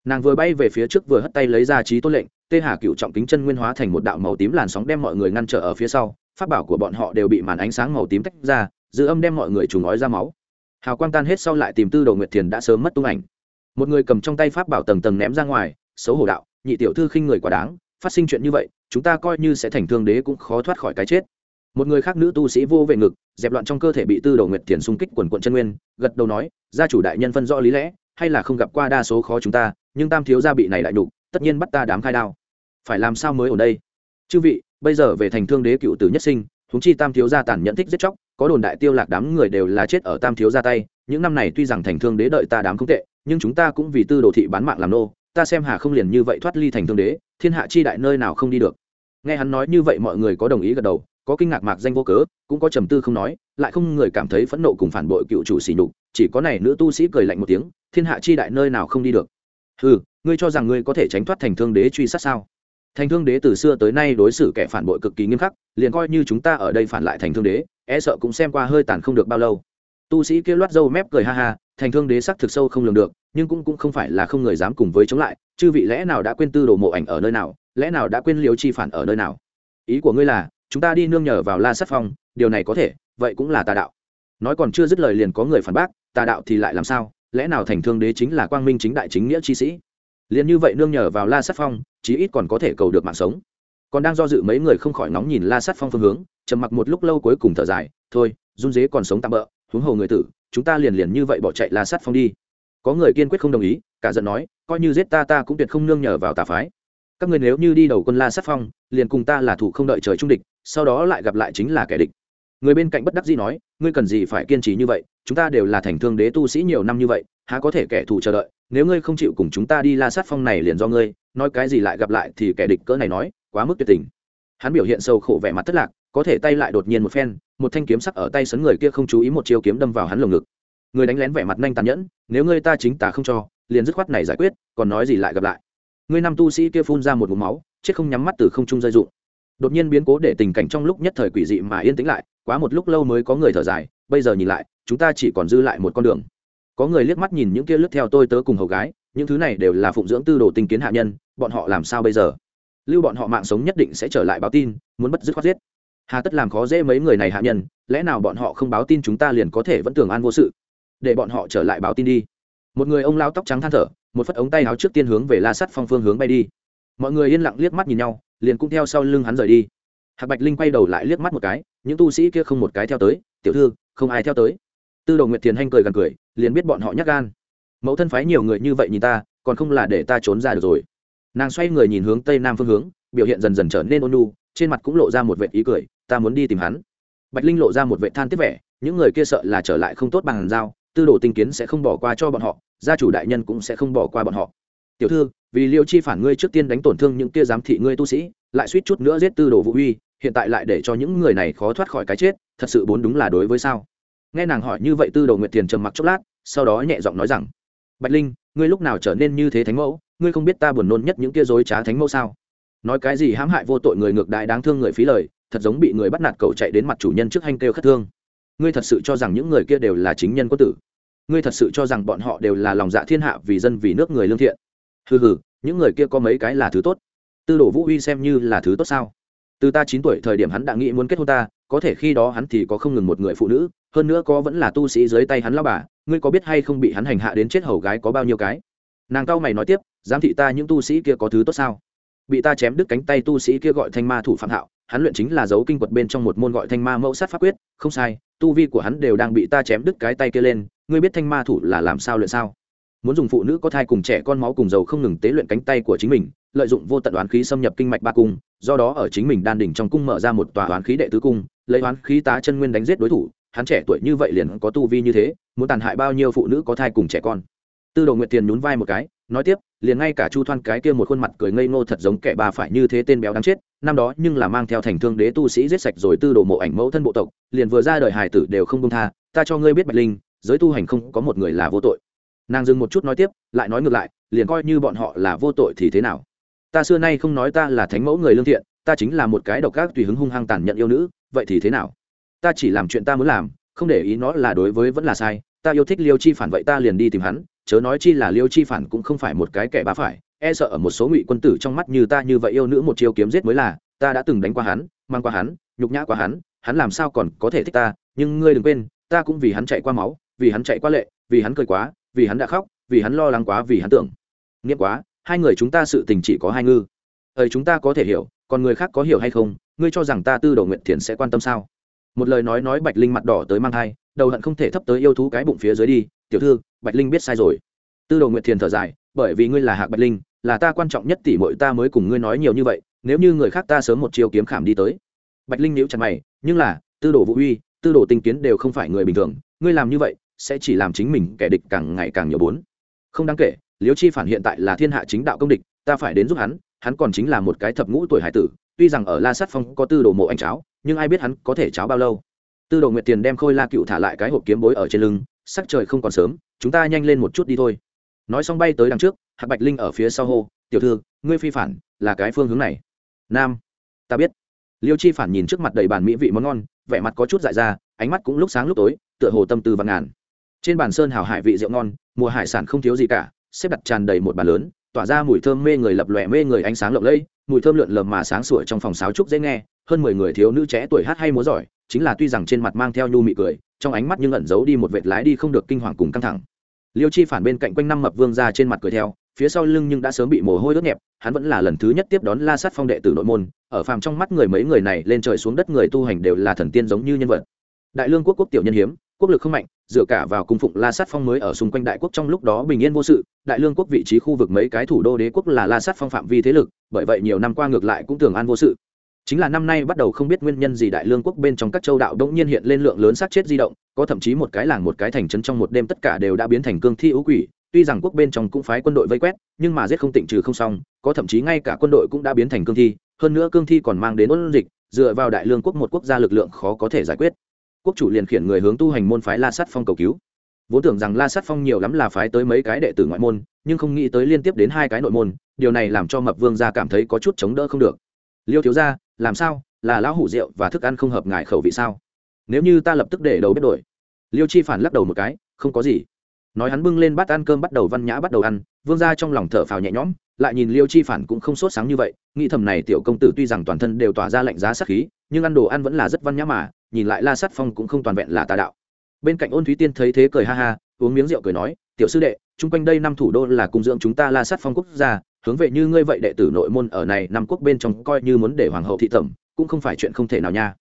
Nàng vừa bay về phía trước vừa hất tay lấy ra trí tôn lệnh, tê hà cựu trọng kính chân nguyên hóa thành một đạo màu tím làn sóng đem mọi người ngăn trở ở phía sau, pháp bảo của bọn họ đều bị màn ánh sáng màu tím tách ra, dư âm đem mọi người trùng ói ra máu hào quang tan hết sau lại tìm tư đồ nguyệt thiền đã sớm mất tung ảnh. Một người cầm trong tay pháp bảo tầng tầng ném ra ngoài xấu hổ đạo nhị tiểu thư khinh người quá đáng phát sinh chuyện như vậy chúng ta coi như sẽ thành thương đế cũng khó thoát khỏi cái chết. Một người khác nữ tu sĩ vô vệ ngực dẹp loạn trong cơ thể bị tư đầu nguyệt thiền xung kích quần quận chân nguyên gật đầu nói gia chủ đại nhân phân rõ lý lẽ hay là không gặp qua đa số khó chúng ta nhưng tam thiếu gia bị này lại đủ, tất nhiên bắt ta đám khai đao. Phải làm sao mới ở đây? Chư vị bây giờ về thành thương đế cựu tử nhất sinh huống chi tam thiếu gia tàn nhẫn thích giết chóc có đồn đại tiêu lạc đám người đều là chết ở tam thiếu gia tay, những năm này tuy rằng thành thương đế đợi ta đám không tệ, nhưng chúng ta cũng vì tư đồ thị bán mạng làm nô, ta xem hà không liền như vậy thoát ly thành thương đế, thiên hạ chi đại nơi nào không đi được. Nghe hắn nói như vậy mọi người có đồng ý gật đầu, có kinh ngạc mạc danh vô cớ, cũng có trầm tư không nói, lại không người cảm thấy phẫn nộ cùng phản bội cựu chủ xỉ nhục, chỉ có này nữ tu sĩ cười lạnh một tiếng, thiên hạ chi đại nơi nào không đi được. Ừ ngươi cho rằng ngươi có thể tránh thoát thành thương đế truy sát sao? Thành thương đế từ xưa tới nay đối xử kẻ phản bội cực kỳ nghiêm khắc, liền coi như chúng ta ở đây phản lại thành thương đế e sợ cũng xem qua hơi tàn không được bao lâu. Tu sĩ kia loát dâu mép cười ha ha, thành thương đế sắc thực sâu không lường được, nhưng cũng cũng không phải là không người dám cùng với chống lại, chư vị lẽ nào đã quên tư đồ mộ ảnh ở nơi nào, lẽ nào đã quên liều chi phản ở nơi nào? Ý của ngươi là, chúng ta đi nương nhờ vào la sát phong, điều này có thể, vậy cũng là tà đạo. Nói còn chưa dứt lời liền có người phản bác, tà đạo thì lại làm sao? Lẽ nào thành thương đế chính là quang minh chính đại chính nghĩa chi sĩ? Liền như vậy nương nhờ vào la sát phong, chí ít còn có thể cầu được mạng sống. Còn đang do dự mấy người không khỏi nóng nhìn la sát phong phương hướng trầm mặc một lúc lâu cuối cùng thở dài, thôi, run dế còn sống tạm bỡ huống hồ người tử, chúng ta liền liền như vậy bỏ chạy la sát phong đi. Có người kiên quyết không đồng ý, cả giận nói, coi như giết ta ta cũng tuyệt không nương nhờ vào tà phái. Các người nếu như đi đầu quân la sát phong, liền cùng ta là thủ không đợi trời trung địch, sau đó lại gặp lại chính là kẻ địch. Người bên cạnh bất đắc dĩ nói, ngươi cần gì phải kiên trì như vậy? Chúng ta đều là thành thương đế tu sĩ nhiều năm như vậy, há có thể kẻ thù chờ đợi? Nếu ngươi không chịu cùng chúng ta đi la sát phong này liền do ngươi, nói cái gì lại gặp lại thì kẻ địch cỡ này nói, quá mức tuyệt tình. Hắn biểu hiện sâu khổ vẻ mặt thất lạc có thể tay lại đột nhiên một phen, một thanh kiếm sắc ở tay sấn người kia không chú ý một chiêu kiếm đâm vào hắn lồng ngực. Người đánh lén vẻ mặt nhanh tàn nhẫn, nếu ngươi ta chính tà không cho, liền dứt khoát này giải quyết, còn nói gì lại gặp lại. Ngươi năm tu sĩ kia phun ra một vùng máu, chết không nhắm mắt từ không trung rơi rụng. Đột nhiên biến cố để tình cảnh trong lúc nhất thời quỷ dị mà yên tĩnh lại, quá một lúc lâu mới có người thở dài, bây giờ nhìn lại, chúng ta chỉ còn dư lại một con đường. Có người liếc mắt nhìn những kia lướt theo tôi tớ cùng hầu gái, những thứ này đều là phụng dưỡng tư đồ tinh kiến hạ nhân, bọn họ làm sao bây giờ? Lưu bọn họ mạng sống nhất định sẽ trở lại báo tin, muốn bất dứt khoát giết hà tất làm khó dễ mấy người này hạ nhân, lẽ nào bọn họ không báo tin chúng ta liền có thể vẫn tưởng an vô sự? Để bọn họ trở lại báo tin đi. Một người ông lao tóc trắng than thở, một phất ống tay áo trước tiên hướng về la sắt phong phương hướng bay đi. Mọi người yên lặng liếc mắt nhìn nhau, liền cũng theo sau lưng hắn rời đi. Hạc bạch linh quay đầu lại liếc mắt một cái, những tu sĩ kia không một cái theo tới, tiểu thư, không ai theo tới. Tư đồ nguyệt thiền hanh cười gần cười, liền biết bọn họ nhắc gan. Mẫu thân phái nhiều người như vậy nhìn ta, còn không là để ta trốn ra được rồi. Nàng xoay người nhìn hướng tây nam phương hướng, biểu hiện dần dần trở nên ôn nu trên mặt cũng lộ ra một vệ ý cười ta muốn đi tìm hắn. Bạch linh lộ ra một vệ than tiếp vẻ những người kia sợ là trở lại không tốt bằng giao tư đồ tinh kiến sẽ không bỏ qua cho bọn họ gia chủ đại nhân cũng sẽ không bỏ qua bọn họ. Tiểu thư vì liêu chi phản ngươi trước tiên đánh tổn thương những kia giám thị ngươi tu sĩ lại suýt chút nữa giết tư đồ vũ Huy, hiện tại lại để cho những người này khó thoát khỏi cái chết thật sự bốn đúng là đối với sao? Nghe nàng hỏi như vậy tư đồ nguyệt tiền trầm mặc chốc lát sau đó nhẹ giọng nói rằng bạch linh ngươi lúc nào trở nên như thế thánh mẫu? Ngươi không biết ta buồn nôn nhất những kia dối trá thánh mẫu sao? Nói cái gì hãm hại vô tội người ngược đại đáng thương người phí lời thật giống bị người bắt nạt cậu chạy đến mặt chủ nhân trước hanh kêu khất thương. Ngươi thật sự cho rằng những người kia đều là chính nhân quân tử? Ngươi thật sự cho rằng bọn họ đều là lòng dạ thiên hạ vì dân vì nước người lương thiện? Hừ hừ, những người kia có mấy cái là thứ tốt? Tư đồ vũ huy xem như là thứ tốt sao? Từ ta chín tuổi thời điểm hắn đã nghĩ muốn kết hôn ta, có thể khi đó hắn thì có không ngừng một người phụ nữ, hơn nữa có vẫn là tu sĩ dưới tay hắn lao bà, ngươi có biết hay không bị hắn hành hạ đến chết hầu gái có bao nhiêu cái? Nàng cao mày nói tiếp, giám thị ta những tu sĩ kia có thứ tốt sao? Bị ta chém đứt cánh tay tu sĩ kia gọi thanh ma thủ phạm hạo hắn luyện chính là dấu kinh quật bên trong một môn gọi thanh ma mẫu sát pháp quyết, không sai, tu vi của hắn đều đang bị ta chém đứt cái tay kia lên, ngươi biết thanh ma thủ là làm sao luyện sao? Muốn dùng phụ nữ có thai cùng trẻ con máu cùng dầu không ngừng tế luyện cánh tay của chính mình, lợi dụng vô tận đoán khí xâm nhập kinh mạch ba cung, do đó ở chính mình đan đỉnh trong cung mở ra một tòa đoán khí đệ tứ cung, lấy đoán khí tá chân nguyên đánh giết đối thủ, hắn trẻ tuổi như vậy liền có tu vi như thế, muốn tàn hại bao nhiêu phụ nữ có thai cùng trẻ con? Tư đồ nguyệt tiền nhún vai một cái nói tiếp, liền ngay cả chu thoan cái kia một khuôn mặt cười ngây ngô thật giống kẻ bà phải như thế tên béo đáng chết, năm đó nhưng là mang theo thành thương đế tu sĩ giết sạch rồi tư đồ mộ ảnh mẫu thân bộ tộc, liền vừa ra đời hài tử đều không công tha, ta cho ngươi biết bạch linh, giới tu hành không có một người là vô tội. Nàng dừng một chút nói tiếp, lại nói ngược lại, liền coi như bọn họ là vô tội thì thế nào? Ta xưa nay không nói ta là thánh mẫu người lương thiện, ta chính là một cái độc ác tùy hứng hung hăng tàn nhận yêu nữ, vậy thì thế nào? Ta chỉ làm chuyện ta muốn làm, không để ý nó là đối với vẫn là sai, ta yêu thích liêu chi phản vậy ta liền đi tìm hắn chớ nói chi là liêu chi phản cũng không phải một cái kẻ bá phải e sợ ở một số ngụy quân tử trong mắt như ta như vậy yêu nữ một chiêu kiếm giết mới là, ta đã từng đánh qua hắn, mang qua hắn, nhục nhã qua hắn hắn làm sao còn có thể thích ta, nhưng ngươi đừng quên, ta cũng vì hắn chạy qua máu, vì hắn chạy qua lệ, vì hắn cười quá, vì hắn đã khóc, vì hắn lo lắng quá, vì hắn tưởng. Nghĩa quá, hai người chúng ta sự tình chỉ có hai ngư. Ơi, chúng ta có thể hiểu, còn người khác có hiểu hay không, ngươi cho rằng ta tư đồ nguyện thiền sẽ quan tâm sao? Một lời nói nói bạch linh mặt đỏ tới mang thai đầu hận không thể thấp tới yêu thú cái bụng phía dưới đi, tiểu thư, bạch linh biết sai rồi. Tư đồ nguyệt thiền thở dài, bởi vì ngươi là hạc bạch linh, là ta quan trọng nhất tỷ muội ta mới cùng ngươi nói nhiều như vậy, nếu như người khác ta sớm một chiều kiếm khảm đi tới. Bạch linh níu chặt mày, nhưng là, tư đồ vũ uy, tư đồ tinh kiến đều không phải người bình thường, ngươi làm như vậy, sẽ chỉ làm chính mình kẻ địch càng ngày càng nhiều bốn. Không đáng kể liếu chi phản hiện tại là thiên hạ chính đạo công địch, ta phải đến giúp hắn hắn còn chính là một cái thập ngũ tuổi hải tử, tuy rằng ở la sát phong có tư đồ mộ anh cháo, nhưng ai biết hắn có thể cháo bao lâu tư đồ nguyệt tiền đem khôi la cựu thả lại cái hộp kiếm bối ở trên lưng, sắc trời không còn sớm, chúng ta nhanh lên một chút đi thôi. Nói xong bay tới đằng trước, hạc bạch linh ở phía sau hô, tiểu thư, ngươi phi phản, là cái phương hướng này. Nam, ta biết. Liêu chi phản nhìn trước mặt đầy bàn mỹ vị món ngon, vẻ mặt có chút dại ra, ánh mắt cũng lúc sáng lúc tối, tựa hồ tâm tư và ngàn. Trên bàn sơn hào hải vị rượu ngon, mùa hải sản không thiếu gì cả, xếp đặt tràn đầy một bàn lớn, tỏa ra mùi thơm mê người lập lòe mê người ánh sáng lộng lẫy, mùi thơm lượn lờ mà sáng sủa trong phòng sáo trúc dễ nghe, hơn mười người thiếu nữ trẻ tuổi hát hay múa giỏi chính là tuy rằng trên mặt mang theo nhu mị cười, trong ánh mắt nhưng ẩn giấu đi một vệt lái đi không được kinh hoàng cùng căng thẳng. Liêu chi phản bên cạnh quanh năm mập vương ra trên mặt cười theo, phía sau lưng nhưng đã sớm bị mồ hôi đốt nhẹp, hắn vẫn là lần thứ nhất tiếp đón la sát phong đệ tử nội môn, ở phàm trong mắt người mấy người này lên trời xuống đất người tu hành đều là thần tiên giống như nhân vật. Đại lương quốc quốc tiểu nhân hiếm, quốc lực không mạnh, dựa cả vào cung phụng la sát phong mới ở xung quanh đại quốc trong lúc đó bình yên vô sự, đại lương quốc vị trí khu vực mấy cái thủ đô đế quốc là la sát phong phạm vi thế lực, bởi vậy nhiều năm qua ngược lại cũng tưởng an vô sự chính là năm nay bắt đầu không biết nguyên nhân gì đại lương quốc bên trong các châu đạo đông nhiên hiện lên lượng lớn sát chết di động, có thậm chí một cái làng một cái thành trấn trong một đêm tất cả đều đã biến thành cương thi ưu quỷ, tuy rằng quốc bên trong cũng phái quân đội vây quét, nhưng mà giết không tịnh trừ không xong, có thậm chí ngay cả quân đội cũng đã biến thành cương thi, hơn nữa cương thi còn mang đến ôn dịch, dựa vào đại lương quốc một quốc gia lực lượng khó có thể giải quyết. Quốc chủ liền khiển người hướng tu hành môn phái la sát phong cầu cứu. Vốn tưởng rằng la sát phong nhiều lắm là phái tới mấy cái đệ tử ngoại môn, nhưng không nghĩ tới liên tiếp đến hai cái nội môn, điều này làm cho mập vương gia cảm thấy có chút chống đỡ không được liêu thiếu gia, làm sao? Là lão hủ rượu và thức ăn không hợp ngài khẩu vị sao? Nếu như ta lập tức để đầu bếp đổi. Liêu chi phản lắc đầu một cái, không có gì. Nói hắn bưng lên bát ăn cơm bắt đầu văn nhã bắt đầu ăn, vương gia trong lòng thở phào nhẹ nhõm, lại nhìn liêu chi phản cũng không sốt sáng như vậy, nghĩ thầm này tiểu công tử tuy rằng toàn thân đều tỏa ra lạnh giá sắc khí, nhưng ăn đồ ăn vẫn là rất văn nhã mà, nhìn lại la sát phong cũng không toàn vẹn là tà đạo. Bên cạnh ôn thúy tiên thấy thế cười ha ha, uống miếng rượu cười nói, tiểu sư đệ, chung quanh đây năm thủ đô là cung dưỡng chúng ta la sát phong quốc gia hướng về như ngươi vậy đệ tử nội môn ở này năm quốc bên trong coi như muốn để hoàng hậu thị tẩm cũng không phải chuyện không thể nào nha.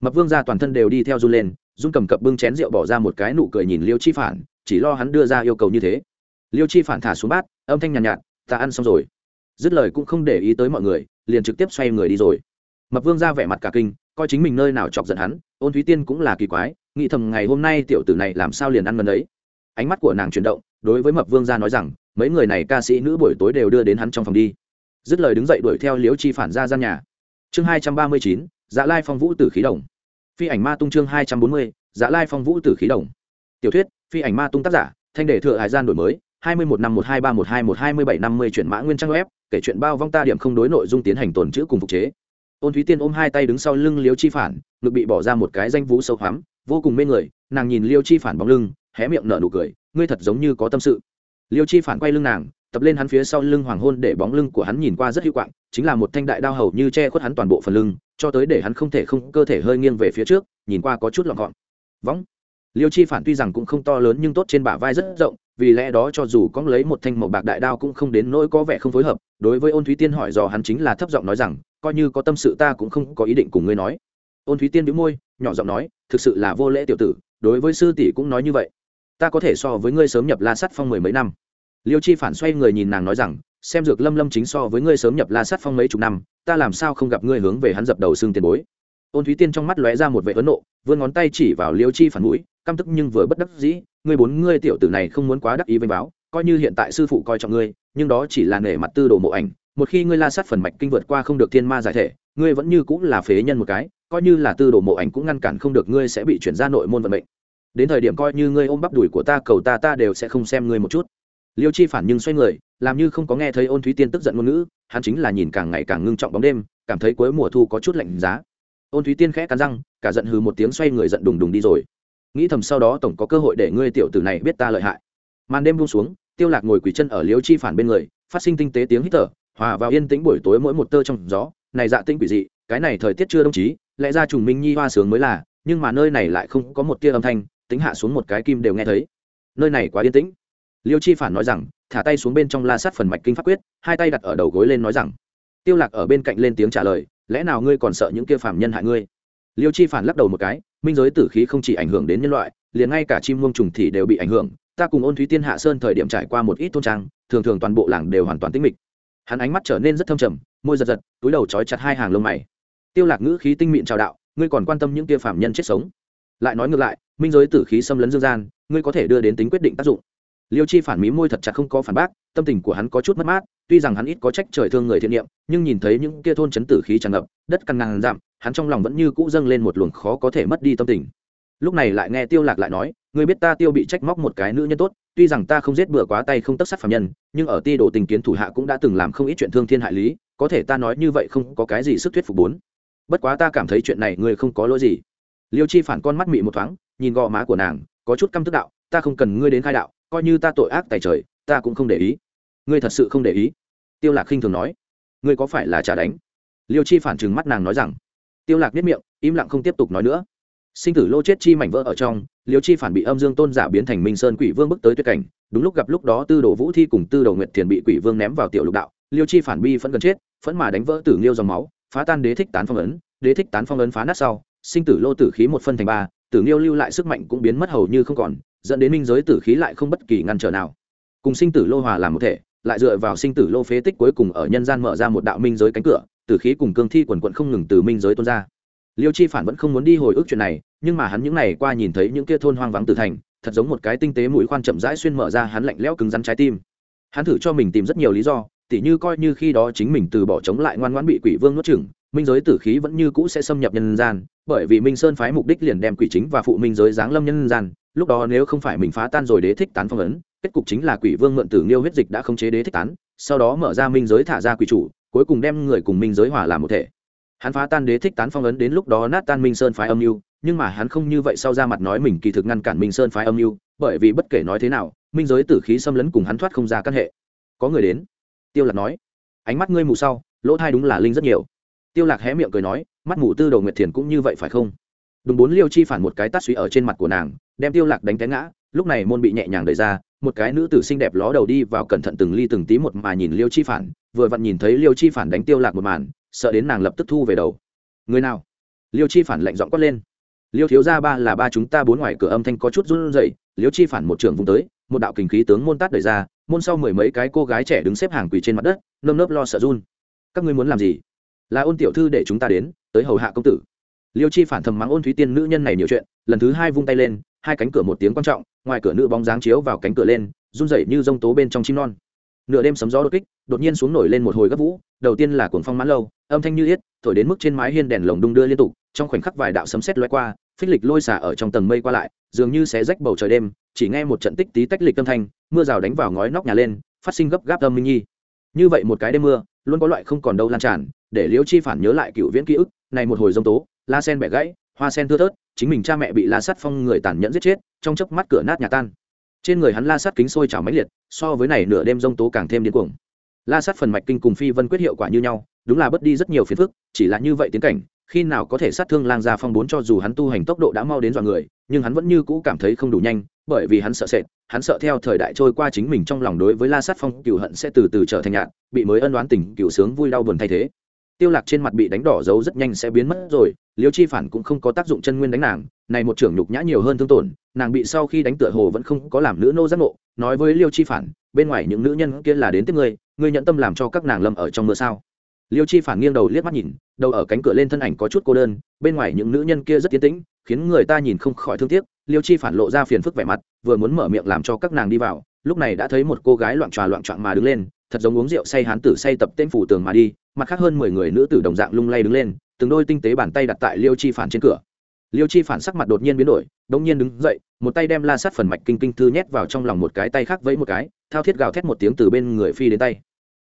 Mập vương gia toàn thân đều đi theo run lên run cầm cập bưng chén rượu bỏ ra một cái nụ cười nhìn liêu chi phản chỉ lo hắn đưa ra yêu cầu như thế. Liêu chi phản thả xuống bát âm thanh nhàn nhạt, nhạt ta ăn xong rồi. Dứt lời cũng không để ý tới mọi người liền trực tiếp xoay người đi rồi. Mập vương ra vẻ mặt cả kinh coi chính mình nơi nào chọc giận hắn ôn thúy tiên cũng là kỳ quái nghĩ thầm ngày hôm nay tiểu tử này làm sao liền ăn ngần ấy. Ánh mắt của nàng chuyển động đối với mập vương gia nói rằng mấy người này ca sĩ nữ buổi tối đều đưa đến hắn trong phòng đi. Dứt lời đứng dậy đuổi theo liễu chi phản ra gian nhà. Chương hai trăm ba mươi chín dạ lai phong vũ tử khí đồng. Phi ảnh ma tung chương hai trăm bốn mươi dạ lai phong vũ tử khí đồng. Tiểu thuyết, phi ảnh ma tung tác giả, thanh đề thừa hải gian đổi mới, hai mươi một năm một hai ba một hai một hai mươi bảy năm mươi chuyển mã nguyên trang web, kể chuyện bao vong ta điểm không đối nội dung tiến hành tồn chữ cùng phục chế. Ôn thúy tiên ôm hai tay đứng sau lưng liêu chi phản, ngực bị bỏ ra một cái danh vũ sâu hoắm, vô cùng mê người, nàng nhìn liêu chi phản bóng lưng, hé miệng nở nụ cười, ngươi thật giống như có tâm sự liêu chi phản quay lưng nàng, tập lên hắn phía sau lưng hoàng hôn để bóng lưng của hắn nhìn qua rất hữu quạng, chính là một thanh đại đao hầu như che khuất hắn toàn bộ phần lưng, cho tới để hắn không thể không, cơ thể hơi nghiêng về phía trước, nhìn qua có chút lọn gọn võng. Liêu chi phản tuy rằng cũng không to lớn nhưng tốt trên bả vai rất rộng, vì lẽ đó cho dù có lấy một thanh màu bạc đại đao cũng không đến nỗi có vẻ không phối hợp, đối với ôn thúy tiên hỏi dò hắn chính là thấp giọng nói rằng, coi như có tâm sự ta cũng không có ý định cùng ngươi nói. Ôn thúy tiên đĩu môi, nhỏ giọng nói, thực sự là vô lễ tiểu tử, đối với sư tỷ cũng nói như vậy ta có thể so với ngươi sớm nhập la sắt phong mười mấy năm. Liêu chi phản xoay người nhìn nàng nói rằng, xem dược lâm lâm chính so với ngươi sớm nhập la sắt phong mấy chục năm, ta làm sao không gặp ngươi hướng về hắn dập đầu xương tiền bối. Ôn thúy tiên trong mắt lóe ra một vệ ấn nộ, vươn ngón tay chỉ vào liêu chi phản mũi, căm tức nhưng vừa bất đắc dĩ, ngươi bốn ngươi tiểu tử này không muốn quá đắc ý vênh báo, coi như hiện tại sư phụ coi trọng ngươi, nhưng đó chỉ là nể mặt tư đồ mộ ảnh, một khi ngươi la sát phần mạch kinh vượt qua không được thiên ma giải thể, ngươi vẫn như cũng là phế nhân một cái, coi như là tư đồ mộ ảnh cũng ngăn cản không được ngươi sẽ bị chuyển ra nội môn vận mệnh đến thời điểm coi như ngươi ôm bắp đùi của ta, cầu ta ta đều sẽ không xem ngươi một chút. Liêu chi phản nhưng xoay người, làm như không có nghe thấy ôn thúy tiên tức giận ngôn ngữ, hắn chính là nhìn càng ngày càng ngưng trọng bóng đêm, cảm thấy cuối mùa thu có chút lạnh giá. Ôn thúy tiên khẽ cắn răng, cả giận hừ một tiếng xoay người giận đùng đùng đi rồi. Nghĩ thầm sau đó tổng có cơ hội để ngươi tiểu tử này biết ta lợi hại. Màn đêm buông xuống, tiêu lạc ngồi quỳ chân ở liêu chi phản bên người, phát sinh tinh tế tiếng hít thở, hòa vào yên tĩnh buổi tối mỗi một tơ trong gió. Này dạ tinh quỷ dị, cái này thời tiết chưa đồng chí, lẽ ra trùng minh nhi hoa sướng mới là, nhưng mà nơi này lại không có một tia âm thanh tính hạ xuống một cái kim đều nghe thấy. Nơi này quá yên tĩnh. Liêu chi phản nói rằng, thả tay xuống bên trong la sát phần mạch kinh pháp quyết, hai tay đặt ở đầu gối lên nói rằng, tiêu lạc ở bên cạnh lên tiếng trả lời, lẽ nào ngươi còn sợ những kia phàm nhân hại ngươi? Liêu chi phản lắc đầu một cái, minh giới tử khí không chỉ ảnh hưởng đến nhân loại, liền ngay cả chim muông trùng thì đều bị ảnh hưởng, ta cùng ôn thúy tiên hạ sơn thời điểm trải qua một ít thôn trang, thường thường toàn bộ làng đều hoàn toàn tĩnh mịch. Hắn ánh mắt trở nên rất thâm trầm, môi giật giật, túi đầu trói chặt hai hàng lông mày. Tiêu lạc ngữ khí tinh mịn chào đạo, ngươi còn quan tâm những kia phạm nhân chết sống? Lại nói ngược lại minh giới tử khí xâm lấn dương gian, ngươi có thể đưa đến tính quyết định tác dụng. Liêu chi phản mí môi thật chặt không có phản bác, tâm tình của hắn có chút mất mát, tuy rằng hắn ít có trách trời thương người thiện niệm, nhưng nhìn thấy những kia thôn chấn tử khí tràn ngập, đất căn ngàn dặm, hắn trong lòng vẫn như cũ dâng lên một luồng khó có thể mất đi tâm tình. Lúc này lại nghe tiêu lạc lại nói, ngươi biết ta tiêu bị trách móc một cái nữ nhân tốt, tuy rằng ta không giết bừa quá tay không tất sát phạm nhân, nhưng ở ti đồ tình kiến thủ hạ cũng đã từng làm không ít chuyện thương thiên hại lý, có thể ta nói như vậy không có cái gì sức thuyết phục bốn. Bất quá ta cảm thấy chuyện này ngươi không có lỗi gì. Liêu chi phản con mắt mị một thoáng nhìn gò má của nàng, có chút căm tức đạo, ta không cần ngươi đến khai đạo, coi như ta tội ác tại trời, ta cũng không để ý. Ngươi thật sự không để ý? Tiêu lạc khinh thường nói. Ngươi có phải là trả đánh? Liêu chi phản trừng mắt nàng nói rằng. Tiêu lạc biết miệng, im lặng không tiếp tục nói nữa. Sinh tử lô chết chi mảnh vỡ ở trong, liêu chi phản bị âm dương tôn giả biến thành minh sơn quỷ vương bước tới tuyệt cảnh, đúng lúc gặp lúc đó tư đồ vũ thi cùng tư đồ nguyệt thiền bị quỷ vương ném vào tiểu lục đạo, liêu chi phản bi phẫn gần chết, phẫn mà đánh vỡ tử liêu dòng máu, phá tan đế thích tán phong ấn, đế thích tán phong ấn phá nát sau, sinh tử lô tử khí một phân thành ba tử liêu lưu lại sức mạnh cũng biến mất hầu như không còn, dẫn đến minh giới tử khí lại không bất kỳ ngăn trở nào. Cùng sinh tử lô hòa làm một thể, lại dựa vào sinh tử lô phế tích cuối cùng ở nhân gian mở ra một đạo minh giới cánh cửa, tử khí cùng cương thi quần quận không ngừng từ minh giới tuôn ra. Liêu chi phản vẫn không muốn đi hồi ức chuyện này, nhưng mà hắn những ngày qua nhìn thấy những kia thôn hoang vắng tử thành, thật giống một cái tinh tế mũi khoan chậm rãi xuyên mở ra hắn lạnh lẽo cứng rắn trái tim. Hắn thử cho mình tìm rất nhiều lý do, tỉ như coi như khi đó chính mình từ bỏ chống lại ngoan ngoãn bị quỷ vương nuốt chửng minh giới tử khí vẫn như cũ sẽ xâm nhập nhân gian, bởi vì minh sơn phái mục đích liền đem quỷ chính và phụ minh giới giáng lâm nhân gian, lúc đó nếu không phải mình phá tan rồi đế thích tán phong ấn, kết cục chính là quỷ vương mượn tử nghiêu huyết dịch đã khống chế đế thích tán, sau đó mở ra minh giới thả ra quỷ chủ, cuối cùng đem người cùng minh giới hòa làm một thể. Hắn phá tan đế thích tán phong ấn đến lúc đó nát tan minh sơn phái âm mưu, nhưng mà hắn không như vậy sau ra mặt nói mình kỳ thực ngăn cản minh sơn phái âm mưu, bởi vì bất kể nói thế nào, minh giới tử khí xâm lấn cùng hắn thoát không ra căn hệ. Có người đến, tiêu lạc nói, ánh mắt ngươi mù sau, lỗ thai đúng là linh rất nhiều tiêu lạc hé miệng cười nói, mắt mù tư đầu nguyệt thiền cũng như vậy phải không? Đúng bốn liêu chi phản một cái tát suy ở trên mặt của nàng, đem tiêu lạc đánh té ngã, lúc này môn bị nhẹ nhàng đẩy ra, một cái nữ tử xinh đẹp ló đầu đi vào cẩn thận từng ly từng tí một mà nhìn liêu chi phản, vừa vặn nhìn thấy liêu chi phản đánh tiêu lạc một màn, sợ đến nàng lập tức thu về đầu. Người nào? Liêu chi phản lạnh giọng quát lên. Liêu thiếu gia ba là ba chúng ta bốn ngoài cửa âm thanh có chút run rẩy. Liêu chi phản một trường vùng tới, một đạo kình khí tướng môn tát đẩy ra, môn sau mười mấy cái cô gái trẻ đứng xếp hàng quỳ trên mặt đất, nơm nớp lo sợ run. Các ngươi muốn làm gì? Là ôn tiểu thư để chúng ta đến, tới hầu hạ công tử. Liêu chi phản thầm mắng ôn thúy tiên nữ nhân này nhiều chuyện, lần thứ hai vung tay lên, hai cánh cửa một tiếng quan trọng, ngoài cửa nữ bóng dáng chiếu vào cánh cửa lên, run rẩy như rông tố bên trong chim non. Nửa đêm sấm gió đột kích, đột nhiên xuống nổi lên một hồi gấp vũ, đầu tiên là cuồng phong mãn lâu, âm thanh như yết, thổi đến mức trên mái hiên đèn lồng đung đưa liên tục, trong khoảnh khắc vài đạo sấm sét loay qua, phích lịch lôi xả ở trong tầng mây qua lại, dường như xé rách bầu trời đêm, chỉ nghe một trận tích tí tách lịch âm thanh, mưa rào đánh vào ngói nóc nhà lên, phát sinh gấp gáp âm minh nhi. Như vậy một cái đêm mưa, luôn có loại không còn đâu lan tràn để liễu chi phản nhớ lại cựu viễn ký ức, này một hồi rông tố la sen bẻ gãy, hoa sen thưa thớt, chính mình cha mẹ bị la sắt phong người tàn nhẫn giết chết, trong chớp mắt cửa nát nhà tan. Trên người hắn la sắt kính sôi trào mãnh liệt, so với này nửa đêm rông tố càng thêm điên cuồng. La sắt phần mạch kinh cùng phi vân quyết hiệu quả như nhau, đúng là bất đi rất nhiều phiền phức, chỉ là như vậy tiến cảnh, khi nào có thể sát thương lang gia phong bốn cho dù hắn tu hành tốc độ đã mau đến dọa người, nhưng hắn vẫn như cũ cảm thấy không đủ nhanh, bởi vì hắn sợ sệt, hắn sợ theo thời đại trôi qua chính mình trong lòng đối với la sát phong cựu hận sẽ từ từ trở thành nhạn, bị mới ân đoán tình cựu sướng vui đau buồn thay thế tiêu lạc trên mặt bị đánh đỏ dấu rất nhanh sẽ biến mất rồi, liêu chi phản cũng không có tác dụng chân nguyên đánh nàng, này một trưởng nhục nhã nhiều hơn thương tổn, nàng bị sau khi đánh tựa hồ vẫn không có làm nữ nô giác ngộ, nói với liêu chi phản, bên ngoài những nữ nhân kia là đến tiếp ngươi ngươi nhận tâm làm cho các nàng lâm ở trong mưa sao? Liêu chi phản nghiêng đầu liếc mắt nhìn, đầu ở cánh cửa lên thân ảnh có chút cô đơn, bên ngoài những nữ nhân kia rất tiến tĩnh, khiến người ta nhìn không khỏi thương tiếc, liêu chi phản lộ ra phiền phức vẻ mặt, vừa muốn mở miệng làm cho các nàng đi vào, lúc này đã thấy một cô gái loạn tròa loạn trọn mà đứng lên thật giống uống rượu say hán tử say tập tên phủ tường mà đi, mặt khác hơn mười người nữ tử đồng dạng lung lay đứng lên, từng đôi tinh tế bàn tay đặt tại liêu chi phản trên cửa. Liêu chi phản sắc mặt đột nhiên biến đổi đột nhiên đứng dậy, một tay đem la sát phần mạch kinh kinh thư nhét vào trong lòng một cái tay khác vẫy một cái, thao thiết gào thét một tiếng từ bên người phi đến tay.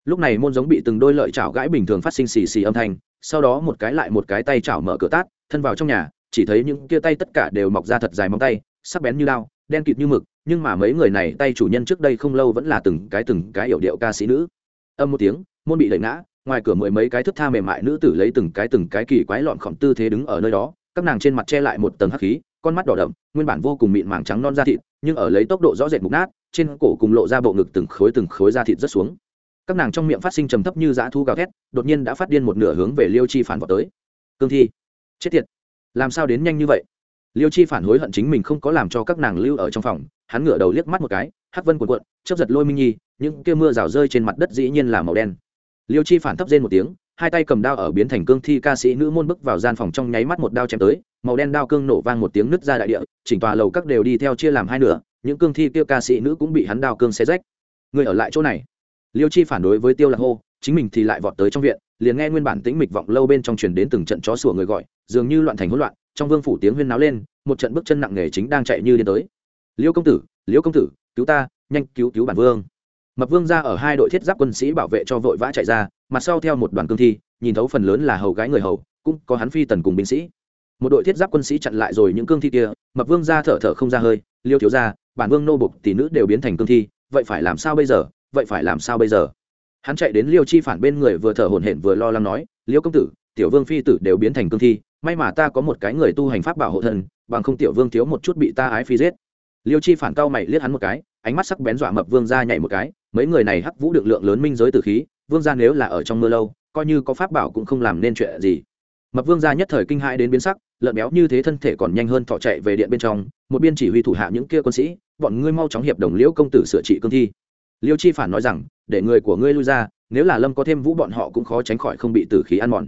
Lúc này môn giống bị từng đôi lợi chảo gãi bình thường phát sinh xì xì âm thanh, sau đó một cái lại một cái tay chảo mở cửa tát, thân vào trong nhà, chỉ thấy những kia tay tất cả đều mọc ra thật dài móng tay, sắc bén như lao đen kịt như mực, nhưng mà mấy người này tay chủ nhân trước đây không lâu vẫn là từng cái từng cái yểu điệu ca sĩ nữ. Âm một tiếng, môn bị đẩy ngã, ngoài cửa mười mấy cái thức tha mềm mại nữ tử lấy từng cái từng cái kỳ quái lọn khổng tư thế đứng ở nơi đó, các nàng trên mặt che lại một tầng hắc khí, con mắt đỏ đậm, nguyên bản vô cùng mịn màng trắng non da thịt, nhưng ở lấy tốc độ rõ rệt mục nát, trên cổ cùng lộ ra bộ ngực từng khối từng khối da thịt rất xuống. Các nàng trong miệng phát sinh trầm thấp như dã thu gào thét, đột nhiên đã phát điên một nửa hướng về liêu chi phản vào tới. Cương thi, chết tiệt, làm sao đến nhanh như vậy? Liêu chi phản hối hận chính mình không có làm cho các nàng lưu ở trong phòng, hắn ngửa đầu liếc mắt một cái, hắc vân cuộn cuộn, chớp giật lôi minh nhi, những kia mưa rào rơi trên mặt đất dĩ nhiên là màu đen. Liêu chi phản thấp rên một tiếng, hai tay cầm đao ở biến thành cương thi ca sĩ nữ môn bước vào gian phòng trong nháy mắt một đao chém tới, màu đen đao cương nổ vang một tiếng nứt ra đại địa, chỉnh tòa lầu các đều đi theo chia làm hai nửa, những cương thi kia ca sĩ nữ cũng bị hắn đao cương xé rách. Người ở lại chỗ này. Liêu chi phản đối với tiêu lạc hô, chính mình thì lại vọt tới trong viện, liền nghe nguyên bản tĩnh mịch vọng lâu bên trong truyền đến từng trận chó sủa người gọi, dường như loạn thành hỗn loạn trong vương phủ tiếng huyên náo lên, một trận bước chân nặng nề chính đang chạy như điên tới. Liêu công tử, liêu công tử, cứu ta, nhanh cứu cứu bản vương. Mập vương ra ở hai đội thiết giáp quân sĩ bảo vệ cho vội vã chạy ra, mặt sau theo một đoàn cương thi, nhìn thấu phần lớn là hầu gái người hầu, cũng có hắn phi tần cùng binh sĩ. Một đội thiết giáp quân sĩ chặn lại rồi những cương thi kia, mập vương ra thở thở không ra hơi, liêu thiếu ra bản vương nô bục tỷ nữ đều biến thành cương thi, vậy phải làm sao bây giờ? Vậy phải làm sao bây giờ? Hắn chạy đến liêu chi phản bên người vừa thở hổn hển vừa lo lắng nói, liêu công tử, tiểu vương phi tử đều biến thành cương thi may mà ta có một cái người tu hành pháp bảo hộ thân bằng không tiểu vương thiếu một chút bị ta ái phi giết. Liêu chi phản cao mày liếc hắn một cái, ánh mắt sắc bén dọa mập vương ra nhảy một cái, mấy người này hắc vũ được lượng lớn minh giới từ khí, vương gia nếu là ở trong mưa lâu, coi như có pháp bảo cũng không làm nên chuyện gì. Mập vương gia nhất thời kinh hãi đến biến sắc, lợn béo như thế thân thể còn nhanh hơn thọ chạy về điện bên trong, một biên chỉ huy thủ hạ những kia quân sĩ, bọn ngươi mau chóng hiệp đồng liễu công tử sửa trị cương thi. Liêu chi phản nói rằng, để người của ngươi lui ra, nếu là lâm có thêm vũ bọn họ cũng khó tránh khỏi không bị tử khí ăn mòn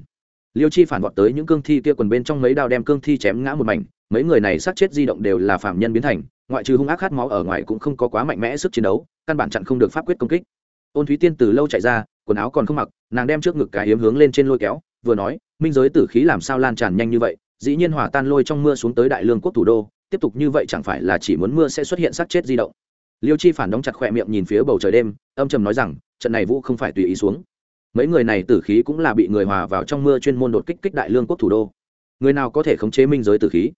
liêu chi phản vọt tới những cương thi kia quần bên trong mấy đao đem cương thi chém ngã một mảnh, mấy người này sát chết di động đều là phạm nhân biến thành, ngoại trừ hung ác khát máu ở ngoài cũng không có quá mạnh mẽ sức chiến đấu, căn bản chặn không được pháp quyết công kích. Ôn thúy tiên từ lâu chạy ra, quần áo còn không mặc, nàng đem trước ngực cái hiếm hướng lên trên lôi kéo, vừa nói, minh giới tử khí làm sao lan tràn nhanh như vậy, dĩ nhiên hòa tan lôi trong mưa xuống tới đại lương quốc thủ đô, tiếp tục như vậy chẳng phải là chỉ muốn mưa sẽ xuất hiện sát chết di động? Liêu chi phản đóng chặt khỏe miệng nhìn phía bầu trời đêm, âm trầm nói rằng, trận này vũ không phải tùy ý xuống mấy người này tử khí cũng là bị người hòa vào trong mưa chuyên môn đột kích kích đại lương quốc thủ đô. Người nào có thể khống chế minh giới tử khí?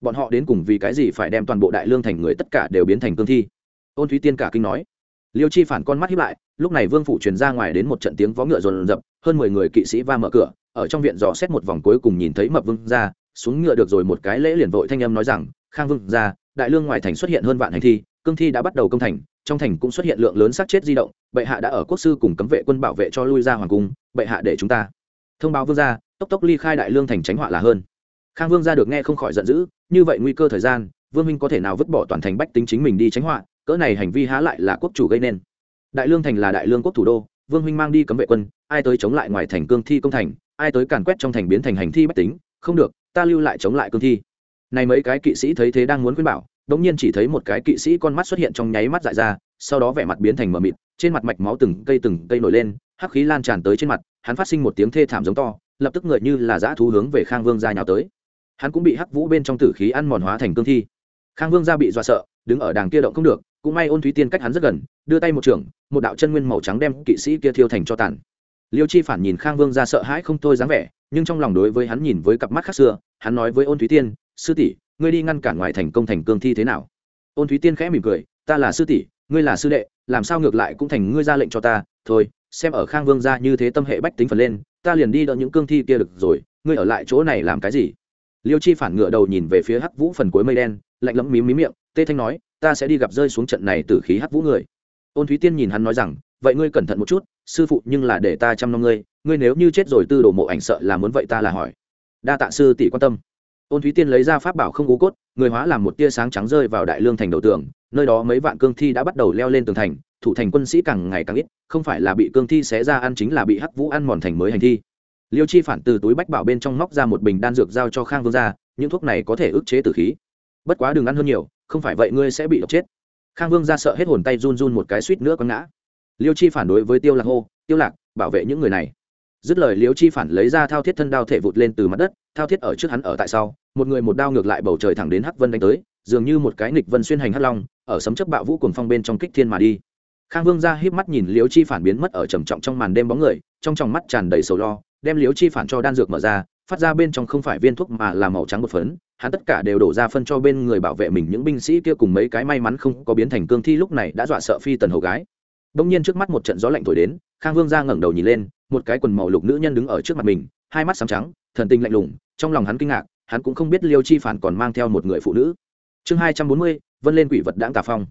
Bọn họ đến cùng vì cái gì phải đem toàn bộ đại lương thành người tất cả đều biến thành cương thi? Ôn thúy tiên cả kinh nói. Liêu chi phản con mắt hiếp lại, lúc này vương phủ truyền ra ngoài đến một trận tiếng vó ngựa rồn rập, hơn mười người kỵ sĩ va mở cửa, ở trong viện dò xét một vòng cuối cùng nhìn thấy mập vương ra xuống ngựa được rồi một cái lễ liền vội thanh âm nói rằng, khang vương ra đại lương ngoài thành xuất hiện hơn vạn hành thi cương thi đã bắt đầu công thành, trong thành cũng xuất hiện lượng lớn xác chết di động, bệ hạ đã ở quốc sư cùng cấm vệ quân bảo vệ cho lui ra hoàng cung, bệ hạ để chúng ta. Thông báo vương gia, tốc tốc ly khai đại lương thành tránh họa là hơn. Khang vương gia được nghe không khỏi giận dữ, như vậy nguy cơ thời gian, vương minh có thể nào vứt bỏ toàn thành bách tính chính mình đi tránh họa, cỡ này hành vi há lại là quốc chủ gây nên. Đại lương thành là đại lương quốc thủ đô, vương minh mang đi cấm vệ quân, ai tới chống lại ngoài thành cương thi công thành, ai tới càn quét trong thành biến thành hành thi bách tính, không được, ta lưu lại chống lại cương thi. Này mấy cái kỵ sĩ thấy thế đang muốn khuyên bảo đống nhiên chỉ thấy một cái kỵ sĩ con mắt xuất hiện trong nháy mắt dại ra, sau đó vẻ mặt biến thành mờ mịt, trên mặt mạch máu từng cây từng cây nổi lên, hắc khí lan tràn tới trên mặt, hắn phát sinh một tiếng thê thảm giống to, lập tức ngợi như là dã thú hướng về khang vương gia nhào tới. Hắn cũng bị hắc vũ bên trong tử khí ăn mòn hóa thành cương thi. Khang vương gia bị dọa sợ, đứng ở đàng kia động không được, cũng may ôn thúy tiên cách hắn rất gần, đưa tay một trường một đạo chân nguyên màu trắng đem kỵ sĩ kia thiêu thành cho tàn. Liêu chi phản nhìn khang vương gia sợ hãi không thôi dáng vẻ, nhưng trong lòng đối với hắn nhìn với cặp mắt khác xưa, hắn nói với ôn thúy tiên, sư tỷ ngươi đi ngăn cản ngoài thành công thành cương thi thế nào? Ôn thúy tiên khẽ mỉm cười, ta là sư tỷ, ngươi là sư đệ, làm sao ngược lại cũng thành ngươi ra lệnh cho ta? Thôi, xem ở khang vương gia như thế tâm hệ bách tính phần lên, ta liền đi đỡ những cương thi kia được rồi, ngươi ở lại chỗ này làm cái gì? Liêu chi phản ngựa đầu nhìn về phía hắc vũ phần cuối mây đen, lạnh lẫm mím mím miệng, tê thanh nói, ta sẽ đi gặp rơi xuống trận này từ khí hắc vũ người. Ôn thúy tiên nhìn hắn nói rằng, vậy ngươi cẩn thận một chút, sư phụ nhưng là để ta chăm nom ngươi ngươi nếu như chết rồi tư đồ mộ ảnh sợ là muốn vậy ta là hỏi. Đa tạ sư tỷ quan tâm ôn thúy tiên lấy ra pháp bảo không gú cốt, người hóa làm một tia sáng trắng rơi vào đại lương thành đầu tường, nơi đó mấy vạn cương thi đã bắt đầu leo lên tường thành, thủ thành quân sĩ càng ngày càng ít, không phải là bị cương thi xé ra ăn chính là bị hắc vũ ăn mòn thành mới hành thi. Liêu chi phản từ túi bách bảo bên trong móc ra một bình đan dược giao cho khang vương gia, những thuốc này có thể ức chế tử khí. Bất quá đừng ăn hơn nhiều, không phải vậy ngươi sẽ bị độc chết. Khang vương gia sợ hết hồn tay run run một cái suýt nữa con ngã. Liêu chi phản đối với tiêu lạc hô, tiêu lạc, bảo vệ những người này dứt lời liễu chi phản lấy ra thao thiết thân đao thể vụt lên từ mặt đất, thao thiết ở trước hắn ở tại sau, một người một đao ngược lại bầu trời thẳng đến hắc vân đánh tới, dường như một cái nịch vân xuyên hành hắc long, ở sấm chấp bạo vũ cuồng phong bên trong kích thiên mà đi. Khang vương ra híp mắt nhìn liễu chi phản biến mất ở trầm trọng trong màn đêm bóng người, trong tròng mắt tràn đầy sầu lo, đem liễu chi phản cho đan dược mở ra, phát ra bên trong không phải viên thuốc mà là màu trắng một phấn, hắn tất cả đều đổ ra phân cho bên người bảo vệ mình những binh sĩ kia cùng mấy cái may mắn không có biến thành cương thi lúc này đã dọa sợ phi tần hầu gái. Bỗng nhiên trước mắt một trận gió lạnh thổi đến, khang vương ra ngẩng đầu nhìn lên một cái quần màu lục nữ nhân đứng ở trước mặt mình, hai mắt sáng trắng, thần tinh lạnh lùng, trong lòng hắn kinh ngạc, hắn cũng không biết liêu chi phản còn mang theo một người phụ nữ. Chương hai trăm bốn mươi, vân lên quỷ vật đáng tà phong.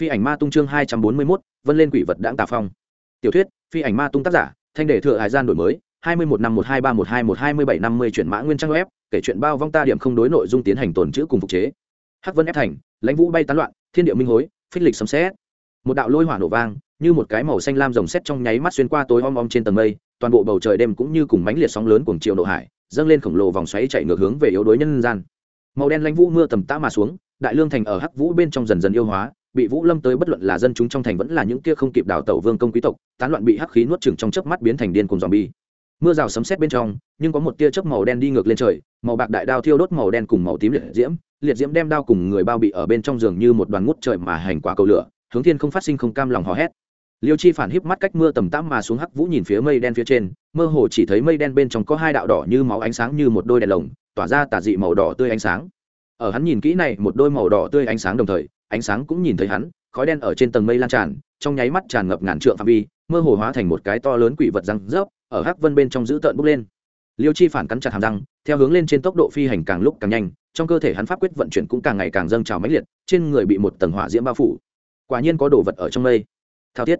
Phi ảnh ma tung chương hai trăm bốn mươi mốt, vân lên quỷ vật đáng tà phong. Tiểu thuyết, phi ảnh ma tung tác giả, thanh đề thừa hải gian đổi mới, hai mươi một năm một hai ba một hai một hai mươi bảy năm mươi chuyển mã nguyên trang web, kể chuyện bao vong ta điểm không đối nội dung tiến hành tồn chữ cùng phục chế. Hắc vân ép thành, lãnh vũ bay tán loạn, thiên địa minh hối, phích lịch sấm xét một đạo lôi hỏa nổ vang như một cái màu xanh lam rồng xét trong nháy mắt xuyên qua tối om om trên tầng mây, toàn bộ bầu trời đêm cũng như cùng mánh liệt sóng lớn cuồng chiều nộ hải, dâng lên khổng lồ vòng xoáy chạy ngược hướng về yếu đuối nhân gian. Màu đen lãnh vũ mưa tầm tã mà xuống, đại lương thành ở hắc vũ bên trong dần dần yêu hóa, bị vũ lâm tới bất luận là dân chúng trong thành vẫn là những kia không kịp đào tẩu vương công quý tộc, tán loạn bị hắc khí nuốt chừng trong chớp mắt biến thành điên cùng dòm bi mưa rào sấm sét bên trong, nhưng có một tia chớp màu đen đi ngược lên trời, màu bạc đại đao thiêu đốt màu đen cùng màu tím liệt diễm liệt diễm đem đao cùng người bao bị ở bên trong giường như một đoàn ngút trời mà hành quả cầu lửa, hướng thiên không phát sinh không cam lòng hò hét liêu chi phản híp mắt cách mưa tầm tăm mà xuống hắc vũ nhìn phía mây đen phía trên, mơ hồ chỉ thấy mây đen bên trong có hai đạo đỏ như máu ánh sáng như một đôi đèn lồng, tỏa ra tà dị màu đỏ tươi ánh sáng. Ở hắn nhìn kỹ này, một đôi màu đỏ tươi ánh sáng đồng thời, ánh sáng cũng nhìn thấy hắn, khói đen ở trên tầng mây lan tràn, trong nháy mắt tràn ngập ngàn trượng phạm vi, mơ hồ hóa thành một cái to lớn quỷ vật răng rớp, ở hắc vân bên trong giữ tợn bốc lên. Liêu chi phản cắn chặt hàm răng, theo hướng lên trên tốc độ phi hành càng lúc càng nhanh, trong cơ thể hắn pháp quyết vận chuyển cũng càng ngày càng dâng trào mãnh liệt, trên người bị một tầng hỏa diễm bao phủ. Quả nhiên có đồ vật ở trong mây. Thao thiết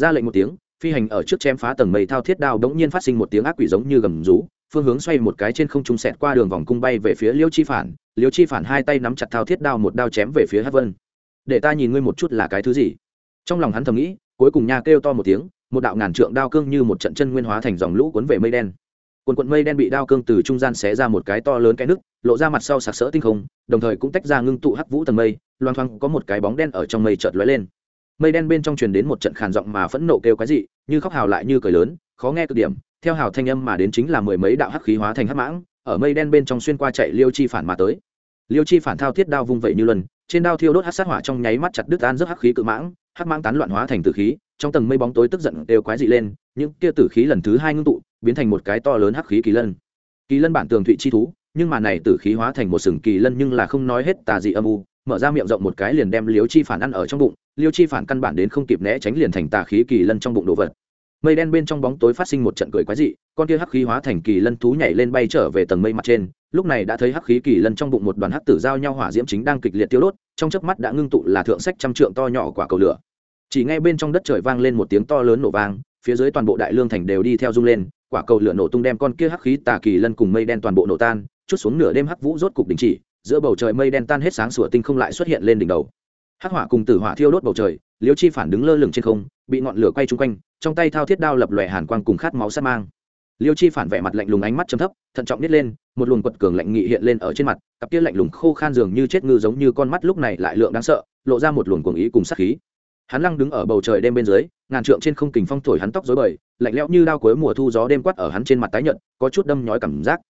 ra lệnh một tiếng, phi hành ở trước chém phá tầng mây thao thiết đao đống nhiên phát sinh một tiếng ác quỷ giống như gầm rú, phương hướng xoay một cái trên không trung sẹt qua đường vòng cung bay về phía liêu chi phản. Liêu chi phản hai tay nắm chặt thao thiết đao một đao chém về phía hát vân. Để ta nhìn ngươi một chút là cái thứ gì? Trong lòng hắn thầm nghĩ, cuối cùng nha kêu to một tiếng, một đạo ngàn trượng đao cương như một trận chân nguyên hóa thành dòng lũ cuốn về mây đen. Quần quận mây đen bị đao cương từ trung gian xé ra một cái to lớn cái nước lộ ra mặt sau sặc sỡ tinh không, đồng thời cũng tách ra ngưng tụ hắc vũ tầng mây, loang thoang có một cái bóng đen ở trong mây chợt lóe lên mây đen bên trong truyền đến một trận khàn giọng mà phẫn nộ kêu cái gì như khóc hào lại như cười lớn, khó nghe cực điểm, theo hào thanh âm mà đến chính là mười mấy đạo hắc khí hóa thành hắc mãng, ở mây đen bên trong xuyên qua chạy liêu chi phản mà tới. Liêu chi phản thao thiết đao vung vậy như luân, trên đao thiêu đốt hắc sát hỏa trong nháy mắt chặt đứt an rất hắc khí cự mãng, hắc mãng tán loạn hóa thành tử khí, trong tầng mây bóng tối tức giận đều quái dị lên, những kia tử khí lần thứ hai ngưng tụ, biến thành một cái to lớn hắc khí kỳ lân. Kỳ lân bản tường thụy chi thú, nhưng mà này tử khí hóa thành một sừng kỳ lân nhưng là không nói hết tà dị âm u mở ra miệng rộng một cái liền đem liêu chi phản ăn ở trong bụng, liêu chi phản căn bản đến không kịp né tránh liền thành tà khí kỳ lân trong bụng đồ vật. Mây đen bên trong bóng tối phát sinh một trận cười quái dị, con kia hắc khí hóa thành kỳ lân thú nhảy lên bay trở về tầng mây mặt trên, lúc này đã thấy hắc khí kỳ lân trong bụng một đoàn hắc tử giao nhau hỏa diễm chính đang kịch liệt tiêu đốt, trong chớp mắt đã ngưng tụ là thượng sách trăm trượng to nhỏ quả cầu lửa. Chỉ ngay bên trong đất trời vang lên một tiếng to lớn nổ vang, phía dưới toàn bộ đại lương thành đều đi theo rung lên, quả cầu lửa nổ tung đem con kia hắc khí tà kỳ lân cùng mây đen toàn bộ nổ tan, chút xuống nửa đêm hắc vũ rốt cục đình chỉ giữa bầu trời mây đen tan hết sáng sủa tinh không lại xuất hiện lên đỉnh đầu. Hắc hỏa cùng tử hỏa thiêu đốt bầu trời, liêu chi phản đứng lơ lửng trên không, bị ngọn lửa quay chung quanh, trong tay thao thiết đao lập lòe hàn quang cùng khát máu sát mang. Liêu chi phản vẻ mặt lạnh lùng ánh mắt chấm thấp, thận trọng nít lên, một luồng quật cường lạnh nghị hiện lên ở trên mặt, cặp kia lạnh lùng khô khan dường như chết ngư giống như con mắt lúc này lại lượng đáng sợ, lộ ra một luồng cuồng ý cùng sát khí. Hắn lăng đứng ở bầu trời đêm bên dưới, ngàn trượng trên không kình phong thổi hắn tóc rối bời, lạnh lẽo như đao cuối mùa thu gió đêm quát ở hắn trên mặt tái nhợt, có chút đâm nhói cảm giác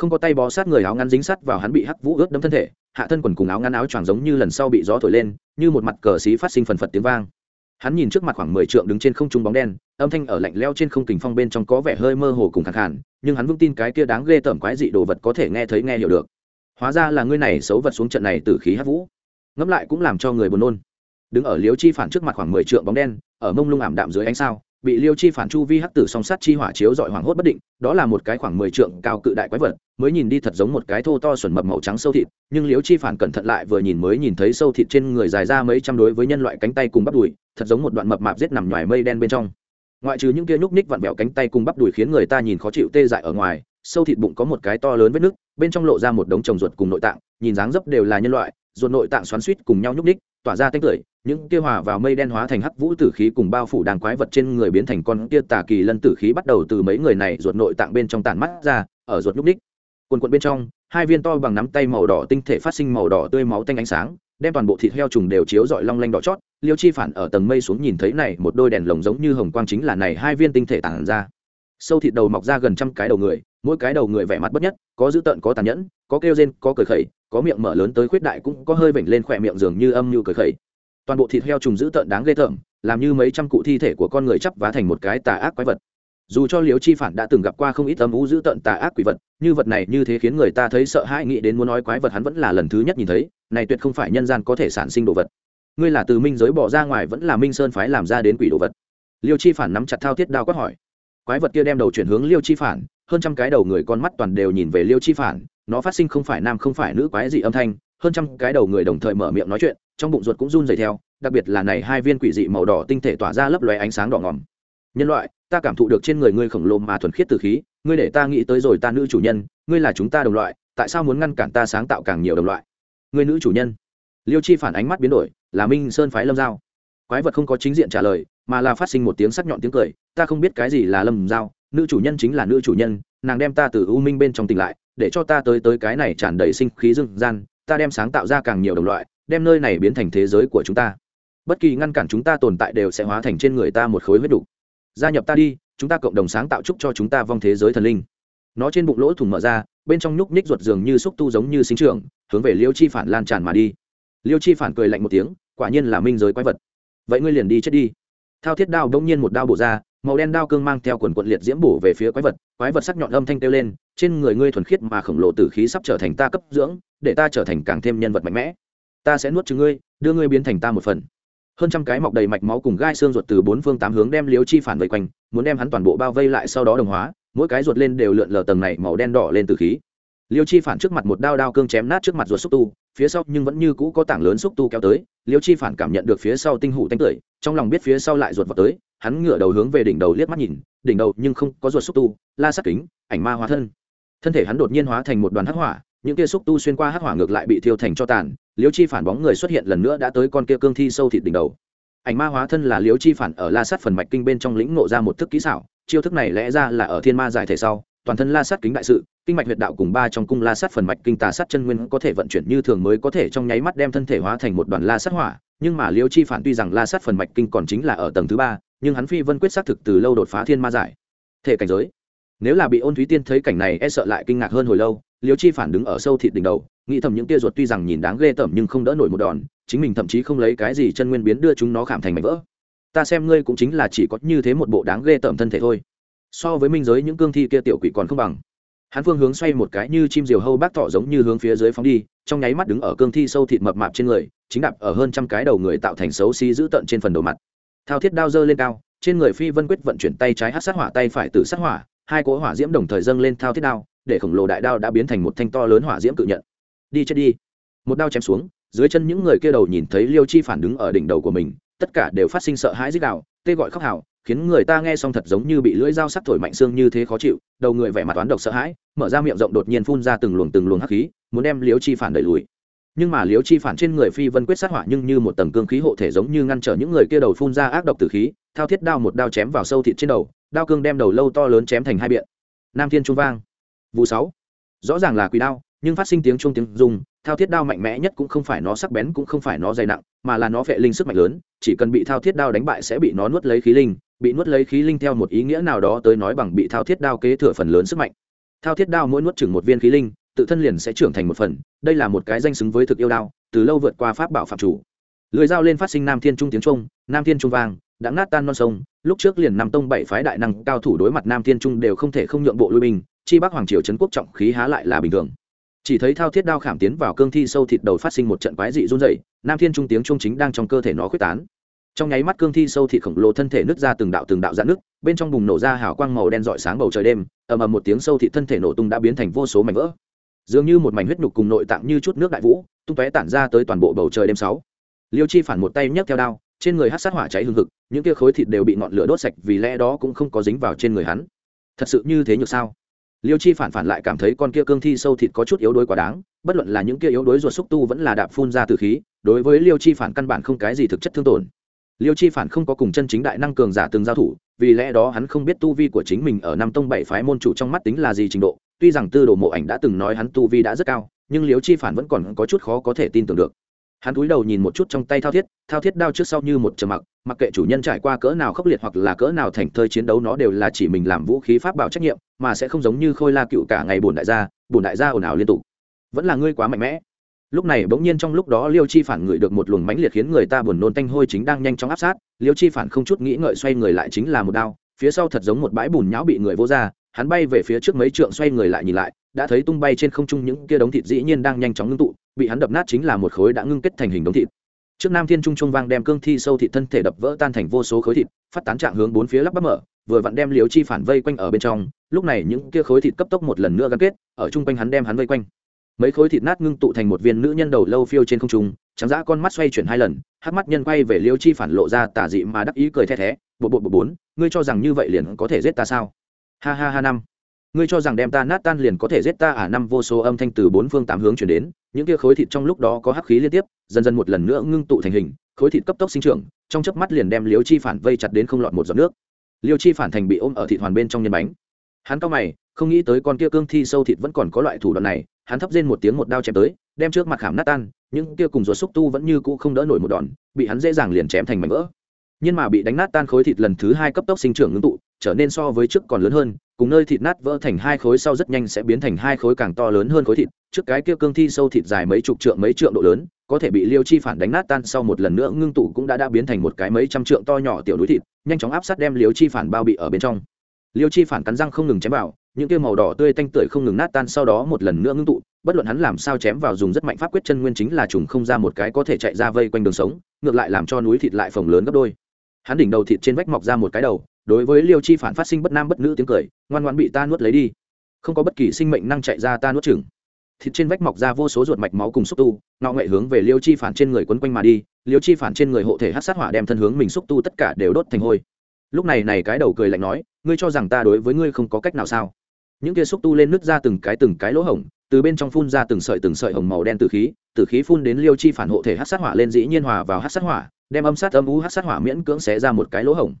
không có tay bó sát người áo ngắn dính sắt vào hắn bị hắc vũ ướt đẫm thân thể, hạ thân quần cùng áo ngắn áo choàng giống như lần sau bị gió thổi lên, như một mặt cờ xí phát sinh phần phật tiếng vang. Hắn nhìn trước mặt khoảng mười trượng đứng trên không trung bóng đen, âm thanh ở lạnh leo trên không kình phong bên trong có vẻ hơi mơ hồ cùng khẳng khản nhưng hắn vững tin cái kia đáng ghê tởm quái dị đồ vật có thể nghe thấy nghe hiểu được. Hóa ra là ngươi này xấu vật xuống trận này từ khí hắc vũ. Ngẫm lại cũng làm cho người buồn nôn. Đứng ở liếu chi phản trước mặt khoảng mười trượng bóng đen, ở mông lung ảm đạm dưới ánh sao bị liêu chi phản chu vi hắc tử song sát chi hỏa chiếu dọi hoảng hốt bất định, đó là một cái khoảng mười trượng cao cự đại quái vật, mới nhìn đi thật giống một cái thô to xuẩn mập màu trắng sâu thịt, nhưng liêu chi phản cẩn thận lại vừa nhìn mới nhìn thấy sâu thịt trên người dài ra mấy trăm đối với nhân loại cánh tay cùng bắp đùi, thật giống một đoạn mập mạp giết nằm ngoài mây đen bên trong. Ngoại trừ những kia nhúc ních vặn vẹo cánh tay cùng bắp đùi khiến người ta nhìn khó chịu tê dại ở ngoài, sâu thịt bụng có một cái to lớn vết nứt, bên trong lộ ra một đống trồng ruột cùng nội tạng, nhìn dáng dấp đều là nhân loại, ruột nội tạng xoắn suýt cùng nhau nhúc ních tỏa ra tinh cười những kia hòa vào mây đen hóa thành hắc vũ tử khí cùng bao phủ đàng quái vật trên người biến thành con kia tà kỳ lân tử khí bắt đầu từ mấy người này ruột nội tạng bên trong tàn mắt ra, ở ruột nhúc ních quần quần bên trong, hai viên to bằng nắm tay màu đỏ tinh thể phát sinh màu đỏ tươi máu tanh ánh sáng, đem toàn bộ thịt heo trùng đều chiếu rọi long lanh đỏ chót. Liêu chi phản ở tầng mây xuống nhìn thấy này, một đôi đèn lồng giống như hồng quang chính là này hai viên tinh thể tản ra. Sâu thịt đầu mọc ra gần trăm cái đầu người, mỗi cái đầu người vẻ mặt bất nhất, có dữ tợn, có tàn nhẫn, có kêu rên, có cười khẩy, có miệng mở lớn tới khuyết đại cũng có hơi vểnh lên khỏe miệng dường như âm như cười khẩy toàn bộ thịt heo trùng dữ tợn đáng ghê tởm, làm như mấy trăm cụ thi thể của con người chắp vá thành một cái tà ác quái vật. Dù cho liêu chi phản đã từng gặp qua không ít âm u dữ tợn tà ác quỷ vật, như vật này như thế khiến người ta thấy sợ hãi, nghĩ đến muốn nói quái vật hắn vẫn là lần thứ nhất nhìn thấy, này tuyệt không phải nhân gian có thể sản sinh đồ vật. Ngươi là từ minh giới bỏ ra ngoài vẫn là minh sơn phái làm ra đến quỷ đồ vật? Liêu chi phản nắm chặt thao thiết đao quát hỏi. Quái vật kia đem đầu chuyển hướng liêu chi phản, hơn trăm cái đầu người con mắt toàn đều nhìn về liêu chi phản, nó phát sinh không phải nam không phải nữ quái gì âm thanh, hơn trăm cái đầu người đồng thời mở miệng nói chuyện trong bụng ruột cũng run dày theo, đặc biệt là này hai viên quỷ dị màu đỏ tinh thể tỏa ra lấp lóe ánh sáng đỏ ngòm. Nhân loại, ta cảm thụ được trên người ngươi khổng lồ mà thuần khiết từ khí, ngươi để ta nghĩ tới rồi ta nữ chủ nhân, ngươi là chúng ta đồng loại, tại sao muốn ngăn cản ta sáng tạo càng nhiều đồng loại? Ngươi nữ chủ nhân. Liêu chi phản ánh mắt biến đổi, là minh sơn phái lâm giao. Quái vật không có chính diện trả lời, mà là phát sinh một tiếng sắc nhọn tiếng cười, ta không biết cái gì là lâm giao, nữ chủ nhân chính là nữ chủ nhân, nàng đem ta từ u minh bên trong tỉnh lại, để cho ta tới tới cái này tràn đầy sinh khí dương gian, ta đem sáng tạo ra càng nhiều đồng loại đem nơi này biến thành thế giới của chúng ta. Bất kỳ ngăn cản chúng ta tồn tại đều sẽ hóa thành trên người ta một khối huyết đủ gia nhập ta đi, chúng ta cộng đồng sáng tạo chúc cho chúng ta vong thế giới thần linh. Nó trên bụng lỗ thủng mở ra, bên trong nhúc nhích ruột dường như xúc tu giống như sinh trưởng, hướng về liêu chi phản lan tràn mà đi. Liêu chi phản cười lạnh một tiếng, quả nhiên là minh giới quái vật. Vậy ngươi liền đi chết đi. Thao thiết đao đông nhiên một đao bổ ra, màu đen đao cương mang theo quần quận liệt diễm bổ về phía quái vật quái vật sắc nhọn âm thanh kêu lên, trên người ngươi thuần khiết mà khổng lồ tử khí sắp trở thành ta cấp dưỡng, để ta trở thành càng thêm nhân vật mạnh mẽ ta sẽ nuốt chừng ngươi, đưa ngươi biến thành ta một phần. Hơn trăm cái mọc đầy mạch máu cùng gai xương ruột từ bốn phương tám hướng đem liếu chi phản vây quanh, muốn đem hắn toàn bộ bao vây lại sau đó đồng hóa, mỗi cái ruột lên đều lượn lờ tầng này màu đen đỏ lên từ khí. Liêu chi phản trước mặt một đao đao cương chém nát trước mặt ruột xúc tu, phía sau nhưng vẫn như cũ có tảng lớn xúc tu kéo tới, liêu chi phản cảm nhận được phía sau tinh hủ tanh tưởi, trong lòng biết phía sau lại ruột vào tới, hắn ngửa đầu hướng về đỉnh đầu liếc mắt nhìn, đỉnh đầu nhưng không có ruột xúc tu, la sắt kính, ảnh ma hóa thân. Thân thể hắn đột nhiên hóa thành một đoàn hắc hỏa những kia xúc tu xuyên qua hắc hỏa ngược lại bị thiêu thành cho tàn liêu chi phản bóng người xuất hiện lần nữa đã tới con kia cương thi sâu thịt đỉnh đầu. Ảnh ma hóa thân là liêu chi phản ở la sát phần mạch kinh bên trong lĩnh ngộ ra một thức kỹ xảo, chiêu thức này lẽ ra là ở thiên ma giải thể sau, toàn thân la sát kính đại sự, kinh mạch huyệt đạo cùng ba trong cung la sát phần mạch kinh tà sát chân nguyên có thể vận chuyển như thường mới có thể trong nháy mắt đem thân thể hóa thành một đoàn la sát hỏa, nhưng mà liêu chi phản tuy rằng la sát phần mạch kinh còn chính là ở tầng thứ ba, nhưng hắn phi vân quyết xác thực từ lâu đột phá thiên ma giải. Thể cảnh giới nếu là bị ôn thúy tiên thấy cảnh này e sợ lại kinh ngạc hơn hồi lâu, liêu chi phản đứng ở sâu thịt đỉnh đầu, nghĩ thầm những tia ruột tuy rằng nhìn đáng ghê tởm nhưng không đỡ nổi một đòn, chính mình thậm chí không lấy cái gì chân nguyên biến đưa chúng nó khảm thành mảnh vỡ. Ta xem ngươi cũng chính là chỉ có như thế một bộ đáng ghê tởm thân thể thôi. So với minh giới những cương thi kia tiểu quỷ còn không bằng. Hắn phương hướng xoay một cái như chim diều hâu bác thọ giống như hướng phía dưới phóng đi, trong nháy mắt đứng ở cương thi sâu thịt mập mạp trên người, chính đạp ở hơn trăm cái đầu người tạo thành xấu xí giữ tận trên phần đầu mặt. Thao thiết đao dơ lên cao, trên người phi vân quyết vận chuyển tay trái hát sát hỏa, tay phải tự sát hỏa hai cỗ hỏa diễm đồng thời dâng lên thao thiết đao, để khổng lồ đại đao đã biến thành một thanh to lớn hỏa diễm cự nhận. Đi chết đi. Một đao chém xuống, dưới chân những người kia đầu nhìn thấy liêu chi phản đứng ở đỉnh đầu của mình, tất cả đều phát sinh sợ hãi dích đạo tê gọi khóc hào, khiến người ta nghe xong thật giống như bị lưỡi dao sắc thổi mạnh xương như thế khó chịu, đầu người vẻ mặt toán độc sợ hãi, mở ra miệng rộng đột nhiên phun ra từng luồng từng luồng hắc khí, muốn đem liếu chi phản đẩy lùi. Nhưng mà liếu chi phản trên người phi vân quyết sát hỏa nhưng như một tầng cương khí hộ thể giống như ngăn trở những người kia đầu phun ra ác độc từ khí thao thiết đao một đao chém vào sâu thịt trên đầu, đao cương đem đầu lâu to lớn chém thành hai biện. Nam thiên trung vang. Vụ sáu. Rõ ràng là quỷ đao, nhưng phát sinh tiếng Chung tiếng dùng thao thiết đao mạnh mẽ nhất cũng không phải nó sắc bén cũng không phải nó dày nặng, mà là nó vệ linh sức mạnh lớn, chỉ cần bị thao thiết đao đánh bại sẽ bị nó nuốt lấy khí linh, bị nuốt lấy khí linh theo một ý nghĩa nào đó tới nói bằng bị thao thiết đao kế thừa phần lớn sức mạnh. Thao thiết đao mỗi nuốt chừng một viên khí linh, tự thân liền sẽ trưởng thành một phần, đây là một cái danh xứng với thực yêu đao, từ lâu vượt qua pháp bảo phạm chủ. Lưới dao lên phát sinh nam thiên trung tiếng trung nam thiên trung vang đã nát tan non sông, lúc trước liền nằm tông bảy phái đại năng cao thủ đối mặt nam thiên trung đều không thể không nhượng bộ lui binh, chi bắc hoàng triều trấn quốc trọng khí há lại là bình thường. Chỉ thấy thao thiết đao khảm tiến vào cương thi sâu thịt đầu phát sinh một trận quái dị run dày nam thiên trung tiếng trung chính đang trong cơ thể nó quyết tán. Trong nháy mắt cương thi sâu thịt khổng lồ thân thể nứt ra từng đạo từng đạo dạn nước bên trong bùng nổ ra hào quang màu đen rọi sáng bầu trời đêm, ầm ầm một tiếng sâu thịt thân thể nổ tung đã biến thành vô số mảnh vỡ. Dường như một mảnh huyết nhục cùng nội tạng như chút nước đại vũ, tung tóe tản ra tới toàn bộ bầu trời đêm sáu. Liêu chi phản một tay nhấc theo đao, trên người hát sát hỏa cháy hương hực những kia khối thịt đều bị ngọn lửa đốt sạch vì lẽ đó cũng không có dính vào trên người hắn. Thật sự như thế nhược sao? Liêu chi phản phản lại cảm thấy con kia cương thi sâu thịt có chút yếu đuối quá đáng, bất luận là những kia yếu đuối ruột xúc tu vẫn là đạp phun ra từ khí, đối với liêu chi phản căn bản không cái gì thực chất thương tổn. Liêu chi phản không có cùng chân chính đại năng cường giả từng giao thủ, vì lẽ đó hắn không biết tu vi của chính mình ở năm tông bảy phái môn chủ trong mắt tính là gì trình độ, tuy rằng tư đồ mộ ảnh đã từng nói hắn tu vi đã rất cao, nhưng liêu chi phản vẫn còn có chút khó có thể tin tưởng được hắn cúi đầu nhìn một chút trong tay thao thiết thao thiết đao trước sau như một trầm mặc mặc kệ chủ nhân trải qua cỡ nào khốc liệt hoặc là cỡ nào thành thơi chiến đấu nó đều là chỉ mình làm vũ khí pháp bảo trách nhiệm, mà sẽ không giống như khôi la cựu cả ngày bổn đại gia, bổn đại gia ồn ào liên tục. Vẫn là ngươi quá mạnh mẽ. Lúc này bỗng nhiên trong lúc đó liêu chi phản ngửi được một luồng mãnh liệt khiến người ta buồn nôn tanh hôi chính đang nhanh chóng áp sát, liêu chi phản không chút nghĩ ngợi xoay người lại chính là một đao, phía sau thật giống một bãi bùn nhão bị người vô ra hắn bay về phía trước mấy trượng xoay người lại nhìn lại đã thấy tung bay trên không trung những kia đống thịt dĩ nhiên đang nhanh chóng ngưng tụ, bị hắn đập nát chính là một khối đã ngưng kết thành hình đống thịt. Trước nam thiên trung trung vang đem cương thi sâu thịt thân thể đập vỡ tan thành vô số khối thịt, phát tán trạng hướng bốn phía lắp bắp mở, vừa vặn đem liều chi phản vây quanh ở bên trong. Lúc này những kia khối thịt cấp tốc một lần nữa gắn kết, ở chung quanh hắn đem hắn vây quanh. Mấy khối thịt nát ngưng tụ thành một viên nữ nhân đầu lâu phiêu trên không trung, trắng dã con mắt xoay chuyển hai lần, hắc mắt nhân quay về liêu chi phản lộ ra tả dị mà đắc ý cười the thé, bộ bộ bộ bốn, ngươi cho rằng như vậy liền có thể giết ta sao? Ha ha ha năm ngươi cho rằng đem ta nát tan liền có thể giết ta à? Năm vô số âm thanh từ bốn phương tám hướng chuyển đến, những kia khối thịt trong lúc đó có hắc khí liên tiếp, dần dần một lần nữa ngưng tụ thành hình, khối thịt cấp tốc sinh trưởng, trong chớp mắt liền đem liêu chi phản vây chặt đến không lọt một giọt nước. Liêu chi phản thành bị ôm ở thịt hoàn bên trong nhân bánh. Hắn cao mày, không nghĩ tới con kia cương thi sâu thịt vẫn còn có loại thủ đoạn này, hắn thấp rên một tiếng một đao chém tới, đem trước mặt khảm nát tan những kia cùng ruột xúc tu vẫn như cũ không đỡ nổi một đòn, bị hắn dễ dàng liền chém thành mảnh vỡ. Nhưng mà bị đánh nát tan khối thịt lần thứ hai cấp tốc sinh trưởng ngưng tụ trở nên so với trước còn lớn hơn, cùng nơi thịt nát vỡ thành hai khối sau rất nhanh sẽ biến thành hai khối càng to lớn hơn khối thịt. Trước cái kia cương thi sâu thịt dài mấy chục trượng mấy trượng độ lớn, có thể bị liêu chi phản đánh nát tan sau một lần nữa ngưng tụ cũng đã đã biến thành một cái mấy trăm trượng to nhỏ tiểu núi thịt, nhanh chóng áp sát đem liêu chi phản bao bị ở bên trong. Liêu chi phản cắn răng không ngừng chém vào, những kia màu đỏ tươi tanh tưởi không ngừng nát tan sau đó một lần nữa ngưng tụ, bất luận hắn làm sao chém vào dùng rất mạnh pháp quyết chân nguyên chính là trùng không ra một cái có thể chạy ra vây quanh đường sống, ngược lại làm cho núi thịt lại phồng lớn gấp đôi. Hắn đỉnh đầu thịt trên vách mọc ra một cái đầu đối với liêu chi phản phát sinh bất nam bất nữ tiếng cười, ngoan ngoan bị ta nuốt lấy đi. Không có bất kỳ sinh mệnh năng chạy ra ta nuốt chừng thịt trên vách mọc ra vô số ruột mạch máu cùng xúc tu, ngọ nghệ hướng về liêu chi phản trên người quấn quanh mà đi, liêu chi phản trên người hộ thể hát sát hỏa đem thân hướng mình xúc tu tất cả đều đốt thành hôi. Lúc này này cái đầu cười lạnh nói, ngươi cho rằng ta đối với ngươi không có cách nào sao? Những kia xúc tu lên nứt ra từng cái từng cái lỗ hổng, từ bên trong phun ra từng sợi từng sợi hồng màu đen từ khí từ khí phun đến liêu chi phản hộ thể hát sát hỏa lên dĩ nhiên hòa vào hát sát hỏa, đem âm sát âm u hát sát hỏa miễn cưỡng xé ra một cái lỗ hổng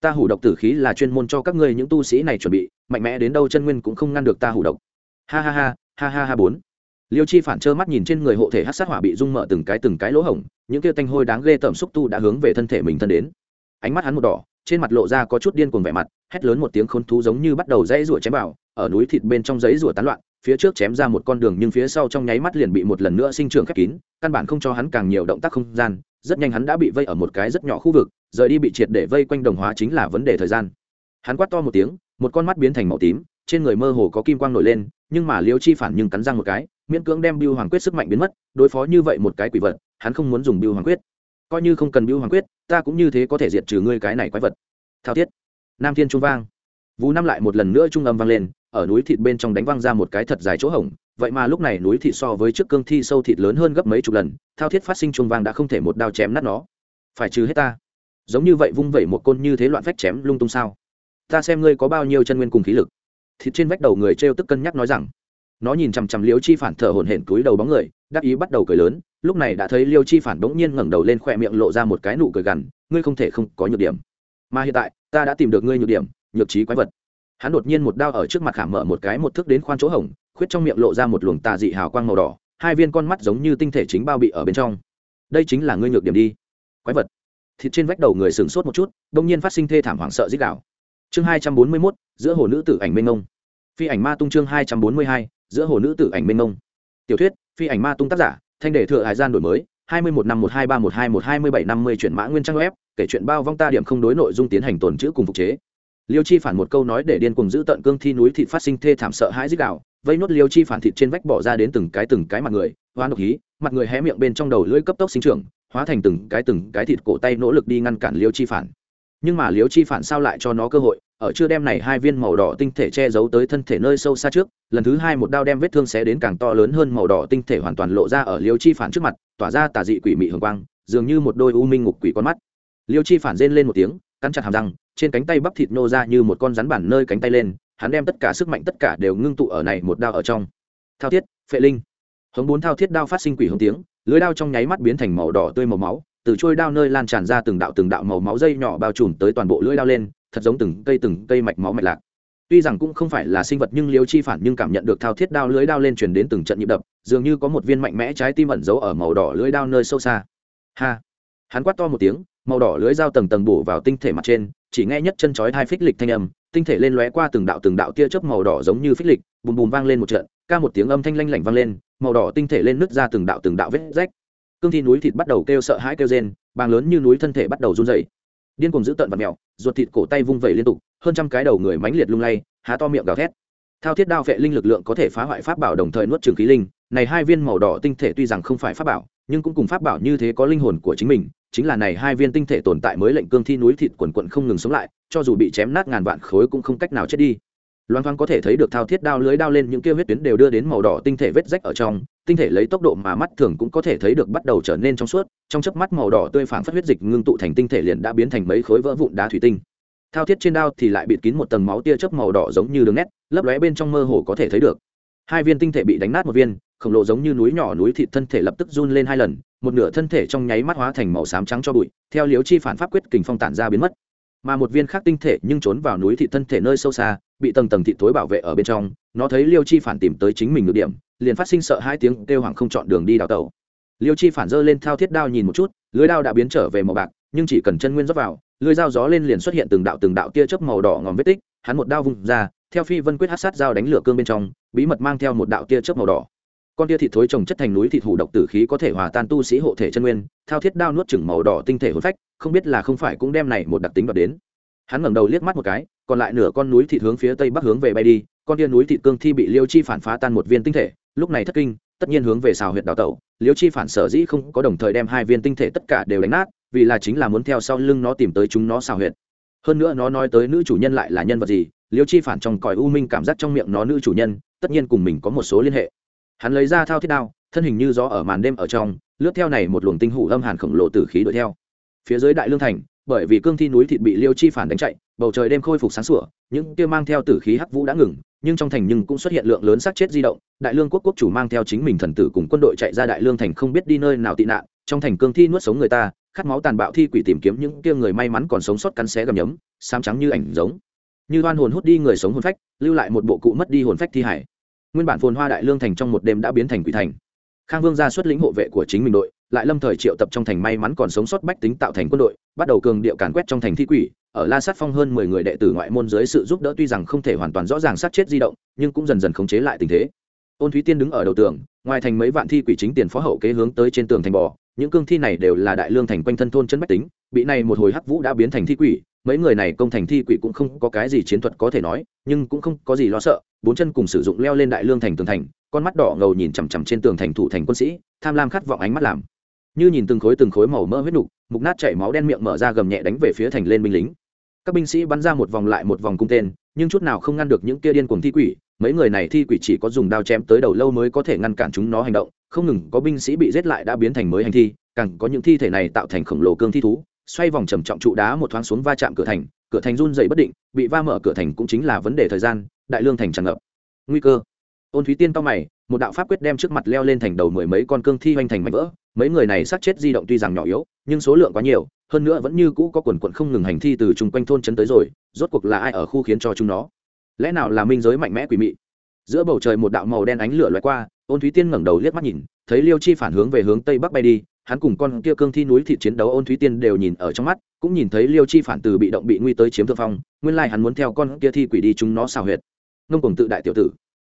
ta hủ độc tử khí là chuyên môn cho các ngươi những tu sĩ này chuẩn bị, mạnh mẽ đến đâu chân nguyên cũng không ngăn được ta hủ độc. Ha ha ha ha ha ha bốn. Liêu chi phản trơ mắt nhìn trên người hộ thể hát sát hỏa bị rung mở từng cái từng cái lỗ hổng, những kia tanh hôi đáng ghê tởm xúc tu đã hướng về thân thể mình thân đến. Ánh mắt hắn một đỏ, trên mặt lộ ra có chút điên cuồng vẻ mặt, hét lớn một tiếng khốn thú giống như bắt đầu dãy rủa chém vào, ở núi thịt bên trong giấy rủa tán loạn, phía trước chém ra một con đường nhưng phía sau trong nháy mắt liền bị một lần nữa sinh trưởng khép kín, căn bản không cho hắn càng nhiều động tác không gian, rất nhanh hắn đã bị vây ở một cái rất nhỏ khu vực rời đi bị triệt để vây quanh đồng hóa chính là vấn đề thời gian. Hắn quát to một tiếng, một con mắt biến thành màu tím, trên người mơ hồ có kim quang nổi lên, nhưng mà liêu chi phản nhưng cắn răng một cái, miễn cưỡng đem biêu hoàng quyết sức mạnh biến mất, đối phó như vậy một cái quỷ vật, hắn không muốn dùng biêu hoàng quyết. Coi như không cần biêu hoàng quyết, ta cũng như thế có thể diệt trừ ngươi cái này quái vật. Thao thiết. Nam thiên trung vang. Vũ năm lại một lần nữa trung âm vang lên, ở núi thịt bên trong đánh văng ra một cái thật dài chỗ hổng, vậy mà lúc này núi thịt so với trước cương thi sâu thịt lớn hơn gấp mấy chục lần, thao thiết phát sinh trung vang đã không thể một đao chém nát nó. Phải trừ hết ta giống như vậy vung vẩy một côn như thế loạn phách chém lung tung sao? Ta xem ngươi có bao nhiêu chân nguyên cùng khí lực. Thịt trên vách đầu người trêu tức cân nhắc nói rằng, nó nhìn chằm chằm liêu chi phản thở hổn hển túi đầu bóng người, đắc ý bắt đầu cười lớn, lúc này đã thấy liêu chi phản bỗng nhiên ngẩng đầu lên khỏe miệng lộ ra một cái nụ cười gằn, ngươi không thể không có nhược điểm. Mà hiện tại, ta đã tìm được ngươi nhược điểm, nhược trí quái vật. Hắn đột nhiên một đao ở trước mặt khảm mở một cái một thước đến khoan chỗ hổng, khuyết trong miệng lộ ra một luồng tà dị hào quang màu đỏ, hai viên con mắt giống như tinh thể chính bao bị ở bên trong. Đây chính là ngươi nhược điểm đi, quái vật thịt trên vách đầu người sừng sốt một chút, đông nhiên phát sinh thê thảm hoảng sợ dích đạo chương hai trăm bốn mươi mốt, giữa hồ nữ tử ảnh mênh mông. Phi ảnh ma tung chương hai trăm bốn mươi hai, giữa hồ nữ tử ảnh mênh mông. Tiểu thuyết, phi ảnh ma tung tác giả, thanh đề thừa hải gian đổi mới, hai mươi một năm một hai ba một hai một hai mươi bảy năm mươi chuyển mã nguyên trang web, kể chuyện bao vong ta điểm không đối nội dung tiến hành tồn chữ cùng phục chế. Liêu chi phản một câu nói để điên cùng giữ tận cương thi núi thịt phát sinh thê thảm sợ hãi dích đạo vây nốt liêu chi phản thịt trên vách bỏ ra đến từng cái từng cái mặt người hoa độc hí, mặt người hé miệng bên trong đầu lưỡi cấp tốc sinh trưởng hóa thành từng cái từng cái thịt cổ tay nỗ lực đi ngăn cản liêu chi phản. Nhưng mà liêu chi phản sao lại cho nó cơ hội? Ở chưa đem này hai viên màu đỏ tinh thể che giấu tới thân thể nơi sâu xa trước, lần thứ hai một đao đem vết thương xé đến càng to lớn hơn màu đỏ tinh thể hoàn toàn lộ ra ở liêu chi phản trước mặt, tỏa ra tà dị quỷ mị hường quang, dường như một đôi u minh ngục quỷ con mắt. Liêu chi phản rên lên một tiếng, cắn chặt hàm răng, trên cánh tay bắp thịt nô ra như một con rắn bản nơi cánh tay lên, hắn đem tất cả sức mạnh tất cả đều ngưng tụ ở này một đao ở trong. Thao thiết, phệ linh. Hống bốn thao thiết đao phát sinh quỷ hồng tiếng lưới đao trong nháy mắt biến thành màu đỏ tươi màu máu, từ trôi đao nơi lan tràn ra từng đạo từng đạo màu máu dây nhỏ bao trùm tới toàn bộ lưỡi đao lên, thật giống từng cây từng cây mạch máu mạch lạc. Tuy rằng cũng không phải là sinh vật nhưng liêu chi phản nhưng cảm nhận được thao thiết đao lưới đao lên truyền đến từng trận nhịp đập, dường như có một viên mạnh mẽ trái tim ẩn giấu ở màu đỏ lưới đao nơi sâu xa. Ha! Hắn quát to một tiếng, màu đỏ lưới dao tầng tầng bổ vào tinh thể mặt trên, chỉ nghe nhất chân chói hai phích lịch thanh âm, tinh thể lên lóe qua từng đạo từng đạo tia chớp màu đỏ giống như phích lịch, bùm bùm vang lên một trận, ca một tiếng âm thanh lanh lảnh vang lên màu đỏ tinh thể lên nứt ra từng đạo từng đạo vết rách. Cương thi núi thịt bắt đầu kêu sợ hãi kêu rên, bàng lớn như núi thân thể bắt đầu run rẩy. Điên cùng giữ tận và mẹo ruột thịt cổ tay vung vẩy liên tục, hơn trăm cái đầu người mánh liệt lung lay, há to miệng gào thét. Thao thiết đao vệ linh lực lượng có thể phá hoại pháp bảo đồng thời nuốt trường khí linh. Này hai viên màu đỏ tinh thể tuy rằng không phải pháp bảo, nhưng cũng cùng pháp bảo như thế có linh hồn của chính mình, chính là này hai viên tinh thể tồn tại mới lệnh cương thi núi thịt quần quận không ngừng sống lại, cho dù bị chém nát ngàn vạn khối cũng không cách nào chết đi loan thoáng có thể thấy được thao thiết đao lưới đao lên những kia huyết tuyến đều đưa đến màu đỏ tinh thể vết rách ở trong, tinh thể lấy tốc độ mà mắt thường cũng có thể thấy được bắt đầu trở nên trong suốt, trong chớp mắt màu đỏ tươi phảng phất huyết dịch ngưng tụ thành tinh thể liền đã biến thành mấy khối vỡ vụn đá thủy tinh. Thao thiết trên đao thì lại bịt kín một tầng máu tia chớp màu đỏ giống như đường nét, lấp lóe bên trong mơ hồ có thể thấy được. Hai viên tinh thể bị đánh nát một viên, khổng lồ giống như núi nhỏ núi thịt thân thể lập tức run lên hai lần, một nửa thân thể trong nháy mắt hóa thành màu xám trắng cho bụi, theo liếu chi phản pháp quyết kình phong tản ra biến mất mà một viên khác tinh thể nhưng trốn vào núi thị thân thể nơi sâu xa, bị tầng tầng thị tối bảo vệ ở bên trong, nó thấy liêu chi phản tìm tới chính mình ngược điểm, liền phát sinh sợ hai tiếng kêu hoàng không chọn đường đi đào tẩu. Liêu chi phản giơ lên thao thiết đao nhìn một chút, lưới đao đã biến trở về màu bạc, nhưng chỉ cần chân nguyên dốc vào, lưới dao gió lên liền xuất hiện từng đạo từng đạo tia chớp màu đỏ ngòm vết tích, hắn một đao vung ra, theo phi vân quyết hát sát dao đánh lửa cương bên trong, bí mật mang theo một đạo tia chớp màu đỏ con tia thịt thối trồng chất thành núi thịt hủ độc tử khí có thể hòa tan tu sĩ hộ thể chân nguyên, thao thiết đao nuốt chừng màu đỏ tinh thể hồn phách, không biết là không phải cũng đem này một đặc tính đoạt đến. Hắn ngẩng đầu liếc mắt một cái, còn lại nửa con núi thịt hướng phía tây bắc hướng về bay đi, con tia núi thịt cương thi bị liêu chi phản phá tan một viên tinh thể, lúc này thất kinh, tất nhiên hướng về xào huyệt đào tẩu. Liêu chi phản sở dĩ không có đồng thời đem hai viên tinh thể tất cả đều đánh nát, vì là chính là muốn theo sau lưng nó tìm tới chúng nó xào huyệt. Hơn nữa nó nói tới nữ chủ nhân lại là nhân vật gì, liêu chi phản trong còi u minh cảm giác trong miệng nó nữ chủ nhân, tất nhiên cùng mình có một số liên hệ hắn lấy ra thao thiết đao, thân hình như gió ở màn đêm ở trong, lướt theo này một luồng tinh hủ âm hàn khổng lồ tử khí đuổi theo. Phía dưới đại lương thành, bởi vì cương thi núi thịt bị liêu chi phản đánh chạy, bầu trời đêm khôi phục sáng sủa, những kia mang theo tử khí hắc vũ đã ngừng, nhưng trong thành nhưng cũng xuất hiện lượng lớn xác chết di động, đại lương quốc quốc chủ mang theo chính mình thần tử cùng quân đội chạy ra đại lương thành không biết đi nơi nào tị nạn, trong thành cương thi nuốt sống người ta, khát máu tàn bạo thi quỷ tìm kiếm những kia người may mắn còn sống sót cắn xé gầm nhấm, xám trắng như ảnh giống. Như oan hồn hút đi người sống hồn phách, lưu lại một bộ cụ mất đi hồn phách thi hải nguyên bản phồn hoa đại lương thành trong một đêm đã biến thành quỷ thành. Khang vương ra xuất lĩnh hộ vệ của chính mình đội, lại lâm thời triệu tập trong thành may mắn còn sống sót bách tính tạo thành quân đội, bắt đầu cường điệu càn quét trong thành thi quỷ. Ở la sát phong hơn mười người đệ tử ngoại môn dưới sự giúp đỡ tuy rằng không thể hoàn toàn rõ ràng sát chết di động, nhưng cũng dần dần khống chế lại tình thế. Ôn thúy tiên đứng ở đầu tường, ngoài thành mấy vạn thi quỷ chính tiền phó hậu kế hướng tới trên tường thành bò, những cương thi này đều là đại lương thành quanh thân thôn chân bách tính, bị này một hồi hắc vũ đã biến thành thi quỷ mấy người này công thành thi quỷ cũng không có cái gì chiến thuật có thể nói, nhưng cũng không có gì lo sợ, bốn chân cùng sử dụng leo lên đại lương thành tường thành, con mắt đỏ ngầu nhìn chằm chằm trên tường thành thủ thành quân sĩ, tham lam khát vọng ánh mắt làm. Như nhìn từng khối từng khối màu mỡ huyết nục, mục nát chảy máu đen miệng mở ra gầm nhẹ đánh về phía thành lên binh lính. Các binh sĩ bắn ra một vòng lại một vòng cung tên, nhưng chút nào không ngăn được những kia điên cuồng thi quỷ, mấy người này thi quỷ chỉ có dùng đao chém tới đầu lâu mới có thể ngăn cản chúng nó hành động, không ngừng có binh sĩ bị giết lại đã biến thành mới hành thi, càng có những thi thể này tạo thành khổng lồ cương thi thú xoay vòng trầm trọng trụ đá một thoáng xuống va chạm cửa thành cửa thành run dày bất định, bị va mở cửa thành cũng chính là vấn đề thời gian, đại lương thành tràn ngập. Nguy cơ. Ôn thúy tiên to mày, một đạo pháp quyết đem trước mặt leo lên thành đầu mười mấy con cương thi hoành thành mảnh vỡ, mấy người này sát chết di động tuy rằng nhỏ yếu, nhưng số lượng quá nhiều, hơn nữa vẫn như cũ có quần quận không ngừng hành thi từ chung quanh thôn chấn tới rồi, rốt cuộc là ai ở khu khiến cho chúng nó? Lẽ nào là minh giới mạnh mẽ quỷ mị? Giữa bầu trời một đạo màu đen ánh lửa loại qua, ôn thúy tiên ngẩng đầu liếc mắt nhìn, thấy liêu chi phản hướng về hướng tây bắc bay đi hắn cùng con kia cương thi núi thị chiến đấu ôn thúy tiên đều nhìn ở trong mắt, cũng nhìn thấy liêu chi phản từ bị động bị nguy tới chiếm thượng phong, nguyên lai hắn muốn theo con kia thi quỷ đi chúng nó xào huyệt. Ngông cùng tự đại tiểu tử.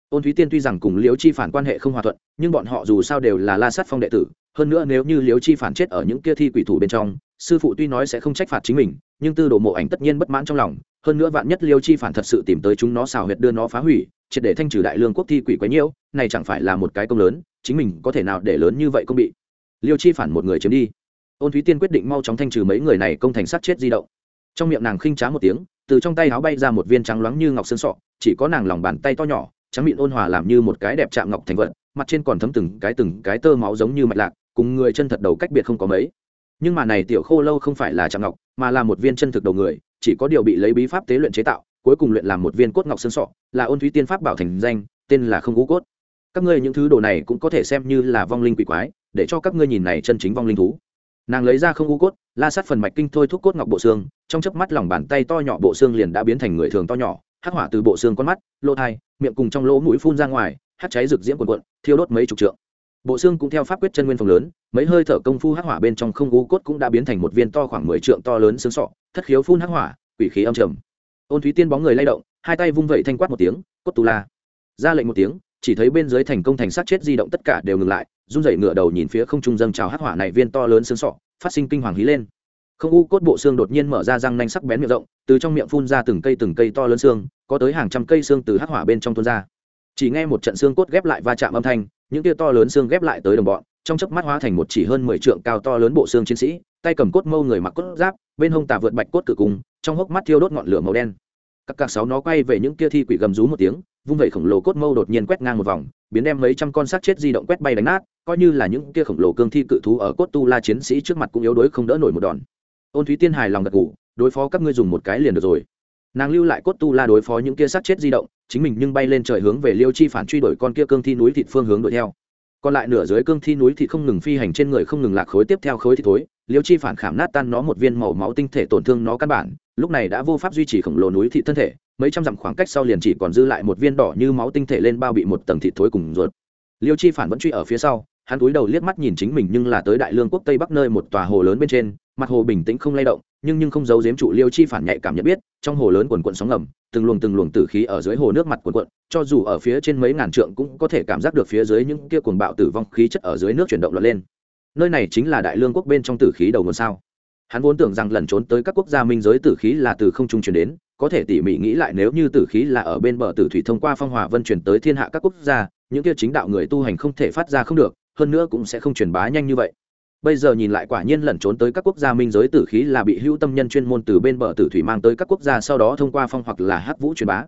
Ôn thúy tiên tuy rằng cùng liêu chi phản quan hệ không hòa thuận, nhưng bọn họ dù sao đều là la sát phong đệ tử, hơn nữa nếu như liêu chi phản chết ở những kia thi quỷ thủ bên trong, sư phụ tuy nói sẽ không trách phạt chính mình, nhưng tư đồ mộ ảnh tất nhiên bất mãn trong lòng, hơn nữa vạn nhất liêu chi phản thật sự tìm tới chúng nó xào huyệt đưa nó phá hủy, triệt để thanh trừ đại lương quốc thi quỷ quấy nhiễu, này chẳng phải là một cái công lớn, chính mình có thể nào để lớn như vậy công bị? Liêu chi phản một người chiếm đi. Ôn thúy tiên quyết định mau chóng thanh trừ mấy người này công thành sát chết di động. Trong miệng nàng khinh trá một tiếng, từ trong tay áo bay ra một viên trắng loáng như ngọc sơn sọ, chỉ có nàng lòng bàn tay to nhỏ, trắng miệng ôn hòa làm như một cái đẹp chạm ngọc thành vật, mặt trên còn thấm từng cái từng cái tơ máu giống như mạch lạc, cùng người chân thật đầu cách biệt không có mấy. Nhưng mà này tiểu khô lâu không phải là chạm ngọc, mà là một viên chân thực đầu người, chỉ có điều bị lấy bí pháp tế luyện chế tạo, cuối cùng luyện làm một viên cốt ngọc sơn sọ, là ôn thúy tiên pháp bảo thành danh, tên là không ngũ cốt các ngươi những thứ đồ này cũng có thể xem như là vong linh quỷ quái, để cho các ngươi nhìn này chân chính vong linh thú. Nàng lấy ra không u cốt, la sát phần mạch kinh thôi thúc cốt ngọc bộ xương, trong chớp mắt lòng bàn tay to nhỏ bộ xương liền đã biến thành người thường to nhỏ, hắc hỏa từ bộ xương con mắt, lỗ thai, miệng cùng trong lỗ mũi phun ra ngoài hắt cháy rực diễm quần quận thiêu đốt mấy chục trượng. Bộ xương cũng theo pháp quyết chân nguyên phòng lớn, mấy hơi thở công phu hắc hỏa bên trong không u cốt cũng đã biến thành một viên to khoảng mười trượng to lớn xương sọ, thất khiếu phun hắc hỏa, quỷ khí âm trầm. Ôn thúy tiên bóng người lay động, hai tay vung vẩy thanh quát một tiếng, cốt tu la. Ra lệnh một tiếng chỉ thấy bên dưới thành công thành sát chết di động tất cả đều ngừng lại, run rẩy ngựa đầu nhìn phía không trung dâng trào hắc hỏa này viên to lớn xương sọ, phát sinh kinh hoàng hí lên. Không u cốt bộ xương đột nhiên mở ra răng nanh sắc bén miệng rộng, từ trong miệng phun ra từng cây từng cây to lớn xương, có tới hàng trăm cây xương từ hắc hỏa bên trong tuôn ra. Chỉ nghe một trận xương cốt ghép lại va chạm âm thanh, những tia to lớn xương ghép lại tới đồng bọn, trong chớp mắt hóa thành một chỉ hơn mười trượng cao to lớn bộ xương chiến sĩ, tay cầm cốt mâu người mặc cốt giáp, bên hông tà vượt bạch cốt cự cùng, trong hốc mắt thiêu đốt ngọn lửa màu đen. Các cạc sáu nó quay về những kia thi quỷ gầm rú một tiếng vung vẩy khổng lồ cốt mâu đột nhiên quét ngang một vòng, biến đem mấy trăm con xác chết di động quét bay đánh nát, coi như là những kia khổng lồ cương thi cự thú ở cốt tu la chiến sĩ trước mặt cũng yếu đuối không đỡ nổi một đòn. Ôn thúy tiên hài lòng gật ngủ đối phó các ngươi dùng một cái liền được rồi. Nàng lưu lại cốt tu la đối phó những kia xác chết di động, chính mình nhưng bay lên trời hướng về liêu chi phản truy đuổi con kia cương thi núi thịt phương hướng đuổi theo còn lại nửa dưới cương thi núi thì không ngừng phi hành trên người không ngừng lạc khối tiếp theo khối thịt thối, liêu chi phản khảm nát tan nó một viên màu máu tinh thể tổn thương nó căn bản, lúc này đã vô pháp duy trì khổng lồ núi thị thân thể, mấy trăm dặm khoảng cách sau liền chỉ còn dư lại một viên đỏ như máu tinh thể lên bao bị một tầng thịt thối cùng ruột. Liêu chi phản vẫn truy ở phía sau, hắn cúi đầu liếc mắt nhìn chính mình nhưng là tới đại lương quốc tây bắc nơi một tòa hồ lớn bên trên mặt hồ bình tĩnh không lay động, nhưng nhưng không giấu giếm trụ liêu chi phản nhạy cảm nhận biết, trong hồ lớn quần quận sóng ngầm, từng luồng từng luồng tử khí ở dưới hồ nước mặt quần quận, cho dù ở phía trên mấy ngàn trượng cũng có thể cảm giác được phía dưới những kia cuồng bạo tử vong khí chất ở dưới nước chuyển động lọt lên. Nơi này chính là đại lương quốc bên trong tử khí đầu nguồn sao. Hắn vốn tưởng rằng lần trốn tới các quốc gia minh giới tử khí là từ không trung chuyển đến, có thể tỉ mỉ nghĩ lại nếu như tử khí là ở bên bờ tử thủy thông qua phong hòa vân chuyển tới thiên hạ các quốc gia, những kia chính đạo người tu hành không thể phát ra không được, hơn nữa cũng sẽ không truyền bá nhanh như vậy bây giờ nhìn lại quả nhiên lẩn trốn tới các quốc gia minh giới tử khí là bị hữu tâm nhân chuyên môn từ bên bờ tử thủy mang tới các quốc gia sau đó thông qua phong hoặc là hát vũ truyền bá.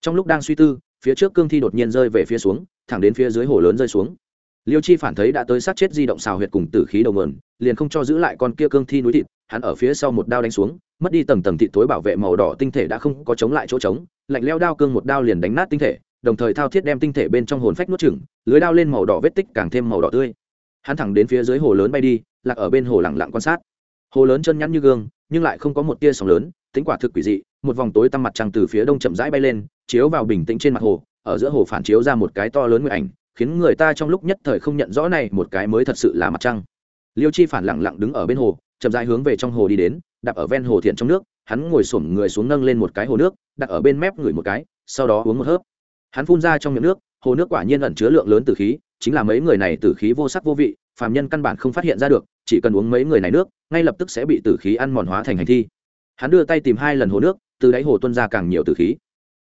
Trong lúc đang suy tư, phía trước cương thi đột nhiên rơi về phía xuống, thẳng đến phía dưới hồ lớn rơi xuống. Liêu chi phản thấy đã tới sát chết di động xào huyệt cùng tử khí đầu mườn liền không cho giữ lại con kia cương thi núi thịt, hắn ở phía sau một đao đánh xuống, mất đi tầng tầng thịt tối bảo vệ màu đỏ tinh thể đã không có chống lại chỗ trống, lạnh leo đao cương một đao liền đánh nát tinh thể, đồng thời thao thiết đem tinh thể bên trong hồn phách nuốt chửng, lưới đao lên màu đỏ vết tích càng thêm màu đỏ tươi hắn thẳng đến phía dưới hồ lớn bay đi, lạc ở bên hồ lặng lặng quan sát. Hồ lớn chân nhắn như gương, nhưng lại không có một tia sóng lớn, tính quả thực quỷ dị, một vòng tối tăm mặt trăng từ phía đông chậm rãi bay lên, chiếu vào bình tĩnh trên mặt hồ, ở giữa hồ phản chiếu ra một cái to lớn nguyện ảnh, khiến người ta trong lúc nhất thời không nhận rõ này một cái mới thật sự là mặt trăng. Liêu chi phản lặng lặng đứng ở bên hồ, chậm rãi hướng về trong hồ đi đến, đặt ở ven hồ thiện trong nước, hắn ngồi xổm người xuống nâng lên một cái hồ nước, đặt ở bên mép người một cái, sau đó uống một hớp. Hắn phun ra trong miệng nước, hồ nước quả nhiên ẩn chứa lượng lớn từ khí chính là mấy người này tử khí vô sắc vô vị, phàm nhân căn bản không phát hiện ra được, chỉ cần uống mấy người này nước, ngay lập tức sẽ bị tử khí ăn mòn hóa thành hành thi. Hắn đưa tay tìm hai lần hồ nước, từ đáy hồ tuân ra càng nhiều tử khí.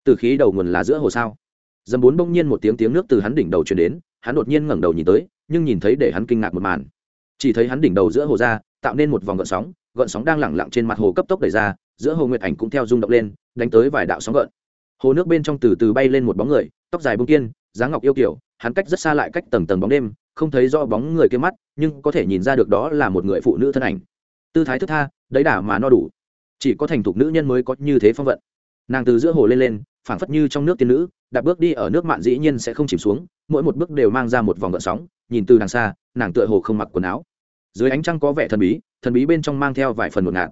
Tử khí đầu nguồn là giữa hồ sao? Dầm bốn bỗng nhiên một tiếng tiếng nước từ hắn đỉnh đầu truyền đến, hắn đột nhiên ngẩng đầu nhìn tới, nhưng nhìn thấy để hắn kinh ngạc một màn. Chỉ thấy hắn đỉnh đầu giữa hồ ra, tạo nên một vòng gợn sóng gợn sóng đang lẳng lặng trên mặt hồ cấp tốc đẩy ra, giữa hồ nguyệt ảnh cũng theo rung động lên, đánh tới vài đạo sóng gợn. Hồ nước bên trong từ từ bay lên một bóng người, tóc dài bông kiên, dáng ngọc yêu kiểu hắn cách rất xa lại cách tầng tầng bóng đêm, không thấy rõ bóng người kia mắt, nhưng có thể nhìn ra được đó là một người phụ nữ thân ảnh. Tư thái thức tha, đấy đả mà no đủ. Chỉ có thành thục nữ nhân mới có như thế phong vận. Nàng từ giữa hồ lên lên, phảng phất như trong nước tiên nữ, đạp bước đi ở nước mạn dĩ nhiên sẽ không chìm xuống, mỗi một bước đều mang ra một vòng gợn sóng, nhìn từ đằng xa, nàng tựa hồ không mặc quần áo. Dưới ánh trăng có vẻ thần bí thần bí bên trong mang theo vài phần một ngạt.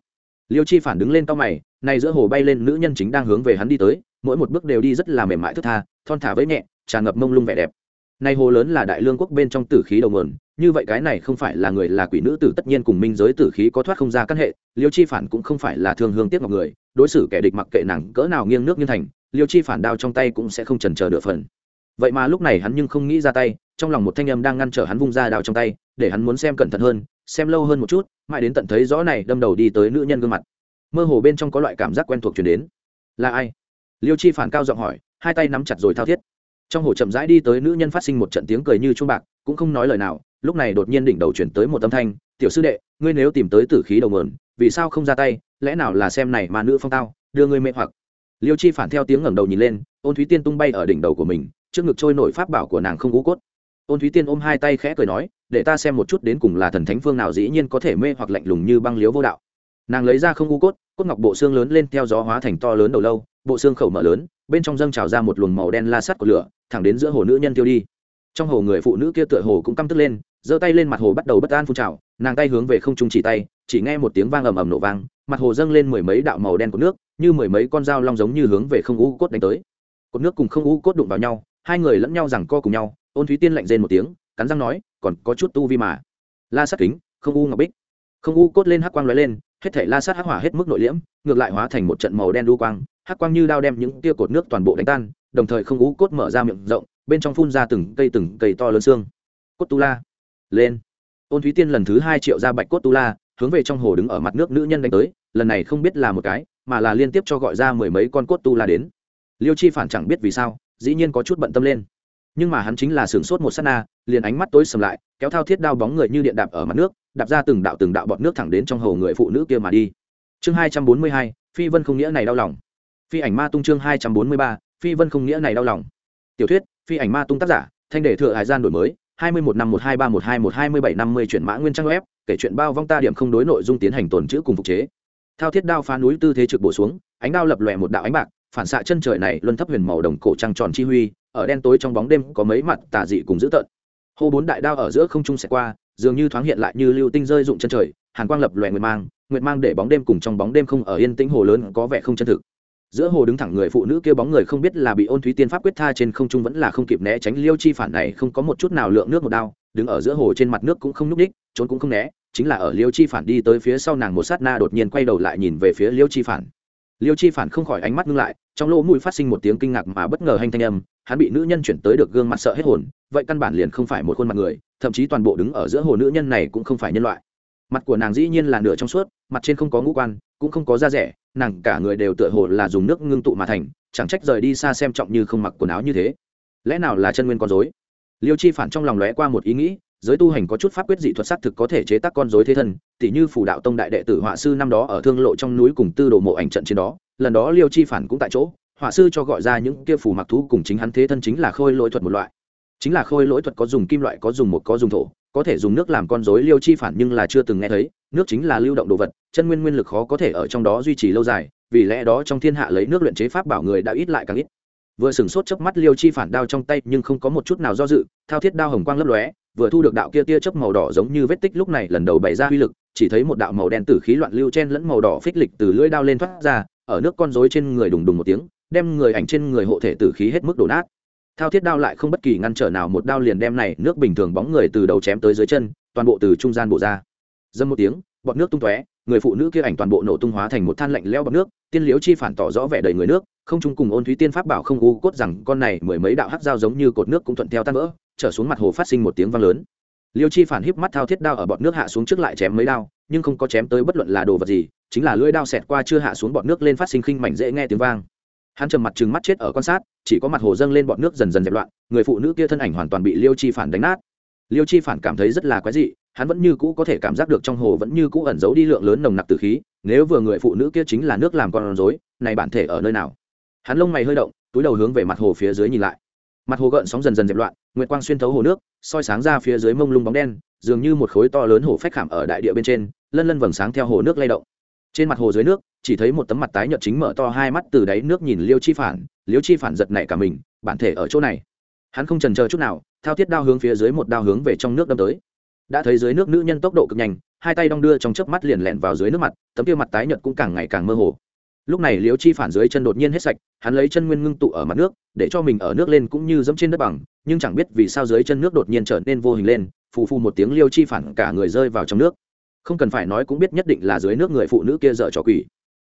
Liêu chi phản đứng lên to mày này giữa hồ bay lên nữ nhân chính đang hướng về hắn đi tới, mỗi một bước đều đi rất là mềm mại thức tha, thon thả với nhẹ, tràn ngập mông lung vẻ đẹp nay hồ lớn là đại lương quốc bên trong tử khí đầu nguồn, như vậy cái này không phải là người là quỷ nữ tử tất nhiên cùng minh giới tử khí có thoát không ra căn hệ, liêu chi phản cũng không phải là thương hương tiếc ngọc người, đối xử kẻ địch mặc kệ nàng cỡ nào nghiêng nước như thành, liêu chi phản đao trong tay cũng sẽ không chần chờ được phần. Vậy mà lúc này hắn nhưng không nghĩ ra tay, trong lòng một thanh âm đang ngăn trở hắn vung ra đao trong tay, để hắn muốn xem cẩn thận hơn, xem lâu hơn một chút, mãi đến tận thấy rõ này đâm đầu đi tới nữ nhân gương mặt. Mơ hồ bên trong có loại cảm giác quen thuộc chuyển đến. Là ai? Liêu chi phản cao giọng hỏi, hai tay nắm chặt rồi thao thiết trong hồ chậm rãi đi tới nữ nhân phát sinh một trận tiếng cười như chuông bạc, cũng không nói lời nào, lúc này đột nhiên đỉnh đầu chuyển tới một âm thanh, tiểu sư đệ, ngươi nếu tìm tới tử khí đầu mườn vì sao không ra tay, lẽ nào là xem này mà nữ phong tao, đưa ngươi mê hoặc? Liêu chi phản theo tiếng ngẩng đầu nhìn lên, ôn thúy tiên tung bay ở đỉnh đầu của mình, trước ngực trôi nổi pháp bảo của nàng không gú cốt. Ôn thúy tiên ôm hai tay khẽ cười nói, để ta xem một chút đến cùng là thần thánh phương nào dĩ nhiên có thể mê hoặc lạnh lùng như băng liếu vô đạo. Nàng lấy ra không gú cốt cốt ngọc bộ xương lớn lên theo gió hóa thành to lớn đầu lâu, bộ xương khẩu mở lớn, bên trong dâng trào ra một luồng màu đen la sắt của lửa thẳng đến giữa hồ nữ nhân tiêu đi. Trong hồ người phụ nữ kia tựa hồ cũng căm tức lên, giơ tay lên mặt hồ bắt đầu bất an phun trào, nàng tay hướng về không trung chỉ tay, chỉ nghe một tiếng vang ầm ầm nổ vang, mặt hồ dâng lên mười mấy đạo màu đen của nước, như mười mấy con dao long giống như hướng về không u cốt đánh tới. Cột nước cùng không u cốt đụng vào nhau, hai người lẫn nhau rằng co cùng nhau, ôn thúy tiên lạnh rên một tiếng, cắn răng nói, còn có chút tu vi mà. La sát kính, không u ngọc bích. Không u cốt lên hắc quang lóe lên, hết thể la sát hắc hỏa hết mức nội liễm, ngược lại hóa thành một trận màu đen đu quang, hắc quang như đao đem những tia cột nước toàn bộ đánh tan đồng thời không ú cốt mở ra miệng rộng, bên trong phun ra từng cây từng cây to lớn xương. Cốt tu la. Lên. Ôn thúy tiên lần thứ hai triệu ra bạch cốt tu la, hướng về trong hồ đứng ở mặt nước nữ nhân đánh tới, lần này không biết là một cái, mà là liên tiếp cho gọi ra mười mấy con cốt tu la đến. Liêu chi phản chẳng biết vì sao, dĩ nhiên có chút bận tâm lên. Nhưng mà hắn chính là sửng sốt một s á t na, liền ánh mắt tối sầm lại, kéo thao thiết đao bóng người như điện đạp ở mặt nước, đạp ra từng đạo từng đạo bọt nước thẳng đến trong hồ người phụ nữ kia mà đi. Chương hai trăm bốn mươi hai, phi vân không nghĩa này đau lòng. Phi ảnh ma tung chương hai trăm bốn mươi ba phi vân không nghĩa này đau lòng. Tiểu thuyết, phi ảnh ma tung tác giả, thanh đề thừa hải gian đổi mới, hai mươi một năm một hai ba một hai một hai mươi bảy năm mươi chuyển mã nguyên trang web, kể chuyện bao vong ta điểm không đối nội dung tiến hành tồn chữ cùng phục chế. Thao thiết đao phá núi tư thế trực bổ xuống, ánh đao lập lòe một đạo ánh bạc, phản xạ chân trời này luân thấp huyền màu đồng cổ trăng tròn chi huy, ở đen tối trong bóng đêm có mấy mặt tà dị cùng dữ tợn. Hô bốn đại đao ở giữa không trung sẽ qua, dường như thoáng hiện lại như lưu tinh rơi rụng chân trời, hàn quang lập lòe nguyệt mang nguyệt mang để bóng đêm cùng trong bóng đêm không ở yên tĩnh hồ lớn có vẻ không chân thực giữa hồ đứng thẳng người phụ nữ kia bóng người không biết là bị ôn thúy tiên pháp quyết tha trên không trung vẫn là không kịp né tránh, liêu chi phản này không có một chút nào lượng nước một đao, đứng ở giữa hồ trên mặt nước cũng không nhúc ních trốn cũng không né, chính là ở liêu chi phản đi tới phía sau nàng một sát na đột nhiên quay đầu lại nhìn về phía liêu chi phản. Liêu chi phản không khỏi ánh mắt ngưng lại, trong lỗ mũi phát sinh một tiếng kinh ngạc mà bất ngờ hành thanh âm, hắn bị nữ nhân chuyển tới được gương mặt sợ hết hồn, vậy căn bản liền không phải một khuôn mặt người, thậm chí toàn bộ đứng ở giữa hồ nữ nhân này cũng không phải nhân loại. Mặt của nàng dĩ nhiên là nửa trong suốt, mặt trên không có ngũ quan cũng không có da rẻ, nàng cả người đều tựa hồ là dùng nước ngưng tụ mà thành, chẳng trách rời đi xa xem trọng như không mặc quần áo như thế. Lẽ nào là chân nguyên con dối liêu chi phản trong lòng lóe qua một ý nghĩ, giới tu hành có chút pháp quyết dị thuật xác thực có thể chế tác con dối thế thân, tỉ như phủ đạo tông đại đệ tử họa sư năm đó ở thương lộ trong núi cùng tư đồ mộ ảnh trận trên đó, lần đó liêu chi phản cũng tại chỗ, họa sư cho gọi ra những kia phủ mặc thú cùng chính hắn thế thân chính là khôi lỗi thuật một loại. Chính là khôi lỗi thuật có dùng kim loại, có dùng một có dùng thổ có thể dùng nước làm con rối liêu chi phản nhưng là chưa từng nghe thấy, nước chính là lưu động đồ vật, chân nguyên nguyên lực khó có thể ở trong đó duy trì lâu dài, vì lẽ đó trong thiên hạ lấy nước luyện chế pháp bảo người đã ít lại càng ít. Vừa sừng sốt chớp mắt liêu chi phản đao trong tay nhưng không có một chút nào do dự, thao thiết đao hồng quang lấp lóe, vừa thu được đạo kia tia chớp màu đỏ giống như vết tích lúc này lần đầu bày ra uy lực, chỉ thấy một đạo màu đen tử khí loạn lưu chen lẫn màu đỏ phích lịch từ lưỡi đao lên thoát ra, ở nước con rối trên người đùng đùng một tiếng, đem người ảnh trên người hộ thể tử khí hết mức đổ nát thao thiết đao lại không bất kỳ ngăn trở nào, một đao liền đem này nước bình thường bóng người từ đầu chém tới dưới chân, toàn bộ từ trung gian bộ ra. Dâm một tiếng, bọt nước tung tóe, người phụ nữ kia ảnh toàn bộ nổ tung hóa thành một than lạnh leo bọt nước, tiên liễu chi phản tỏ rõ vẻ đầy người nước, không chung cùng ôn thúy tiên pháp bảo không u cốt rằng con này mười mấy đạo hắc dao giống như cột nước cũng thuận theo tan vỡ, trở xuống mặt hồ phát sinh một tiếng vang lớn. Liêu chi phản híp mắt thao thiết đao ở bọt nước hạ xuống trước lại chém mấy đao, nhưng không có chém tới bất luận là đồ vật gì, chính là lưỡi đao xẹt qua chưa hạ xuống bọt nước lên phát sinh khinh mảnh dễ nghe tiếng vang hắn trầm mặt trừng mắt chết ở quan sát, chỉ có mặt hồ dâng lên bọt nước dần dần dẹp loạn, người phụ nữ kia thân ảnh hoàn toàn bị liêu chi phản đánh nát. Liêu chi phản cảm thấy rất là quái dị, hắn vẫn như cũ có thể cảm giác được trong hồ vẫn như cũ ẩn giấu đi lượng lớn nồng nặc từ khí, nếu vừa người phụ nữ kia chính là nước làm con rối, này bản thể ở nơi nào? Hắn lông mày hơi động, túi đầu hướng về mặt hồ phía dưới nhìn lại. Mặt hồ gợn sóng dần dần dẹp loạn, nguyệt quang xuyên thấu hồ nước, soi sáng ra phía dưới mông lung bóng đen, dường như một khối to lớn hồ phách khảm ở đại địa bên trên, lân lân vầng sáng theo hồ nước lay động. Trên mặt hồ dưới nước chỉ thấy một tấm mặt tái nhợt chính mở to hai mắt từ đáy nước nhìn liêu chi phản. Liêu chi phản giật nảy cả mình, bản thể ở chỗ này. Hắn không trần chờ chút nào, thao thiết đao hướng phía dưới một đao hướng về trong nước đâm tới. Đã thấy dưới nước nữ nhân tốc độ cực nhanh, hai tay đong đưa trong chớp mắt liền lẹn vào dưới nước mặt, tấm kia mặt tái nhợt cũng càng ngày càng mơ hồ. Lúc này liêu chi phản dưới chân đột nhiên hết sạch, hắn lấy chân nguyên ngưng tụ ở mặt nước, để cho mình ở nước lên cũng như dẫm trên đất bằng, nhưng chẳng biết vì sao dưới chân nước đột nhiên trở nên vô hình lên, phù phù một tiếng liêu chi phản cả người rơi vào trong nước. Không cần phải nói cũng biết nhất định là dưới nước người phụ nữ kia dở trò quỷ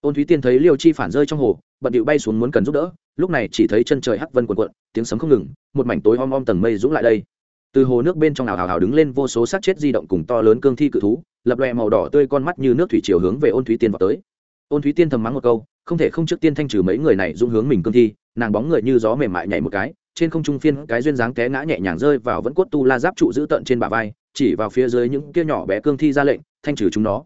ôn thúy tiên thấy liêu chi phản rơi trong hồ, bận điệu bay xuống muốn cần giúp đỡ, lúc này chỉ thấy chân trời hắc vân quần quận tiếng sấm không ngừng, một mảnh tối om om tầng mây rũ lại đây. Từ hồ nước bên trong ảo hào hào đứng lên vô số xác chết di động cùng to lớn cương thi cự thú, lập lòe màu đỏ tươi con mắt như nước thủy chiều hướng về ôn thúy tiên vào tới. Ôn thúy tiên thầm mắng một câu, không thể không trước tiên thanh trừ mấy người này dung hướng mình cương thi, nàng bóng người như gió mềm mại nhảy một cái, trên không trung phiên cái duyên dáng té ngã nhẹ nhàng rơi vào vẫn cốt tu la giáp trụ giữ tận trên bả vai, chỉ vào phía dưới những kia nhỏ bé cương thi ra lệnh, thanh trừ chúng nó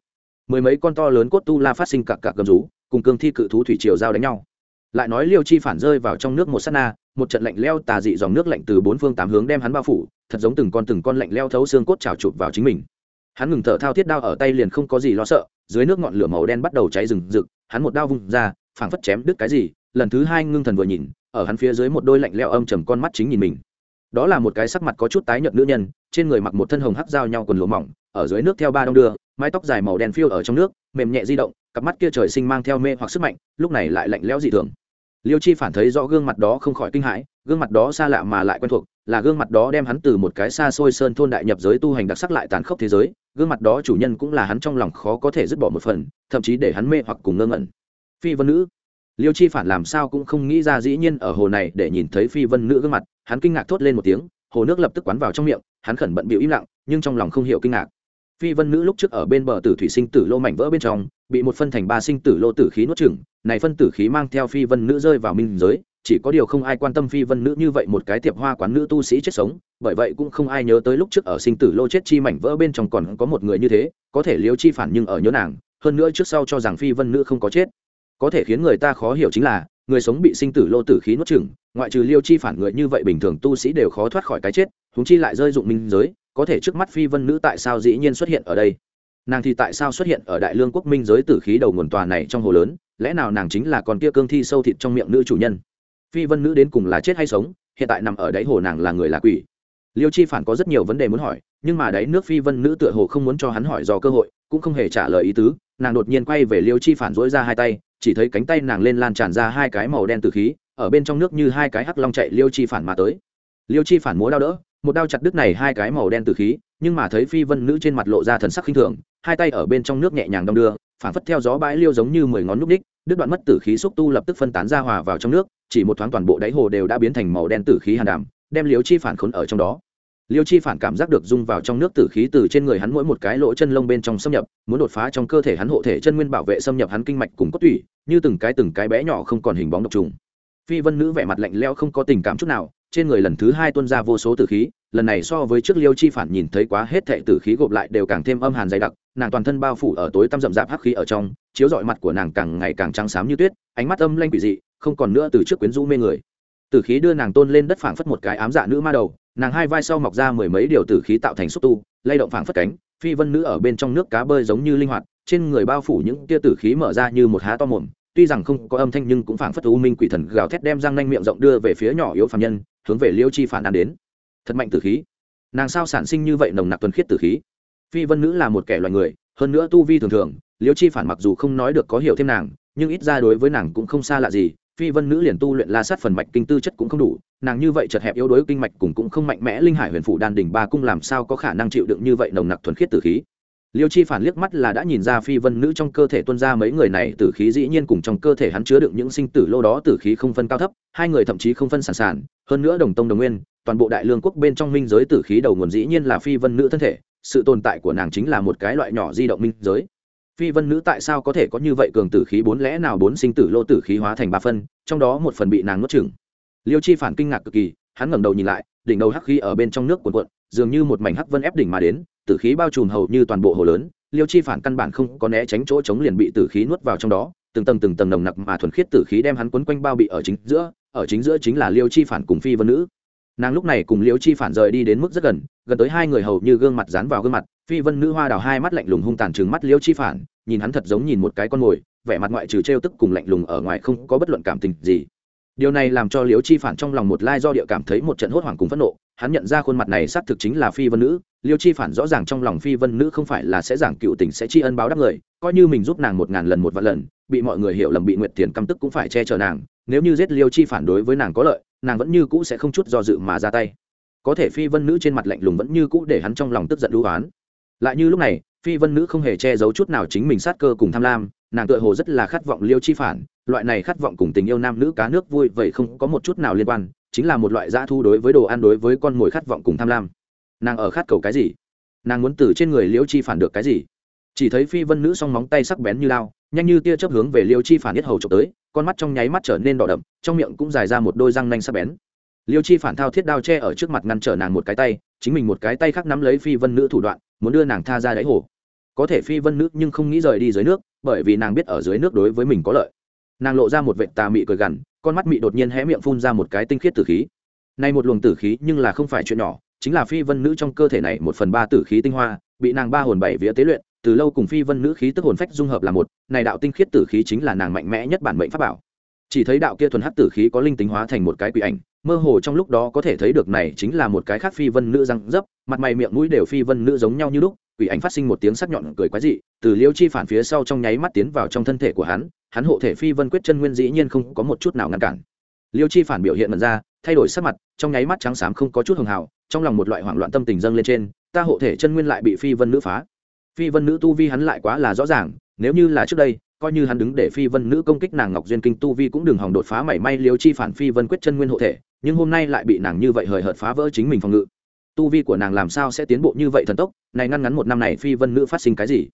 mười mấy con to lớn cốt tu la phát sinh cặc cặc cầm rú, cùng cương thi cự thú thủy triều giao đánh nhau. Lại nói liêu chi phản rơi vào trong nước một sát na, một trận lạnh leo tà dị dòng nước lạnh từ bốn phương tám hướng đem hắn bao phủ, thật giống từng con từng con lạnh leo thấu xương cốt trào chụp vào chính mình. Hắn ngừng thở thao thiết đao ở tay liền không có gì lo sợ, dưới nước ngọn lửa màu đen bắt đầu cháy rừng rực, hắn một đao vung ra, phảng phất chém đứt cái gì, lần thứ hai ngưng thần vừa nhìn, ở hắn phía dưới một đôi lạnh leo âm trầm con mắt chính nhìn mình. Đó là một cái sắc mặt có chút tái nhợt nữ nhân, trên người mặc một thân hồng hắc giao nhau quần lụa mỏng ở dưới nước theo ba đông đưa, mái tóc dài màu đen phiêu ở trong nước, mềm nhẹ di động, cặp mắt kia trời sinh mang theo mê hoặc sức mạnh, lúc này lại lạnh lẽo dị thường. Liêu chi phản thấy rõ gương mặt đó không khỏi kinh hãi, gương mặt đó xa lạ mà lại quen thuộc, là gương mặt đó đem hắn từ một cái xa xôi sơn thôn đại nhập giới tu hành đặc sắc lại tàn khốc thế giới, gương mặt đó chủ nhân cũng là hắn trong lòng khó có thể dứt bỏ một phần, thậm chí để hắn mê hoặc cùng ngơ ngẩn. Phi vân nữ. Liêu chi phản làm sao cũng không nghĩ ra dĩ nhiên ở hồ này để nhìn thấy phi vân nữ gương mặt, hắn kinh ngạc thốt lên một tiếng, hồ nước lập tức quán vào trong miệng, hắn khẩn bận bịu im lặng, nhưng trong lòng không hiểu kinh ngạc phi vân nữ lúc trước ở bên bờ tử thủy sinh tử lô mảnh vỡ bên trong, bị một phân thành ba sinh tử lô tử khí nuốt chửng, này phân tử khí mang theo phi vân nữ rơi vào minh giới, chỉ có điều không ai quan tâm phi vân nữ như vậy một cái tiệp hoa quán nữ tu sĩ chết sống, bởi vậy cũng không ai nhớ tới lúc trước ở sinh tử lô chết chi mảnh vỡ bên trong còn có một người như thế, có thể liếu chi phản nhưng ở nhớ nàng, hơn nữa trước sau cho rằng phi vân nữ không có chết. Có thể khiến người ta khó hiểu chính là, người sống bị sinh tử lô tử khí nuốt chửng, ngoại trừ liêu chi phản người như vậy bình thường tu sĩ đều khó thoát khỏi cái chết húng chi lại rơi dụng minh giới có thể trước mắt phi vân nữ tại sao dĩ nhiên xuất hiện ở đây? Nàng thì tại sao xuất hiện ở đại lương quốc minh giới tử khí đầu nguồn tòa này trong hồ lớn? Lẽ nào nàng chính là con kia cương thi sâu thịt trong miệng nữ chủ nhân? Phi vân nữ đến cùng là chết hay sống, hiện tại nằm ở đáy hồ nàng là người là quỷ? Liêu chi phản có rất nhiều vấn đề muốn hỏi, nhưng mà đáy nước phi vân nữ tựa hồ không muốn cho hắn hỏi do cơ hội, cũng không hề trả lời ý tứ. Nàng đột nhiên quay về liêu chi phản dỗi ra hai tay, chỉ thấy cánh tay nàng lên lan tràn ra hai cái màu đen từ khí, ở bên trong nước như hai cái hắc long chạy liêu chi phản mà tới. Liêu chi phản múa đau đỡ một đao chặt đứt này hai cái màu đen từ khí, nhưng mà thấy phi vân nữ trên mặt lộ ra thần sắc khinh thường, hai tay ở bên trong nước nhẹ nhàng đong đưa, phản phất theo gió bãi liêu giống như mười ngón núp đích, đứt đoạn mất tử khí xúc tu lập tức phân tán ra hòa vào trong nước, chỉ một thoáng toàn bộ đáy hồ đều đã biến thành màu đen tử khí hàn đàm, đem liêu chi phản khốn ở trong đó. Liêu chi phản cảm giác được dung vào trong nước tử khí từ trên người hắn mỗi một cái lỗ chân lông bên trong xâm nhập, muốn đột phá trong cơ thể hắn hộ thể chân nguyên bảo vệ xâm nhập hắn kinh mạch cùng cốt tủy, như từng cái từng cái bé nhỏ không còn hình bóng độc trùng. Phi vân nữ vẻ mặt lạnh leo không có tình cảm chút nào trên người lần thứ hai tuân ra vô số tử khí, lần này so với trước liêu chi phản nhìn thấy quá hết thệ tử khí gộp lại đều càng thêm âm hàn dày đặc, nàng toàn thân bao phủ ở tối tăm rậm rạp hắc khí ở trong, chiếu rọi mặt của nàng càng ngày càng trắng xám như tuyết, ánh mắt âm lanh quỷ dị, không còn nữa từ trước quyến rũ mê người. Tử khí đưa nàng tôn lên đất phảng phất một cái ám dạ nữ ma đầu, nàng hai vai sau mọc ra mười mấy điều tử khí tạo thành xúc tu, lay động phảng phất cánh, phi vân nữ ở bên trong nước cá bơi giống như linh hoạt, trên người bao phủ những tia tử khí mở ra như một há to mồm, tuy rằng không có âm thanh nhưng cũng phảng phất u minh quỷ thần gào thét đem răng nanh miệng rộng đưa về phía nhỏ yếu phàm nhân hướng về liêu chi phản ăn đến. Thật mạnh tử khí. Nàng sao sản sinh như vậy nồng nặc tuần khiết tử khí? Phi vân nữ là một kẻ loài người, hơn nữa tu vi thường thường, liêu chi phản mặc dù không nói được có hiểu thêm nàng, nhưng ít ra đối với nàng cũng không xa lạ gì, phi vân nữ liền tu luyện la sát phần mạch kinh tư chất cũng không đủ, nàng như vậy chật hẹp yếu đuối kinh mạch cùng cũng không mạnh mẽ linh hải huyền phủ đan đỉnh ba cung làm sao có khả năng chịu đựng như vậy nồng nặc thuần khiết tử khí? Liêu chi phản liếc mắt là đã nhìn ra phi vân nữ trong cơ thể tuân ra mấy người này tử khí dĩ nhiên cùng trong cơ thể hắn chứa đựng những sinh tử lô đó tử khí không phân cao thấp, hai người thậm chí không phân sản sản, hơn nữa đồng tông đồng nguyên, toàn bộ đại lương quốc bên trong minh giới tử khí đầu nguồn dĩ nhiên là phi vân nữ thân thể, sự tồn tại của nàng chính là một cái loại nhỏ di động minh giới. Phi vân nữ tại sao có thể có như vậy cường tử khí bốn lẽ nào bốn sinh tử lô tử khí hóa thành ba phân, trong đó một phần bị nàng nuốt chửng. Liêu chi phản kinh ngạc cực kỳ, hắn ngẩng đầu nhìn lại, đỉnh đầu hắc khí ở bên trong nước cuộn cuộn, dường như một mảnh hắc vân ép đỉnh mà đến tử khí bao trùm hầu như toàn bộ hồ lớn, liêu chi phản căn bản không có né tránh chỗ chống liền bị tử khí nuốt vào trong đó, từng tầng từng tầng nồng nặc mà thuần khiết tử khí đem hắn quấn quanh bao bị ở chính giữa, ở chính giữa chính là liêu chi phản cùng phi vân nữ. Nàng lúc này cùng liêu chi phản rời đi đến mức rất gần gần tới hai người hầu như gương mặt dán vào gương mặt, phi vân nữ hoa đào hai mắt lạnh lùng hung tàn trừng mắt liêu chi phản, nhìn hắn thật giống nhìn một cái con mồi, vẻ mặt ngoại trừ trêu tức cùng lạnh lùng ở ngoài không có bất luận cảm tình gì điều này làm cho liêu chi phản trong lòng một lai do địa cảm thấy một trận hốt hoảng cùng phẫn nộ. Hắn nhận ra khuôn mặt này xác thực chính là phi vân nữ. Liêu chi phản rõ ràng trong lòng phi vân nữ không phải là sẽ giảng cựu tình sẽ tri ân báo đáp người, coi như mình giúp nàng một ngàn lần một vạn lần, bị mọi người hiểu lầm bị nguyệt tiền căm tức cũng phải che chở nàng. Nếu như giết liêu chi phản đối với nàng có lợi, nàng vẫn như cũ sẽ không chút do dự mà ra tay. Có thể phi vân nữ trên mặt lạnh lùng vẫn như cũ để hắn trong lòng tức giận đũ oán. Lại như lúc này, phi vân nữ không hề che giấu chút nào chính mình sát cơ cùng tham lam nàng tựa hồ rất là khát vọng liêu chi phản, loại này khát vọng cùng tình yêu nam nữ cá nước vui vậy không có một chút nào liên quan, chính là một loại dã thu đối với đồ ăn đối với con mồi khát vọng cùng tham lam. Nàng ở khát cầu cái gì? Nàng muốn từ trên người liêu chi phản được cái gì? Chỉ thấy phi vân nữ song móng tay sắc bén như lao, nhanh như tia chớp hướng về liêu chi phản nhất hầu trộm tới, con mắt trong nháy mắt trở nên đỏ đậm, trong miệng cũng dài ra một đôi răng nanh sắc bén. Liêu chi phản thao thiết đao che ở trước mặt ngăn trở nàng một cái tay, chính mình một cái tay khác nắm lấy phi vân nữ thủ đoạn, muốn đưa nàng tha ra đáy hồ. Có thể phi vân nữ nhưng không nghĩ rời đi dưới nước bởi vì nàng biết ở dưới nước đối với mình có lợi. Nàng lộ ra một vệ tà mị cười gằn, con mắt mị đột nhiên hé miệng phun ra một cái tinh khiết tử khí. Nay một luồng tử khí nhưng là không phải chuyện nhỏ, chính là phi vân nữ trong cơ thể này một phần ba tử khí tinh hoa, bị nàng ba hồn bảy vía tế luyện, từ lâu cùng phi vân nữ khí tức hồn phách dung hợp là một, này đạo tinh khiết tử khí chính là nàng mạnh mẽ nhất bản mệnh pháp bảo. Chỉ thấy đạo kia thuần hắc tử khí có linh tính hóa thành một cái quỷ ảnh mơ hồ trong lúc đó có thể thấy được này chính là một cái khác phi vân nữ răng dấp, mặt mày miệng mũi đều phi vân nữ giống nhau như lúc, quỷ ảnh phát sinh một tiếng sắc nhọn cười quái dị, từ liêu chi phản phía sau trong nháy mắt tiến vào trong thân thể của hắn hắn hộ thể phi vân quyết chân nguyên dĩ nhiên không có một chút nào ngăn cản. Liêu chi phản biểu hiện mật ra, thay đổi sắc mặt, trong nháy mắt trắng xám không có chút hường hào, trong lòng một loại hoảng loạn tâm tình dâng lên trên, ta hộ thể chân nguyên lại bị phi vân nữ phá. Phi vân nữ tu vi hắn lại quá là rõ ràng, nếu như là trước đây, coi như hắn đứng để phi vân nữ công kích nàng ngọc duyên kinh tu vi cũng đừng hòng đột phá mảy may liêu chi phản phi vân quyết chân nguyên hộ thể nhưng hôm nay lại bị nàng như vậy hời hợt phá vỡ chính mình phòng ngự. Tu vi của nàng làm sao sẽ tiến bộ như vậy thần tốc? Này ngăn ngắn một năm này phi vân nữ phát sinh cái gì?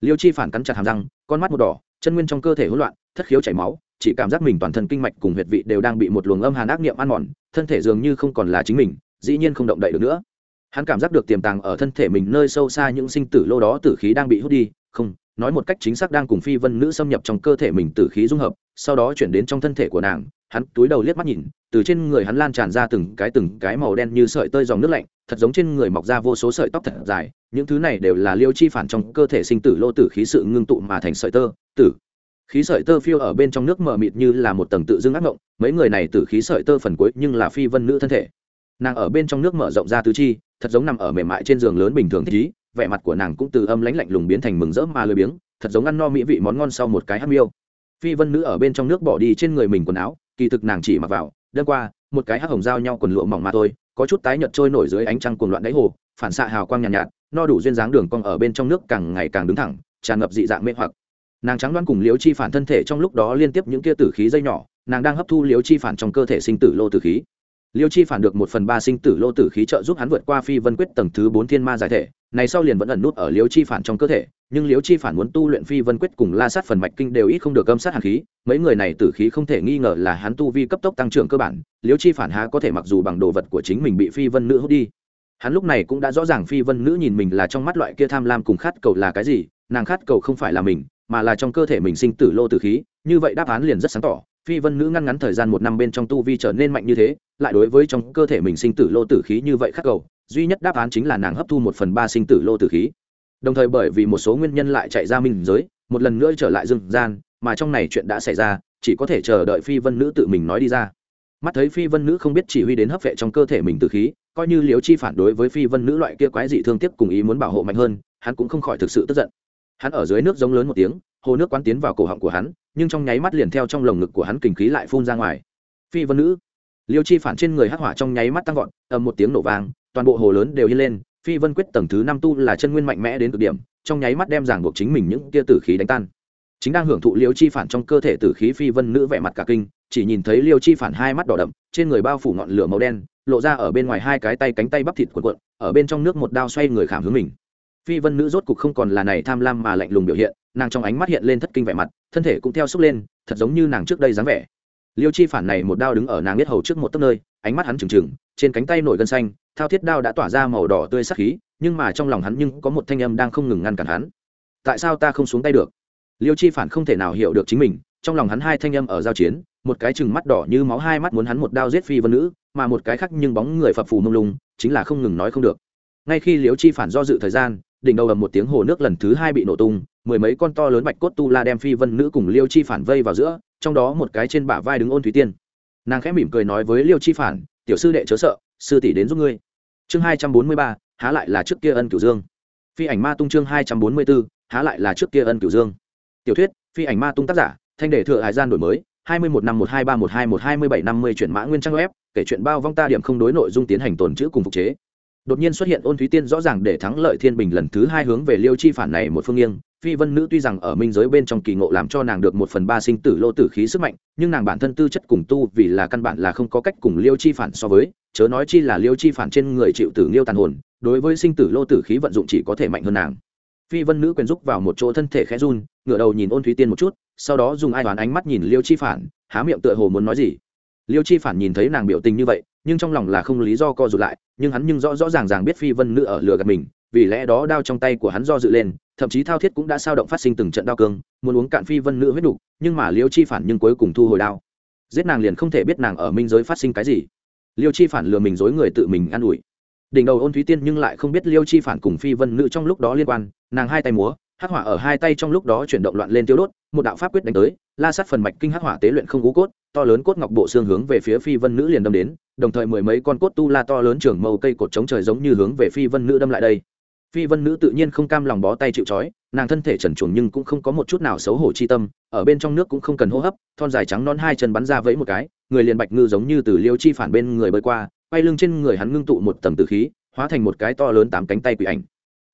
Liêu chi phản cắn chặt hàm răng, con mắt một đỏ, chân nguyên trong cơ thể hỗn loạn, thất khiếu chảy máu, chỉ cảm giác mình toàn thân kinh mạch cùng huyệt vị đều đang bị một luồng âm hàn ác niệm ăn mòn, thân thể dường như không còn là chính mình, dĩ nhiên không động đậy được nữa. Hắn cảm giác được tiềm tàng ở thân thể mình nơi sâu xa những sinh tử lô đó tử khí đang bị hút đi, không nói một cách chính xác đang cùng phi vân nữ xâm nhập trong cơ thể mình từ khí dung hợp, sau đó chuyển đến trong thân thể của nàng, hắn túi đầu liếc mắt nhìn, từ trên người hắn lan tràn ra từng cái từng cái màu đen như sợi tơi dòng nước lạnh, thật giống trên người mọc ra vô số sợi tóc thật dài, những thứ này đều là liêu chi phản trong cơ thể sinh tử lô tử khí sự ngưng tụ mà thành sợi tơ, tử. Khí sợi tơ phiêu ở bên trong nước mờ mịt như là một tầng tự dưng ác mộng, mấy người này tử khí sợi tơ phần cuối nhưng là phi vân nữ thân thể. Nàng ở bên trong nước mở rộng ra tứ chi, thật giống nằm ở mềm mại trên giường lớn bình thường thích ý vẻ mặt của nàng cũng từ âm lãnh lạnh lùng biến thành mừng rỡ mà lười biếng thật giống ăn no mỹ vị món ngon sau một cái hát miêu. Phi vân nữ ở bên trong nước bỏ đi trên người mình quần áo kỳ thực nàng chỉ mặc vào đơn qua một cái hắc hồng giao nhau quần lụa mỏng mà thôi có chút tái nhợt trôi nổi dưới ánh trăng cuồng loạn đáy hồ phản xạ hào quang nhàn nhạt, nhạt no đủ duyên dáng đường cong ở bên trong nước càng ngày càng đứng thẳng tràn ngập dị dạng mê hoặc. Nàng trắng đoán cùng liếu chi phản thân thể trong lúc đó liên tiếp những kia tử khí dây nhỏ nàng đang hấp thu liếu chi phản trong cơ thể sinh tử lô tử khí liêu chi phản được một phần ba sinh tử lô tử khí trợ giúp hắn vượt qua phi vân quyết tầng thứ bốn thiên ma giải thể, này sau liền vẫn ẩn nút ở liêu chi phản trong cơ thể, nhưng liêu chi phản muốn tu luyện phi vân quyết cùng la sát phần mạch kinh đều ít không được âm sát hàn khí, mấy người này tử khí không thể nghi ngờ là hắn tu vi cấp tốc tăng trưởng cơ bản, liêu chi phản há có thể mặc dù bằng đồ vật của chính mình bị phi vân nữ hút đi. Hắn lúc này cũng đã rõ ràng phi vân nữ nhìn mình là trong mắt loại kia tham lam cùng khát cầu là cái gì, nàng khát cầu không phải là mình, mà là trong cơ thể mình sinh tử lô tử khí, như vậy đáp án liền rất sáng tỏ phi vân nữ ngăn ngắn thời gian một năm bên trong tu vi trở nên mạnh như thế, lại đối với trong cơ thể mình sinh tử lô tử khí như vậy khắc cầu, duy nhất đáp án chính là nàng hấp thu một phần ba sinh tử lô tử khí. Đồng thời bởi vì một số nguyên nhân lại chạy ra minh giới, một lần nữa trở lại dương gian, mà trong này chuyện đã xảy ra, chỉ có thể chờ đợi phi vân nữ tự mình nói đi ra. Mắt thấy phi vân nữ không biết chỉ huy đến hấp vệ trong cơ thể mình tử khí, coi như liếu chi phản đối với phi vân nữ loại kia quái dị thương tiếc cùng ý muốn bảo hộ mạnh hơn, hắn cũng không khỏi thực sự tức giận. Hắn ở dưới nước giống lớn một tiếng hồ nước quán tiến vào cổ họng của hắn, nhưng trong nháy mắt liền theo trong lồng ngực của hắn kình khí lại phun ra ngoài. Phi vân nữ, liêu chi phản trên người hắc hỏa trong nháy mắt tăng vọt, ầm một tiếng nổ vang, toàn bộ hồ lớn đều yên lên, phi vân quyết tầng thứ năm tu là chân nguyên mạnh mẽ đến cực điểm, trong nháy mắt đem giảng buộc chính mình những tia tử khí đánh tan. Chính đang hưởng thụ liêu chi phản trong cơ thể tử khí, phi vân nữ vẻ mặt cả kinh, chỉ nhìn thấy liêu chi phản hai mắt đỏ đậm, trên người bao phủ ngọn lửa màu đen, lộ ra ở bên ngoài hai cái tay cánh tay bắp thịt cuộn cuộn, ở bên trong nước một đao xoay người khảm hướng mình. Phi vân nữ rốt cục không còn là này tham lam mà lạnh lùng biểu hiện nàng trong ánh mắt hiện lên thất kinh vẻ mặt, thân thể cũng theo xúc lên, thật giống như nàng trước đây dáng vẻ. Liêu chi phản này một đao đứng ở nàng biết hầu trước một tấc nơi, ánh mắt hắn trừng trừng, trên cánh tay nổi gân xanh, thao thiết đao đã tỏa ra màu đỏ tươi sắc khí, nhưng mà trong lòng hắn nhưng có một thanh âm đang không ngừng ngăn cản hắn. Tại sao ta không xuống tay được? Liêu chi phản không thể nào hiểu được chính mình, trong lòng hắn hai thanh âm ở giao chiến, một cái chừng mắt đỏ như máu, hai mắt muốn hắn một đao giết phi vân nữ, mà một cái khác nhưng bóng người phập phù mông lung, chính là không ngừng nói không được. Ngay khi liêu chi phản do dự thời gian, đỉnh đầu ầm một tiếng hồ nước lần thứ hai bị nổ tung mười mấy con to lớn bạch cốt tu la đem phi vân nữ cùng liêu chi phản vây vào giữa, trong đó một cái trên bả vai đứng ôn thúy tiên. Nàng khẽ mỉm cười nói với liêu chi phản, tiểu sư đệ chớ sợ, sư tỷ đến giúp ngươi. Chương hai trăm bốn mươi ba, há lại là trước kia ân cửu dương. Phi ảnh ma tung chương hai trăm bốn mươi bốn há lại là trước kia ân cửu dương. Tiểu thuyết, phi ảnh ma tung tác giả, thanh đề thừa hải gian đổi mới, hai mươi một năm một hai ba một hai một hai mươi bảy năm mươi chuyển mã nguyên trang web, kể chuyện bao vong ta điểm không đối nội dung tiến hành tồn chữ cùng phục chế. Đột nhiên xuất hiện ôn thúy tiên rõ ràng để thắng lợi thiên bình lần thứ hai hướng về liêu chi phản này một phương nghiêng phi vân nữ tuy rằng ở minh giới bên trong kỳ ngộ làm cho nàng được một phần ba sinh tử lô tử khí sức mạnh, nhưng nàng bản thân tư chất cùng tu vì là căn bản là không có cách cùng liêu chi phản so với, chớ nói chi là liêu chi phản trên người chịu tử nghiêu tàn hồn, đối với sinh tử lô tử khí vận dụng chỉ có thể mạnh hơn nàng. Phi vân nữ quyền rúc vào một chỗ thân thể khẽ run, ngửa đầu nhìn ôn thúy tiên một chút, sau đó dùng ai đoán ánh mắt nhìn liêu chi phản, há miệng tựa hồ muốn nói gì. Liêu chi phản nhìn thấy nàng biểu tình như vậy, nhưng trong lòng là không lý do co rụt lại, nhưng hắn nhưng rõ rõ ràng ràng biết phi vân nữ ở lừa gạt mình vì lẽ đó đao trong tay của hắn do dự lên, thậm chí thao thiết cũng đã sao động phát sinh từng trận đao cương, muốn uống cạn phi vân nữ huyết đục, nhưng mà liêu chi phản nhưng cuối cùng thu hồi đao. Giết nàng liền không thể biết nàng ở minh giới phát sinh cái gì. Liêu chi phản lừa mình dối người tự mình an ủi. Đỉnh đầu ôn thúy tiên nhưng lại không biết liêu chi phản cùng phi vân nữ trong lúc đó liên quan, nàng hai tay múa, hắc hỏa ở hai tay trong lúc đó chuyển động loạn lên tiêu đốt, một đạo pháp quyết đánh tới, la sát phần mạch kinh hắc hỏa tế luyện không gú cốt, to lớn cốt ngọc bộ xương hướng về phía phi vân nữ liền đâm đến, đồng thời mười mấy con cốt tu la to lớn trưởng màu cây cột chống trời giống như hướng về phi vân nữ đâm lại đây phi vân nữ tự nhiên không cam lòng bó tay chịu trói, nàng thân thể trần truồng nhưng cũng không có một chút nào xấu hổ chi tâm, ở bên trong nước cũng không cần hô hấp, thon dài trắng non hai chân bắn ra vẫy một cái, người liền bạch ngư giống như từ liêu chi phản bên người bơi qua, quay lưng trên người hắn ngưng tụ một tầng tử khí, hóa thành một cái to lớn tám cánh tay quỷ ảnh.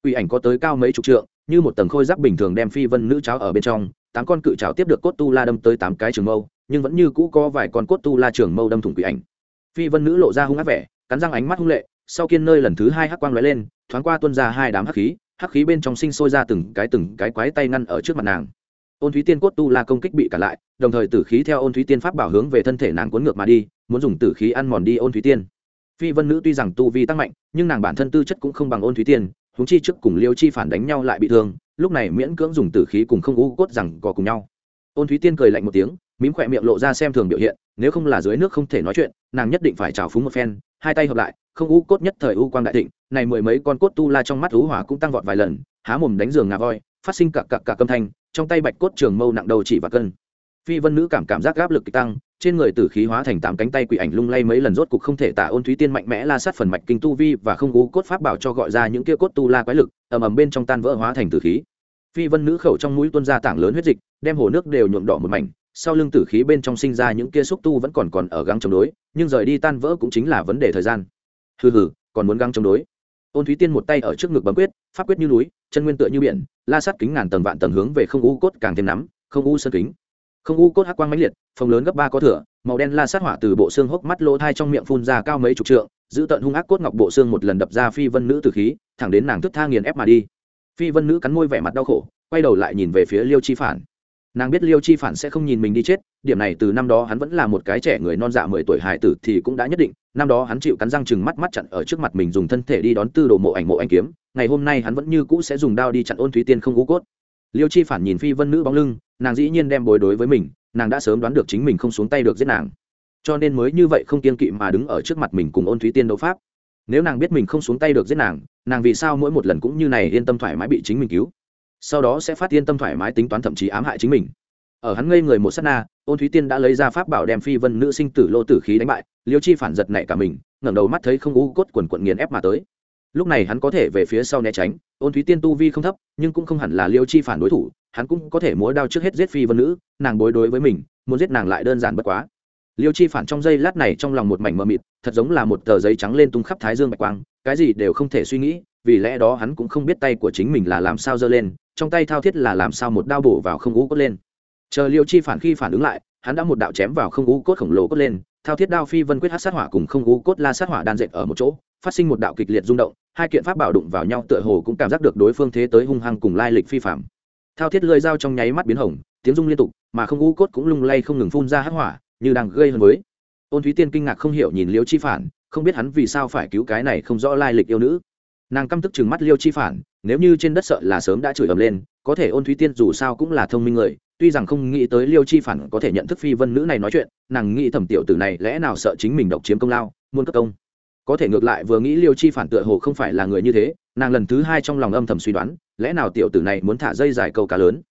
Quỷ ảnh có tới cao mấy chục trượng, như một tầng khôi giáp bình thường đem phi vân nữ cháo ở bên trong, tám con cự cháo tiếp được cốt tu la đâm tới tám cái trường mâu, nhưng vẫn như cũ có vài con cốt tu la trường mâu đâm thủng quỷ ảnh. Phi vân nữ lộ ra hung ác vẻ, cắn răng ánh mắt hung lệ sau kiên nơi lần thứ hai hắc quang lóe lên, thoáng qua tuân ra hai đám hắc khí hắc khí bên trong sinh sôi ra từng cái từng cái quái tay ngăn ở trước mặt nàng. Ôn thúy tiên cốt tu la công kích bị cản lại, đồng thời tử khí theo ôn thúy tiên pháp bảo hướng về thân thể nàng cuốn ngược mà đi, muốn dùng tử khí ăn mòn đi ôn thúy tiên. Phi vân nữ tuy rằng tu vi tăng mạnh, nhưng nàng bản thân tư chất cũng không bằng ôn thúy tiên húng chi trước cùng liêu chi phản đánh nhau lại bị thương, lúc này miễn cưỡng dùng tử khí cùng không u cốt rằng có cùng nhau. Ôn thúy tiên cười lạnh một tiếng, mím khỏe miệng lộ ra xem thường biểu hiện, nếu không là dưới nước không thể nói chuyện, nàng nhất định phải trào phúng một phen, hai tay hợp lại không u cốt nhất thời u quang đại thịnh, này mười mấy con cốt tu la trong mắt u hỏa cũng tăng vọt vài lần, há mồm đánh giường ngà voi, phát sinh cặc cặc cặc âm thanh, trong tay bạch cốt trường mâu nặng đầu chỉ và cân. Phi vân nữ cảm cảm giác áp lực tăng, trên người tử khí hóa thành tám cánh tay quỷ ảnh lung lay mấy lần rốt cục không thể tả ôn thúy tiên mạnh mẽ la sát phần mạch kinh tu vi và không u cốt pháp bảo cho gọi ra những kia cốt tu la quái lực, ầm ầm bên trong tan vỡ hóa thành tử khí. Phi vân nữ khẩu trong mũi tuôn ra tảng lớn huyết dịch, đem hồ nước đều nhuộm đỏ một mảnh, sau lưng tử khí bên trong sinh ra những kia xúc tu vẫn còn còn ở găng chống đối, nhưng rời đi tan vỡ cũng chính là vấn đề thời gian hừ hừ, còn muốn găng chống đối. Ôn thúy tiên một tay ở trước ngực bấm quyết, pháp quyết như núi, chân nguyên tựa như biển, la sát kính ngàn tầng vạn tầng hướng về không u cốt càng thêm nắm, không u sơn kính. Không u cốt hắc quang mãnh liệt, phồng lớn gấp ba có thửa, màu đen la sát hỏa từ bộ xương hốc mắt lỗ thai trong miệng phun ra cao mấy chục trượng, giữ tận hung ác cốt ngọc bộ xương một lần đập ra phi vân nữ từ khí, thẳng đến nàng thức tha nghiền ép mà đi. Phi vân nữ cắn môi vẻ mặt đau khổ, quay đầu lại nhìn về phía liêu chi phản nàng biết liêu chi phản sẽ không nhìn mình đi chết, điểm này từ năm đó hắn vẫn là một cái trẻ người non dạ mười tuổi hài tử thì cũng đã nhất định, năm đó hắn chịu cắn răng chừng mắt mắt chặn ở trước mặt mình dùng thân thể đi đón tư đồ mộ ảnh mộ anh kiếm, ngày hôm nay hắn vẫn như cũ sẽ dùng đao đi chặn ôn thúy tiên không ngũ cốt. Liêu chi phản nhìn phi vân nữ bóng lưng, nàng dĩ nhiên đem bối đối với mình, nàng đã sớm đoán được chính mình không xuống tay được giết nàng. Cho nên mới như vậy không kiên kỵ mà đứng ở trước mặt mình cùng ôn thúy tiên đấu pháp. Nếu nàng biết mình không xuống tay được giết nàng nàng vì sao mỗi một lần cũng như này yên tâm thoải mái bị chính mình cứu? Sau đó sẽ phát yên tâm thoải mái tính toán thậm chí ám hại chính mình. Ở hắn ngây người một s á t na, ôn thúy tiên đã lấy ra pháp bảo đem phi vân nữ sinh tử lô tử khí đánh bại, liêu chi phản giật nảy cả mình, ngẩng đầu mắt thấy không u cốt quần quận nghiền ép mà tới. Lúc này hắn có thể về phía sau né tránh, ôn thúy tiên tu vi không thấp, nhưng cũng không hẳn là liêu chi phản đối thủ, hắn cũng có thể múa đao trước hết giết phi vân nữ, nàng bối đối với mình, muốn giết nàng lại đơn giản bất quá. Liêu chi phản trong giây lát này trong lòng một mảnh mờ mịt, thật giống là một tờ giấy trắng lên tung khắp thái dương bạch quang, cái gì đều không thể suy nghĩ vì lẽ đó hắn cũng không biết tay của chính mình là làm sao giơ lên, trong tay thao thiết là làm sao một đao bổ vào không ngũ cốt lên. Chờ liêu chi phản khi phản ứng lại, hắn đã một đạo chém vào không ngũ cốt khổng lồ cốt lên, thao thiết đao phi vân quyết hát sát hỏa cùng không ngũ cốt la sát hỏa đan dệt ở một chỗ, phát sinh một đạo kịch liệt rung động, hai kiện pháp bảo đụng vào nhau tựa hồ cũng cảm giác được đối phương thế tới hung hăng cùng lai lịch phi phạm. Thao thiết lơi dao trong nháy mắt biến hỏng tiếng rung liên tục, mà không ngũ cốt cũng lung lay không ngừng phun ra hắc hỏa, như đang gây hơn với. Ôn thúy tiên kinh ngạc không hiểu nhìn liêu chi phản, không biết hắn vì sao phải cứu cái này không rõ lai lịch yêu nữ nàng căm tức chừng mắt liêu chi phản, nếu như trên đất sợ là sớm đã chửi ầm lên, có thể ôn thúy tiên dù sao cũng là thông minh người, tuy rằng không nghĩ tới liêu chi phản có thể nhận thức phi vân nữ này nói chuyện, nàng nghĩ thẩm tiểu tử này lẽ nào sợ chính mình độc chiếm công lao muôn cấp công. Có thể ngược lại vừa nghĩ liêu chi phản tựa hồ không phải là người như thế, nàng lần thứ hai trong lòng âm thầm suy đoán, lẽ nào tiểu tử này muốn thả dây dài câu cá lớn,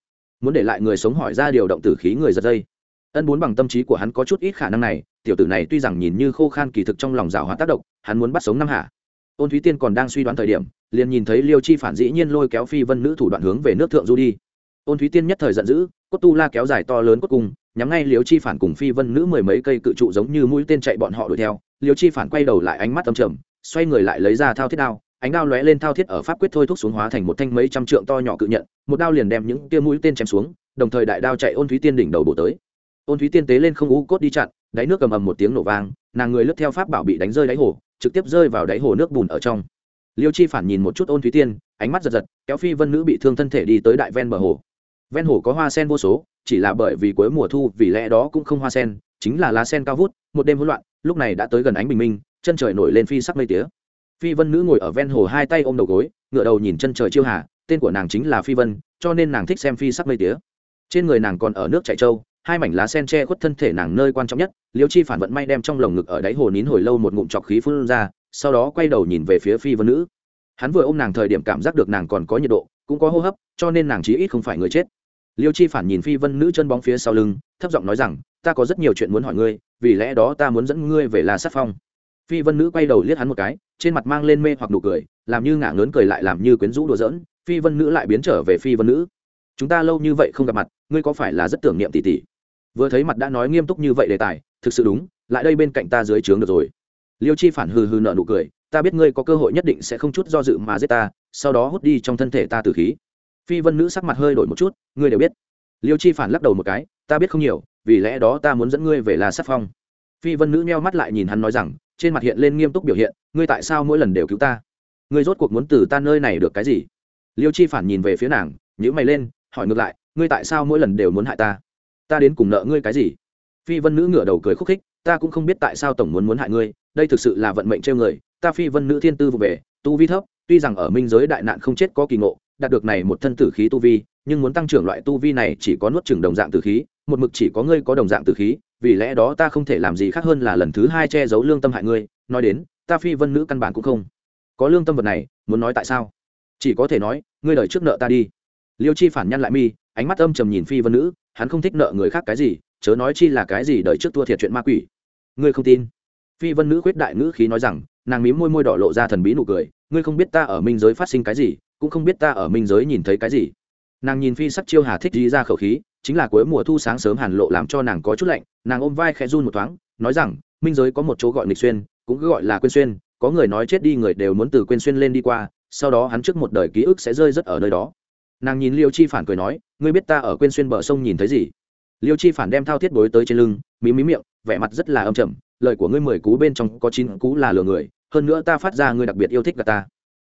muốn để lại người sống hỏi ra điều động tử khí người giật dây. Ân bốn bằng tâm trí của hắn có chút ít khả năng này, tiểu tử này tuy rằng nhìn như khô khan kỳ thực trong lòng rào hóa tác động, hắn muốn bắt sống năm hạ ôn thúy tiên còn đang suy đoán thời điểm, liền nhìn thấy liêu chi phản dĩ nhiên lôi kéo phi vân nữ thủ đoạn hướng về nước thượng du đi. Ôn thúy tiên nhất thời giận dữ, cốt tu la kéo dài to lớn cốt cung, nhắm ngay liêu chi phản cùng phi vân nữ mười mấy cây cự trụ giống như mũi tên chạy bọn họ đuổi theo. Liêu chi phản quay đầu lại ánh mắt âm trầm, xoay người lại lấy ra thao thiết đao, ánh đao lóe lên thao thiết ở pháp quyết thôi thúc xuống hóa thành một thanh mấy trăm trượng to nhỏ cự nhận, một đao liền đem những tia mũi tên chém xuống, đồng thời đại đao chạy ôn thúy tiên đỉnh đầu bổ tới. Ôn thúy tiên tế lên không u cốt đi chặn, đáy nước cầm ầm một tiếng nổ vang, nàng người lướt theo pháp bảo bị đánh rơi đáy hồ trực tiếp rơi vào đáy hồ nước bùn ở trong. Liêu chi phản nhìn một chút ôn thúy tiên, ánh mắt giật giật, kéo phi vân nữ bị thương thân thể đi tới đại ven bờ hồ. Ven hồ có hoa sen vô số, chỉ là bởi vì cuối mùa thu, vì lẽ đó cũng không hoa sen, chính là lá sen cao vút, một đêm hỗn loạn, lúc này đã tới gần ánh bình minh, chân trời nổi lên phi sắc mây tía. Phi vân nữ ngồi ở ven hồ hai tay ôm đầu gối ngựa đầu nhìn chân trời chiêu hà, tên của nàng chính là phi vân, cho nên nàng thích xem phi sắc mây tía. Trên người nàng còn ở nước chảy trâu hai mảnh lá sen che khuất thân thể nàng nơi quan trọng nhất, liêu chi phản vận may đem trong lồng ngực ở đáy hồ nín hồi lâu một ngụm trọc khí phun ra, sau đó quay đầu nhìn về phía phi vân nữ. Hắn vừa ôm nàng thời điểm cảm giác được nàng còn có nhiệt độ, cũng có hô hấp, cho nên nàng chí ít không phải người chết. Liêu chi phản nhìn phi vân nữ chân bóng phía sau lưng, thấp giọng nói rằng, ta có rất nhiều chuyện muốn hỏi ngươi, vì lẽ đó ta muốn dẫn ngươi về la sát phong. Phi vân nữ quay đầu liếc hắn một cái, trên mặt mang lên mê hoặc nụ cười, làm như ngả ngớn cười lại làm như quyến rũ đùa giỡn, phi vân nữ lại biến trở về phi vân nữ. Chúng ta lâu như vậy không gặp mặt, ngươi có phải là rất tưởng niệm tỷ tỷ? Vừa thấy mặt đã nói nghiêm túc như vậy đề tài, thực sự đúng, lại đây bên cạnh ta dưới trướng được rồi. Liêu chi phản hừ hừ nợ nụ cười, ta biết ngươi có cơ hội nhất định sẽ không chút do dự mà giết ta, sau đó hút đi trong thân thể ta từ khí. Phi vân nữ sắc mặt hơi đổi một chút, ngươi đều biết. Liêu chi phản lắc đầu một cái, ta biết không nhiều, vì lẽ đó ta muốn dẫn ngươi về là sắc phong. Phi vân nữ meo mắt lại nhìn hắn nói rằng, trên mặt hiện lên nghiêm túc biểu hiện, ngươi tại sao mỗi lần đều cứu ta? Ngươi rốt cuộc muốn từ ta nơi này được cái gì? Liêu chi phản nhìn về phía nàng nhữ mày lên, hỏi ngược lại, ngươi tại sao mỗi lần đều muốn hại ta? Ta đến cùng nợ ngươi cái gì? Phi vân nữ ngửa đầu cười khúc khích, ta cũng không biết tại sao tổng muốn muốn hại ngươi, đây thực sự là vận mệnh trêu người, ta phi vân nữ thiên tư vụ về, tu vi thấp, tuy rằng ở minh giới đại nạn không chết có kỳ ngộ, đạt được này một thân tử khí tu vi, nhưng muốn tăng trưởng loại tu vi này chỉ có nuốt chừng đồng dạng tử khí, một mực chỉ có ngươi có đồng dạng tử khí, vì lẽ đó ta không thể làm gì khác hơn là lần thứ hai che giấu lương tâm hại ngươi, nói đến, ta phi vân nữ căn bản cũng không có lương tâm vật này, muốn nói tại sao? Chỉ có thể nói, ngươi đợi trước nợ ta đi. Liêu chi phản nhăn lại mi, ánh mắt âm trầm nhìn phi vân nữ hắn không thích nợ người khác cái gì, chớ nói chi là cái gì đợi trước thua thiệt chuyện ma quỷ. Ngươi không tin? Phi vân nữ khuyết đại ngữ khí nói rằng, nàng mím môi môi đỏ lộ ra thần bí nụ cười, ngươi không biết ta ở minh giới phát sinh cái gì, cũng không biết ta ở minh giới nhìn thấy cái gì. Nàng nhìn phi sắc chiêu hà thích đi ra khẩu khí, chính là cuối mùa thu sáng sớm hàn lộ làm cho nàng có chút lạnh, nàng ôm vai khẽ run một thoáng, nói rằng, minh giới có một chỗ gọi nghịch xuyên, cũng cứ gọi là quên xuyên, có người nói chết đi người đều muốn từ quên xuyên lên đi qua, sau đó hắn trước một đời ký ức sẽ rơi rất ở nơi đó nàng nhìn liêu chi phản cười nói, ngươi biết ta ở quên xuyên bờ sông nhìn thấy gì? Liêu chi phản đem thao thiết bối tới trên lưng, mí mí miệng, vẻ mặt rất là âm trầm, lời của ngươi mười cú bên trong có chín cú là lừa người, hơn nữa ta phát ra ngươi đặc biệt yêu thích gà ta.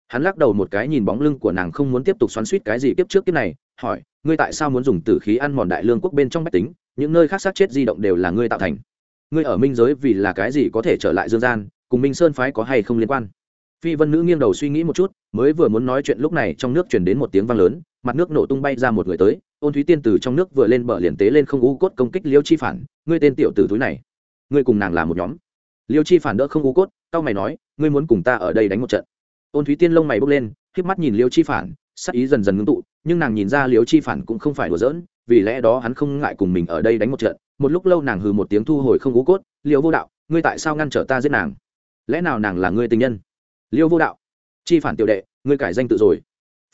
Hắn lắc đầu một cái nhìn bóng lưng của nàng không muốn tiếp tục xoắn suýt cái gì kiếp trước kiếp này, hỏi, ngươi tại sao muốn dùng tử khí ăn mòn đại lương quốc bên trong bách tính, những nơi khác sát chết di động đều là ngươi tạo thành? Ngươi ở minh giới vì là cái gì có thể trở lại dương gian, cùng minh sơn phái có hay không liên quan? Phi vân nữ nghiêng đầu suy nghĩ một chút, mới vừa muốn nói chuyện lúc này trong nước chuyển đến một tiếng vang lớn mặt nước nổ tung bay ra một người tới, ôn thúy tiên từ trong nước vừa lên bờ liền tế lên không u cốt công kích liêu chi phản, ngươi tên tiểu tử túi này, ngươi cùng nàng là một nhóm. Liêu chi phản đỡ không u cốt tao mày nói, ngươi muốn cùng ta ở đây đánh một trận. Ôn thúy tiên lông mày bốc lên k mắt nhìn liêu chi phản, sắc ý dần dần ngưng tụ, nhưng nàng nhìn ra liêu chi phản cũng không phải đùa giỡn, vì lẽ đó hắn không ngại cùng mình ở đây đánh một trận. Một lúc lâu nàng hừ một tiếng thu hồi không u cốt, liêu vô đạo, ngươi tại sao ngăn trở ta giết nàng? Lẽ nào nàng là ngươi tình nhân? Liêu vô đạo, chi phản tiểu đệ, ngươi cải danh tự rồi.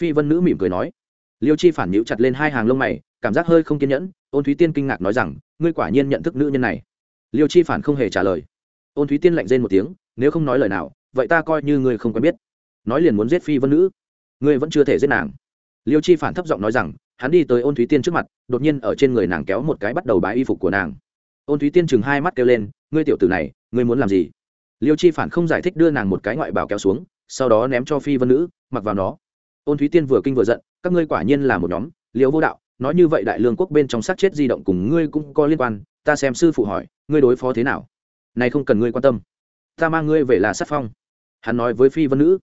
Phi vân nữ mỉm cười nói liêu chi phản nhíu chặt lên hai hàng lông mày, cảm giác hơi không kiên nhẫn, ôn thúy tiên kinh ngạc nói rằng, ngươi quả nhiên nhận thức nữ nhân này. Liêu chi phản không hề trả lời. Ôn thúy tiên lạnh rên một tiếng, nếu không nói lời nào, vậy ta coi như ngươi không quen biết. Nói liền muốn giết phi vân nữ. Ngươi vẫn chưa thể giết nàng. Liêu chi phản thấp giọng nói rằng, hắn đi tới ôn thúy tiên trước mặt, đột nhiên ở trên người nàng kéo một cái bắt đầu bái y phục của nàng. Ôn thúy tiên chừng hai mắt kêu lên, ngươi tiểu tử này, ngươi muốn làm gì? Liêu chi phản không giải thích đưa nàng một cái ngoại bào kéo xuống, sau đó ném cho phi vân nữ, mặc vào nó ôn thúy tiên vừa kinh vừa giận, các ngươi quả nhiên là một nhóm, liễu vô đạo, nói như vậy đại lương quốc bên trong sát chết di động cùng ngươi cũng có liên quan, ta xem sư phụ hỏi, ngươi đối phó thế nào? Này không cần ngươi quan tâm. Ta mang ngươi về là sát phong. Hắn nói với phi vân nữ.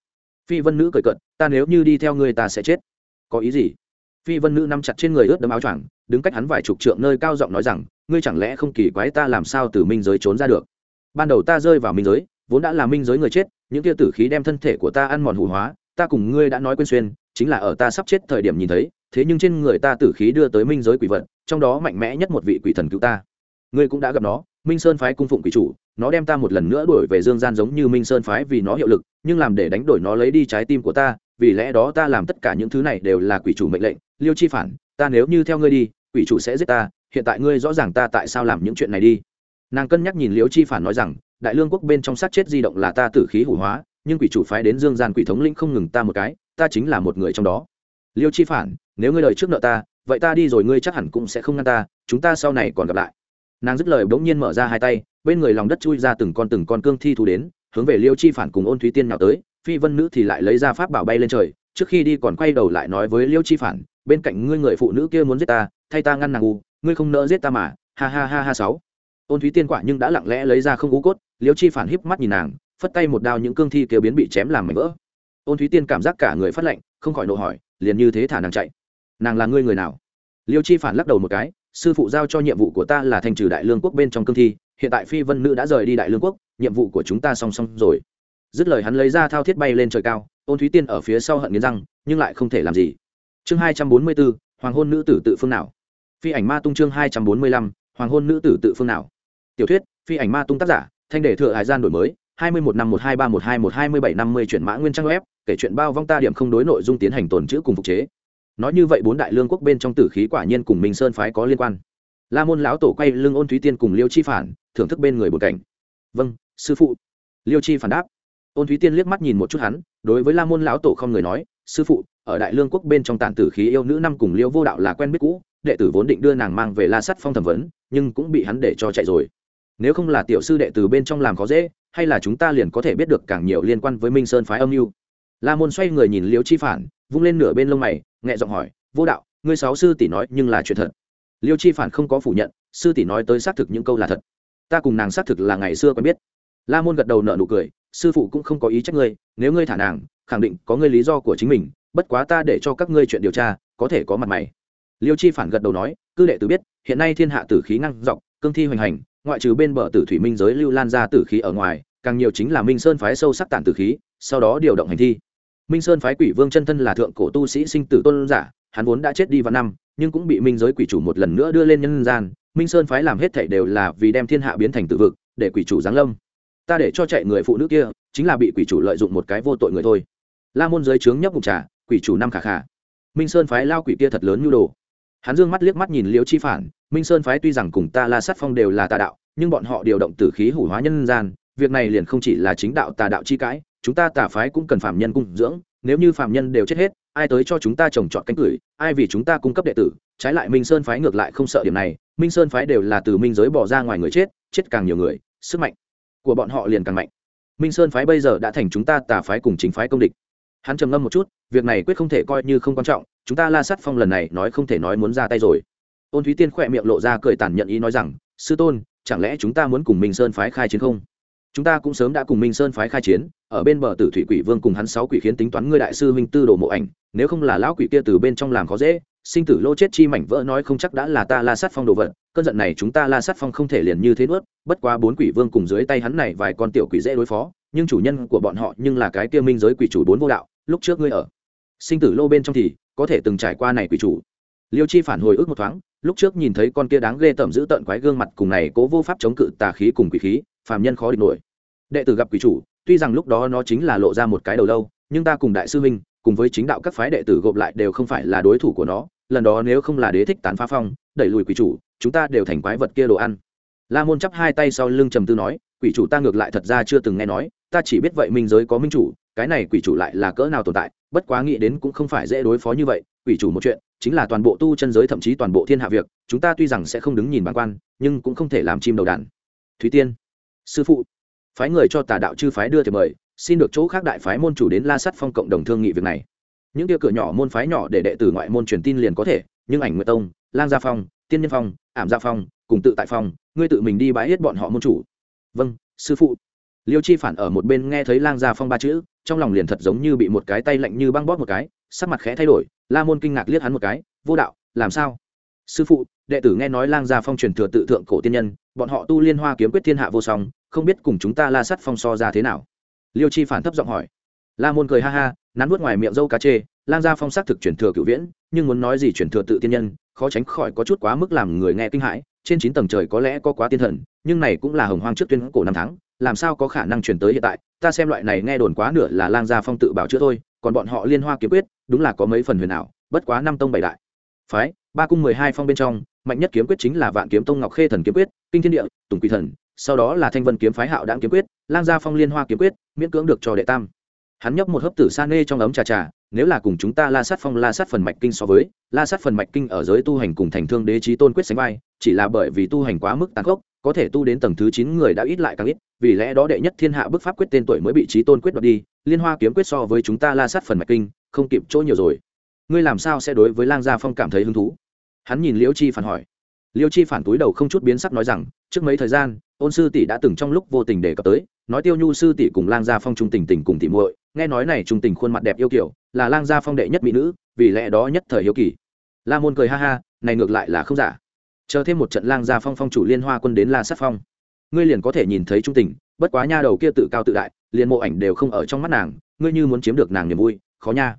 Phi vân nữ cười cận ta nếu như đi theo ngươi ta sẽ chết. Có ý gì? Phi vân nữ nắm chặt trên người ướt đấm áo choàng, đứng cách hắn vài chục trượng nơi cao giọng nói rằng, ngươi chẳng lẽ không kỳ quái ta làm sao từ minh giới trốn ra được? Ban đầu ta rơi vào minh giới, vốn đã là minh giới người chết, những tia tử khí đem thân thể của ta ăn mòn hủ hóa ta cùng ngươi đã nói quên xuyên, chính là ở ta sắp chết thời điểm nhìn thấy, thế nhưng trên người ta tử khí đưa tới minh giới quỷ vật, trong đó mạnh mẽ nhất một vị quỷ thần cứu ta. Ngươi cũng đã gặp nó, minh sơn phái cung phụng quỷ chủ, nó đem ta một lần nữa đuổi về dương gian giống như minh sơn phái vì nó hiệu lực, nhưng làm để đánh đổi nó lấy đi trái tim của ta, vì lẽ đó ta làm tất cả những thứ này đều là quỷ chủ mệnh lệnh, liêu chi phản, ta nếu như theo ngươi đi, quỷ chủ sẽ giết ta, hiện tại ngươi rõ ràng ta tại sao làm những chuyện này đi. Nàng cân nhắc nhìn liêu chi phản nói rằng, đại lương quốc bên trong sát chết di động là ta tử khí hủ hóa nhưng quỷ chủ phái đến dương gian quỷ thống lĩnh không ngừng ta một cái, ta chính là một người trong đó. Liêu chi phản, nếu ngươi lời trước nợ ta, vậy ta đi rồi ngươi chắc hẳn cũng sẽ không ngăn ta, chúng ta sau này còn gặp lại. Nàng dứt lời bỗng nhiên mở ra hai tay, bên người lòng đất chui ra từng con từng con cương thi thú đến, hướng về liêu chi phản cùng ôn thúy tiên nào tới, phi vân nữ thì lại lấy ra pháp bảo bay lên trời, trước khi đi còn quay đầu lại nói với liêu chi phản, bên cạnh ngươi người phụ nữ kia muốn giết ta, thay ta ngăn nàng u ngươi không nỡ giết ta mà, ha ha ha ha sáu. Ôn thúy tiên quả nhưng đã lặng lẽ lấy ra không ú cốt, liêu chi phản híp mắt nhìn nàng phất tay một đao những cương thi kêu biến bị chém làm mảnh vỡ. Ôn thúy tiên cảm giác cả người phát lạnh, không khỏi nộ hỏi, liền như thế thả nàng chạy. Nàng là ngươi người nào? Liêu chi phản lắc đầu một cái, sư phụ giao cho nhiệm vụ của ta là thành trừ đại lương quốc bên trong cương thi, hiện tại phi vân nữ đã rời đi đại lương quốc, nhiệm vụ của chúng ta song song rồi. Dứt lời hắn lấy ra thao thiết bay lên trời cao, ôn thúy tiên ở phía sau hận nghiến răng, nhưng lại không thể làm gì. Chương hai trăm bốn mươi bốn, hoàng hôn nữ tử tự phương nào? Phi ảnh ma tung chương hai trăm bốn mươi lăm, hoàng hôn nữ tử tự phương nào? Tiểu thuyết, phi ảnh ma tung tác giả, thanh đề thừa hải gian đổi mới hai mươi một năm một hai ba một hai một hai mươi bảy năm mươi chuyển mã nguyên trang web, kể chuyện bao vong ta điểm không đối nội dung tiến hành tồn chữ cùng phục chế. Nói như vậy bốn đại lương quốc bên trong tử khí quả nhiên cùng minh sơn phái có liên quan. La môn lão tổ quay lưng ôn thúy tiên cùng liêu chi phản, thưởng thức bên người bột cảnh. Vâng sư phụ. Liêu chi phản đáp. Ôn thúy tiên liếc mắt nhìn một chút hắn, đối với la môn lão tổ không người nói, sư phụ, ở đại lương quốc bên trong tàn tử khí yêu nữ năm cùng liêu vô đạo là quen biết cũ, đệ tử vốn định đưa nàng mang về la sắt phong thẩm vấn, nhưng cũng bị hắn để cho chạy rồi. Nếu không là tiểu sư đệ tử bên trong làm khó dễ hay là chúng ta liền có thể biết được càng nhiều liên quan với minh sơn phái âm mưu? La môn xoay người nhìn liêu chi phản, vung lên nửa bên lông mày, nhẹ giọng hỏi, vô đạo, ngươi sáu sư tỷ nói nhưng là chuyện thật. Liêu chi phản không có phủ nhận, sư tỷ nói tới xác thực những câu là thật. Ta cùng nàng xác thực là ngày xưa quen biết. La môn gật đầu nợ nụ cười, sư phụ cũng không có ý trách ngươi, nếu ngươi thả nàng, khẳng định có ngươi lý do của chính mình, bất quá ta để cho các ngươi chuyện điều tra, có thể có mặt mày. Liêu chi phản gật đầu nói, cư đệ tử biết, hiện nay thiên hạ tử khí năng dọc cương thi hoành hành, ngoại trừ bên bờ tử thủy minh giới lưu lan ra tử khí ở ngoài, càng nhiều chính là minh sơn phái sâu sắc tản tử khí, sau đó điều động hành thi. Minh sơn phái quỷ vương chân thân là thượng cổ tu sĩ sinh tử tôn giả, hắn vốn đã chết đi vào năm, nhưng cũng bị minh giới quỷ chủ một lần nữa đưa lên nhân gian. Minh sơn phái làm hết thảy đều là vì đem thiên hạ biến thành tự vực, để quỷ chủ giáng lâm. Ta để cho chạy người phụ nữ kia, chính là bị quỷ chủ lợi dụng một cái vô tội người thôi. La môn giới trướng nhấp ngục trà, quỷ chủ năm khả khả. Minh sơn phái lao quỷ kia thật lớn nhu đồ. Hắn dương mắt liếc mắt nhìn liễu chi phản minh sơn phái tuy rằng cùng ta la sát phong đều là tà đạo, nhưng bọn họ điều động tử khí hủ hóa nhân gian, việc này liền không chỉ là chính đạo tà đạo chi cãi, chúng ta tà phái cũng cần phạm nhân cung dưỡng, nếu như phạm nhân đều chết hết, ai tới cho chúng ta trồng trọt cánh cửi ai vì chúng ta cung cấp đệ tử, trái lại minh sơn phái ngược lại không sợ điểm này, minh sơn phái đều là từ minh giới bỏ ra ngoài người chết chết càng nhiều người, sức mạnh của bọn họ liền càng mạnh. Minh sơn phái bây giờ đã thành chúng ta tà phái cùng chính phái công địch. Hắn trầm ngâm một chút, việc này quyết không thể coi như không quan trọng, chúng ta la sát phong lần này nói không thể nói muốn ra tay rồi ôn thúy tiên khỏe miệng lộ ra cười tàn nhận ý nói rằng, sư tôn, chẳng lẽ chúng ta muốn cùng minh sơn phái khai chiến không? Chúng ta cũng sớm đã cùng minh sơn phái khai chiến, ở bên bờ tử thủy quỷ vương cùng hắn sáu quỷ khiến tính toán ngươi đại sư minh tư đồ mộ ảnh, nếu không là lão quỷ kia từ bên trong làm khó dễ, sinh tử lô chết chi mảnh vỡ nói không chắc đã là ta la sát phong đồ vật, cơn giận này chúng ta la sát phong không thể liền như thế nuốt, bất quá bốn quỷ vương cùng dưới tay hắn này vài con tiểu quỷ dễ đối phó, nhưng chủ nhân của bọn họ nhưng là cái kia minh giới quỷ chủ bốn vô đạo, lúc trước ngươi ở. Sinh tử lô bên trong thì có thể từng trải qua này quỷ chủ. Liêu chi phản hồi ước một thoáng lúc trước nhìn thấy con kia đáng ghê tởm giữ tận quái gương mặt cùng này cố vô pháp chống cự tà khí cùng quỷ khí, phàm nhân khó địch nổi. Đệ tử gặp quỷ chủ, tuy rằng lúc đó nó chính là lộ ra một cái đầu lâu, nhưng ta cùng đại sư huynh, cùng với chính đạo các phái đệ tử gộp lại đều không phải là đối thủ của nó, lần đó nếu không là đế thích tán phá phong, đẩy lùi quỷ chủ, chúng ta đều thành quái vật kia đồ ăn. La môn chắp hai tay sau lưng trầm tư nói, quỷ chủ ta ngược lại thật ra chưa từng nghe nói ta chỉ biết vậy minh giới có minh chủ, cái này quỷ chủ lại là cỡ nào tồn tại, bất quá nghĩ đến cũng không phải dễ đối phó như vậy, quỷ chủ một chuyện, chính là toàn bộ tu chân giới thậm chí toàn bộ thiên hạ việc, chúng ta tuy rằng sẽ không đứng nhìn bản quan, nhưng cũng không thể làm chim đầu đàn. Thúy tiên, sư phụ, phái người cho tà đạo chư phái đưa thiệp mời, xin được chỗ khác đại phái môn chủ đến la sắt phong cộng đồng thương nghị việc này. Những tia cửa nhỏ môn phái nhỏ để đệ tử ngoại môn truyền tin liền có thể, nhưng ảnh nguyệt tông, lang gia phong, tiên nhân phong, ảm gia phong, cùng tự tại phong, ngươi tự mình đi bãi hết bọn họ môn chủ. Vâng sư phụ liêu chi phản ở một bên nghe thấy lang gia phong ba chữ, trong lòng liền thật giống như bị một cái tay lạnh như băng bóp một cái, sắc mặt khẽ thay đổi, la môn kinh ngạc liếc hắn một cái, vô đạo, làm sao? Sư phụ, đệ tử nghe nói lang gia phong truyền thừa tự thượng cổ tiên nhân, bọn họ tu liên hoa kiếm quyết thiên hạ vô song, không biết cùng chúng ta la sắt phong so ra thế nào? Liêu chi phản thấp giọng hỏi. La môn cười ha ha, nắn nuốt ngoài miệng dâu cá chê, lang gia phong xác thực truyền thừa cựu viễn, nhưng muốn nói gì truyền thừa tự tiên nhân khó tránh khỏi có chút quá mức làm người nghe kinh hãi, trên chín tầng trời có lẽ có quá tiên thần, nhưng này cũng là hồng hoang trước tuyên cổ năm tháng, làm sao có khả năng truyền tới hiện tại? Ta xem loại này nghe đồn quá nửa là lang gia phong tự bảo chữa thôi, còn bọn họ liên hoa kiếm quyết, đúng là có mấy phần huyền ảo, bất quá năm tông bảy đại. Phái, ba cung mười hai phong bên trong, mạnh nhất kiếm quyết chính là vạn kiếm tông ngọc khê thần kiếm quyết, kinh thiên địa, tùng quỳ thần, sau đó là thanh vân kiếm phái hạo đãng kiếm quyết, lang gia phong liên hoa kiếm quyết, miễn cưỡng được cho đệ tam hắn nhấp một hớp tử sa nê trong ấm trà trà, nếu là cùng chúng ta la sát phong, la sát phần mạch kinh so với, la sát phần mạch kinh ở giới tu hành cùng thành thương đế trí tôn quyết sánh vai, chỉ là bởi vì tu hành quá mức tàn khốc, có thể tu đến tầng thứ chín người đã ít lại càng ít, vì lẽ đó đệ nhất thiên hạ bức pháp quyết tên tuổi mới bị trí tôn quyết đoạt đi, liên hoa kiếm quyết so với chúng ta la sát phần mạch kinh, không kịp chỗ nhiều rồi. Ngươi làm sao sẽ đối với lang gia phong cảm thấy hứng thú? Hắn nhìn liễu chi phản hỏi. Liễu chi phản túi đầu không chút biến sắc nói rằng, trước mấy thời gian, ôn sư tỷ đã từng trong lúc vô tình đề cập tới, nói tiêu nhu sư tỷ cùng lang gia phong trung tình tình cùng tỷ muội nghe nói này trung tình khuôn mặt đẹp yêu kiểu, là lang gia phong đệ nhất mỹ nữ, vì lẽ đó nhất thời hiếu kỳ. La môn cười ha ha, này ngược lại là không giả. Chờ thêm một trận lang gia phong phong chủ liên hoa quân đến la sát phong. Ngươi liền có thể nhìn thấy trung tình, bất quá nha đầu kia tự cao tự đại, liền mộ ảnh đều không ở trong mắt nàng, ngươi như muốn chiếm được nàng niềm vui, khó nha.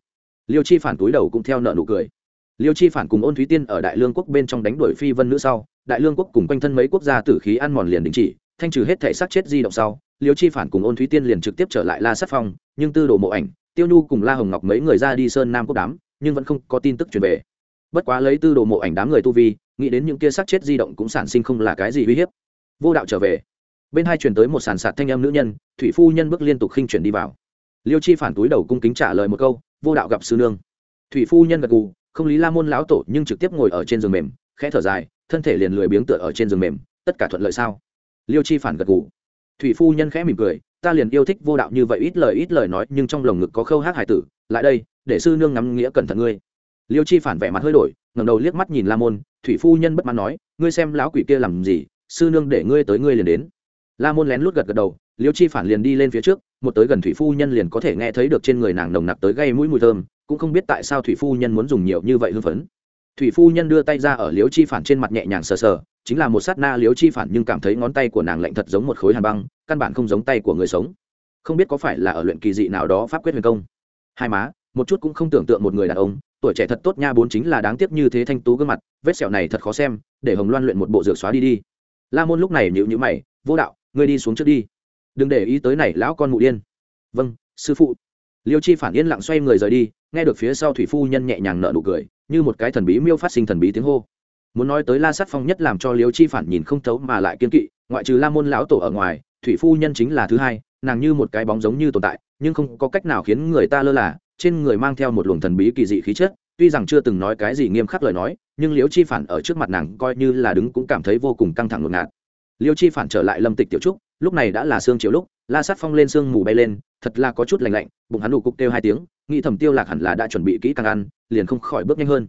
Liêu chi phản túi đầu cũng theo nợ nụ cười. Liêu chi phản cùng ôn thúy tiên ở đại lương quốc bên trong đánh đuổi phi vân nữ sau, đại lương quốc cùng quanh thân mấy quốc gia tử khí ăn mòn liền đình chỉ, thanh trừ hết thể sát chết di động sau liêu chi phản cùng ôn thúy tiên liền trực tiếp trở lại la sát phong, nhưng tư đồ mộ ảnh, tiêu nhu cùng la hồng ngọc mấy người ra đi sơn nam quốc đám, nhưng vẫn không có tin tức truyền về. Bất quá lấy tư đồ mộ ảnh đám người tu vi, nghĩ đến những kia sát chết di động cũng sản sinh không là cái gì uy hiếp. Vô đạo trở về. Bên hai truyền tới một sàn sạt thanh âm nữ nhân, thủy phu nhân bước liên tục khinh chuyển đi vào. Liêu chi phản túi đầu cung kính trả lời một câu, vô đạo gặp sư nương. Thủy phu nhân gật gù, không lý la môn lão tổ nhưng trực tiếp ngồi ở trên giường mềm, khẽ thở dài, thân thể liền lười biếng tựa ở trên giường mềm, tất cả thuận lợi sao? Liêu chi phản gật gù thủy phu nhân khẽ mỉm cười, ta liền yêu thích vô đạo như vậy, ít lời ít lời nói, nhưng trong lồng ngực có khâu hát hải tử, lại đây, để sư nương ngắm nghĩa cẩn thận ngươi. Liêu chi phản vẻ mặt hơi đổi ngầm đầu liếc mắt nhìn la môn, thủy phu nhân bất mãn nói, ngươi xem lão quỷ kia làm gì, sư nương để ngươi tới ngươi liền đến. La môn lén lút gật gật đầu, liêu chi phản liền đi lên phía trước, một tới gần thủy phu nhân liền có thể nghe thấy được trên người nàng nồng nặc tới gây mũi mùi thơm, cũng không biết tại sao thủy phu nhân muốn dùng nhiều như vậy hưng phấn. Thủy phu nhân đưa tay ra ở liêu chi phản trên mặt nhẹ nhàng sờ sờ chính là một sát na liêu chi phản nhưng cảm thấy ngón tay của nàng lạnh thật giống một khối hàn băng, căn bản không giống tay của người sống. Không biết có phải là ở luyện kỳ dị nào đó pháp quyết huyền công. Hai má, một chút cũng không tưởng tượng một người đàn ông, tuổi trẻ thật tốt nha bốn chính là đáng tiếc như thế thanh tú gương mặt, vết sẹo này thật khó xem, để hồng loan luyện một bộ dược xóa đi đi. La môn lúc này nhịu nhữ mày, vô đạo, ngươi đi xuống trước đi. Đừng để ý tới này, lão con mụ điên. Vâng sư phụ. Liêu chi phản yên lặng xoay người rời đi, nghe được phía sau thủy phu nhân nhẹ nhàng nở nụ cười, như một cái thần bí miêu phát sinh thần bí tiếng hô muốn nói tới la sát phong nhất làm cho liêu chi phản nhìn không thấu mà lại kiên kỵ, ngoại trừ la môn lão tổ ở ngoài, thủy phu nhân chính là thứ hai, nàng như một cái bóng giống như tồn tại, nhưng không có cách nào khiến người ta lơ là, trên người mang theo một luồng thần bí kỳ dị khí chất, tuy rằng chưa từng nói cái gì nghiêm khắc lời nói, nhưng liễu chi phản ở trước mặt nàng coi như là đứng cũng cảm thấy vô cùng căng thẳng ngột ngạt. Liêu chi phản trở lại lâm tịch tiểu trúc, lúc này đã là sương chiều lúc, la sát phong lên sương mù bay lên, thật là có chút lành lạnh, bụng hắn đủ cục kêu hai tiếng, nghĩ thầm tiêu lạc hẳn là đã chuẩn bị kỹ càng ăn, liền không khỏi bước nhanh hơn.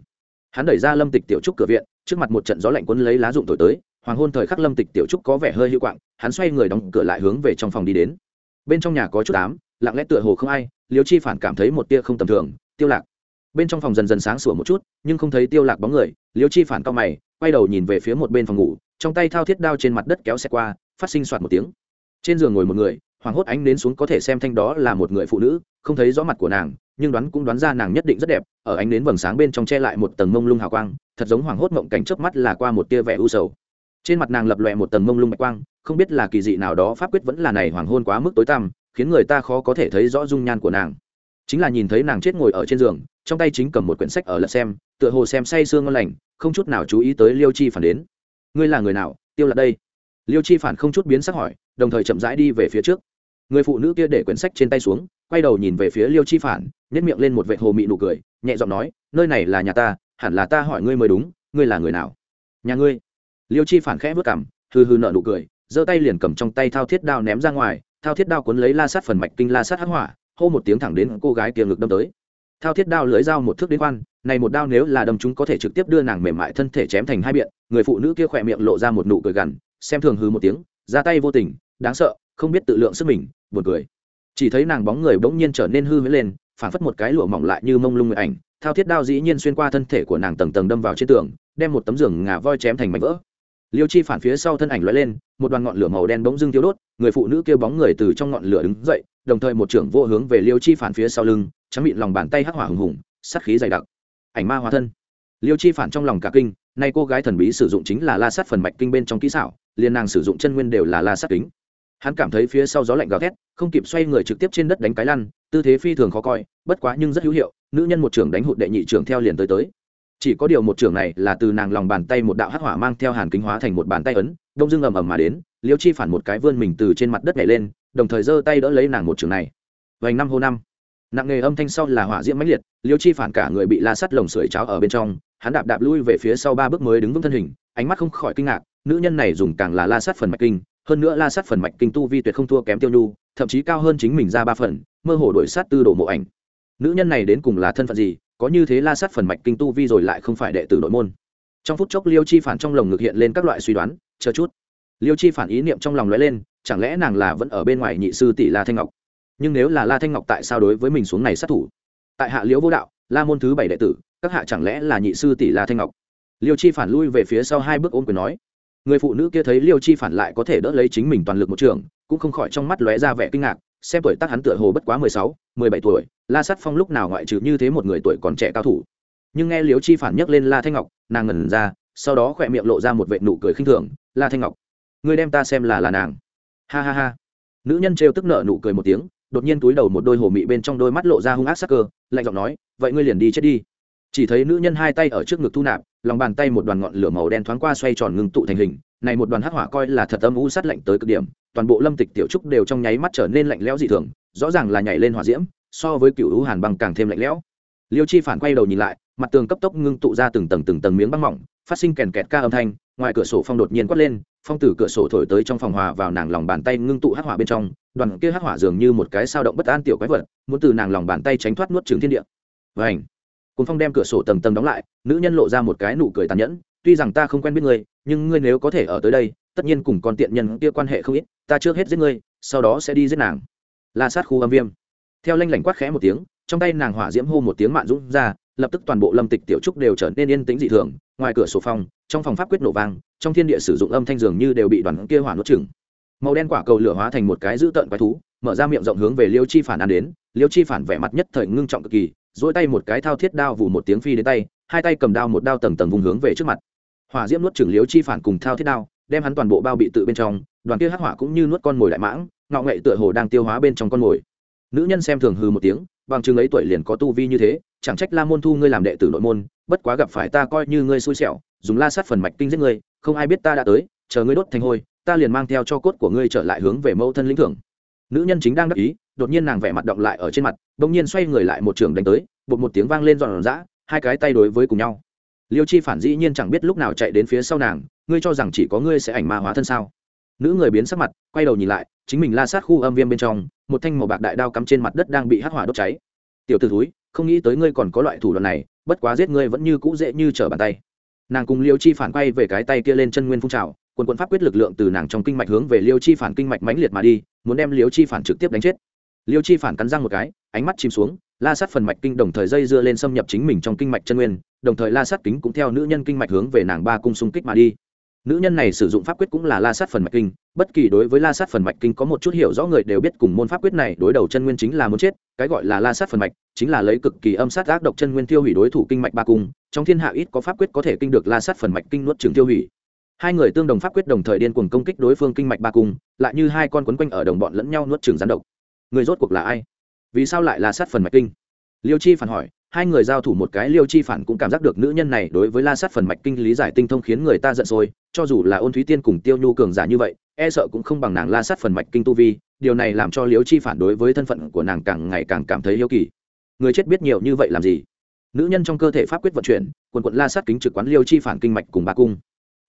Hắn đẩy ra lâm tịch tiểu trúc cửa viện trước mặt một trận gió lạnh cuốn lấy lá rụng thổi tới, hoàng hôn thời khắc lâm tịch tiểu trúc có vẻ hơi hữu quạng, hắn xoay người đóng cửa lại hướng về trong phòng đi đến. Bên trong nhà có chút ám, lặng lẽ tựa hồ không ai, liêu chi phản cảm thấy một tia không tầm thường, tiêu lạc. Bên trong phòng dần dần sáng sủa một chút, nhưng không thấy tiêu lạc bóng người, liêu chi phản cao mày, quay đầu nhìn về phía một bên phòng ngủ, trong tay thao thiết đao trên mặt đất kéo xe qua, phát sinh soạt một tiếng. Trên giường ngồi một người, hoàng hốt ánh đến xuống có thể xem thanh đó là một người phụ nữ, không thấy rõ mặt của nàng nhưng đoán cũng đoán ra nàng nhất định rất đẹp, ở ánh đến vầng sáng bên trong che lại một tầng mông lung hào quang, thật giống hoàng hốt mộng cảnh chớp mắt là qua một tia vẻ u sầu. Trên mặt nàng lập lòe một tầng mông lung bạch quang, không biết là kỳ dị nào đó pháp quyết vẫn là này hoàng hôn quá mức tối tăm, khiến người ta khó có thể thấy rõ dung nhan của nàng. Chính là nhìn thấy nàng chết ngồi ở trên giường, trong tay chính cầm một quyển sách ở lật xem, tựa hồ xem say sương ngon lành, không chút nào chú ý tới liêu chi phản đến. Ngươi là người nào? Tiêu là đây. Liêu chi phản không chút biến sắc hỏi, đồng thời chậm rãi đi về phía trước người phụ nữ kia để quyển sách trên tay xuống, quay đầu nhìn về phía liêu chi phản nhét miệng lên một vệ hồ mị nụ cười, nhẹ giọng nói, nơi này là nhà ta, hẳn là ta hỏi ngươi mới đúng, ngươi là người nào? Nhà ngươi. Liêu chi phản khẽ vớt cảm hư hư nợ nụ cười, giơ tay liền cầm trong tay thao thiết đao ném ra ngoài, thao thiết đao cuốn lấy la sát phần mạch kinh la sát hắc hỏa, hô một tiếng thẳng đến cô gái kia ngực đâm tới. Thao thiết đao lưới dao một thước đến khoan, này một đao nếu là đâm chúng có thể trực tiếp đưa nàng mềm mại thân thể chém thành hai biện, người phụ nữ kia khỏe miệng lộ ra một nụ cười gằn, xem thường hư một tiếng, ra tay vô tình, đáng sợ không biết tự lượng sức mình, buồn cười. Chỉ thấy nàng bóng người bỗng nhiên trở nên hư với lên phản phất một cái lụa mỏng lại như mông lung người ảnh, thao thiết đao dĩ nhiên xuyên qua thân thể của nàng tầng tầng đâm vào trên tường, đem một tấm giường ngà voi chém thành mảnh vỡ. Liêu chi phản phía sau thân ảnh lóe lên, một đoàn ngọn lửa màu đen bỗng dưng tiêu đốt, người phụ nữ kêu bóng người từ trong ngọn lửa đứng dậy, đồng thời một trưởng vô hướng về liêu chi phản phía sau lưng, trắng mịn lòng bàn tay hắc hỏa hùng hùng, sát khí dày đặc. Ảnh ma hóa thân. Liêu chi phản trong lòng cả kinh, nay cô gái thần bí sử dụng chính là la sát phần mạch kinh bên trong kỹ xảo, liền nàng sử dụng chân nguyên đều là la sát kính hắn cảm thấy phía sau gió lạnh gào thét, không kịp xoay người trực tiếp trên đất đánh cái lăn, tư thế phi thường khó coi, bất quá nhưng rất hữu hiệu, nữ nhân một trưởng đánh hụt đệ nhị trưởng theo liền tới tới. Chỉ có điều một trưởng này là từ nàng lòng bàn tay một đạo hắc hỏa mang theo hàn kính hóa thành một bàn tay ấn, đông dưng ầm ầm mà đến, liêu chi phản một cái vươn mình từ trên mặt đất nhảy lên, đồng thời giơ tay đỡ lấy nàng một trường này. Vành năm hô năm. Nặng nghề âm thanh sau là hỏa diễm mãnh liệt, liêu chi phản cả người bị la sắt lồng sưởi cháo ở bên trong, hắn đạp đạp lui về phía sau ba bước mới đứng vững thân hình, ánh mắt không khỏi kinh ngạc, nữ nhân này dùng càng là la sắt phần mạch kinh hơn nữa la sắt phần mạch kinh tu vi tuyệt không thua kém tiêu nhu, thậm chí cao hơn chính mình ra ba phần, mơ hồ đổi sát tư đồ mộ ảnh. Nữ nhân này đến cùng là thân phận gì, có như thế la sắt phần mạch kinh tu vi rồi lại không phải đệ tử nội môn. Trong phút chốc liêu chi phản trong lồng ngực hiện lên các loại suy đoán, chờ chút. Liêu chi phản ý niệm trong lòng nói lên, chẳng lẽ nàng là vẫn ở bên ngoài nhị sư tỷ la thanh ngọc? Nhưng nếu là la thanh ngọc tại sao đối với mình xuống này sát thủ? Tại hạ liễu vô đạo, la môn thứ bảy đệ tử, các hạ chẳng lẽ là nhị sư tỷ la thanh ngọc? Liêu chi phản lui về phía sau hai bước ôm quyền nói người phụ nữ kia thấy liêu chi phản lại có thể đỡ lấy chính mình toàn lực một trường, cũng không khỏi trong mắt lóe ra vẻ kinh ngạc, xem tuổi tác hắn tựa hồ bất quá mười sáu, mười bảy tuổi, la sát phong lúc nào ngoại trừ như thế một người tuổi còn trẻ cao thủ. Nhưng nghe liêu chi phản nhấc lên la thanh ngọc, nàng ngẩn ra, sau đó khỏe miệng lộ ra một vệ nụ cười khinh thường, la thanh ngọc người đem ta xem là là nàng. Ha ha ha. Nữ nhân trêu tức nợ nụ cười một tiếng, đột nhiên túi đầu một đôi hồ mị bên trong đôi mắt lộ ra hung ác sắc cơ, lạnh giọng nói, vậy ngươi liền đi chết đi. Chỉ thấy nữ nhân hai tay ở trước ngực thu nạp lòng bàn tay một đoàn ngọn lửa màu đen thoáng qua xoay tròn ngưng tụ thành hình, này một đoàn hắc hỏa coi là thật âm u sát lạnh tới cực điểm, toàn bộ lâm tịch tiểu trúc đều trong nháy mắt trở nên lạnh lẽo dị thường, rõ ràng là nhảy lên hỏa diễm, so với cựu u hàn băng càng thêm lạnh lẽo. Liêu chi phản quay đầu nhìn lại, mặt tường cấp tốc ngưng tụ ra từng tầng từng tầng miếng băng mỏng, phát sinh kèn kẹt ca âm thanh, ngoài cửa sổ phong đột nhiên quát lên, phong từ cửa sổ thổi tới trong phòng hòa vào nàng lòng bàn tay ngưng tụ hắc hỏa bên trong, đoàn kia hắc hỏa dường như một cái sao động bất an tiểu quái vật, muốn từ nàng lòng bàn tay tránh thoát nuốt trứng thiên địa. Vảnh cuốn phong đem cửa sổ tầng tầng đóng lại, nữ nhân lộ ra một cái nụ cười tàn nhẫn, tuy rằng ta không quen biết ngươi, nhưng ngươi nếu có thể ở tới đây, tất nhiên cùng con tiện nhân kia quan hệ không ít, ta trước hết giết ngươi, sau đó sẽ đi giết nàng. La sát khu âm viêm. Theo lanh lảnh quát khẽ một tiếng, trong tay nàng hỏa diễm hô một tiếng mạn dũng ra, lập tức toàn bộ lâm tịch tiểu trúc đều trở nên yên tĩnh dị thường, ngoài cửa sổ phòng, trong phòng pháp quyết nổ vang, trong thiên địa sử dụng âm thanh dường như đều bị đoàn kia hỏa nuốt chừng màu đen quả cầu lửa hóa thành một cái dữ tợn quái thú, mở ra miệng rộng hướng về liêu chi phản ăn đến, liêu chi phản vẻ mặt nhất thời ngưng trọng cực kỳ dỗi tay một cái thao thiết đao vụ một tiếng phi đến tay, hai tay cầm đao một đao tầng tầng vùng hướng về trước mặt. Hỏa diễm nuốt chừng liếu chi phản cùng thao thiết đao, đem hắn toàn bộ bao bị tự bên trong, đoàn kia hắc hỏa cũng như nuốt con mồi đại mãng, ngạo nghệ tựa hồ đang tiêu hóa bên trong con mồi. Nữ nhân xem thường hừ một tiếng, bằng chừng ấy tuổi liền có tu vi như thế, chẳng trách la môn thu ngươi làm đệ tử nội môn, bất quá gặp phải ta coi như ngươi xui xẻo, dùng la sát phần mạch kinh giết ngươi, không ai biết ta đã tới, chờ ngươi đốt thành hôi, ta liền mang theo cho cốt của ngươi trở lại hướng về mẫu thân lĩnh thưởng. Nữ nhân chính đang đắc ý đột nhiên nàng vẻ mặt động lại ở trên mặt bỗng nhiên xoay người lại một trường đánh tới, bột một tiếng vang lên dọn dã hai cái tay đối với cùng nhau. Liêu chi phản dĩ nhiên chẳng biết lúc nào chạy đến phía sau nàng, ngươi cho rằng chỉ có ngươi sẽ ảnh ma hóa thân sao? Nữ người biến sắc mặt, quay đầu nhìn lại, chính mình la sát khu âm viêm bên trong, một thanh màu bạc đại đao cắm trên mặt đất đang bị hắc hỏa đốt cháy. Tiểu t ử thúi, không nghĩ tới ngươi còn có loại thủ đoạn này, bất quá giết ngươi vẫn như cũ dễ như trở bàn tay. Nàng cùng liêu chi phản quay về cái tay kia lên chân nguyên phun trào quân quân pháp quyết lực lượng từ nàng trong kinh mạch hướng về liêu chi phản kinh mạch mãnh liệt mà đi, muốn đem liêu chi phản trực tiếp đánh chết liêu chi phản cắn răng một cái, ánh mắt chìm xuống, la sát phần mạch kinh đồng thời dây dưa lên xâm nhập chính mình trong kinh mạch chân nguyên, đồng thời la sát kính cũng theo nữ nhân kinh mạch hướng về nàng ba cung xung kích mà đi. Nữ nhân này sử dụng pháp quyết cũng là la sát phần mạch kinh, bất kỳ đối với la sát phần mạch kinh có một chút hiểu rõ người đều biết cùng môn pháp quyết này đối đầu chân nguyên chính là muốn chết, cái gọi là la sát phần mạch, chính là lấy cực kỳ âm sát ác độc chân nguyên tiêu hủy đối thủ kinh mạch ba cung, trong thiên hạ ít có pháp quyết có thể kinh được la sát phần mạch kinh nuốt trường tiêu hủy. Hai người tương đồng pháp quyết đồng thời điên cuồng công kích đối phương kinh mạch ba cung, lại như hai con quấn quanh ở đồng bọn lẫn nhau nuốt trường gián độc người rốt cuộc là ai? Vì sao lại là sát phần mạch kinh? Liêu chi phản hỏi, hai người giao thủ một cái, liêu chi phản cũng cảm giác được nữ nhân này đối với la sát phần mạch kinh lý giải tinh thông khiến người ta giận sôi, cho dù là ôn thúy tiên cùng tiêu nhu cường giả như vậy e sợ cũng không bằng nàng la sát phần mạch kinh tu vi, điều này làm cho liêu chi phản đối với thân phận của nàng càng ngày càng cảm thấy yêu kỳ. Người chết biết nhiều như vậy làm gì? Nữ nhân trong cơ thể pháp quyết vận chuyển, quần quận la sát kính trực quán liêu chi phản kinh mạch cùng bà cung.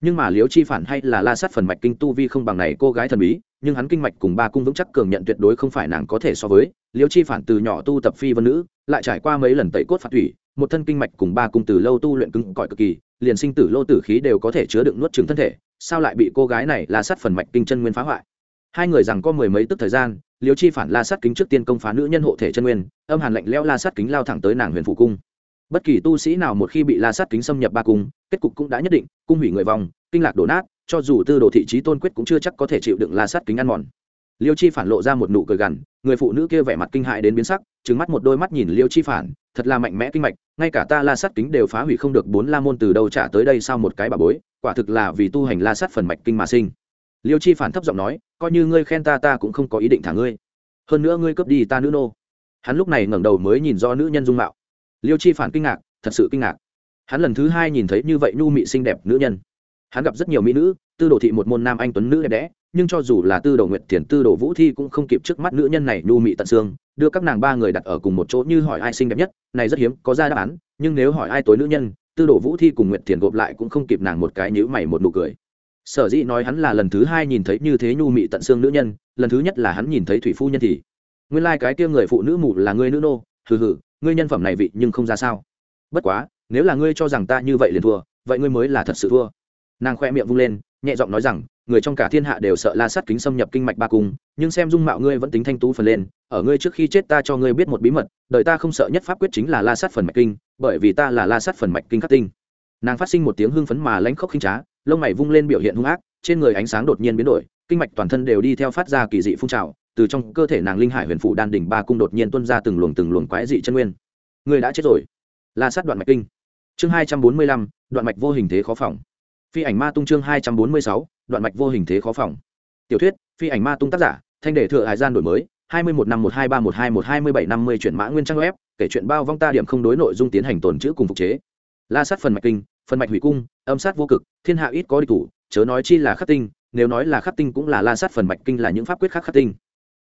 Nhưng mà liêu chi phản hay là la sát phần mạch kinh tu vi không bằng này, cô gái thần bí nhưng hắn kinh mạch cùng ba cung vững chắc cường nhận tuyệt đối không phải nàng có thể so với. Liêu chi phản từ nhỏ tu tập phi vân nữ, lại trải qua mấy lần tẩy cốt phạt thủy một thân kinh mạch cùng ba cung từ lâu tu luyện cứng cỏi cực kỳ, liền sinh tử lô tử khí đều có thể chứa đựng nuốt trứng thân thể, sao lại bị cô gái này la sát phần mạch kinh chân nguyên phá hoại? Hai người rằng có mười mấy tức thời gian, liêu chi phản la sát kính trước tiên công phá nữ nhân hộ thể chân nguyên, âm hàn lạnh lẽo la sát kính lao thẳng tới nàng huyền phủ cung. Bất kỳ tu sĩ nào một khi bị la sát kính xâm nhập ba cung, kết cục cũng đã nhất định, cung hủy người vòng kinh lạc đổ nát cho dù tư đồ thị trí tôn quyết cũng chưa chắc có thể chịu đựng la sát kính ăn mòn. Liêu chi phản lộ ra một nụ cười gằn, người phụ nữ kia vẻ mặt kinh hại đến biến sắc trứng mắt một đôi mắt nhìn liêu chi phản, thật là mạnh mẽ kinh mạch, ngay cả ta la sát kính đều phá hủy không được, bốn la môn từ đâu trả tới đây sau một cái bà bối, quả thực là vì tu hành la sát phần mạch kinh mà sinh. Liêu chi phản thấp giọng nói, coi như ngươi khen ta ta cũng không có ý định thả ngươi. Hơn nữa ngươi cướp đi ta nữ nô. Hắn lúc này ngẩng đầu mới nhìn do nữ nhân dung mạo. Liêu chi phản kinh ngạc, thật sự kinh ngạc. Hắn lần thứ hai nhìn thấy như vậy nhu mị xinh đẹp nữ nhân hắn gặp rất nhiều mỹ nữ, tư đồ thị một môn nam anh tuấn nữ đẹp đẽ, nhưng cho dù là tư đồ nguyệt thiền, tư đồ vũ thi cũng không kịp trước mắt nữ nhân này nhu mị tận xương, đưa các nàng ba người đặt ở cùng một chỗ như hỏi ai xinh đẹp nhất, này rất hiếm, có ra đáp án, nhưng nếu hỏi ai tối nữ nhân, tư đồ vũ thi cùng nguyệt thiền gộp lại cũng không kịp nàng một cái nhữ mày một nụ cười. Sở dĩ nói hắn là lần thứ hai nhìn thấy như thế nhu mị tận xương nữ nhân, lần thứ nhất là hắn nhìn thấy thủy phu nhân thì. Nguyên lai、like、cái kia người phụ nữ mù là người nữ nô, hừ hừ, ngươi nhân phẩm này vị nhưng không ra sao. Bất quá, nếu là ngươi cho rằng ta như vậy liền thua, vậy ngươi mới là thật sự thua nàng khoe miệng vung lên, nhẹ giọng nói rằng, người trong cả thiên hạ đều sợ la sát kính xâm nhập kinh mạch ba cung, nhưng xem dung mạo ngươi vẫn tính thanh tú phần lên, ở ngươi trước khi chết ta cho ngươi biết một bí mật, đời ta không sợ nhất pháp quyết chính là la sát phần mạch kinh, bởi vì ta là la sát phần mạch kinh khắc tinh. Nàng phát sinh một tiếng hưng phấn mà lãnh khốc khinh trá, lông mày vung lên biểu hiện hung ác, trên người ánh sáng đột nhiên biến đổi, kinh mạch toàn thân đều đi theo phát ra kỳ dị phun trào, từ trong cơ thể nàng linh hải huyền phụ đan đỉnh ba cung đột nhiên tuôn ra từng luồng từng luồng quái dị chân nguyên. Người đã chết rồi. La sát đoạn mạch kinh. Chương hai trăm bốn mươi lăm, đoạn mạch vô hình thế khó phòng phi ảnh ma tung chương hai trăm bốn mươi sáu, đoạn mạch vô hình thế khó phòng. Tiểu thuyết, phi ảnh ma tung tác giả, thanh đề thừa hải gian đổi mới, hai mươi một năm một hai ba một hai một hai mươi bảy năm mươi chuyển mã nguyên trang web, kể chuyện bao vong ta điểm không đối nội dung tiến hành tồn chữ cùng phục chế. La sát phần mạch kinh, phần mạch hủy cung, âm sát vô cực, thiên hạ ít có địch thủ, chớ nói chi là khắc tinh, nếu nói là khắc tinh cũng là la sát phần mạch kinh là những pháp quyết khác khắc tinh.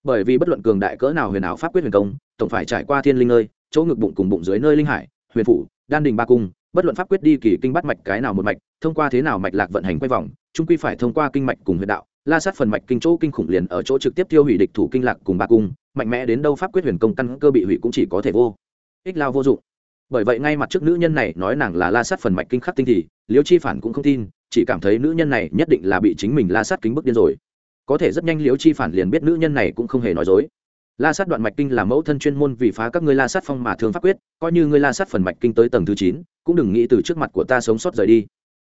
Bởi vì bất luận cường đại cỡ nào huyền ảo pháp quyết huyền công, tổng phải trải qua thiên linh nơi, chỗ ngực bụng cùng bụng dưới nơi linh hải, huyền phủ, đan đình ba cung bất luận pháp quyết đi kỳ kinh bắt mạch cái nào một mạch, thông qua thế nào mạch lạc vận hành quay vòng trung quy phải thông qua kinh mạch cùng huyệt đạo. La sát phần mạch kinh chỗ kinh khủng liền ở chỗ trực tiếp tiêu hủy địch thủ kinh lạc cùng ba cung, mạnh mẽ đến đâu pháp quyết huyền công căn cơ bị hủy cũng chỉ có thể vô. Ích lao vô dụng. Bởi vậy ngay mặt trước nữ nhân này nói nàng là la sát phần mạch kinh khắc tinh thì, liêu chi phản cũng không tin, chỉ cảm thấy nữ nhân này nhất định là bị chính mình la sát kính bức điên rồi. Có thể rất nhanh liêu chi phản liền biết nữ nhân này cũng không hề nói dối la sát đoạn mạch kinh là mẫu thân chuyên môn vì phá các ngươi la sát phong mà thương pháp quyết, coi như ngươi la sát phần mạch kinh tới tầng thứ chín, cũng đừng nghĩ từ trước mặt của ta sống sót rời đi.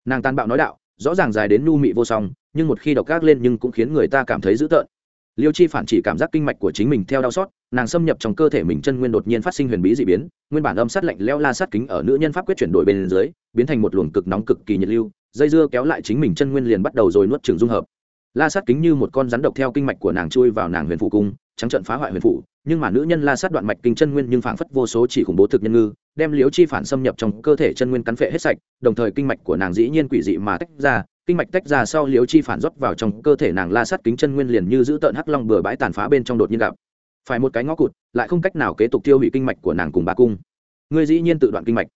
Nàng tan bạo nói đạo, rõ ràng dài đến nu mị vô song, nhưng một khi độc gác lên nhưng cũng khiến người ta cảm thấy dữ tợn. Liêu chi phản chỉ cảm giác kinh mạch của chính mình theo đau xót, nàng xâm nhập trong cơ thể mình chân nguyên đột nhiên phát sinh huyền bí d ị biến, nguyên bản âm sát lạnh leo la sát kính ở nữ nhân pháp quyết chuyển đổi bên dưới, biến thành một luồng cực nóng cực kỳ nhiệt lưu, dây dưa kéo lại chính mình chân nguyên liền bắt đầu rồi nuốt trường dung hợp. La sát kính như một con rắn độc theo kinh mạch của nàng chui vào nàng huyền phụ cung trắng trận phá hoại huyền phủ, nhưng mà nữ nhân la sát đoạn mạch kinh chân nguyên nhưng phảng phất vô số chỉ khủng bố thực nhân ngư đem liếu chi phản xâm nhập trong cơ thể chân nguyên cắn phệ hết sạch đồng thời kinh mạch của nàng dĩ nhiên quỷ dị mà tách ra kinh mạch tách ra sau liếu chi phản rót vào trong cơ thể nàng la sát kính chân nguyên liền như giữ tợn hắc long bừa bãi tàn phá bên trong đột nhiên gặp. Phải một cái ngõ cụt lại không cách nào kế tục tiêu hủy kinh mạch của nàng cùng bà cung. Ngươi dĩ nhiên tự đoạn kinh mạch.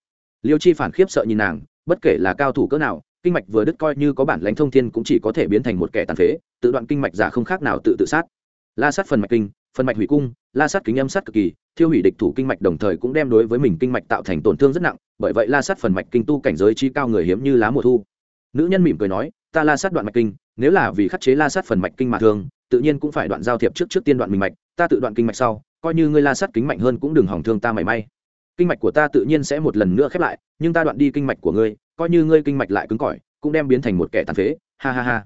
Liêu chi phản khiếp sợ nhìn nàng bất kể là cao thủ cỡ nào kinh mạch vừa đứt coi như có bản lãnh thông thiên cũng chỉ có thể biến thành một kẻ tàn phế tự đoạn kinh mạch giả không khác nào tự tự sát la sát phần mạch kinh, phần mạch hủy cung, la sát kính âm sát cực kỳ, thiêu hủy địch thủ kinh mạch đồng thời cũng đem đối với mình kinh mạch tạo thành tổn thương rất nặng, bởi vậy la sát phần mạch kinh tu cảnh giới chi cao người hiếm như lá mùa thu. Nữ nhân mỉm cười nói, ta la sát đoạn mạch kinh, nếu là vì khắc chế la sát phần mạch kinh mà thương, tự nhiên cũng phải đoạn giao thiệp trước trước tiên đoạn mình mạch, ta tự đoạn kinh mạch sau, coi như ngươi la sát kính mạnh hơn cũng đừng hỏng thương ta mảy may. Kinh mạch của ta tự nhiên sẽ một lần nữa khép lại, nhưng ta đoạn đi kinh mạch của ngươi, coi như ngươi kinh mạch lại cứng cỏi, cũng đem biến thành một kẻ tàn phế. Ha ha ha.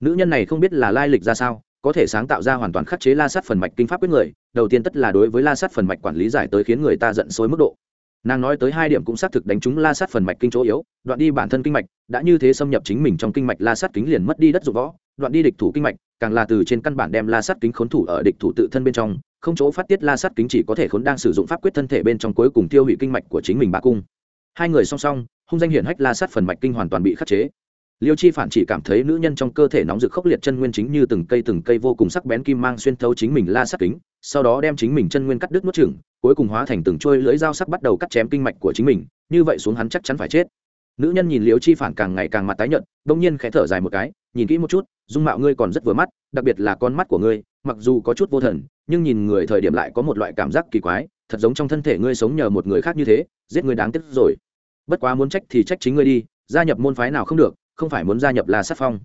Nữ nhân này không biết là lai lịch ra sao có thể sáng tạo ra hoàn toàn khắc chế la sát phần mạch kinh pháp quyết người, đầu tiên tất là đối với la sát phần mạch quản lý giải tới khiến người ta giận sôi mức độ. Nàng nói tới hai điểm cũng xác thực đánh trúng la sát phần mạch kinh chỗ yếu, đoạn đi bản thân kinh mạch, đã như thế xâm nhập chính mình trong kinh mạch la sát kính liền mất đi đất dụng võ, đoạn đi địch thủ kinh mạch, càng là từ trên căn bản đem la sát kính khốn thủ ở địch thủ tự thân bên trong, không chỗ phát tiết la sát kính chỉ có thể khốn đang sử dụng pháp quyết thân thể bên trong cuối cùng tiêu hủy kinh mạch của chính mình bà cung. Hai người song song, hung danh hiển hách la sát phần mạch kinh hoàn toàn bị khắc chế liêu chi phản chỉ cảm thấy nữ nhân trong cơ thể nóng rực khốc liệt chân nguyên chính như từng cây từng cây vô cùng sắc bén kim mang xuyên thấu chính mình la sắc kính, sau đó đem chính mình chân nguyên cắt đứt nuốt chừng cuối cùng hóa thành từng trôi lưỡi dao sắc bắt đầu cắt chém kinh mạch của chính mình, như vậy xuống hắn chắc chắn phải chết. Nữ nhân nhìn liêu chi phản càng ngày càng mặt tái nhợt đông nhiên khẽ thở dài một cái, nhìn kỹ một chút, dung mạo ngươi còn rất vừa mắt, đặc biệt là con mắt của ngươi, mặc dù có chút vô thần, nhưng nhìn người thời điểm lại có một loại cảm giác kỳ quái, thật giống trong thân thể ngươi sống nhờ một người khác như thế, giết ngươi đáng tiếc rồi. Bất quá muốn trách thì trách chính ngươi đi, gia nhập môn phái nào không được không phải muốn gia nhập là sát phong.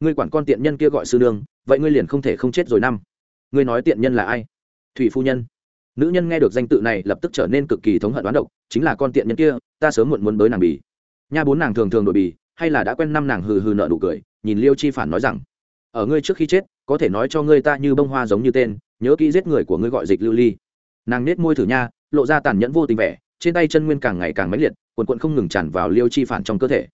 Ngươi quản con tiện nhân kia gọi sư nương, vậy ngươi liền không thể không chết rồi năm. Ngươi nói tiện nhân là ai? Thủy phu nhân. Nữ nhân nghe được danh tự này lập tức trở nên cực kỳ thống hận đoán độc, chính là con tiện nhân kia, ta sớm muộn muốn bới nàng bì. Nha bốn nàng thường thường đổi bì, hay là đã quen năm nàng hừ hừ nợ nụ cười, nhìn liêu chi phản nói rằng, ở ngươi trước khi chết, có thể nói cho ngươi ta như bông hoa giống như tên, nhớ kỹ giết người của ngươi gọi dịch lưu ly. Nàng nết môi thử nha, lộ ra tàn nhẫn vô tình vẻ, trên tay chân nguyên càng ngày càng mãnh liệt, quần quận không ngừng tràn vào liêu chi phản trong cơ thể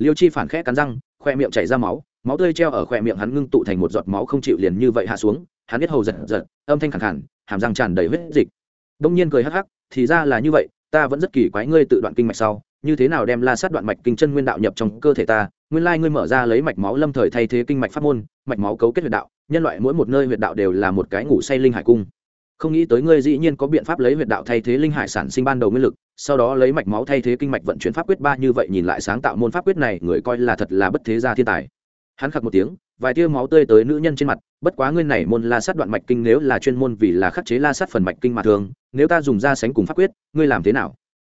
liêu chi phản khẽ cắn răng, khoe miệng chảy ra máu máu tươi treo ở khoe miệng hắn ngưng tụ thành một giọt máu không chịu liền như vậy hạ xuống, hắn biết hầu giật giật âm thanh khẳng khẳng hàm răng tràn đầy huyết dịch. Đông nhiên cười hắc hắc, thì ra là như vậy, ta vẫn rất kỳ quái ngươi tự đoạn kinh mạch sau, như thế nào đem la sát đoạn mạch kinh chân nguyên đạo nhập trong cơ thể ta, nguyên lai ngươi mở ra lấy mạch máu lâm thời thay thế kinh mạch pháp môn, mạch máu cấu kết huyệt đạo, nhân loại mỗi một nơi huyệt đạo đều là một cái ngủ say linh hải cung không nghĩ tới ngươi dĩ nhiên có biện pháp lấy huyệt đạo thay thế linh hải sản sinh ban đầu nguyên lực, sau đó lấy mạch máu thay thế kinh mạch vận chuyển pháp quyết ba như vậy nhìn lại sáng tạo môn pháp quyết này, người coi là thật là bất thế gia thiên tài. Hắn khặc một tiếng, vài tia máu tươi tới nữ nhân trên mặt, bất quá ngươi này môn la sát đoạn mạch kinh nếu là chuyên môn vì là khắc chế la sát phần mạch kinh mà thường, nếu ta dùng ra sánh cùng pháp quyết, ngươi làm thế nào?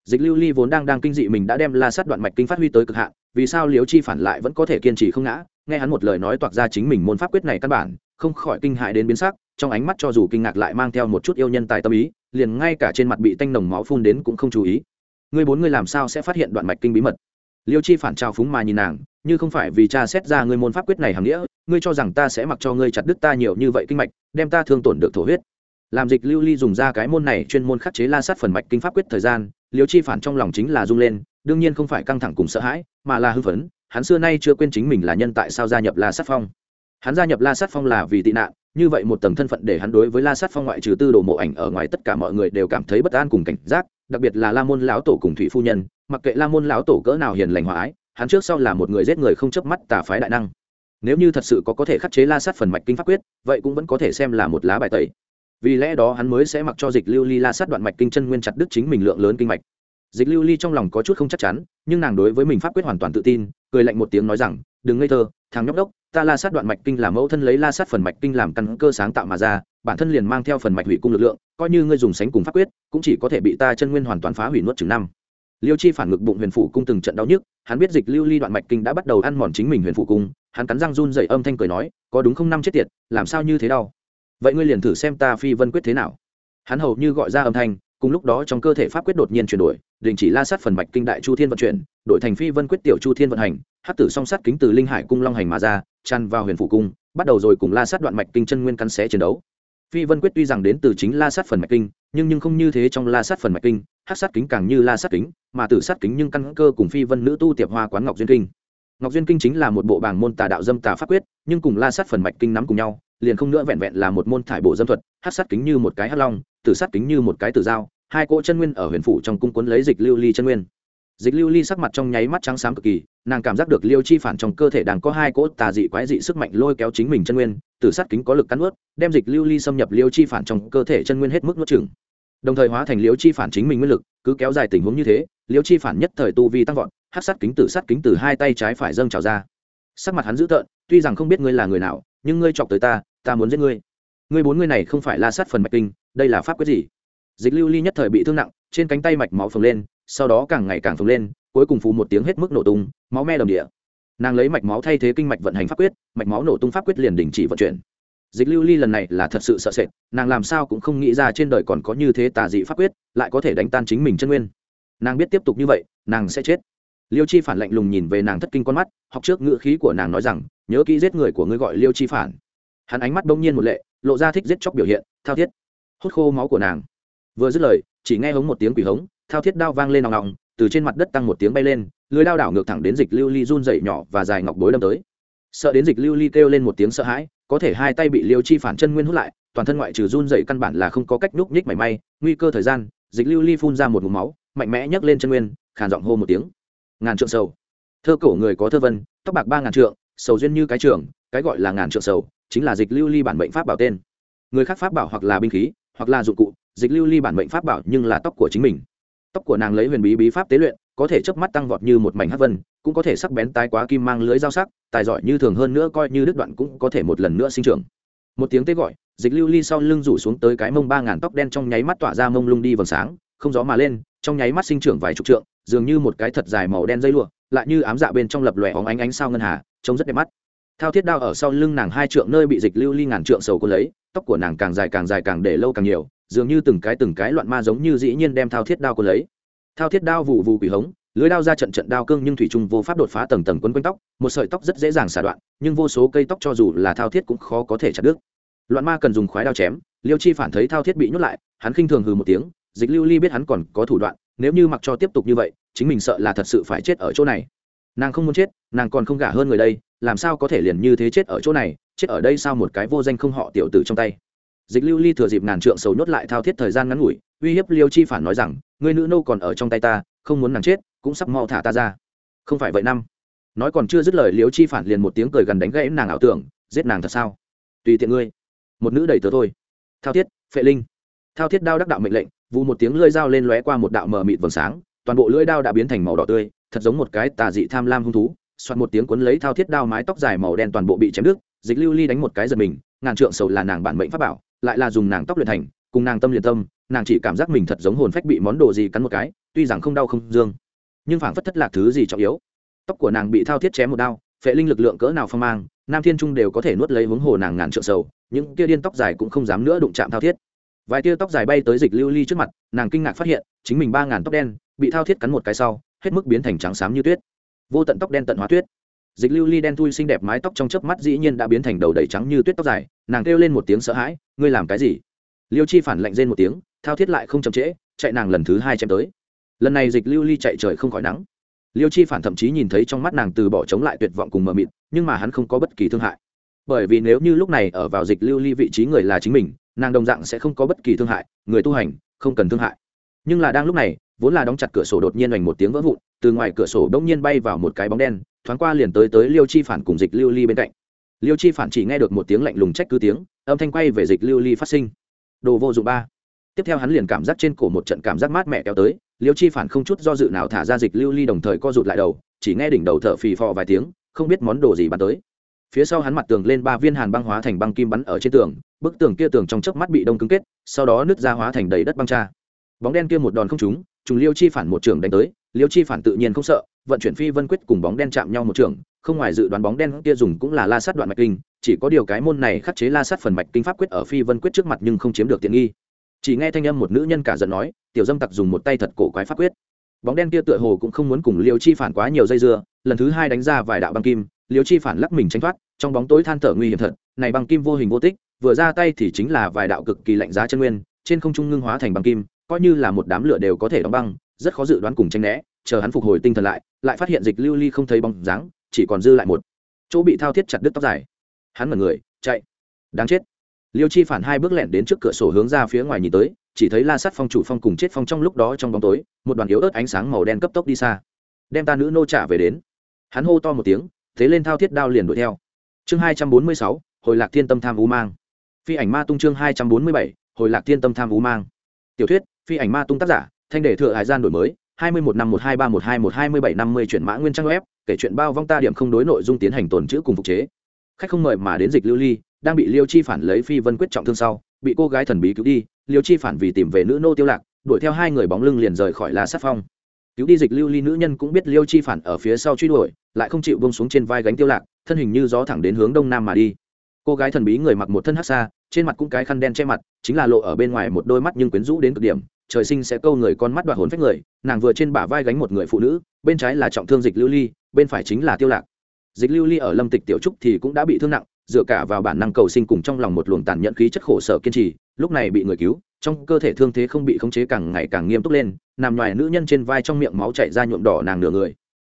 Dịch lưu ly vốn đang đang kinh dị mình đã đem la sát đoạn mạch kinh phát huy tới cực hạn, vì sao liếu chi phản lại vẫn có thể kiên trì không ngã? Nghe hắn một lời nói toạc ra chính mình môn pháp quyết này căn bản, không khỏi kinh hại đến biến sắc trong ánh mắt cho dù kinh ngạc lại mang theo một chút yêu nhân tài tâm ý, liền ngay cả trên mặt bị tanh nồng máu phun đến cũng không chú ý. Người bốn người làm sao sẽ phát hiện đoạn mạch kinh bí mật? Liêu chi phản trào phúng mà nhìn nàng, như không phải vì cha xét ra ngươi môn pháp quyết này hàm nghĩa, ngươi cho rằng ta sẽ mặc cho ngươi chặt đứt ta nhiều như vậy kinh mạch, đem ta thương tổn được thổ huyết. Làm dịch lưu ly dùng ra cái môn này chuyên môn khắc chế la sát phần mạch kinh pháp quyết thời gian, liêu chi phản trong lòng chính là rung lên, đương nhiên không phải căng thẳng cùng sợ hãi, mà là hưng phấn, hắn xưa nay chưa quên chính mình là nhân tại sao gia nhập la sát phong hắn gia nhập la sát phong là vì tị nạn, như vậy một tầng thân phận để hắn đối với la sát phong ngoại trừ tư đồ mộ ảnh ở ngoài tất cả mọi người đều cảm thấy bất an cùng cảnh giác, đặc biệt là la môn lão tổ cùng thủy phu nhân, mặc kệ la môn lão tổ cỡ nào hiền lành hòa ái, hắn trước sau là một người giết người không chớp mắt tà phái đại năng. Nếu như thật sự có có thể khắc chế la sát phần mạch kinh pháp quyết, vậy cũng vẫn có thể xem là một lá bài tẩy. Vì lẽ đó hắn mới sẽ mặc cho dịch lưu ly la sát đoạn mạch kinh chân nguyên chặt đứt chính mình lượng lớn kinh mạch. Dịch lưu ly trong lòng có chút không chắc chắn, nhưng nàng đối với mình pháp quyết hoàn toàn tự tin, cười lạnh một tiếng nói rằng, đừng ngây thơ, thằng nhóc đốc ta la sát đoạn mạch kinh làm mẫu thân lấy la sát phần mạch kinh làm căn cơ sáng tạo mà ra, bản thân liền mang theo phần mạch hủy cung lực lượng, coi như ngươi dùng sánh cùng pháp quyết, cũng chỉ có thể bị ta chân nguyên hoàn toàn phá hủy nuốt chừng năm. Liêu chi phản ngực bụng huyền phủ cung từng trận đau nhức, hắn biết dịch lưu ly đoạn mạch kinh đã bắt đầu ăn mòn chính mình huyền phủ cung, hắn cắn răng run dậy âm thanh cười nói, có đúng không năm chết tiệt, làm sao như thế đau? Vậy ngươi liền thử xem ta phi vân quyết thế nào. Hắn hầu như gọi ra âm thanh cùng lúc đó trong cơ thể pháp quyết đột nhiên chuyển đổi, đình chỉ la sát phần mạch kinh đại chu thiên vận chuyển, đổi thành phi vân quyết tiểu chu thiên vận hành hát tử song sát kính từ linh hải cung long hành mà ra chăn vào huyền phủ cung, bắt đầu rồi cùng la sát đoạn mạch kinh chân nguyên cắn xé chiến đấu. Phi vân quyết tuy rằng đến từ chính la sát phần mạch kinh, nhưng nhưng không như thế trong la sát phần mạch kinh hát sát kính càng như la sát kính, mà tử sát kính nhưng căn cơ cùng phi vân nữ tu tiệp hoa quán ngọc duyên kinh. Ngọc duyên kinh chính là một bộ bảng môn tà đạo dâm tà pháp quyết, nhưng cùng la sát phần mạch kinh nắm cùng nhau, liền không nữa vẹn vẹn là một môn thải bộ dâm thuật hát sát kính như một cái hát long tử sát kính như một cái tử dao, hai cỗ chân nguyên ở huyền phủ trong cung cuốn lấy dịch lưu ly chân nguyên. Dịch lưu ly sắc mặt trong nháy mắt trắng xám cực kỳ, nàng cảm giác được liêu chi phản trong cơ thể đang có hai cỗ tà dị quái dị sức mạnh lôi kéo chính mình chân nguyên, tử sát kính có lực cắn ướt đem dịch lưu ly xâm nhập liêu chi phản trong cơ thể chân nguyên hết mức nuốt chừng đồng thời hóa thành liêu chi phản chính mình nguyên lực, cứ kéo dài tình huống như thế, liêu chi phản nhất thời tu vi tăng vọt hát sát kính tử sát kính từ hai tay trái phải dâng trào ra. Sắc mặt hắn dữ tợn, tuy rằng không biết ngươi là người nào, nhưng ngươi chọc tới ta ta muốn giết ngươi. Ngươi bốn ngươi này không phải la sát phần mạch kinh đây là pháp quyết gì? Dịch lưu ly nhất thời bị thương nặng, trên cánh tay mạch máu phồng lên, sau đó càng ngày càng phồng lên, cuối cùng phù một tiếng hết mức nổ tung, máu me đầm địa. Nàng lấy mạch máu thay thế kinh mạch vận hành pháp quyết, mạch máu nổ tung pháp quyết liền đình chỉ vận chuyển. Dịch lưu ly lần này là thật sự sợ sệt, nàng làm sao cũng không nghĩ ra trên đời còn có như thế tà dị pháp quyết, lại có thể đánh tan chính mình chân nguyên. Nàng biết tiếp tục như vậy, nàng sẽ chết. Liêu chi phản lạnh lùng nhìn về nàng thất kinh con mắt, học trước ngữ khí của nàng nói rằng, nhớ kỹ giết người của ngươi gọi liêu chi phản. Hắn ánh mắt bỗng nhiên một lệ, lộ ra thích giết chóc biểu hiện, thao thiết hút khô máu của nàng. Vừa dứt lời, chỉ nghe hống một tiếng quỷ hống, thao thiết đao vang lên nòng nòng, từ trên mặt đất tăng một tiếng bay lên, lưới đao đảo ngược thẳng đến dịch lưu ly run dậy nhỏ và dài ngọc bối đâm tới. Sợ đến dịch lưu ly kêu lên một tiếng sợ hãi, có thể hai tay bị liêu chi phản chân nguyên hút lại, toàn thân ngoại trừ run dậy căn bản là không có cách núp nhích mảy may, nguy cơ thời gian, dịch lưu ly phun ra một mũ máu, mạnh mẽ nhấc lên chân nguyên, khàn giọng hô một tiếng. Ngàn trượng sầu. Thơ cổ người có thơ vân, tóc bạc ba ngàn trượng, sầu duyên như cái trường, cái gọi là ngàn trượng sầu, chính là dịch lưu ly bản mệnh pháp bảo tên. Người khác pháp bảo hoặc là binh khí hoặc là dụng cụ, dịch lưu ly bản mệnh pháp bảo nhưng là tóc của chính mình. Tóc của nàng lấy huyền bí bí pháp tế luyện, có thể chớp mắt tăng vọt như một mảnh hát vân, cũng có thể sắc bén tái quá kim mang lưới dao sắc, tài giỏi như thường hơn nữa coi như đứt đoạn cũng có thể một lần nữa sinh trưởng. Một tiếng tế gọi, dịch lưu ly sau lưng rủ xuống tới cái mông ba ngàn tóc đen trong nháy mắt tỏa ra mông lung đi vầng sáng, không gió mà lên, trong nháy mắt sinh trưởng vài chục trượng, dường như một cái thật dài màu đen dây lụa, lại như ám dạ bên trong lập lòe óng ánh ánh sao ngân hà, trông rất đẹp mắt thao thiết đao ở sau lưng nàng hai trượng nơi bị dịch lưu ly ngàn trượng sầu cô lấy, tóc của nàng càng dài càng dài càng để lâu càng nhiều, dường như từng cái từng cái loạn ma giống như dĩ nhiên đem thao thiết đao cô lấy. Thao thiết đao vụ vụ quỷ hống, lưới đao ra trận trận đao cương nhưng thủy trung vô pháp đột phá tầng tầng quấn quanh tóc, một sợi tóc rất dễ dàng xả đoạn, nhưng vô số cây tóc cho dù là thao thiết cũng khó có thể chặt đứt. Loạn ma cần dùng khoái đao chém, liêu chi phản thấy thao thiết bị nhốt lại, hắn khinh thường hừ một tiếng, dịch lưu ly biết hắn còn có thủ đoạn, nếu như mặc cho tiếp tục như vậy, chính mình sợ là thật sự phải chết ở chỗ này. Nàng không muốn chết, nàng còn không gả hơn người đây làm sao có thể liền như thế chết ở chỗ này, chết ở đây sao một cái vô danh không họ tiểu tử trong tay? Dịch lưu ly thừa dịp ngàn trượng sầu nhốt lại thao thiết thời gian ngắn ngủi, uy hiếp liêu chi phản nói rằng người nữ nô còn ở trong tay ta, không muốn nàng chết, cũng sắp mau thả ta ra. Không phải vậy năm. Nói còn chưa dứt lời liêu chi phản liền một tiếng cười gần đánh gãy nàng ảo tưởng, giết nàng thật sao? Tùy tiện ngươi. Một nữ đầy tớ thôi. Thao thiết, phệ linh. Thao thiết đao đắc đạo mệnh lệnh vụ một tiếng lưỡi dao lên lóe qua một đạo mờ mịt vầng sáng, toàn bộ lưỡi đao đã biến thành màu đỏ tươi, thật giống một cái tà dị tham lam hung thú soạt một tiếng cuốn lấy thao thiết đao mái tóc dài màu đen toàn bộ bị chém đứt, dịch lưu ly đánh một cái giật mình, ngàn trượng sầu là nàng bản mệnh pháp bảo, lại là dùng nàng tóc luyện thành, cùng nàng tâm liền tâm, nàng chỉ cảm giác mình thật giống hồn phách bị món đồ gì cắn một cái, tuy rằng không đau không dương, nhưng phảng phất thất lạc thứ gì trọng yếu. Tóc của nàng bị thao thiết chém một đao, phệ linh lực lượng cỡ nào phong mang, nam thiên trung đều có thể nuốt lấy huống hồ nàng ngàn trượng sầu, những tia điên tóc dài cũng không dám nữa đụng chạm thao thiết. Vài tia tóc dài bay tới dịch lưu ly trước mặt, nàng kinh ngạc phát hiện, chính mình ba ngàn tóc đen, bị thao thiết cắn một cái sau, hết mức biến thành trắng xám như tuyết vô tận tóc đen tận hóa tuyết. Dịch lưu ly đen thui xinh đẹp mái tóc trong chớp mắt dĩ nhiên đã biến thành đầu đầy trắng như tuyết tóc dài, nàng kêu lên một tiếng sợ hãi, ngươi làm cái gì? Liêu chi phản lạnh rên một tiếng, thao thiết lại không chậm trễ, chạy nàng lần thứ hai chém tới. Lần này dịch lưu ly chạy trời không khỏi nắng. Liêu chi phản thậm chí nhìn thấy trong mắt nàng từ bỏ chống lại tuyệt vọng cùng mờ mịt, nhưng mà hắn không có bất kỳ thương hại. Bởi vì nếu như lúc này ở vào dịch lưu ly vị trí người là chính mình, nàng đồng dạng sẽ không có bất kỳ thương hại, người tu hành không cần thương hại nhưng là đang lúc này, vốn là đóng chặt cửa sổ đột nhiên hoành một tiếng vỡ vụn, từ ngoài cửa sổ bỗng nhiên bay vào một cái bóng đen, thoáng qua liền tới tới liêu chi phản cùng dịch lưu ly bên cạnh. Liêu chi phản chỉ nghe được một tiếng lạnh lùng trách cứ tiếng, âm thanh quay về dịch lưu ly phát sinh. Đồ vô dụng ba. Tiếp theo hắn liền cảm giác trên cổ một trận cảm giác mát mẻ kéo tới, liêu chi phản không chút do dự nào thả ra dịch lưu ly đồng thời co rụt lại đầu, chỉ nghe đỉnh đầu thở phì phò vài tiếng, không biết món đồ gì bắn tới. Phía sau hắn mặt tường lên ba viên hàn băng hóa thành băng kim bắn ở trên tường, bức tường kia tường trong chớp mắt bị đông cứng kết, sau đó nứt ra hóa thành đầy đất băng cha bóng đen kia một đòn không trúng, trùng liêu chi phản một trường đánh tới, liêu chi phản tự nhiên không sợ, vận chuyển phi vân quyết cùng bóng đen chạm nhau một trường, không ngoài dự đoán bóng đen kia dùng cũng là la sát đoạn mạch kinh, chỉ có điều cái môn này khắc chế la sát phần mạch kinh pháp quyết ở phi vân quyết trước mặt nhưng không chiếm được tiện nghi. Chỉ nghe thanh âm một nữ nhân cả giận nói, tiểu dâm tặc dùng một tay thật cổ quái pháp quyết. Bóng đen kia tựa hồ cũng không muốn cùng liêu chi phản quá nhiều dây dưa, lần thứ hai đánh ra vài đạo băng kim, liêu chi phản lắc mình tránh thoát, trong bóng tối than thở nguy hiểm thật, này băng kim vô hình vô tích, vừa ra tay thì chính là vài đạo cực kỳ lạnh giá chân nguyên, trên không trung ngưng hóa thành băng kim coi như là một đám lửa đều có thể đóng băng, rất khó dự đoán cùng tranh né, chờ hắn phục hồi tinh thần lại lại phát hiện dịch lưu ly không thấy bóng dáng, chỉ còn dư lại một chỗ bị thao thiết chặt đứt tóc dài. Hắn mật người, chạy. Đáng chết. Liêu chi phản hai bước lẹn đến trước cửa sổ hướng ra phía ngoài nhìn tới, chỉ thấy la sắt phong chủ phong cùng chết phong trong lúc đó trong bóng tối, một đoàn yếu ớt ánh sáng màu đen cấp tốc đi xa. Đem ta nữ nô trả về đến. Hắn hô to một tiếng, thế lên thao thiết đao liền đuổi theo. Chương hai trăm bốn mươi sáu, hồi lạc thiên tâm tham ú mang. Phi ảnh ma tung chương hai trăm bốn mươi bảy, hồi lạc thiên tâm tham ú mang. Tiểu thuyết phi ảnh ma tung tác giả, thanh đề thừa hải gian đổi mới, hai mươi một năm một hai ba một hai một hai mươi bảy năm mươi chuyển mã nguyên trang web, kể chuyện bao vong ta điểm không đối nội dung tiến hành tồn chữ cùng phục chế. Khách không mời mà đến dịch lưu ly, đang bị liêu chi phản lấy phi vân quyết trọng thương sau, bị cô gái thần bí cứu đi, liêu chi phản vì tìm về nữ nô tiêu lạc, đuổi theo hai người bóng lưng liền rời khỏi là sát phong. Cứu đi dịch lưu ly nữ nhân cũng biết liêu chi phản ở phía sau truy đuổi, lại không chịu bông xuống trên vai gánh tiêu lạc, thân hình như gió thẳng đến hướng đông nam mà đi cô gái thần bí người mặc một thân hắc xa trên mặt cũng cái khăn đen che mặt, chính là lộ ở bên ngoài một đôi mắt nhưng quyến rũ đến cực điểm. Trời sinh sẽ câu người con mắt đoạt hồn phách người, nàng vừa trên bả vai gánh một người phụ nữ, bên trái là trọng thương dịch lưu ly, bên phải chính là tiêu lạc. Dịch lưu ly ở lâm tịch tiểu trúc thì cũng đã bị thương nặng, dựa cả vào bản năng cầu sinh cùng trong lòng một luồng tàn nhẫn khí chất khổ sở kiên trì, lúc này bị người cứu, trong cơ thể thương thế không bị khống chế càng ngày càng nghiêm túc lên, nằm ngoài nữ nhân trên vai trong miệng máu chảy ra nhuộm đỏ nàng nửa người.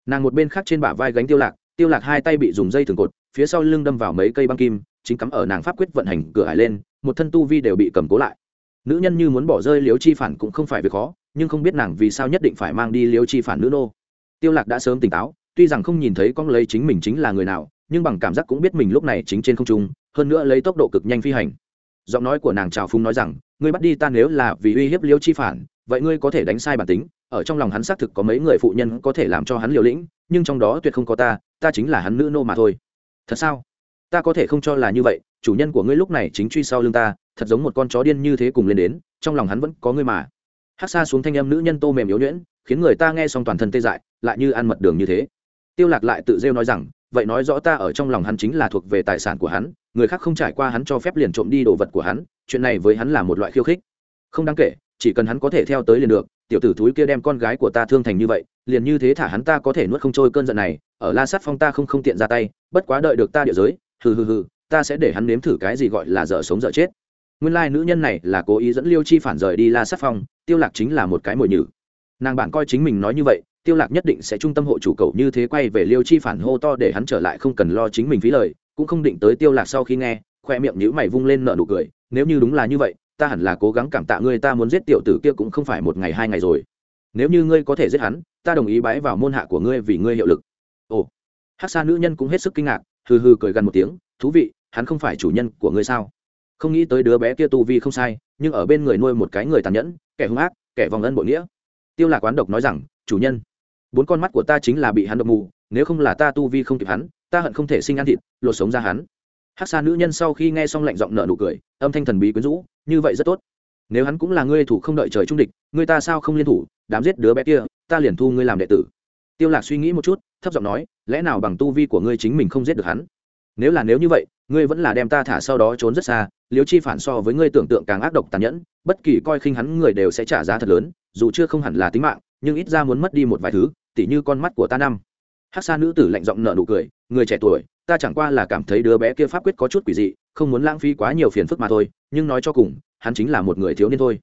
Nàng một bên khác trên bả vai gánh tiêu lạc tiêu lạc hai tay bị dùng dây thường cột, phía sau lưng đâm vào mấy cây băng kim chính cắm ở nàng pháp quyết vận hành cửa hải lên, một thân tu vi đều bị cầm cố lại. Nữ nhân như muốn bỏ rơi liếu chi phản cũng không phải việc khó, nhưng không biết nàng vì sao nhất định phải mang đi liếu chi phản nữ nô. Tiêu lạc đã sớm tỉnh táo, tuy rằng không nhìn thấy con lấy chính mình chính là người nào, nhưng bằng cảm giác cũng biết mình lúc này chính trên không trung, hơn nữa lấy tốc độ cực nhanh phi hành. Giọng nói của nàng trào phúng nói rằng, ngươi bắt đi ta nếu là vì uy hiếp liêu chi phản, vậy ngươi có thể đánh sai bản tính, ở trong lòng hắn xác thực có mấy người phụ nhân có thể làm cho hắn liều lĩnh, nhưng trong đó tuyệt không có ta ta chính là hắn nữ nô mà thôi. Thật sao? Ta có thể không cho là như vậy, chủ nhân của ngươi lúc này chính truy sau lưng ta, thật giống một con chó điên như thế cùng lên đến, trong lòng hắn vẫn có ngươi mà. Hát xa xuống thanh âm nữ nhân tô mềm yếu nhuyễn, khiến người ta nghe xong toàn thân tê dại, lại như ăn mật đường như thế. Tiêu lạc lại tự rêu nói rằng, vậy nói rõ ta ở trong lòng hắn chính là thuộc về tài sản của hắn, người khác không trải qua hắn cho phép liền trộm đi đồ vật của hắn, chuyện này với hắn là một loại khiêu khích. Không đáng kể, chỉ cần hắn có thể theo tới liền được, tiểu tử thúi kia đem con gái của ta thương thành như vậy, liền như thế thả hắn ta có thể nuốt không trôi cơn giận này, ở la sát phong ta không không tiện ra tay, bất quá đợi được ta địa giới hừ hừ hừ, ta sẽ để hắn nếm thử cái gì gọi là dở sống dở chết. Nguyên lai nữ nhân này là cố ý dẫn liêu chi phản rời đi la sát phong, tiêu lạc chính là một cái mồi nhử. Nàng bạn coi chính mình nói như vậy, tiêu lạc nhất định sẽ trung tâm hộ chủ cầu như thế quay về liêu chi phản hô to để hắn trở lại không cần lo chính mình phí lời, cũng không định tới tiêu lạc sau khi nghe, khoe miệng nhíu mày vung lên nở nụ cười, nếu như đúng là như vậy, ta hẳn là cố gắng cảm tạ ngươi ta muốn giết tiểu tử kia cũng không phải một ngày hai ngày rồi. Nếu như ngươi có thể giết hắn, ta đồng ý bái vào môn hạ của ngươi vì ngươi hiệu lực. Ồ. Hắc sa nữ nhân cũng hết sức kinh ngạc hừ hừ cười gần một tiếng, thú vị, hắn không phải chủ nhân của ngươi sao? Không nghĩ tới đứa bé kia tu vi không sai, nhưng ở bên người nuôi một cái người tàn nhẫn, kẻ hung ác, kẻ vòng ân bội nghĩa. Tiêu lạc quán độc nói rằng, chủ nhân, bốn con mắt của ta chính là bị hắn độc mù, nếu không là ta tu vi không kịp hắn, ta hận không thể sinh ăn thịt, lột sống ra hắn. Hắc xa nữ nhân sau khi nghe xong lạnh giọng nở nụ cười, âm thanh thần bí quyến rũ, như vậy rất tốt. Nếu hắn cũng là ngươi thủ không đợi trời trung địch, ngươi ta sao không liên thủ, đám giết đứa bé kia, ta liền thu ngươi làm đệ tử tiêu lạc suy nghĩ một chút, thấp giọng nói, lẽ nào bằng tu vi của ngươi chính mình không giết được hắn? Nếu là nếu như vậy, ngươi vẫn là đem ta thả sau đó trốn rất xa Liễu chi phản so với ngươi tưởng tượng càng ác độc tàn nhẫn, bất kỳ coi khinh hắn người đều sẽ trả giá thật lớn, dù chưa không hẳn là tính mạng, nhưng ít ra muốn mất đi một vài thứ, tỉ như con mắt của ta năm. Hát xa nữ tử lạnh giọng nở nụ cười, người trẻ tuổi, ta chẳng qua là cảm thấy đứa bé kia pháp quyết có chút quỷ dị, không muốn lãng phí quá nhiều phiền phức mà thôi, nhưng nói cho cùng, hắn chính là một người thiếu niên thôi.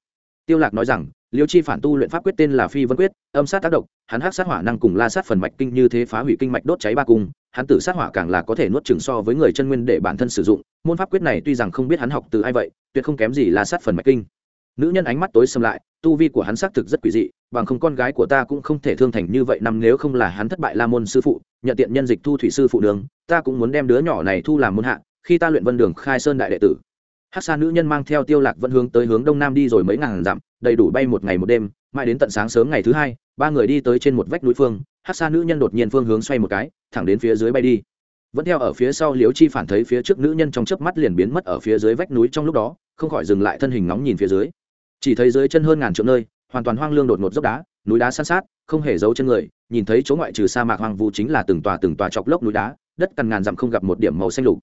Tiêu lạc nói rằng liêu chi phản tu luyện pháp quyết tên là phi vân quyết, âm sát tác động hắn hắc sát hỏa năng cùng la sát phần mạch kinh như thế phá hủy kinh mạch đốt cháy ba cung, hắn tử sát hỏa càng là có thể nuốt chừng so với người chân nguyên để bản thân sử dụng, môn pháp quyết này tuy rằng không biết hắn học từ ai vậy, tuyệt không kém gì la sát phần mạch kinh. Nữ nhân ánh mắt tối xâm lại, tu vi của hắn xác thực rất quỷ dị, bằng không con gái của ta cũng không thể thương thành như vậy năm nếu không là hắn thất bại la môn sư phụ, nhận tiện nhân dịch thu thủy sư phụ đường, ta cũng muốn đem đứa nhỏ này thu làm môn hạ, khi ta luyện vân đường khai sơn đại đệ tử hát xa nữ nhân mang theo tiêu lạc vẫn hướng tới hướng đông nam đi rồi mấy ngàn dặm, đầy đủ bay một ngày một đêm, mãi đến tận sáng sớm ngày thứ hai, ba người đi tới trên một vách núi phương, hát xa nữ nhân đột nhiên phương hướng xoay một cái, thẳng đến phía dưới bay đi. Vẫn theo ở phía sau liếu chi phản thấy phía trước nữ nhân trong chớp mắt liền biến mất ở phía dưới vách núi trong lúc đó, không khỏi dừng lại thân hình nóng nhìn phía dưới. Chỉ thấy dưới chân hơn ngàn trượng nơi, hoàn toàn hoang lương đột ngột dốc đá, núi đá san sát, không hề giấu chân người, nhìn thấy chỗ ngoại trừ sa mạc hoang vu chính là từng tòa từng tòa chọc lốc núi đá, đất cằn ngàn dặm không gặp một điểm màu xanh lục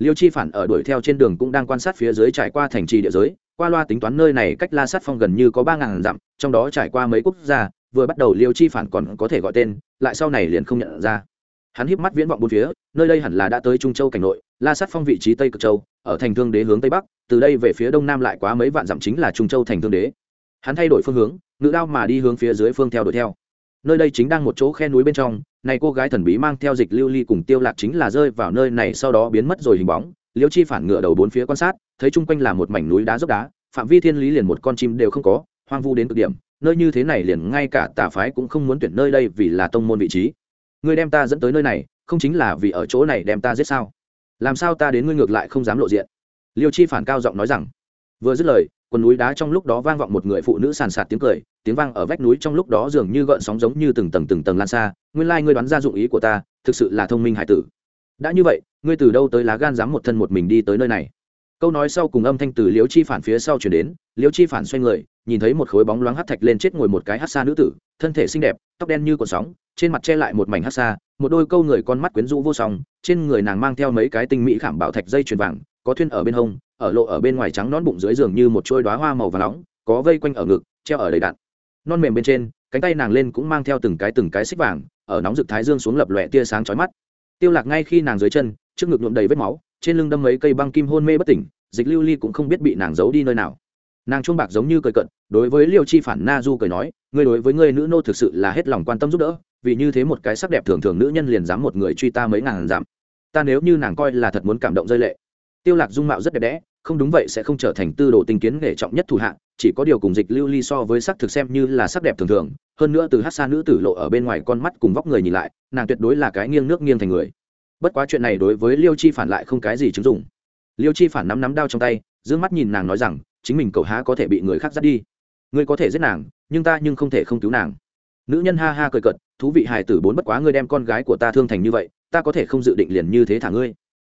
liêu chi phản ở đuổi theo trên đường cũng đang quan sát phía dưới trải qua thành trì địa giới, qua loa tính toán nơi này cách la sát phong gần như có ba ngàn dặm, trong đó trải qua mấy quốc gia, vừa bắt đầu liêu chi phản còn có thể gọi tên, lại sau này liền không nhận ra. Hắn híp mắt viễn vọng bốn phía, nơi đây hẳn là đã tới trung châu cảnh nội, la sát phong vị trí tây cực châu, ở thành thương đế hướng tây bắc, từ đây về phía đông nam lại quá mấy vạn dặm chính là trung châu thành thương đế. Hắn thay đổi phương hướng, ngự đao mà đi hướng phía dưới phương theo đuổi theo nơi đây chính đang một chỗ khe núi bên trong, này cô gái thần bí mang theo dịch lưu ly cùng tiêu lạc chính là rơi vào nơi này sau đó biến mất rồi hình bóng. Liêu chi phản ngựa đầu bốn phía quan sát, thấy chung quanh là một mảnh núi đá dốc đá, phạm vi thiên lý liền một con chim đều không có, hoang vu đến cực điểm, nơi như thế này liền ngay cả tà phái cũng không muốn tuyển nơi đây vì là tông môn vị trí. Ngươi đem ta dẫn tới nơi này, không chính là vì ở chỗ này đem ta giết sao? Làm sao ta đến ngươi ngược lại không dám lộ diện? Liêu chi phản cao giọng nói rằng. Vừa dứt lời quần núi đá trong lúc đó vang vọng một người phụ nữ sàn sạt tiếng cười, tiếng vang ở vách núi trong lúc đó dường như gợn sóng giống như từng tầng từng tầng lan xa. Nguyên lai ngươi đoán ra dụng ý của ta, thực sự là thông minh hải tử. Đã như vậy, ngươi từ đâu tới lá gan dám một thân một mình đi tới nơi này? Câu nói sau cùng âm thanh từ liễu chi phản phía sau chuyển đến. Liễu chi phản xoay người, nhìn thấy một khối bóng loáng hát thạch lên chết ngồi một cái hát xa nữ tử, thân thể xinh đẹp, tóc đen như cột sóng, trên mặt che lại một mảnh hát xa, một đôi câu người con mắt quyến rũ vô song, trên người nàng mang theo mấy cái tinh mỹ khảm bảo thạch dây chuyền vàng, có thuyên ở bên hông ở lộ ở bên ngoài trắng nón bụng dưới giường như một chuôi đóa hoa màu và nóng, có vây quanh ở ngực, treo ở đầy đạn. Non mềm bên trên, cánh tay nàng lên cũng mang theo từng cái từng cái xích vàng, ở nóng rực thái dương xuống lập lòe tia sáng chói mắt. Tiêu lạc ngay khi nàng dưới chân, trước ngực nhuộm đầy vết máu, trên lưng đâm mấy cây băng kim hôn mê bất tỉnh, dịch lưu ly cũng không biết bị nàng giấu đi nơi nào. Nàng chuông bạc giống như cười cận đối với liêu chi phản na du cười nói, ngươi đối với ngươi nữ nô thực sự là hết lòng quan tâm giúp đỡ, vì như thế một cái sắc đẹp thường thường nữ nhân liền dám một người truy ta mấy ngàn giảm. Ta nếu như nàng coi là thật muốn cảm động rơi lệ. Tiêu lạc dung mạo rất đẹp đẽ không đúng vậy sẽ không trở thành tư đồ tinh kiến nghệ trọng nhất thủ hạng chỉ có điều cùng dịch lưu ly so với sắc thực xem như là sắc đẹp thường thường, hơn nữa từ hát xa nữ tử lộ ở bên ngoài con mắt cùng vóc người nhìn lại, nàng tuyệt đối là cái nghiêng nước nghiêng thành người. Bất quá chuyện này đối với liêu chi phản lại không cái gì chứng dụng. Liêu chi phản nắm nắm đao trong tay giữ mắt nhìn nàng nói rằng, chính mình cậu há có thể bị người khác dắt đi. Ngươi có thể giết nàng, nhưng ta nhưng không thể không cứu nàng. Nữ nhân ha ha cười cợt, thú vị hài tử bốn bất quá ngươi đem con gái của ta thương thành như vậy, ta có thể không dự định liền như thế thả ngươi.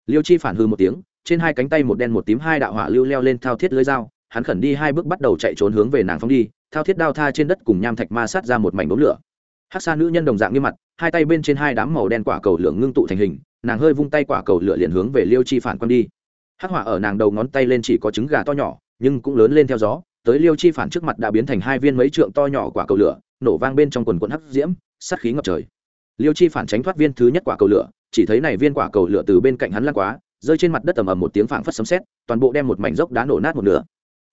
Liêu chi phản hư một tiếng trên hai cánh tay một đen một tím hai đạo hỏa lưu leo lên thao thiết lưới dao, hắn khẩn đi hai bước bắt đầu chạy trốn hướng về nàng phóng đi, thao thiết đao tha trên đất cùng nham thạch ma sát ra một mảnh đốm lửa. Hát xa nữ nhân đồng dạng nghiêm mặt, hai tay bên trên hai đám màu đen quả cầu lửa ngưng tụ thành hình, nàng hơi vung tay quả cầu lửa liền hướng về liêu chi phản quăng đi. Hắc hỏa ở nàng đầu ngón tay lên chỉ có trứng gà to nhỏ, nhưng cũng lớn lên theo gió, tới liêu chi phản trước mặt đã biến thành hai viên mấy trượng to nhỏ quả cầu lửa, nổ vang bên trong quần quần hắc diễm, sát khí ngập trời. Liêu chi phản tránh thoát viên thứ nhất quả cầu lửa, chỉ thấy này viên quả cầu lửa từ bên cạnh hắn lăn quá rơi trên mặt đất ầm ầm một tiếng phảng phất sấm sét, toàn bộ đem một mảnh dốc đá nổ nát một nửa.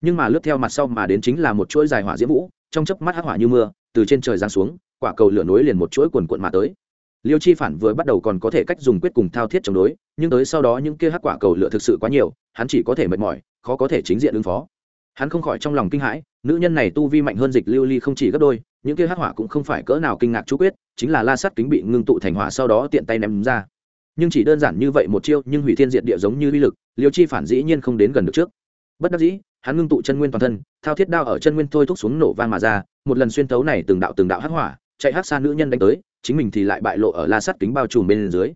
Nhưng mà lướt theo mặt sau mà đến chính là một chuỗi dài hỏa diễm vũ, trong chớp mắt hắc hỏa như mưa, từ trên trời giáng xuống, quả cầu lửa nối liền một chuỗi cuồn cuộn mà tới. Liêu chi phản vừa bắt đầu còn có thể cách dùng quyết cùng thao thiết chống đối, nhưng tới sau đó những kia hắc quả cầu lửa thực sự quá nhiều, hắn chỉ có thể mệt mỏi, khó có thể chính diện ứng phó. Hắn không khỏi trong lòng kinh hãi, nữ nhân này tu vi mạnh hơn dịch lưu ly không chỉ gấp đôi, những kia hắc hỏa cũng không phải cỡ nào kinh ngạc chú quyết, chính là la sắt kính bị ngưng tụ thành hỏa sau đó tiện tay ném ra nhưng chỉ đơn giản như vậy một chiêu, nhưng hủy thiên diệt địa giống như uy lực, liêu chi phản dĩ nhiên không đến gần được trước. Bất đắc dĩ, hắn ngưng tụ chân nguyên toàn thân, thao thiết đao ở chân nguyên thôi thúc xuống nổ vang mà ra, một lần xuyên thấu này từng đạo từng đạo hắc hỏa, chạy hắc xa nữ nhân đánh tới, chính mình thì lại bại lộ ở la sắt kính bao trùm bên dưới.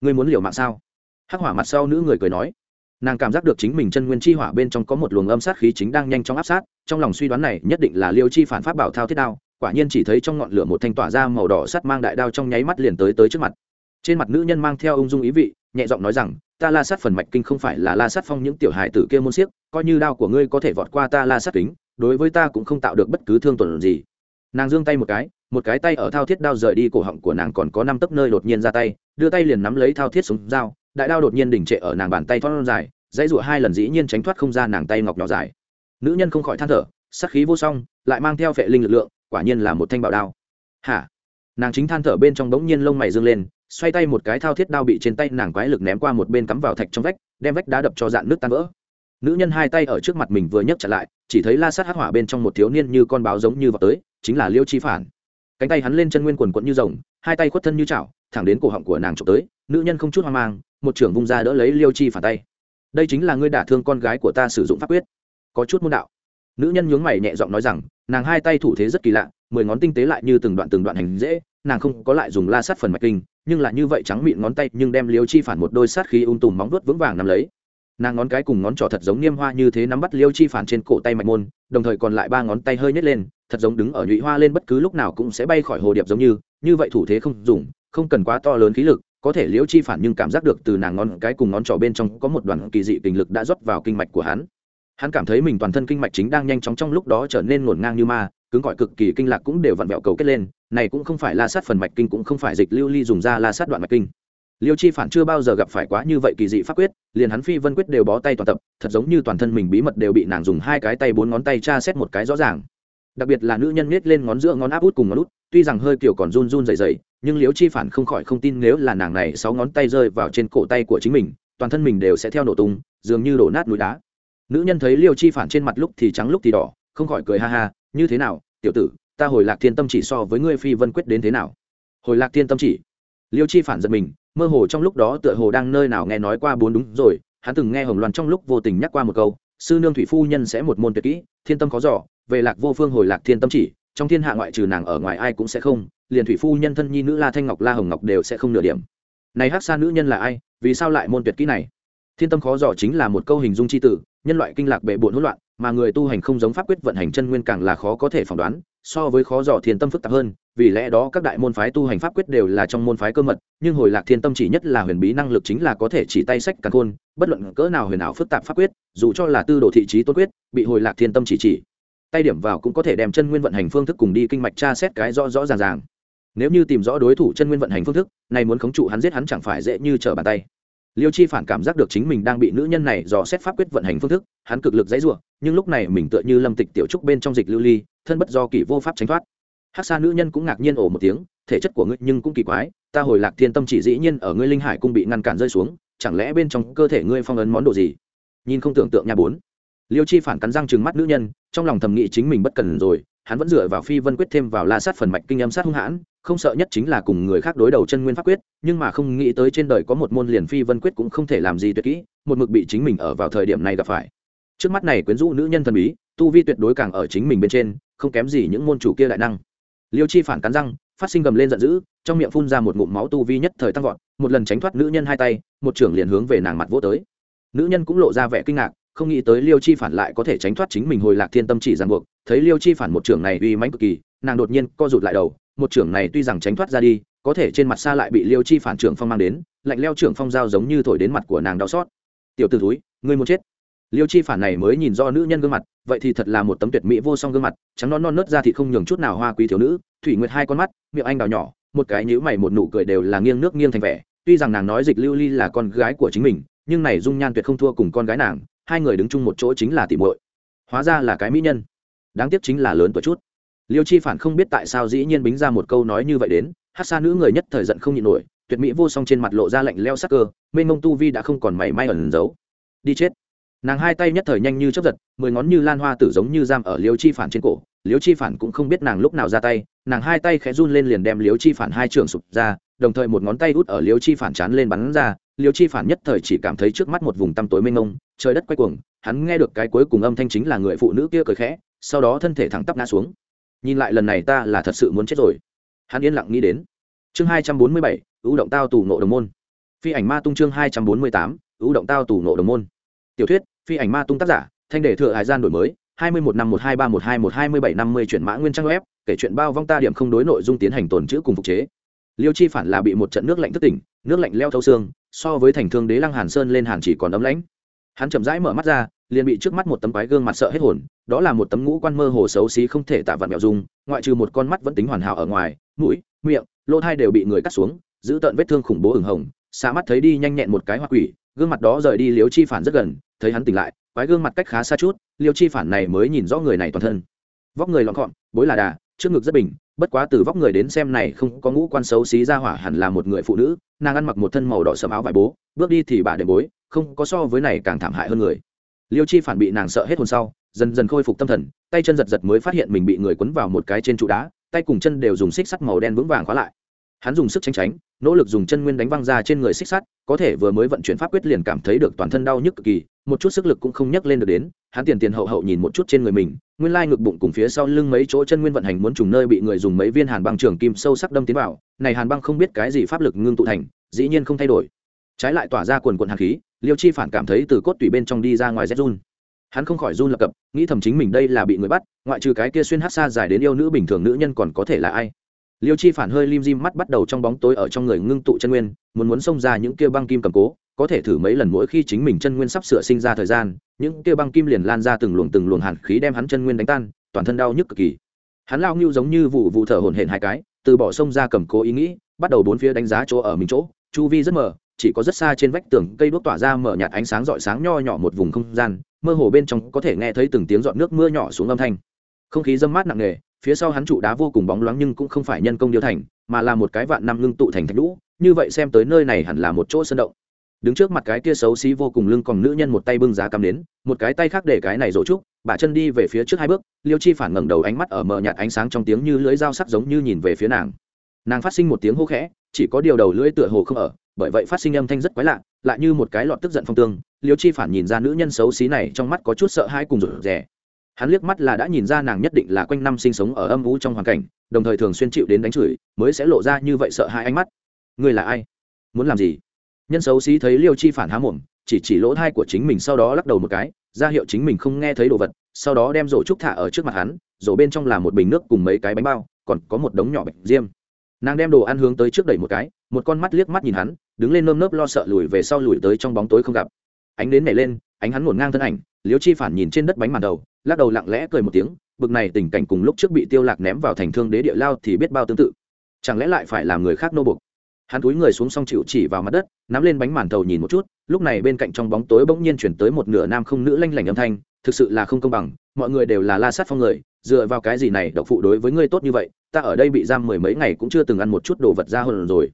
Ngươi muốn liều mạng sao? Hắc hỏa mặt sau nữ người cười nói. Nàng cảm giác được chính mình chân nguyên chi hỏa bên trong có một luồng âm sát khí chính đang nhanh chóng áp sát, trong lòng suy đoán này nhất định là liêu chi phản pháp bảo thao thiết đao, quả nhiên chỉ thấy trong ngọn lửa một thanh tỏa ra màu đỏ sắt mang đại đao trong nháy mắt liền tới tới trước mặt trên mặt nữ nhân mang theo ung dung ý vị, nhẹ giọng nói rằng, ta la sát phần mạch kinh không phải là la sát phong những tiểu hài tử kia môn siếc, coi như đao của ngươi có thể vọt qua ta la sát kính, đối với ta cũng không tạo được bất cứ thương tổn gì. Nàng giương tay một cái một cái tay ở thao thiết đao rời đi cổ họng của nàng còn có năm tấc nơi đột nhiên ra tay, đưa tay liền nắm lấy thao thiết súng dao, đại đao đột nhiên đỉnh trệ ở nàng bàn tay thoát dài, dãy rụa hai lần dĩ nhiên tránh thoát không ra nàng tay ngọc nhỏ dài. Nữ nhân không khỏi than thở sắc khí vô song, lại mang theo vệ linh lực lượng, quả nhiên là một thanh bảo đao. Hả? Nàng chính than thở bên trong bỗng nhiên lông mày dương lên xoay tay một cái thao thiết đao bị trên tay nàng quái lực ném qua một bên cắm vào thạch trong vách, đem vách đá đập cho dạn nước tan vỡ. Nữ nhân hai tay ở trước mặt mình vừa nhấc chặt lại, chỉ thấy la sát hắc hỏa bên trong một thiếu niên như con báo giống như vào tới, chính là liêu chi phản. Cánh tay hắn lên chân nguyên quần quận như rồng, hai tay khuất thân như chảo, thẳng đến cổ họng của nàng trộm tới, nữ nhân không chút hoang mang, một trưởng vung ra đỡ lấy liêu chi phản tay. Đây chính là ngươi đả thương con gái của ta sử dụng pháp quyết. Có chút môn đạo. Nữ nhân nhướng mày nhẹ giọng nói rằng, nàng hai tay thủ thế rất kỳ lạ, mười ngón tinh tế lại như từng đoạn từng đoạn hành dễ, nàng không có lại dùng la sát phần mạch kinh nhưng là như vậy trắng mịn ngón tay nhưng đem liêu chi phản một đôi sát khí ung tùm móng vuốt vững vàng nắm lấy. Nàng ngón cái cùng ngón trỏ thật giống niêm hoa như thế nắm bắt liêu chi phản trên cổ tay mạch môn, đồng thời còn lại ba ngón tay hơi nhét lên, thật giống đứng ở nhụy hoa lên bất cứ lúc nào cũng sẽ bay khỏi hồ điệp giống như như vậy thủ thế không dùng, không cần quá to lớn khí lực, có thể liễu chi phản nhưng cảm giác được từ nàng ngón cái cùng ngón trỏ bên trong có một đoàn kỳ dị kinh lực đã rót vào kinh mạch của hắn. Hắn cảm thấy mình toàn thân kinh mạch chính đang nhanh chóng trong lúc đó trở nên ngổn ngang như ma cứng gọi cực kỳ kinh lạc cũng đều vặn vẹo cầu kết lên, này cũng không phải la sát phần mạch kinh cũng không phải dịch lưu ly dùng ra la sát đoạn mạch kinh. Liêu chi phản chưa bao giờ gặp phải quá như vậy kỳ dị pháp quyết, liền hắn phi vân quyết đều bó tay toàn tập, thật giống như toàn thân mình bí mật đều bị nàng dùng hai cái tay bốn ngón tay tra xét một cái rõ ràng. Đặc biệt là nữ nhân miết lên ngón giữa ngón áp út cùng ngón út, tuy rằng hơi kiểu còn run run dày dày nhưng liêu chi phản không khỏi không tin nếu là nàng này sáu ngón tay rơi vào trên cổ tay của chính mình, toàn thân mình đều sẽ theo nổ tung, dường như đổ nát núi đá. Nữ nhân thấy liêu chi phản trên mặt lúc thì trắng lúc thì đỏ, không khỏi cười ha ha như thế nào, tiểu tử, ta hồi lạc thiên tâm chỉ so với ngươi phi vân quyết đến thế nào? Hồi lạc thiên tâm chỉ. Liêu chi phản giật mình, mơ hồ trong lúc đó tựa hồ đang nơi nào nghe nói qua bốn đúng rồi, hắn từng nghe hồng loan trong lúc vô tình nhắc qua một câu, sư nương thủy phu nhân sẽ một môn tuyệt kỹ, thiên tâm khó giỏ về lạc vô phương hồi lạc thiên tâm chỉ, trong thiên hạ ngoại trừ nàng ở ngoài ai cũng sẽ không, liền thủy phu nhân thân nhi nữ la thanh ngọc la hồng ngọc đều sẽ không nửa điểm. Này hắc xa nữ nhân là ai, vì sao lại môn tuyệt kỹ này? Thiên tâm khó giỏ chính là một câu hình dung c h i tử, nhân loại kinh lạc bệ bộn hỗn loạn mà người tu hành không giống pháp quyết vận hành chân nguyên càng là khó có thể phỏng đoán, so với khó dò thiên tâm phức tạp hơn, vì lẽ đó các đại môn phái tu hành pháp quyết đều là trong môn phái cơ mật, nhưng hồi lạc thiên tâm chỉ nhất là huyền bí năng lực chính là có thể chỉ tay sách càng khôn, bất luận cỡ nào huyền ảo phức tạp pháp quyết, dù cho là tư đồ thị trí tốt quyết, bị hồi lạc thiên tâm chỉ chỉ. Tay điểm vào cũng có thể đem chân nguyên vận hành phương thức cùng đi kinh mạch tra xét cái rõ rõ ràng ràng. Nếu như tìm rõ đối thủ chân nguyên vận hành phương thức, này muốn khống trụ hắn giết hắn chẳng phải dễ như trở bàn tay liêu chi phản cảm giác được chính mình đang bị nữ nhân này dò xét pháp quyết vận hành phương thức, hắn cực lực dãy ruộng nhưng lúc này mình tựa như lâm tịch tiểu trúc bên trong dịch lưu ly, thân bất do kỷ vô pháp tránh thoát. Hát xa nữ nhân cũng ngạc nhiên ổ một tiếng, thể chất của ngươi nhưng cũng kỳ quái, ta hồi lạc thiên tâm chỉ dĩ nhiên ở ngươi linh hải cung bị ngăn cản rơi xuống, chẳng lẽ bên trong cơ thể ngươi phong ấn món đồ gì? Nhìn không tưởng tượng nha bốn. Liêu chi phản cắn răng chừng mắt nữ nhân, trong lòng thầm nghĩ chính mình bất cần rồi hắn vẫn dựa vào phi vân quyết thêm vào la sát phần mạch kinh âm sát hung hãn, không sợ nhất chính là cùng người khác đối đầu chân nguyên pháp quyết, nhưng mà không nghĩ tới trên đời có một môn liền phi vân quyết cũng không thể làm gì tuyệt kỹ, một mực bị chính mình ở vào thời điểm này gặp phải. Trước mắt này quyến rũ nữ nhân thần bí, tu vi tuyệt đối càng ở chính mình bên trên, không kém gì những môn chủ kia đại năng. Liêu chi phản cắn răng, phát sinh gầm lên giận dữ, trong miệng phun ra một ngụm máu tu vi nhất thời tăng vọt, một lần tránh thoát nữ nhân hai tay, một trưởng liền hướng về nàng mặt vỗ tới. Nữ nhân cũng lộ ra vẻ kinh ngạc không nghĩ tới liêu chi phản lại có thể tránh thoát chính mình hồi lạc thiên tâm chỉ ràng buộc. Thấy liêu chi phản một trưởng này uy mãnh cực kỳ, nàng đột nhiên co rụt lại đầu. Một trưởng này tuy rằng tránh thoát ra đi, có thể trên mặt xa lại bị liêu chi phản trưởng phong mang đến, lạnh leo trưởng phong dao giống như thổi đến mặt của nàng đau xót. Tiểu t ử túi ngươi muốn chết? Liêu chi phản này mới nhìn do nữ nhân gương mặt, vậy thì thật là một tấm tuyệt mỹ vô song gương mặt, trắng non non nớt ra thì không nhường chút nào hoa quý thiếu nữ. Thủy nguyệt hai con mắt, miệng anh đào nhỏ, một cái nhữ mày một nụ cười đều là nghiêng nước nghiêng thành vẻ. Tuy rằng nàng nói dịch lưu ly là con gái của chính mình, nhưng này dung nhan tuyệt không thua cùng con gái nàng hai người đứng chung một chỗ chính là tỷ muội. Hóa ra là cái mỹ nhân. Đáng tiếc chính là lớn tuổi chút. Liêu chi phản không biết tại sao dĩ nhiên bính ra một câu nói như vậy đến, hát xa nữ người nhất thời giận không nhịn nổi, tuyệt mỹ vô song trên mặt lộ ra lạnh leo sắc cơ, mênh mông tu vi đã không còn mảy may ẩn giấu. Đi chết. Nàng hai tay nhất thời nhanh như chấp giật, mười ngón như lan hoa tử giống như giam ở liêu chi phản trên cổ, liêu chi phản cũng không biết nàng lúc nào ra tay nàng hai tay khẽ run lên liền đem liếu chi phản hai trường sụp ra, đồng thời một ngón tay út ở liếu chi phản chán lên bắn ra. Liếu chi phản nhất thời chỉ cảm thấy trước mắt một vùng tăm tối mênh mông, trời đất quay cuồng, hắn nghe được cái cuối cùng âm thanh chính là người phụ nữ kia cười khẽ, sau đó thân thể thẳng tắp ngã xuống. Nhìn lại lần này ta là thật sự muốn chết rồi. Hắn yên lặng nghĩ đến. Chương hai trăm bốn mươi bảy, ưu động tao tù nộ đồng môn. Phi ảnh ma tung chương hai trăm bốn mươi tám, ưu động tao tù nộ đồng môn. Tiểu thuyết, phi ảnh ma tung tác giả, thanh đề thừa hải gian đổi mới hai mươi một năm một hai ba một hai một hai mươi bảy năm mươi chuyển mã nguyên trang web, kể chuyện bao vong ta điểm không đối nội dung tiến hành tồn chữ cùng phục chế. Liêu chi phản là bị một trận nước lạnh thức tỉnh, nước lạnh leo thâu xương, so với thành thương đế lăng hàn sơn lên hàn chỉ còn ấm lãnh. Hắn chậm rãi mở mắt ra, liền bị trước mắt một tấm quái gương mặt sợ hết hồn, đó là một tấm ngũ quan mơ hồ xấu xí không thể tạ vặn mẹo dung, ngoại trừ một con mắt vẫn tính hoàn hảo ở ngoài, mũi, miệng, lỗ thai đều bị người cắt xuống, giữ tợn vết thương khủng bố ửng hồng xa mắt thấy đi nhanh nhẹn một cái hoa quỷ, gương mặt đó rời đi liếu chi phản rất gần, thấy hắn tỉnh lại quái gương mặt cách khá xa chút, liêu chi phản này mới nhìn rõ người này toàn thân. Vóc người lọn gọn bối là đà, trước ngực rất bình, bất quá từ vóc người đến xem này không có ngũ quan xấu xí ra hỏa hẳn là một người phụ nữ, nàng ăn mặc một thân màu đỏ sầm áo vải bố, bước đi thì bà để bối, không có so với này càng thảm hại hơn người. Liêu chi phản bị nàng sợ hết hồn sau, dần dần khôi phục tâm thần, tay chân giật giật mới phát hiện mình bị người quấn vào một cái trên trụ đá, tay cùng chân đều dùng xích sắt màu đen vững vàng khóa lại. Hắn dùng sức tránh tránh, nỗ lực dùng chân nguyên đánh văng ra trên người xích sắt, có thể vừa mới vận chuyển pháp quyết liền cảm thấy được toàn thân đau nhức cực kỳ một chút sức lực cũng không nhấc lên được đến, hắn tiền tiền hậu hậu nhìn một chút trên người mình, nguyên lai ngực bụng cùng phía sau lưng mấy chỗ chân nguyên vận hành muốn trùng nơi bị người dùng mấy viên hàn băng trường kim sâu sắc đâm tiến vào, này hàn băng không biết cái gì pháp lực ngưng tụ thành, dĩ nhiên không thay đổi. Trái lại tỏa ra quần quần hàn khí, liêu chi phản cảm thấy từ cốt tủy bên trong đi ra ngoài rét run. Hắn không khỏi run lập cập, nghĩ thầm chính mình đây là bị người bắt, ngoại trừ cái kia xuyên hát xa dài đến yêu nữ bình thường nữ nhân còn có thể là ai? Liêu chi phản hơi lim dim mắt bắt đầu trong bóng tối ở trong người ngưng tụ chân nguyên, muốn muốn xông ra những kia băng kim cầm cố có thể thử mấy lần mỗi khi chính mình chân nguyên sắp sửa sinh ra thời gian, những kia băng kim liền lan ra từng luồng từng luồng hàn khí đem hắn chân nguyên đánh tan, toàn thân đau nhức cực kỳ. Hắn lao ngưu giống như vụ vụ thở hổn hển hai cái, từ bỏ sông ra cầm cố ý nghĩ, bắt đầu bốn phía đánh giá chỗ ở mình chỗ. Chu vi rất mờ, chỉ có rất xa trên vách tường, cây đuốc tỏa ra mở nhạt ánh sáng rọi sáng nho nhỏ một vùng không gian, mơ hồ bên trong có thể nghe thấy từng tiếng giọt nước mưa nhỏ xuống âm thanh. Không khí dâm mát nặng nề, phía sau hắn trụ đá vô cùng bóng loáng nhưng cũng không phải nhân công điều thành, mà là một cái vạn năm ngưng tụ thành thạch lũ như vậy xem tới nơi này hẳn là một chỗ sơn động đứng trước mặt cái kia xấu xí vô cùng lưng còn nữ nhân một tay bưng giá cắm đến, một cái tay khác để cái này rổ trúc, bà chân đi về phía trước hai bước, liêu chi phản ngẩng đầu ánh mắt ở mờ nhạt ánh sáng trong tiếng như lưỡi dao sắc giống như nhìn về phía nàng. Nàng phát sinh một tiếng hô khẽ, chỉ có điều đầu lưỡi tựa hồ không ở, bởi vậy phát sinh âm thanh rất quái lạ, lại như một cái lọt tức giận phong tương, liêu chi phản nhìn ra nữ nhân xấu xí này trong mắt có chút sợ hãi cùng rủ rẻ hắn liếc mắt là đã nhìn ra nàng nhất định là quanh năm sinh sống ở âm vũ trong hoàn cảnh, đồng thời thường xuyên chịu đến đánh chửi, mới sẽ lộ ra như vậy sợ hãi ánh mắt. Ngươi là ai? Muốn làm gì? Nhân xấu xí thấy liêu chi phản há mồm, chỉ chỉ lỗ thai của chính mình sau đó lắc đầu một cái, ra hiệu chính mình không nghe thấy đồ vật, sau đó đem rổ trúc thả ở trước mặt hắn, rổ bên trong là một bình nước cùng mấy cái bánh bao, còn có một đống nhỏ bạch diêm. Nàng đem đồ ăn hướng tới trước đẩy một cái, một con mắt liếc mắt nhìn hắn, đứng lên nơm nớp lo sợ lùi về sau lùi tới trong bóng tối không gặp. Ánh đến nảy lên, ánh hắn ngổn ngang thân ảnh, liêu chi phản nhìn trên đất bánh màn đầu, lắc đầu lặng lẽ cười một tiếng, bực này tình cảnh cùng lúc trước bị tiêu lạc ném vào thành thương đế địa lao thì biết bao tương tự. Chẳng lẽ lại phải làm người khác nô bục hắn túi người xuống xong chịu chỉ vào mặt đất, nắm lên bánh màn thầu nhìn một chút, lúc này bên cạnh trong bóng tối bỗng nhiên chuyển tới một nửa nam không nữ lanh lảnh âm thanh, thực sự là không công bằng, mọi người đều là la sát phong người, dựa vào cái gì này, độc phụ đối với ngươi tốt như vậy, ta ở đây bị giam mười mấy ngày cũng chưa từng ăn một chút đồ vật ra hơn rồi.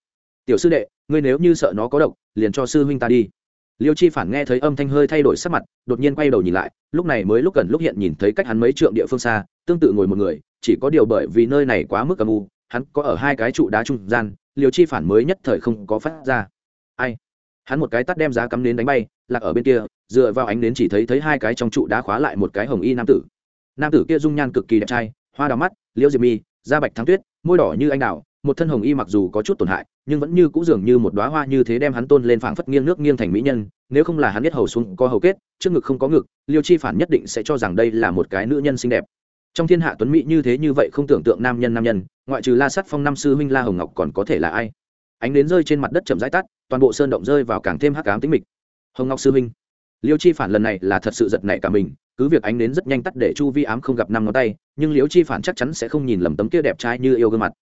Tiểu sư đệ, ngươi nếu như sợ nó có độc, liền cho sư huynh ta đi. Liêu chi phản nghe thấy âm thanh hơi thay đổi sắc mặt, đột nhiên quay đầu nhìn lại, lúc này mới lúc gần lúc hiện nhìn thấy cách hắn mấy trượng địa phương xa, tương tự ngồi một người, chỉ có điều bởi vì nơi này quá mức âm u, hắn có ở hai cái trụ đá trung gian liều chi phản mới nhất thời không có phát ra. Ai? Hắn một cái tắt đem giá cắm đến đánh bay, lạc ở bên kia, dựa vào ánh nến chỉ thấy thấy hai cái trong trụ đá khóa lại một cái hồng y nam tử. Nam tử kia dung nhan cực kỳ đẹp trai, hoa đào mắt, liễu diệp mi, da bạch thắng tuyết, môi đỏ như anh đào, một thân hồng y mặc dù có chút tổn hại, nhưng vẫn như cũ dường như một đoá hoa như thế đem hắn tôn lên phảng phất nghiêng nước nghiêng thành mỹ nhân, nếu không là hắn biết hầu xuống có hầu kết, trước ngực không có ngực, liêu chi phản nhất định sẽ cho rằng đây là một cái nữ nhân xinh đẹp trong thiên hạ tuấn mỹ như thế như vậy không tưởng tượng nam nhân nam nhân, ngoại trừ la sắt phong năm sư huynh la hồng ngọc còn có thể là ai? Ánh đến rơi trên mặt đất chậm rãi tắt, toàn bộ sơn động rơi vào càng thêm hắc ám tính mịch. Hồng ngọc sư huynh, liêu chi phản lần này là thật sự giật nảy cả mình, cứ việc ánh đến rất nhanh tắt để chu vi ám không gặp năm ngón tay, nhưng liêu chi phản chắc chắn sẽ không nhìn lầm tấm kia đẹp trai như yêu gương mặt.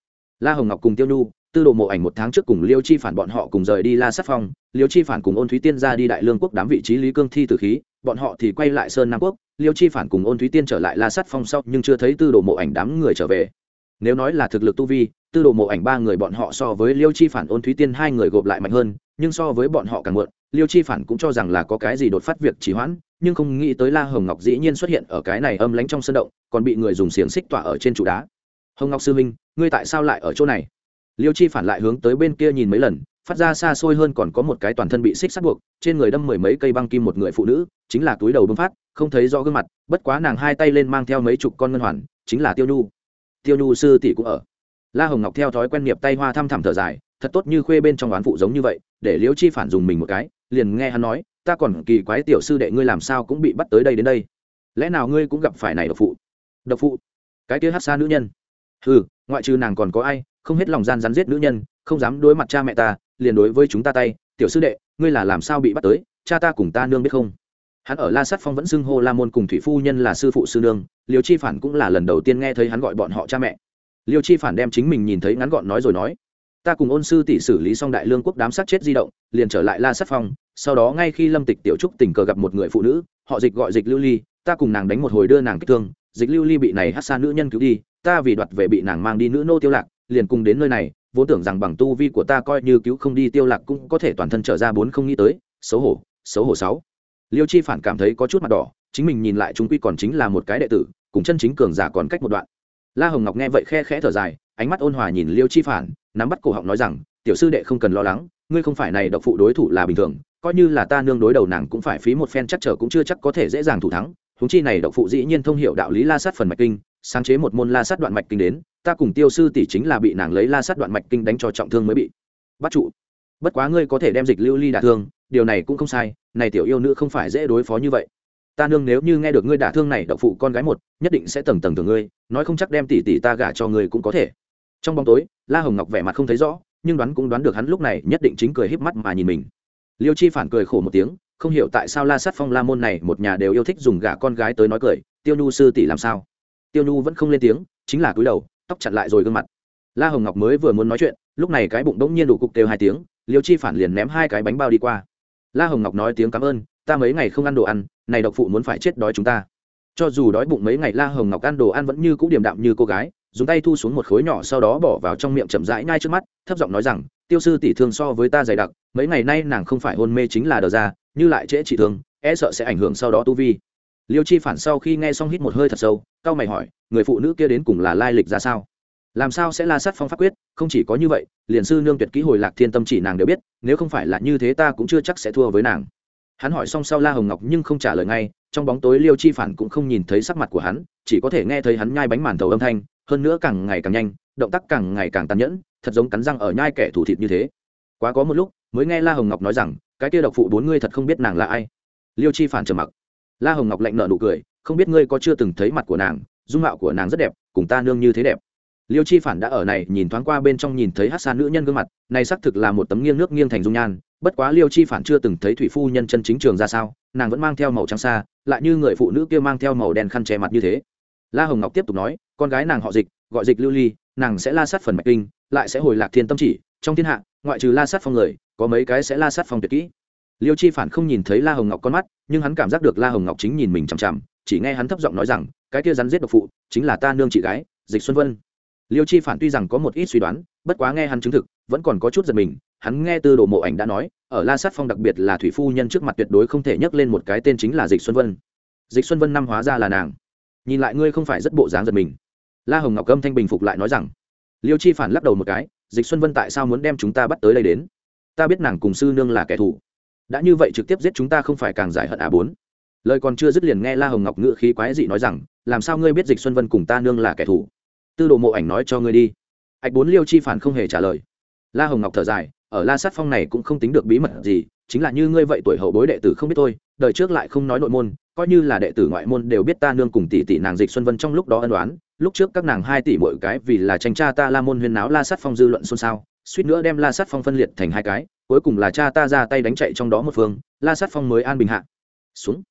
La hồng ngọc cùng tiêu nhu, tư đồ mộ ảnh một tháng trước cùng liêu chi phản bọn họ cùng rời đi la sát phong, liêu chi phản cùng ôn thúy tiên ra đi đại lương quốc đám vị trí lý cương thi tử khí bọn họ thì quay lại sơn nam quốc, liêu chi phản cùng ôn thúy tiên trở lại la Sắt phong sau, nhưng chưa thấy tư đồ mộ ảnh đám người trở về. Nếu nói là thực lực tu vi, tư đồ mộ ảnh ba người bọn họ so với liêu chi phản, ôn thúy tiên hai người gộp lại mạnh hơn, nhưng so với bọn họ càng muộn, liêu chi phản cũng cho rằng là có cái gì đột phát việc trì hoãn, nhưng không nghĩ tới la hồng ngọc dĩ nhiên xuất hiện ở cái này âm lánh trong sân động, còn bị người dùng xiềng xích tỏa ở trên trụ đá. Hồng ngọc sư minh ngươi tại sao lại ở chỗ này? Liêu chi phản lại hướng tới bên kia nhìn mấy lần phát ra xa xôi hơn còn có một cái toàn thân bị xích sắt buộc, trên người đâm mười mấy cây băng kim một người phụ nữ, chính là túi đầu bưng phát, không thấy rõ gương mặt, bất quá nàng hai tay lên mang theo mấy chục con ngân hoàn, chính là tiêu nhu. Tiêu nhu sư tỷ cũng ở. La hồng ngọc theo thói quen nghiệp tay hoa thăm thẳm thở dài, thật tốt như khuê bên trong oán phụ giống như vậy, để liễu chi phản dùng mình một cái, liền nghe hắn nói, ta còn kỳ quái tiểu sư đệ ngươi làm sao cũng bị bắt tới đây đến đây. Lẽ nào ngươi cũng gặp phải này độc phụ? Độc phụ? Cái kia hát xa nữ nhân. Ừ ngoại trừ nàng còn có ai, không hết lòng gian rắn giết nữ nhân không dám đối mặt cha mẹ ta, liền đối với chúng ta tay, tiểu sư đệ, ngươi là làm sao bị bắt tới, cha ta cùng ta nương biết không? Hắn ở la sát phong vẫn xưng hô la môn cùng thủy phu nhân là sư phụ sư nương, liêu chi phản cũng là lần đầu tiên nghe thấy hắn gọi bọn họ cha mẹ. Liêu chi phản đem chính mình nhìn thấy ngắn gọn nói rồi nói, ta cùng ôn sư tỷ xử lý xong đại lương quốc đám sát chết di động, liền trở lại la sát phong, sau đó ngay khi lâm tịch tiểu trúc tình cờ gặp một người phụ nữ, họ dịch gọi dịch lưu ly, ta cùng nàng đánh một hồi đưa nàng kích thương, dịch lưu ly bị này hát xa nữ nhân cứu đi, ta vì đoạt về bị nàng mang đi nữ nô tiêu lạc, liền cùng đến nơi này vốn tưởng rằng bằng tu vi của ta coi như cứu không đi, tiêu lạc cũng có thể toàn thân trở ra bốn không nghĩ tới, xấu hổ xấu hổ sáu. Liêu chi phản cảm thấy có chút mặt đỏ, chính mình nhìn lại chúng quy còn chính là một cái đệ tử, cùng chân chính cường giả còn cách một đoạn. La hồng ngọc nghe vậy khe khẽ thở dài, ánh mắt ôn hòa nhìn liêu chi phản, nắm bắt cổ họng nói rằng, tiểu sư đệ không cần lo lắng, ngươi không phải này độc phụ đối thủ là bình thường, coi như là ta nương đối đầu nàng cũng phải phí một phen chắc trở cũng chưa chắc có thể dễ dàng thủ thắng húng chi này độc phụ dĩ nhiên thông hiệu đạo lý la sát phần mạch kinh sáng chế một môn la sát đoạn mạch kinh đến, ta cùng tiêu sư tỷ chính là bị nàng lấy la sát đoạn mạch kinh đánh cho trọng thương mới bị. Bắt trụ. Bất quá ngươi có thể đem dịch lưu ly đả thương, điều này cũng không sai, này tiểu yêu nữ không phải dễ đối phó như vậy. Ta nương nếu như nghe được ngươi đả thương này đậu phụ con gái một, nhất định sẽ tầng tầng từ ngươi, nói không chắc đem tỷ tỷ ta gả cho ngươi cũng có thể. Trong bóng tối, la hồng ngọc vẻ mặt không thấy rõ, nhưng đoán cũng đoán được hắn lúc này nhất định chính cười híp mắt mà nhìn mình. Liêu chi phản cười khổ một tiếng, không hiểu tại sao la sát phong la môn này một nhà đều yêu thích dùng gả con gái tới nói cười, tiêu nhu sư tỷ làm sao? Tiêu nhu vẫn không lên tiếng, chính là cúi đầu, tóc chặn lại rồi gương mặt. La hồng ngọc mới vừa muốn nói chuyện, lúc này cái bụng đống nhiên đủ cục kêu hai tiếng, liêu chi phản liền ném hai cái bánh bao đi qua. La hồng ngọc nói tiếng cảm ơn, ta mấy ngày không ăn đồ ăn, này độc phụ muốn phải chết đói chúng ta. Cho dù đói bụng mấy ngày, la hồng ngọc ăn đồ ăn vẫn như cũ điềm đạm như cô gái, dùng tay thu xuống một khối nhỏ sau đó bỏ vào trong miệng chậm rãi ngay trước mắt, thấp giọng nói rằng, tiêu sư tỷ thương so với ta dày đặc, mấy ngày nay nàng không phải hôn mê chính là đờ ra, như lại trễ trị thương e sợ sẽ ảnh hưởng sau đó tu vi liêu chi phản sau khi nghe xong hít một hơi thật sâu cao mày hỏi, người phụ nữ kia đến cùng là lai lịch ra sao? Làm sao sẽ la sát phong pháp quyết? Không chỉ có như vậy, liền sư nương tuyệt kỹ hồi lạc thiên tâm chỉ nàng đều biết, nếu không phải là như thế ta cũng chưa chắc sẽ thua với nàng. Hắn hỏi xong sau la hồng ngọc nhưng không trả lời ngay, trong bóng tối liêu chi phản cũng không nhìn thấy sắc mặt của hắn, chỉ có thể nghe thấy hắn nhai bánh màn thầu âm thanh, hơn nữa càng ngày càng nhanh, động tác càng ngày càng tàn nhẫn, thật giống cắn răng ở nhai kẻ thủ thịt như thế. Quá có một lúc, mới nghe la hồng ngọc nói rằng, cái kia độc phụ bốn ngươi thật không biết nàng là ai. Liêu chi phản trầm mặc la hồng ngọc lạnh nợ nụ cười, không biết ngươi có chưa từng thấy mặt của nàng, dung mạo của nàng rất đẹp, cùng ta nương như thế đẹp. Liêu chi phản đã ở này nhìn thoáng qua bên trong nhìn thấy hát xa nữ nhân gương mặt, này xác thực là một tấm nghiêng nước nghiêng thành dung nhan, bất quá liêu chi phản chưa từng thấy thủy phu nhân chân chính trường ra sao, nàng vẫn mang theo màu trắng xa, lại như người phụ nữ kia mang theo màu đen khăn che mặt như thế. La hồng ngọc tiếp tục nói, con gái nàng họ dịch, gọi dịch lưu ly, nàng sẽ la sát phần mạch kinh, lại sẽ hồi lạc thiên tâm chỉ, trong thiên hạ, ngoại trừ la sát phong người, có mấy cái sẽ la sát phong tuyệt kỹ liêu chi phản không nhìn thấy la hồng ngọc con mắt, nhưng hắn cảm giác được la hồng ngọc chính nhìn mình chằm chằm, chỉ nghe hắn thấp giọng nói rằng, cái kia rắn giết độc phụ, chính là ta nương chị gái, dịch xuân vân. Liêu chi phản tuy rằng có một ít suy đoán, bất quá nghe hắn chứng thực, vẫn còn có chút giật mình, hắn nghe từ đồ mộ ảnh đã nói, ở la sát phong đặc biệt là thủy phu nhân trước mặt tuyệt đối không thể nhắc lên một cái tên chính là dịch xuân vân. Dịch xuân vân năm hóa ra là nàng. Nhìn lại ngươi không phải rất bộ dáng giật mình. La hồng ngọc âm thanh bình phục lại nói rằng, liêu chi phản lắc đầu một cái, dịch xuân vân tại sao muốn đem chúng ta bắt tới đây đến? Ta biết nàng cùng sư nương là kẻ thù đã như vậy trực tiếp giết chúng ta không phải càng giải hận à bốn? Lời còn chưa dứt liền nghe la hồng ngọc ngự khí quái dị nói rằng, làm sao ngươi biết dịch xuân vân cùng ta nương là kẻ thù? Tư đồ mộ ảnh nói cho ngươi đi. Ạch bốn liêu chi phản không hề trả lời. La hồng ngọc thở dài, ở la sát phong này cũng không tính được bí mật gì, chính là như ngươi vậy tuổi hậu bối đệ tử không biết tôi đời trước lại không nói nội môn, coi như là đệ tử ngoại môn đều biết ta nương cùng tỷ tỷ nàng dịch xuân vân trong lúc đó ân đoán lúc trước các nàng hai tỷ mỗi cái vì là tranh cha ta la môn huyên náo la sát phong dư luận xôn xao, suýt nữa đem la sát phong phân liệt thành hai cái cuối cùng là cha ta ra tay đánh chạy trong đó một phương, la sát phong mới an bình hạ. Xuống.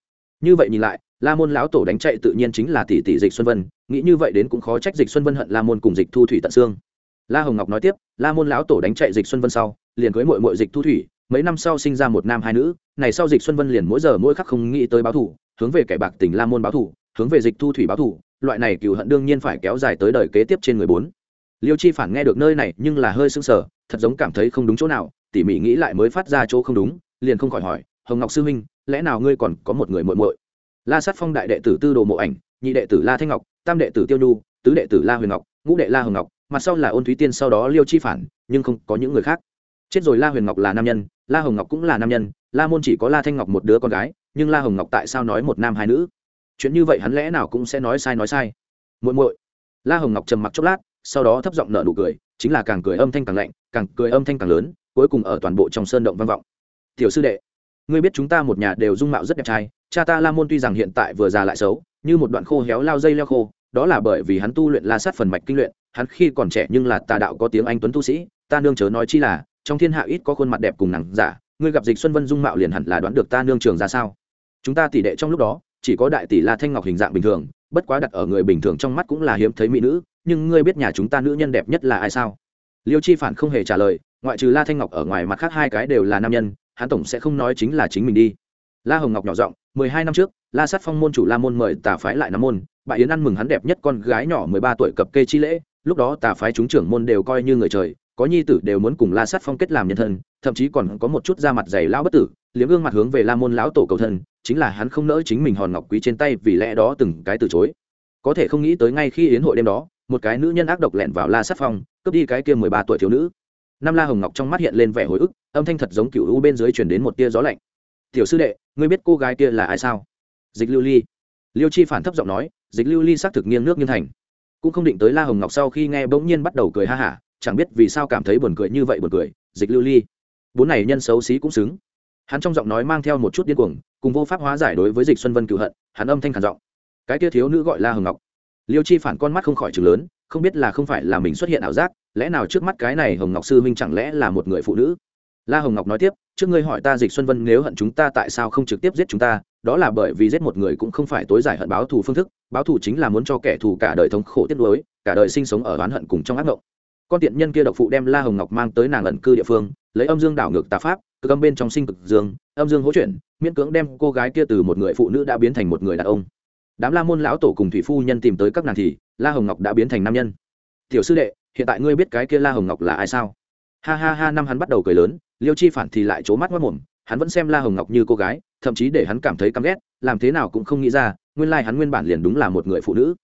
Như vậy nhìn lại, la môn lão tổ đánh chạy tự nhiên chính là tỷ tỷ dịch xuân vân, nghĩ như vậy đến cũng khó trách dịch xuân vân hận la môn cùng dịch thu thủy tận xương. La hồng ngọc nói tiếp, la môn lão tổ đánh chạy dịch xuân vân sau, liền cưới mội mội dịch thu thủy, mấy năm sau sinh ra một nam hai nữ, này sau dịch xuân vân liền mỗi giờ mỗi khắc không nghĩ tới báo thủ hướng về kẻ bạc tỉnh la môn báo thủ hướng về dịch thu thủy báo thủ loại này cựu hận đương nhiên phải kéo dài tới đời kế tiếp trên người bốn. Liêu chi phản nghe được nơi này nhưng là hơi sưng sờ, thật giống cảm thấy không đúng chỗ nào tỉ mỉ nghĩ lại mới phát ra chỗ không đúng, liền không khỏi hỏi, hồng ngọc sư huynh, lẽ nào ngươi còn có một người muội muội? La sát phong đại đệ tử tư đồ mộ ảnh, nhị đệ tử la thanh ngọc, tam đệ tử tiêu nhu, tứ đệ tử la huyền ngọc, ngũ đệ la hồng ngọc mặt sau là ôn thúy tiên, sau đó liêu chi phản, nhưng không có những người khác. Chết rồi, la huyền ngọc là nam nhân, la hồng ngọc cũng là nam nhân, la môn chỉ có la thanh ngọc một đứa con gái, nhưng la hồng ngọc tại sao nói một nam hai nữ? Chuyện như vậy hắn lẽ nào cũng sẽ nói sai nói sai. Muội muội. La hồng ngọc trầm mặc chốc lát, sau đó thấp giọng nở nụ cười, chính là càng cười âm thanh càng lạnh, càng cười âm thanh càng lớn cuối cùng ở toàn bộ trong sơn động vang vọng. Tiểu sư đệ, ngươi biết chúng ta một nhà đều dung mạo rất đẹp trai, cha ta la môn tuy rằng hiện tại vừa già lại xấu, như một đoạn khô héo lao dây leo khô, đó là bởi vì hắn tu luyện la sát phần mạch kinh luyện, hắn khi còn trẻ nhưng là tà đạo có tiếng anh tuấn tu sĩ, ta nương chớ nói chi là, trong thiên hạ ít có khuôn mặt đẹp cùng nàng giả, ngươi gặp dịch xuân vân dung mạo liền hẳn là đoán được ta nương trường ra sao. Chúng ta tỷ đệ trong lúc đó, chỉ có đại tỷ la thanh ngọc hình dạng bình thường, bất quá đặt ở người bình thường trong mắt cũng là hiếm thấy mỹ nữ, nhưng ngươi biết nhà chúng ta nữ nhân đẹp nhất là ai sao? Liêu chi phản không hề trả lời ngoại trừ la thanh ngọc ở ngoài mặt khác hai cái đều là nam nhân, hắn tổng sẽ không nói chính là chính mình đi. La hồng ngọc nhỏ giọng, mười hai năm trước, la sát phong môn chủ la môn mời tà phái lại Nam môn, bà yến ăn mừng hắn đẹp nhất con gái nhỏ mười ba tuổi cập kê chi lễ, lúc đó tà phái chúng trưởng môn đều coi như người trời, có nhi tử đều muốn cùng la sát phong kết làm nhân thân, thậm chí còn có một chút da mặt dày lão bất tử, liếm gương mặt hướng về la môn lão tổ cầu thân, chính là hắn không nỡ chính mình hòn ngọc quý trên tay vì lẽ đó từng cái từ chối. Có thể không nghĩ tới ngay khi yến hội đêm đó, một cái nữ nhân ác độc lẹn vào la sát phong, cướp đi cái kia mười ba tuổi thiếu nữ năm la hồng ngọc trong mắt hiện lên vẻ hồi ức, âm thanh thật giống cựu u bên dưới chuyển đến một tia gió lạnh. Tiểu sư đệ, ngươi biết cô gái kia là ai sao? Dịch lưu ly. Liêu chi phản thấp giọng nói, dịch lưu ly xác thực nghiêng nước nghiêng thành. Cũng không định tới la hồng ngọc sau khi nghe bỗng nhiên bắt đầu cười ha hả, chẳng biết vì sao cảm thấy buồn cười như vậy buồn cười, dịch lưu ly. Bốn này nhân xấu xí cũng xứng. Hắn trong giọng nói mang theo một chút điên cuồng, cùng vô pháp hóa giải đối với dịch xuân vân cựu hận, hắn âm thanh khản giọng. Cái kia thiếu nữ gọi la hồng ngọc. Liêu chi phản con mắt không khỏi chừng lớn, không biết là không phải là mình xuất hiện ảo giác lẽ nào trước mắt cái này hồng ngọc sư minh chẳng lẽ là một người phụ nữ? La hồng ngọc nói tiếp, trước ngươi hỏi ta dịch xuân vân nếu hận chúng ta tại sao không trực tiếp giết chúng ta, đó là bởi vì giết một người cũng không phải tối giải hận báo thù phương thức, báo thù chính là muốn cho kẻ thù cả đời thống khổ tiết nuối, cả đời sinh sống ở oán hận cùng trong ác ngộng con tiện nhân kia độc phụ đem la hồng ngọc mang tới nàng ẩn cư địa phương, lấy âm dương đảo ngược tà pháp, cực âm bên trong sinh cực dương, âm dương hỗ chuyển, miễn cưỡng đem cô gái kia từ một người phụ nữ đã biến thành một người đàn ông. Đám la môn lão tổ cùng thủy phu nhân tìm tới các nàng thì, la hồng ngọc đã biến thành nam nhân. Tiểu sư đệ hiện tại ngươi biết cái kia la hồng ngọc là ai sao? Ha ha ha, năm hắn bắt đầu cười lớn, liêu chi phản thì lại c mắt mất mồm, hắn vẫn xem la hồng ngọc như cô gái, thậm chí để hắn cảm thấy căm ghét, làm thế nào cũng không nghĩ ra, nguyên lai hắn nguyên bản liền đúng là một người phụ nữ.